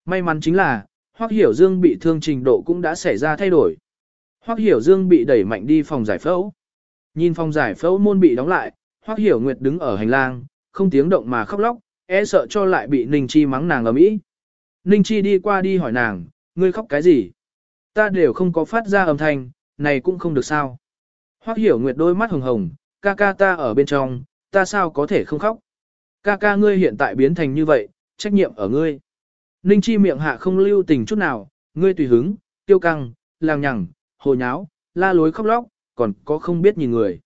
May mắn chính là, Hoắc Hiểu Dương bị thương trình độ cũng đã xảy ra thay đổi. Hoắc Hiểu Dương bị đẩy mạnh đi phòng giải phẫu. Nhìn phòng giải phẫu môn bị đóng lại, Hoắc Hiểu Nguyệt đứng ở hành lang, không tiếng động mà khóc lóc, e sợ cho lại bị Ninh Chi mắng nàng ở mỹ. Ninh Chi đi qua đi hỏi nàng, ngươi khóc cái gì? Ta đều không có phát ra âm thanh, này cũng không được sao. Hoắc hiểu nguyệt đôi mắt hồng hồng, ca ca ta ở bên trong, ta sao có thể không khóc. Ca ca ngươi hiện tại biến thành như vậy, trách nhiệm ở ngươi. Ninh chi miệng hạ không lưu tình chút nào, ngươi tùy hứng, tiêu căng, làng nhằng, hồ nháo, la lối khóc lóc, còn có không biết nhìn người.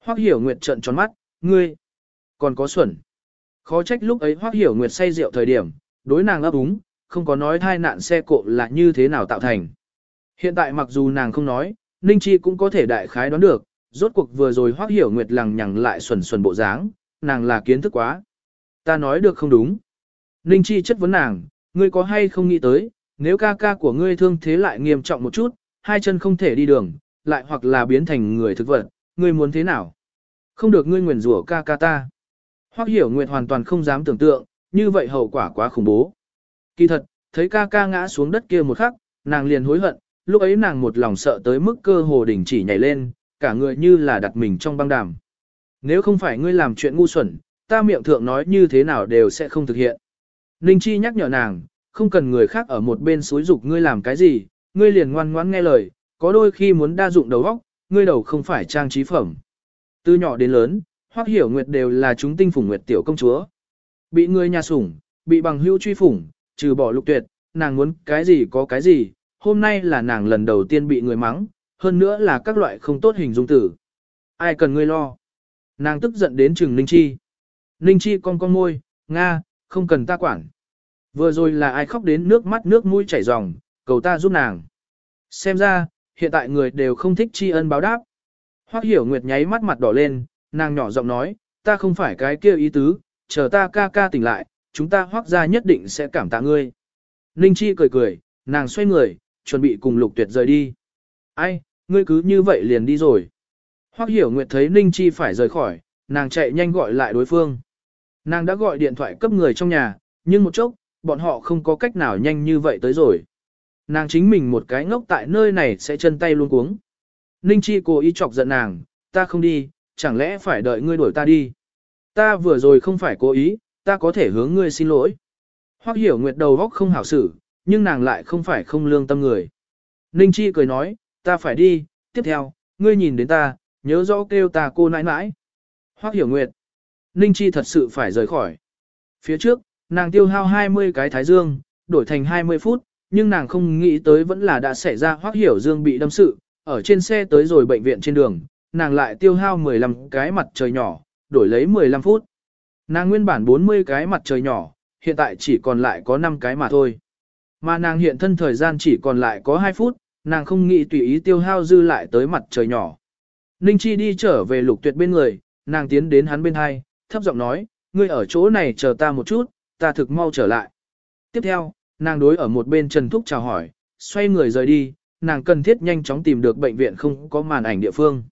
Hoắc hiểu nguyệt trợn tròn mắt, ngươi, còn có xuẩn. Khó trách lúc ấy Hoắc hiểu nguyệt say rượu thời điểm, đối nàng ấp úng, không có nói thai nạn xe cộ là như thế nào tạo thành. Hiện tại mặc dù nàng không nói, Ninh Chi cũng có thể đại khái đoán được, rốt cuộc vừa rồi Hoắc hiểu nguyệt lằng nhằng lại xuẩn xuẩn bộ dáng, nàng là kiến thức quá. Ta nói được không đúng. Ninh Chi chất vấn nàng, ngươi có hay không nghĩ tới, nếu ca ca của ngươi thương thế lại nghiêm trọng một chút, hai chân không thể đi đường, lại hoặc là biến thành người thực vật, ngươi muốn thế nào? Không được ngươi nguyền rủa ca ca ta. Hoắc hiểu nguyệt hoàn toàn không dám tưởng tượng, như vậy hậu quả quá khủng bố. Kỳ thật, thấy ca ca ngã xuống đất kia một khắc, nàng liền hối hận, lúc ấy nàng một lòng sợ tới mức cơ hồ đỉnh chỉ nhảy lên, cả người như là đặt mình trong băng đàm. Nếu không phải ngươi làm chuyện ngu xuẩn, ta miệng thượng nói như thế nào đều sẽ không thực hiện. Ninh Chi nhắc nhở nàng, không cần người khác ở một bên xúi dục ngươi làm cái gì, ngươi liền ngoan ngoãn nghe lời, có đôi khi muốn đa dụng đầu óc, ngươi đầu không phải trang trí phẩm. Từ nhỏ đến lớn, Hoắc Hiểu Nguyệt đều là chúng tinh phủng nguyệt tiểu công chúa. Bị người nhà sủng, bị bằng hữu truy phủng, trừ bỏ lục tuyệt, nàng muốn cái gì có cái gì, hôm nay là nàng lần đầu tiên bị người mắng, hơn nữa là các loại không tốt hình dung tử. Ai cần ngươi lo? Nàng tức giận đến trừng Ninh Chi. Ninh Chi cong cong môi, Nga, không cần ta quản. Vừa rồi là ai khóc đến nước mắt nước mũi chảy ròng, cầu ta giúp nàng. Xem ra, hiện tại người đều không thích tri ân báo đáp. Hoắc hiểu nguyệt nháy mắt mặt đỏ lên, nàng nhỏ giọng nói, ta không phải cái kia ý tứ, chờ ta ca ca tỉnh lại, chúng ta Hoắc gia nhất định sẽ cảm tạ ngươi. Ninh Chi cười cười, nàng xoay người, chuẩn bị cùng lục tuyệt rời đi. Ai, ngươi cứ như vậy liền đi rồi. Hoắc hiểu nguyệt thấy Ninh Chi phải rời khỏi, nàng chạy nhanh gọi lại đối phương. Nàng đã gọi điện thoại cấp người trong nhà, nhưng một chốc, bọn họ không có cách nào nhanh như vậy tới rồi. Nàng chính mình một cái ngốc tại nơi này sẽ chân tay luôn cuống. Ninh Chi cố ý chọc giận nàng, ta không đi, chẳng lẽ phải đợi ngươi đuổi ta đi. Ta vừa rồi không phải cố ý, ta có thể hướng ngươi xin lỗi. Hoắc hiểu nguyệt đầu góc không hảo xử, nhưng nàng lại không phải không lương tâm người. Ninh Chi cười nói, ta phải đi, tiếp theo, ngươi nhìn đến ta, nhớ rõ kêu ta cô nãi nãi. Hoắc hiểu nguyệt. Ninh Chi thật sự phải rời khỏi. Phía trước, nàng tiêu hao 20 cái thái dương, đổi thành 20 phút, nhưng nàng không nghĩ tới vẫn là đã xảy ra Hoắc hiểu dương bị đâm sự, ở trên xe tới rồi bệnh viện trên đường, nàng lại tiêu hao 15 cái mặt trời nhỏ, đổi lấy 15 phút. Nàng nguyên bản 40 cái mặt trời nhỏ, hiện tại chỉ còn lại có 5 cái mà thôi. Mà nàng hiện thân thời gian chỉ còn lại có 2 phút, nàng không nghĩ tùy ý tiêu hao dư lại tới mặt trời nhỏ. Ninh Chi đi trở về lục tuyệt bên người, nàng tiến đến hắn bên hai, thấp giọng nói, ngươi ở chỗ này chờ ta một chút, ta thực mau trở lại. Tiếp theo, nàng đối ở một bên Trần Thúc chào hỏi, xoay người rời đi, nàng cần thiết nhanh chóng tìm được bệnh viện không có màn ảnh địa phương.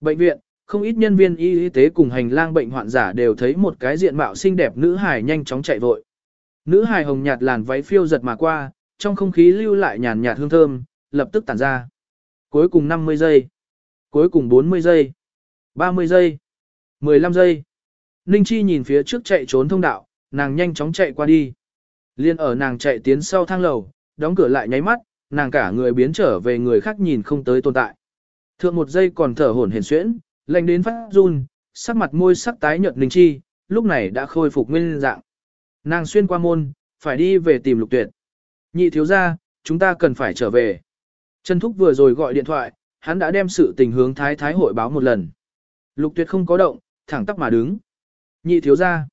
Bệnh viện, không ít nhân viên y tế cùng hành lang bệnh hoạn giả đều thấy một cái diện mạo xinh đẹp nữ hài nhanh chóng chạy vội. Nữ hài hồng nhạt làn váy phiêu giật mà qua, trong không khí lưu lại nhàn nhạt hương thơm, lập tức tản ra. Cuối cùng 50 giây. Cuối cùng 40 giây. 30 giây. 15 giây. Ninh Chi nhìn phía trước chạy trốn thông đạo, nàng nhanh chóng chạy qua đi. Liên ở nàng chạy tiến sau thang lầu, đóng cửa lại nháy mắt, nàng cả người biến trở về người khác nhìn không tới tồn tại. Thượng một giây còn thở hổn hển xuyễn, lạnh đến phát run, sắc mặt môi sắc tái nhợt linh Chi, lúc này đã khôi phục nguyên dạng. Nàng xuyên qua môn, phải đi về tìm lục tuyệt. Nhị thiếu ra, chúng ta cần phải trở về. Trần Thúc vừa rồi gọi điện thoại, hắn đã đem sự tình hướng thái thái hội báo một lần. Lục tuyệt không có động, thẳng tắp mà đứng. Nhị thiếu ra.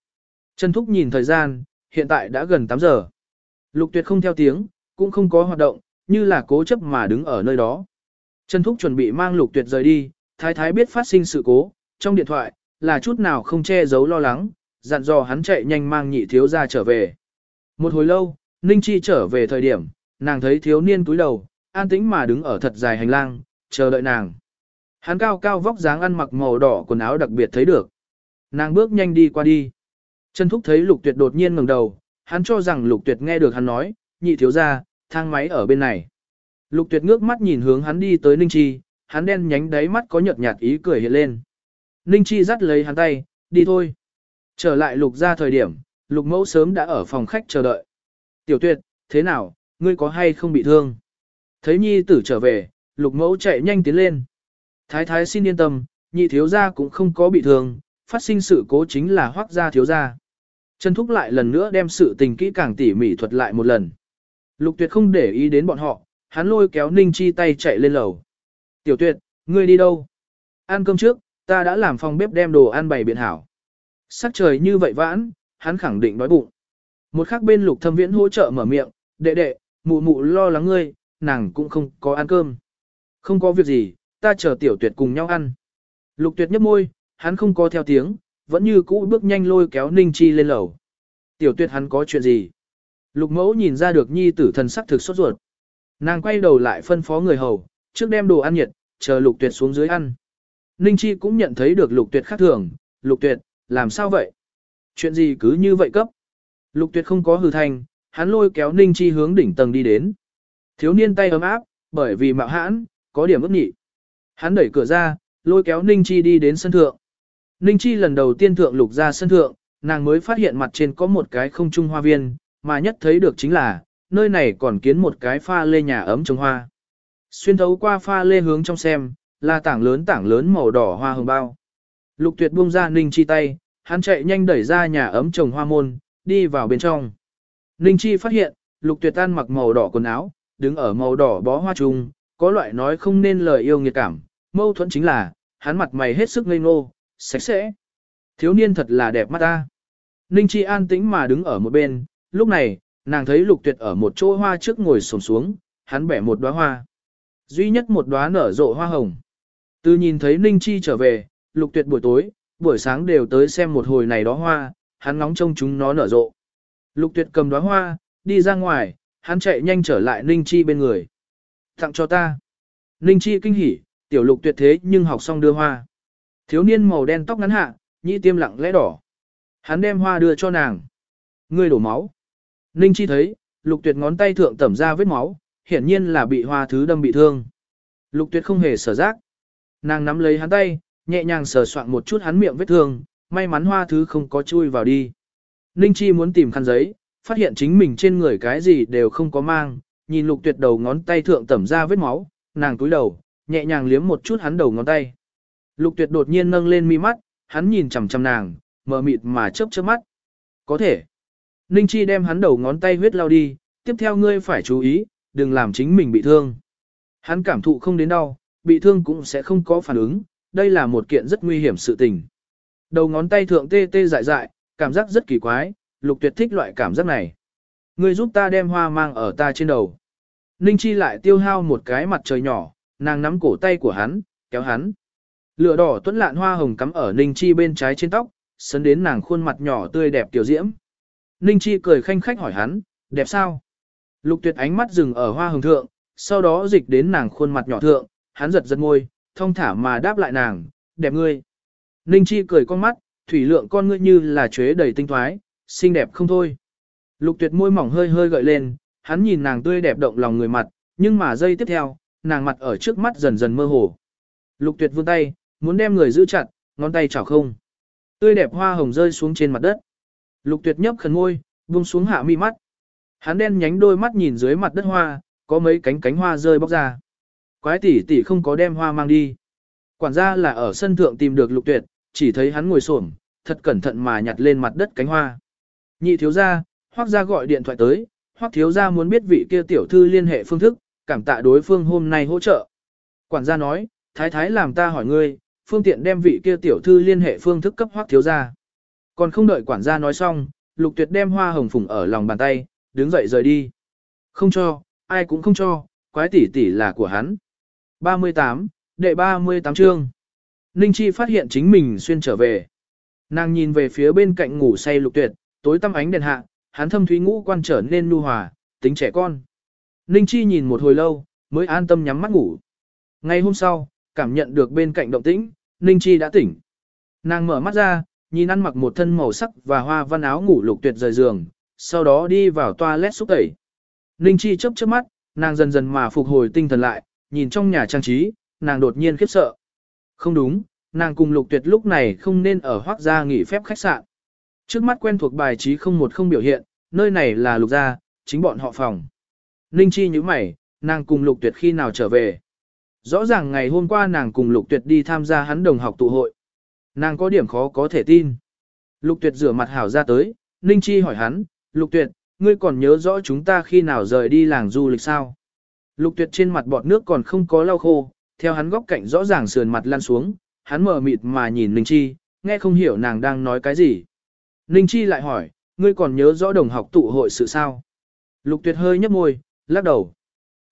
Trần Thúc nhìn thời gian, hiện tại đã gần 8 giờ. Lục tuyệt không theo tiếng, cũng không có hoạt động, như là cố chấp mà đứng ở nơi đó. Trần Thúc chuẩn bị mang lục tuyệt rời đi, thái thái biết phát sinh sự cố, trong điện thoại, là chút nào không che giấu lo lắng, dặn dò hắn chạy nhanh mang nhị thiếu ra trở về. Một hồi lâu, Ninh Chi trở về thời điểm, nàng thấy thiếu niên túi đầu, an tĩnh mà đứng ở thật dài hành lang, chờ đợi nàng. Hắn cao cao vóc dáng ăn mặc màu đỏ quần áo đặc biệt thấy được. Nàng bước nhanh đi qua đi. Trần Thúc thấy Lục Tuyệt đột nhiên ngẩng đầu, hắn cho rằng Lục Tuyệt nghe được hắn nói, nhị thiếu ra, thang máy ở bên này. Lục Tuyệt ngước mắt nhìn hướng hắn đi tới Ninh Chi, hắn đen nhánh đáy mắt có nhợt nhạt ý cười hiện lên. Ninh Chi dắt lấy hắn tay, đi thôi. Trở lại Lục ra thời điểm, Lục mẫu sớm đã ở phòng khách chờ đợi. Tiểu tuyệt, thế nào, ngươi có hay không bị thương? Thấy nhi tử trở về, Lục mẫu chạy nhanh tiến lên. Thái thái xin yên tâm, nhị thiếu gia cũng không có bị thương, phát sinh sự cố chính là hoác gia thiếu gia. Trần Thúc lại lần nữa đem sự tình kỹ càng tỉ mỉ thuật lại một lần. Lục tuyệt không để ý đến bọn họ, hắn lôi kéo Ninh Chi tay chạy lên lầu. Tiểu tuyệt, ngươi đi đâu? Ăn cơm trước, ta đã làm phòng bếp đem đồ ăn bày biện hảo. Sắc trời như vậy vãn, hắn khẳng định đói bụng. Một khắc bên lục thâm viễn hỗ trợ mở miệng, đệ đệ, mụ mụ lo lắng ngươi, nàng cũng không có ăn cơm. Không có việc gì, ta chờ tiểu tuyệt cùng nhau ăn. Lục tuyệt nhấp môi, hắn không có theo tiếng, vẫn như cũ bước nhanh lôi kéo Ninh Chi lên lầu. Tiểu tuyệt hắn có chuyện gì? Lục mẫu nhìn ra được nhi tử thần sắc thực sốt ruột. Nàng quay đầu lại phân phó người hầu, trước đem đồ ăn nhiệt, chờ lục tuyệt xuống dưới ăn. Ninh Chi cũng nhận thấy được lục tuyệt khác thường, lục tuyệt, làm sao vậy? Chuyện gì cứ như vậy cấp? Lục tuyệt không có hư thành, hắn lôi kéo Ninh Chi hướng đỉnh tầng đi đến. Thiếu niên tay ấm áp, bởi vì mạo hãn, có điểm ức nhị. Hắn đẩy cửa ra, lôi kéo Ninh Chi đi đến sân thượng. Ninh Chi lần đầu tiên thượng lục ra sân thượng, nàng mới phát hiện mặt trên có một cái không trung hoa viên, mà nhất thấy được chính là, nơi này còn kiến một cái pha lê nhà ấm trồng hoa. Xuyên thấu qua pha lê hướng trong xem, là tảng lớn tảng lớn màu đỏ hoa hồng bao. Lục tuyệt buông ra Ninh Chi tay, hắn chạy nhanh đẩy ra nhà ấm trồng hoa môn, đi vào bên trong. Ninh Chi phát hiện, lục tuyệt tan mặc màu đỏ quần áo, đứng ở màu đỏ bó hoa trùng, có loại nói không nên lời yêu nghiệt cảm, mâu thuẫn chính là, hắn mặt mày hết sức ngây ngô, sạch sẽ. Thiếu niên thật là đẹp mắt ta. Ninh Chi an tĩnh mà đứng ở một bên, lúc này, nàng thấy lục tuyệt ở một chỗ hoa trước ngồi sổm xuống, hắn bẻ một đóa hoa. Duy nhất một đóa nở rộ hoa hồng. Từ nhìn thấy Ninh Chi trở về, lục tuyệt buổi tối, buổi sáng đều tới xem một hồi này đó hoa, hắn ngóng trông chúng nó nở rộ. Lục tuyệt cầm đóa hoa, đi ra ngoài, hắn chạy nhanh trở lại Ninh Chi bên người. Tặng cho ta. Ninh Chi kinh hỉ, tiểu lục tuyệt thế nhưng học xong đưa hoa. Thiếu niên màu đen tóc ngắn hạ, nhĩ tiêm lặng lẽ đỏ. Hắn đem hoa đưa cho nàng. Ngươi đổ máu. Ninh Chi thấy, lục tuyệt ngón tay thượng tẩm ra vết máu, hiển nhiên là bị hoa thứ đâm bị thương. Lục tuyệt không hề sở giác. Nàng nắm lấy hắn tay, nhẹ nhàng sờ soạn một chút hắn miệng vết thương, may mắn hoa thứ không có chui vào đi. Ninh Chi muốn tìm khăn giấy, phát hiện chính mình trên người cái gì đều không có mang, nhìn lục tuyệt đầu ngón tay thượng tẩm ra vết máu, nàng túi đầu, nhẹ nhàng liếm một chút hắn đầu ngón tay. Lục tuyệt đột nhiên nâng lên mi mắt, hắn nhìn chằm chằm nàng, mờ mịt mà chớp chớp mắt. Có thể. Ninh Chi đem hắn đầu ngón tay huyết lao đi, tiếp theo ngươi phải chú ý, đừng làm chính mình bị thương. Hắn cảm thụ không đến đau, bị thương cũng sẽ không có phản ứng, đây là một kiện rất nguy hiểm sự tình. Đầu ngón tay thượng tê tê dại dại, cảm giác rất kỳ quái, lục tuyệt thích loại cảm giác này. Ngươi giúp ta đem hoa mang ở ta trên đầu. Ninh Chi lại tiêu hao một cái mặt trời nhỏ, nàng nắm cổ tay của hắn, kéo hắn. Lửa đỏ tuấn lạn hoa hồng cắm ở Ninh Chi bên trái trên tóc, sấn đến nàng khuôn mặt nhỏ tươi đẹp tiểu diễm. Ninh Chi cười khanh khách hỏi hắn, đẹp sao? Lục tuyệt ánh mắt dừng ở hoa hồng thượng, sau đó dịch đến nàng khuôn mặt nhỏ thượng, hắn giật giật môi, thông thả mà đáp lại nàng, đẹp ngươi. Ninh Chi cười con mắt, thủy lượng con ngươi như là chuế đầy tinh thoái, xinh đẹp không thôi. Lục tuyệt môi mỏng hơi hơi gợi lên, hắn nhìn nàng tươi đẹp động lòng người mặt, nhưng mà giây tiếp theo, nàng mặt ở trước mắt dần dần mơ hồ. Lục tuyệt vươn tay, muốn đem người giữ chặt, ngón tay chảo không. Tươi đẹp hoa hồng rơi xuống trên mặt đất. Lục tuyệt nhấp khẩn ngôi, buông xuống hạ mi mắt. Hắn đen nhánh đôi mắt nhìn dưới mặt đất hoa, có mấy cánh cánh hoa rơi bóc ra. Quái tỷ tỷ không có đem hoa mang đi. Quản gia là ở sân thượng tìm được lục tuyệt, chỉ thấy hắn ngồi xổm, thật cẩn thận mà nhặt lên mặt đất cánh hoa. Nhị thiếu gia, hoác gia gọi điện thoại tới, hoác thiếu gia muốn biết vị kia tiểu thư liên hệ phương thức, cảm tạ đối phương hôm nay hỗ trợ. Quản gia nói, thái thái làm ta hỏi ngươi, phương tiện đem vị kia tiểu thư liên hệ phương thức cấp hoác thiếu gia. Còn không đợi quản gia nói xong, lục tuyệt đem hoa hồng phùng ở lòng bàn tay, đứng dậy rời đi. Không cho, ai cũng không cho, quái tỷ tỷ là của hắn. 38, đệ 38 chương. Ninh Chi phát hiện chính mình xuyên trở về. Nàng nhìn về phía bên cạnh ngủ say lục tuyệt, tối tăm ánh đèn hạ, hắn thâm thúy ngũ quan trở nên nu hòa, tính trẻ con. Ninh Chi nhìn một hồi lâu, mới an tâm nhắm mắt ngủ. Ngay hôm sau, cảm nhận được bên cạnh động tĩnh, Ninh Chi đã tỉnh. Nàng mở mắt ra, nhìn ăn mặc một thân màu sắc và hoa văn áo ngủ lục tuyệt rời giường, sau đó đi vào toilet xúc tẩy. Ninh Chi chớp chớp mắt, nàng dần dần mà phục hồi tinh thần lại, nhìn trong nhà trang trí, nàng đột nhiên khiếp sợ. Không đúng, nàng cùng lục tuyệt lúc này không nên ở hoác gia nghỉ phép khách sạn. Trước mắt quen thuộc bài trí không một không biểu hiện, nơi này là lục gia, chính bọn họ phòng. Ninh Chi như mày, nàng cùng lục tuyệt khi nào trở về rõ ràng ngày hôm qua nàng cùng Lục Tuyệt đi tham gia hắn đồng học tụ hội. Nàng có điểm khó có thể tin. Lục Tuyệt rửa mặt hảo ra tới, Ninh Chi hỏi hắn, Lục Tuyệt, ngươi còn nhớ rõ chúng ta khi nào rời đi làng du lịch sao? Lục Tuyệt trên mặt bọt nước còn không có lau khô, theo hắn góc cạnh rõ ràng sườn mặt lăn xuống, hắn mở mịt mà nhìn Ninh Chi, nghe không hiểu nàng đang nói cái gì. Ninh Chi lại hỏi, ngươi còn nhớ rõ đồng học tụ hội sự sao? Lục Tuyệt hơi nhấp môi, lắc đầu.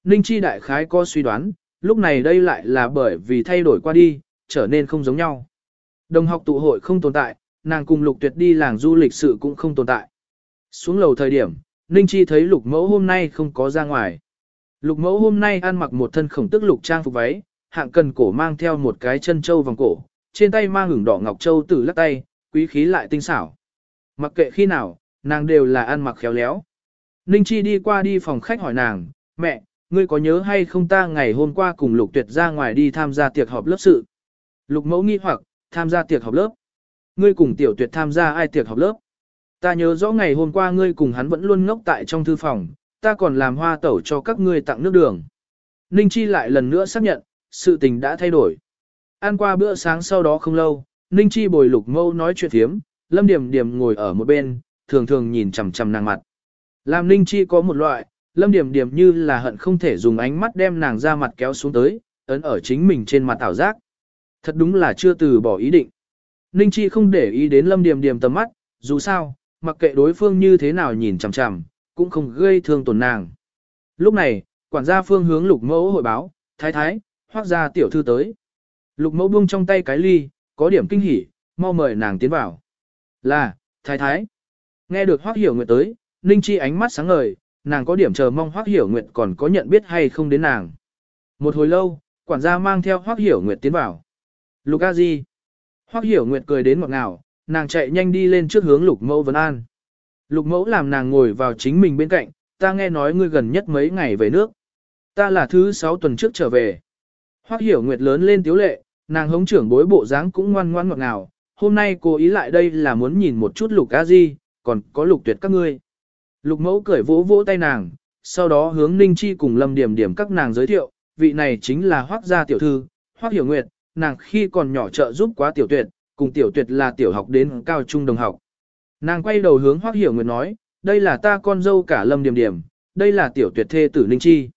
Ninh Chi đại khái có suy đoán, lúc này đây lại là bởi vì thay đổi qua đi, trở nên không giống nhau. Đồng học tụ hội không tồn tại, nàng cùng Lục Tuyệt đi làng du lịch sự cũng không tồn tại. Xuống lầu thời điểm, Ninh Chi thấy Lục Mẫu hôm nay không có ra ngoài. Lục Mẫu hôm nay ăn mặc một thân khổng tức lục trang phục váy, hạng cần cổ mang theo một cái chân châu vòng cổ, trên tay mang hửng đỏ ngọc châu tử lắc tay, quý khí lại tinh xảo. Mặc kệ khi nào, nàng đều là ăn mặc khéo léo. Ninh Chi đi qua đi phòng khách hỏi nàng, mẹ, ngươi có nhớ hay không ta ngày hôm qua cùng Lục Tuyệt ra ngoài đi tham gia tiệc họp lớp sự? Lục mẫu nghi hoặc, tham gia tiệc họp lớp. Ngươi cùng tiểu tuyệt tham gia ai tiệc họp lớp? Ta nhớ rõ ngày hôm qua ngươi cùng hắn vẫn luôn ngốc tại trong thư phòng, ta còn làm hoa tẩu cho các ngươi tặng nước đường. Ninh Chi lại lần nữa xác nhận, sự tình đã thay đổi. Ăn qua bữa sáng sau đó không lâu, Ninh Chi bồi lục mâu nói chuyện thiếm, Lâm Điểm Điểm ngồi ở một bên, thường thường nhìn chằm chằm nàng mặt. Làm Ninh Chi có một loại, Lâm Điểm Điểm như là hận không thể dùng ánh mắt đem nàng ra mặt kéo xuống tới, ấn ở chính mình trên mặt ảo giác. Thật đúng là chưa từ bỏ ý định. Ninh Chi không để ý đến Lâm Điểm Điểm tầm mắt, dù sao, mặc kệ đối phương như thế nào nhìn chằm chằm, cũng không gây thương tổn nàng. Lúc này, quản gia phương hướng lục mẫu hội báo, thái thái, hoác gia tiểu thư tới. Lục mẫu buông trong tay cái ly, có điểm kinh hỉ, mau mời nàng tiến vào. Là, thái thái. Nghe được hoác hiểu người tới, Ninh Chi ánh mắt sáng ngời, nàng có điểm chờ mong Hoắc hiểu nguyệt còn có nhận biết hay không đến nàng. Một hồi lâu, quản gia mang theo Hoắc hiểu nguyệt tiến vào. Lục A Di. Hoắc hiểu nguyệt cười đến ngọt ngào, nàng chạy nhanh đi lên trước hướng lục mẫu vấn an. Lục mẫu làm nàng ngồi vào chính mình bên cạnh, ta nghe nói ngươi gần nhất mấy ngày về nước. Ta là thứ sáu tuần trước trở về. Hoắc hiểu nguyệt lớn lên tiếu lệ, nàng hống trưởng bối bộ dáng cũng ngoan ngoan ngọt ngào. Hôm nay cô ý lại đây là muốn nhìn một chút lục a di, còn có lục tuyệt các ngươi. Lục mẫu cười vỗ vỗ tay nàng, sau đó hướng Ninh Chi cùng Lâm Điểm Điểm các nàng giới thiệu, vị này chính là Hoắc gia tiểu thư, Hoắc Hiểu Nguyệt, nàng khi còn nhỏ trợ giúp quá tiểu tuyệt, cùng tiểu tuyệt là tiểu học đến cao trung đồng học. Nàng quay đầu hướng Hoắc Hiểu Nguyệt nói, đây là ta con dâu cả Lâm Điểm Điểm, đây là tiểu tuyệt thê tử Ninh Chi.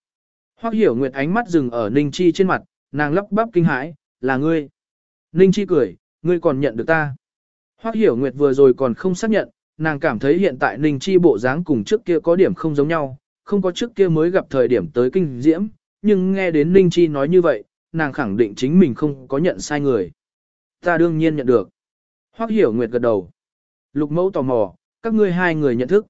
Hoắc Hiểu Nguyệt ánh mắt dừng ở Ninh Chi trên mặt, nàng lắp bắp kinh hãi, là ngươi. Ninh Chi cười, ngươi còn nhận được ta. Hoắc Hiểu Nguyệt vừa rồi còn không xác nhận, nàng cảm thấy hiện tại Ninh Chi bộ dáng cùng trước kia có điểm không giống nhau, không có trước kia mới gặp thời điểm tới kinh diễm, nhưng nghe đến Ninh Chi nói như vậy, nàng khẳng định chính mình không có nhận sai người. Ta đương nhiên nhận được. Hoắc Hiểu Nguyệt gật đầu. Lục Mẫu tò mò, các ngươi hai người nhận thức.